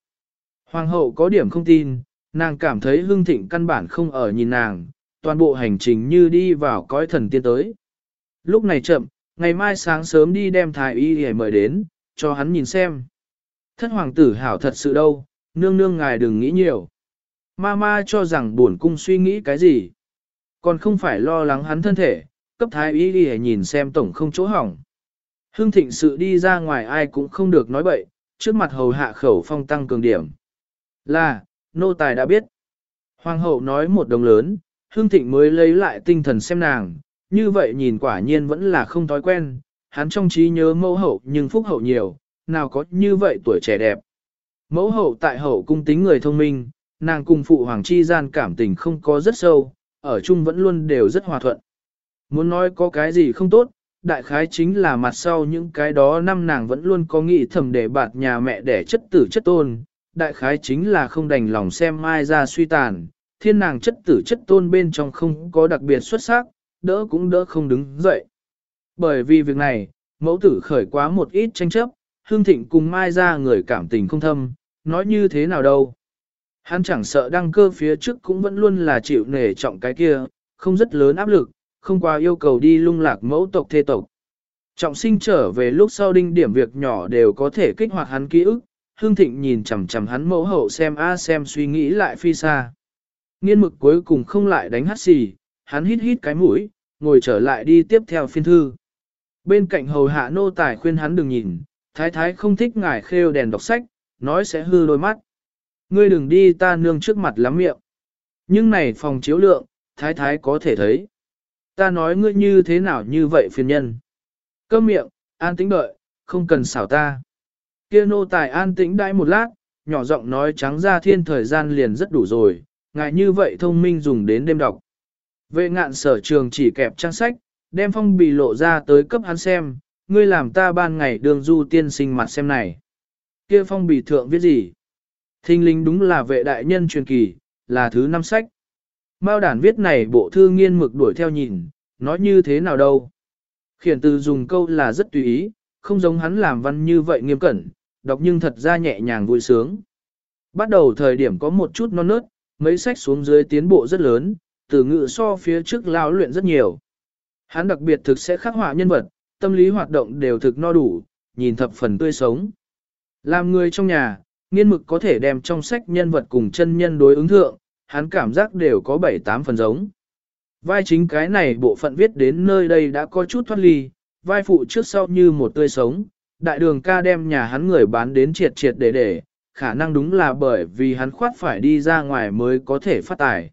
A: Hoàng hậu có điểm không tin, nàng cảm thấy hương thịnh căn bản không ở nhìn nàng, toàn bộ hành trình như đi vào cõi thần tiên tới. Lúc này chậm, ngày mai sáng sớm đi đem thái y để mời đến, cho hắn nhìn xem. Thất hoàng tử hảo thật sự đâu, nương nương ngài đừng nghĩ nhiều. Ma ma cho rằng buồn cung suy nghĩ cái gì. Còn không phải lo lắng hắn thân thể, cấp thái y đi nhìn xem tổng không chỗ hỏng. Hương thịnh sự đi ra ngoài ai cũng không được nói bậy, trước mặt hầu hạ khẩu phong tăng cường điểm. Là, nô tài đã biết. Hoàng hậu nói một đồng lớn, Hương thịnh mới lấy lại tinh thần xem nàng, như vậy nhìn quả nhiên vẫn là không thói quen, hắn trong trí nhớ mẫu hậu nhưng phúc hậu nhiều, nào có như vậy tuổi trẻ đẹp. Mẫu hậu tại hậu cung tính người thông minh, nàng cùng phụ hoàng chi gian cảm tình không có rất sâu, ở chung vẫn luôn đều rất hòa thuận. Muốn nói có cái gì không tốt, đại khái chính là mặt sau những cái đó năm nàng vẫn luôn có nghĩ thầm để bạt nhà mẹ để chất tử chất tôn, đại khái chính là không đành lòng xem mai ra suy tàn, thiên nàng chất tử chất tôn bên trong không có đặc biệt xuất sắc, đỡ cũng đỡ không đứng dậy. Bởi vì việc này, mẫu tử khởi quá một ít tranh chấp, hương thịnh cùng mai ra người cảm tình không thâm, nói như thế nào đâu. Hắn chẳng sợ đăng cơ phía trước cũng vẫn luôn là chịu nể trọng cái kia, không rất lớn áp lực, không qua yêu cầu đi lung lạc mẫu tộc thê tộc. Trọng sinh trở về lúc sau đinh điểm việc nhỏ đều có thể kích hoạt hắn ký ức, hương thịnh nhìn chằm chằm hắn mẫu hậu xem a xem suy nghĩ lại phi xa. Nghiên mực cuối cùng không lại đánh hát xì, hắn hít hít cái mũi, ngồi trở lại đi tiếp theo phiên thư. Bên cạnh hầu hạ nô tài khuyên hắn đừng nhìn, thái thái không thích ngài khêu đèn đọc sách, nói sẽ hư đôi mắt. Ngươi đừng đi ta nương trước mặt lắm miệng. Nhưng này phòng chiếu lượng, thái thái có thể thấy. Ta nói ngươi như thế nào như vậy phiền nhân. Câm miệng, an tĩnh đợi, không cần xảo ta. Kia nô tài an tĩnh đãi một lát, nhỏ giọng nói trắng ra thiên thời gian liền rất đủ rồi, ngài như vậy thông minh dùng đến đêm đọc. Vệ ngạn sở trường chỉ kẹp trang sách, đem phong bì lộ ra tới cấp hắn xem, ngươi làm ta ban ngày đường du tiên sinh mặt xem này. Kia phong bì thượng viết gì? Thinh linh đúng là vệ đại nhân truyền kỳ, là thứ năm sách. Mao đản viết này bộ thư nghiên mực đuổi theo nhìn, nói như thế nào đâu. Khiển từ dùng câu là rất tùy ý, không giống hắn làm văn như vậy nghiêm cẩn, đọc nhưng thật ra nhẹ nhàng vui sướng. Bắt đầu thời điểm có một chút non nớt, mấy sách xuống dưới tiến bộ rất lớn, từ ngữ so phía trước lao luyện rất nhiều. Hắn đặc biệt thực sẽ khắc họa nhân vật, tâm lý hoạt động đều thực no đủ, nhìn thập phần tươi sống. Làm người trong nhà, nghiên mực có thể đem trong sách nhân vật cùng chân nhân đối ứng thượng, hắn cảm giác đều có 7-8 phần giống. Vai chính cái này bộ phận viết đến nơi đây đã có chút thoát ly, vai phụ trước sau như một tươi sống, đại đường ca đem nhà hắn người bán đến triệt triệt để để, khả năng đúng là bởi vì hắn khoát phải đi ra ngoài mới có thể phát tài.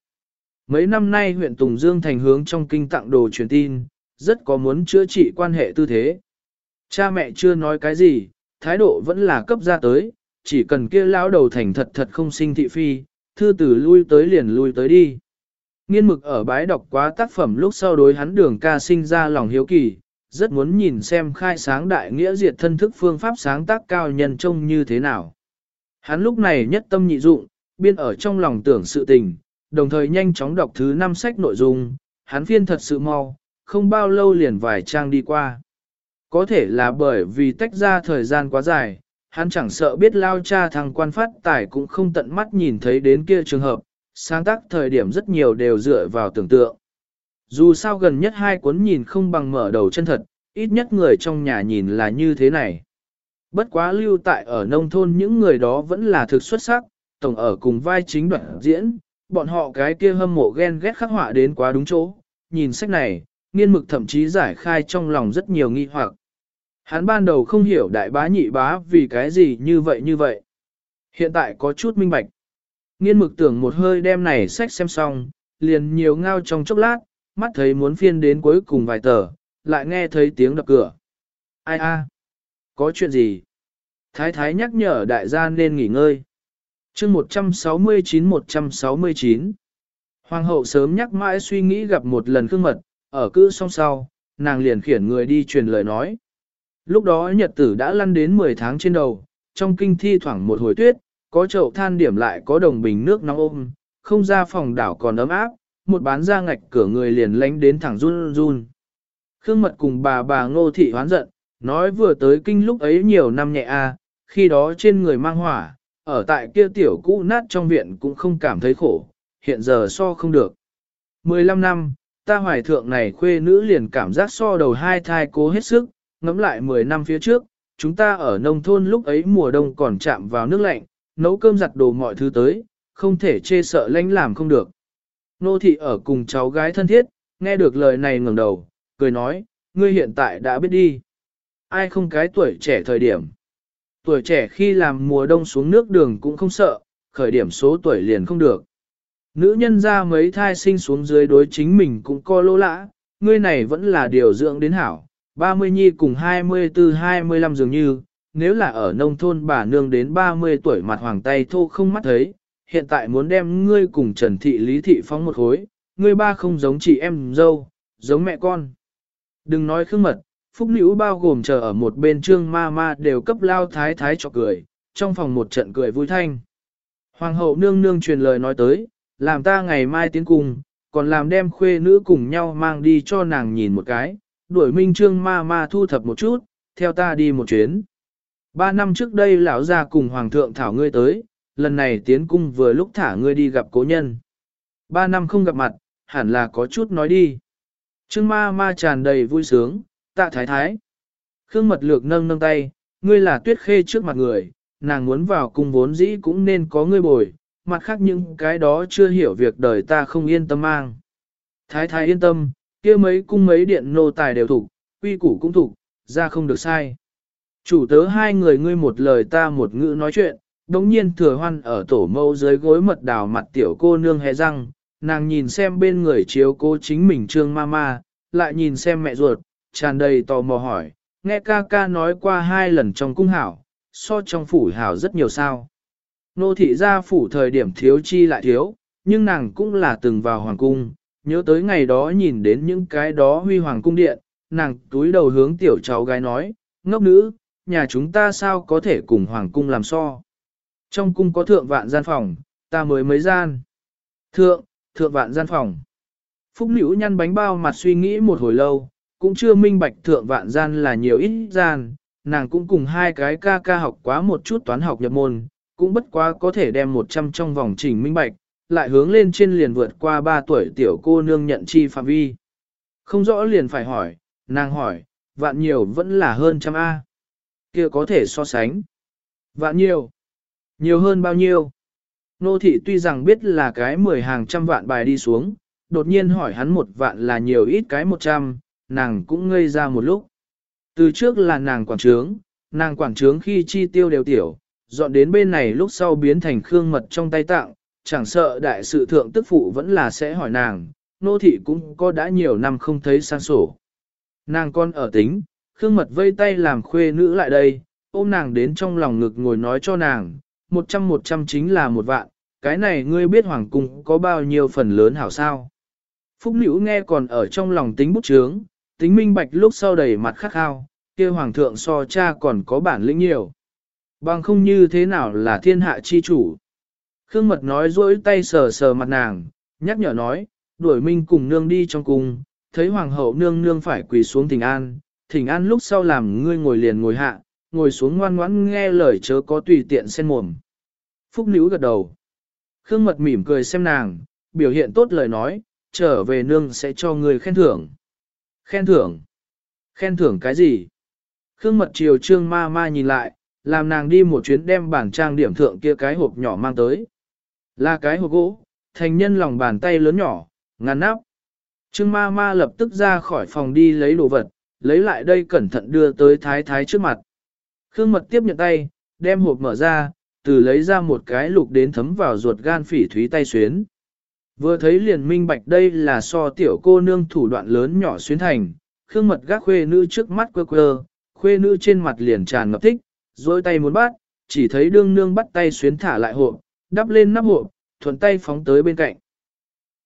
A: Mấy năm nay huyện Tùng Dương thành hướng trong kinh tặng đồ truyền tin, rất có muốn chữa trị quan hệ tư thế. Cha mẹ chưa nói cái gì, thái độ vẫn là cấp ra tới, chỉ cần kia lão đầu thành thật thật không sinh thị phi, thư tử lui tới liền lui tới đi. Nghiên mực ở bái đọc quá tác phẩm lúc sau đối hắn đường ca sinh ra lòng hiếu kỳ, rất muốn nhìn xem khai sáng đại nghĩa diệt thân thức phương pháp sáng tác cao nhân trông như thế nào. Hắn lúc này nhất tâm nhị dụng, biên ở trong lòng tưởng sự tình, đồng thời nhanh chóng đọc thứ năm sách nội dung, hắn phiên thật sự mau, không bao lâu liền vài trang đi qua. Có thể là bởi vì tách ra thời gian quá dài, hắn chẳng sợ biết lao cha thằng quan phát tài cũng không tận mắt nhìn thấy đến kia trường hợp, sáng tác thời điểm rất nhiều đều dựa vào tưởng tượng. Dù sao gần nhất hai cuốn nhìn không bằng mở đầu chân thật, ít nhất người trong nhà nhìn là như thế này. Bất quá lưu tại ở nông thôn những người đó vẫn là thực xuất sắc, tổng ở cùng vai chính đoạn diễn, bọn họ cái kia hâm mộ ghen ghét khắc họa đến quá đúng chỗ. Nhìn sách này, nghiên mực thậm chí giải khai trong lòng rất nhiều nghi hoặc. Hắn ban đầu không hiểu đại bá nhị bá vì cái gì như vậy như vậy. Hiện tại có chút minh bạch. Nghiên mực tưởng một hơi đem này sách xem xong, liền nhiều ngao trong chốc lát, mắt thấy muốn phiên đến cuối cùng vài tờ, lại nghe thấy tiếng đập cửa. Ai a? Có chuyện gì? Thái thái nhắc nhở đại gia nên nghỉ ngơi chương 169-169 Hoàng hậu sớm nhắc mãi suy nghĩ gặp một lần khương mật, ở cữ song sau, nàng liền khiển người đi truyền lời nói. Lúc đó nhật tử đã lăn đến 10 tháng trên đầu, trong kinh thi thoảng một hồi tuyết, có chậu than điểm lại có đồng bình nước nóng ôm, không ra phòng đảo còn ấm áp, một bán ra ngạch cửa người liền lánh đến thẳng run run. Khương mật cùng bà bà ngô thị hoán giận, nói vừa tới kinh lúc ấy nhiều năm nhẹ a, khi đó trên người mang hỏa, ở tại kia tiểu cũ nát trong viện cũng không cảm thấy khổ, hiện giờ so không được. 15 năm, ta hoài thượng này khuê nữ liền cảm giác so đầu hai thai cố hết sức, ngẫm lại 10 năm phía trước, chúng ta ở nông thôn lúc ấy mùa đông còn chạm vào nước lạnh, nấu cơm giặt đồ mọi thứ tới, không thể chê sợ lánh làm không được. Nô thị ở cùng cháu gái thân thiết, nghe được lời này ngẩng đầu, cười nói, ngươi hiện tại đã biết đi. Ai không cái tuổi trẻ thời điểm. Tuổi trẻ khi làm mùa đông xuống nước đường cũng không sợ, khởi điểm số tuổi liền không được. Nữ nhân ra mấy thai sinh xuống dưới đối chính mình cũng co lô lã, ngươi này vẫn là điều dưỡng đến hảo, 30 nhi cùng 24-25 dường như, nếu là ở nông thôn bà nương đến 30 tuổi mặt hoàng tay thô không mắt thấy, hiện tại muốn đem ngươi cùng Trần Thị Lý Thị phóng một khối, ngươi ba không giống chị em dâu, giống mẹ con. Đừng nói khương mật, phúc nữ bao gồm chờ ở một bên trương ma ma đều cấp lao thái thái cho cười, trong phòng một trận cười vui thanh. Hoàng hậu nương nương truyền lời nói tới, làm ta ngày mai tiến cùng, còn làm đem khuê nữ cùng nhau mang đi cho nàng nhìn một cái, đuổi minh trương ma ma thu thập một chút, theo ta đi một chuyến. Ba năm trước đây lão gia cùng hoàng thượng thảo ngươi tới, lần này tiến cung vừa lúc thả ngươi đi gặp cố nhân. Ba năm không gặp mặt, hẳn là có chút nói đi. Trương ma ma tràn đầy vui sướng, tạ thái thái. Khương mật lược nâng nâng tay, ngươi là tuyết khê trước mặt người, nàng muốn vào cung vốn dĩ cũng nên có ngươi bồi, mặt khác những cái đó chưa hiểu việc đời ta không yên tâm mang. Thái thái yên tâm, kia mấy cung mấy điện nô tài đều thủ, quy củ cũng thủ, ra không được sai. Chủ tớ hai người ngươi một lời ta một ngữ nói chuyện, đống nhiên thừa hoan ở tổ mâu dưới gối mật đào mặt tiểu cô nương hé răng, nàng nhìn xem bên người chiếu cố chính mình trương ma ma, lại nhìn xem mẹ ruột, tràn đầy tò mò hỏi, nghe ca ca nói qua hai lần trong cung hảo, so trong phủ hảo rất nhiều sao. Nô thị gia phủ thời điểm thiếu chi lại thiếu, nhưng nàng cũng là từng vào hoàng cung, nhớ tới ngày đó nhìn đến những cái đó huy hoàng cung điện, nàng túi đầu hướng tiểu cháu gái nói, ngốc nữ, nhà chúng ta sao có thể cùng hoàng cung làm so. Trong cung có thượng vạn gian phòng, ta mới mấy gian. Thượng, thượng vạn gian phòng. Phúc nữ nhăn bánh bao mặt suy nghĩ một hồi lâu, cũng chưa minh bạch thượng vạn gian là nhiều ít gian, nàng cũng cùng hai cái ca ca học quá một chút toán học nhập môn, cũng bất quá có thể đem 100 trong vòng trình minh bạch, lại hướng lên trên liền vượt qua 3 tuổi tiểu cô nương nhận chi phạm vi. Không rõ liền phải hỏi, nàng hỏi, vạn nhiều vẫn là hơn trăm A. kia có thể so sánh. Vạn nhiều. Nhiều hơn bao nhiêu? Nô thị tuy rằng biết là cái mười hàng trăm vạn bài đi xuống, đột nhiên hỏi hắn một vạn là nhiều ít cái một trăm, nàng cũng ngây ra một lúc. Từ trước là nàng quản trướng, nàng quản trướng khi chi tiêu đều tiểu, dọn đến bên này lúc sau biến thành khương mật trong tay tặng, chẳng sợ đại sự thượng tức phụ vẫn là sẽ hỏi nàng, nô thị cũng có đã nhiều năm không thấy sang sổ. Nàng con ở tính, khương mật vây tay làm khuê nữ lại đây, ôm nàng đến trong lòng ngực ngồi nói cho nàng, một trăm một trăm chính là một vạn, cái này ngươi biết hoàng cung có bao nhiêu phần lớn hảo sao. Phúc nữ nghe còn ở trong lòng tính bút chướng, tính minh bạch lúc sau đầy mặt khắc khao, kia hoàng thượng so cha còn có bản lĩnh nhiều. Bằng không như thế nào là thiên hạ chi chủ. Khương mật nói dỗi tay sờ sờ mặt nàng, nhắc nhở nói, đuổi minh cùng nương đi trong cung, thấy hoàng hậu nương nương phải quỳ xuống thỉnh an, thỉnh an lúc sau làm ngươi ngồi liền ngồi hạ, ngồi xuống ngoan ngoãn nghe lời chớ có tùy tiện xen mồm. Phúc níu gật đầu. Khương mật mỉm cười xem nàng, biểu hiện tốt lời nói, trở về nương sẽ cho ngươi khen thưởng. Khen thưởng? Khen thưởng cái gì? Khương mật chiều trương ma ma nhìn lại, làm nàng đi một chuyến đem bản trang điểm thượng kia cái hộp nhỏ mang tới. Là cái hộp gỗ, thành nhân lòng bàn tay lớn nhỏ, ngăn nắp. Trương ma ma lập tức ra khỏi phòng đi lấy đồ vật, lấy lại đây cẩn thận đưa tới thái thái trước mặt. Khương mật tiếp nhận tay, đem hộp mở ra, từ lấy ra một cái lục đến thấm vào ruột gan phỉ thúy tay xuyến. Vừa thấy liền minh bạch đây là so tiểu cô nương thủ đoạn lớn nhỏ xuyến thành, khương mật gác khuê nữ trước mắt quơ quơ, khuê nữ trên mặt liền tràn ngập thích, dối tay muốn bắt, chỉ thấy đương nương bắt tay xuyến thả lại hộp, đắp lên nắp hộp, thuận tay phóng tới bên cạnh.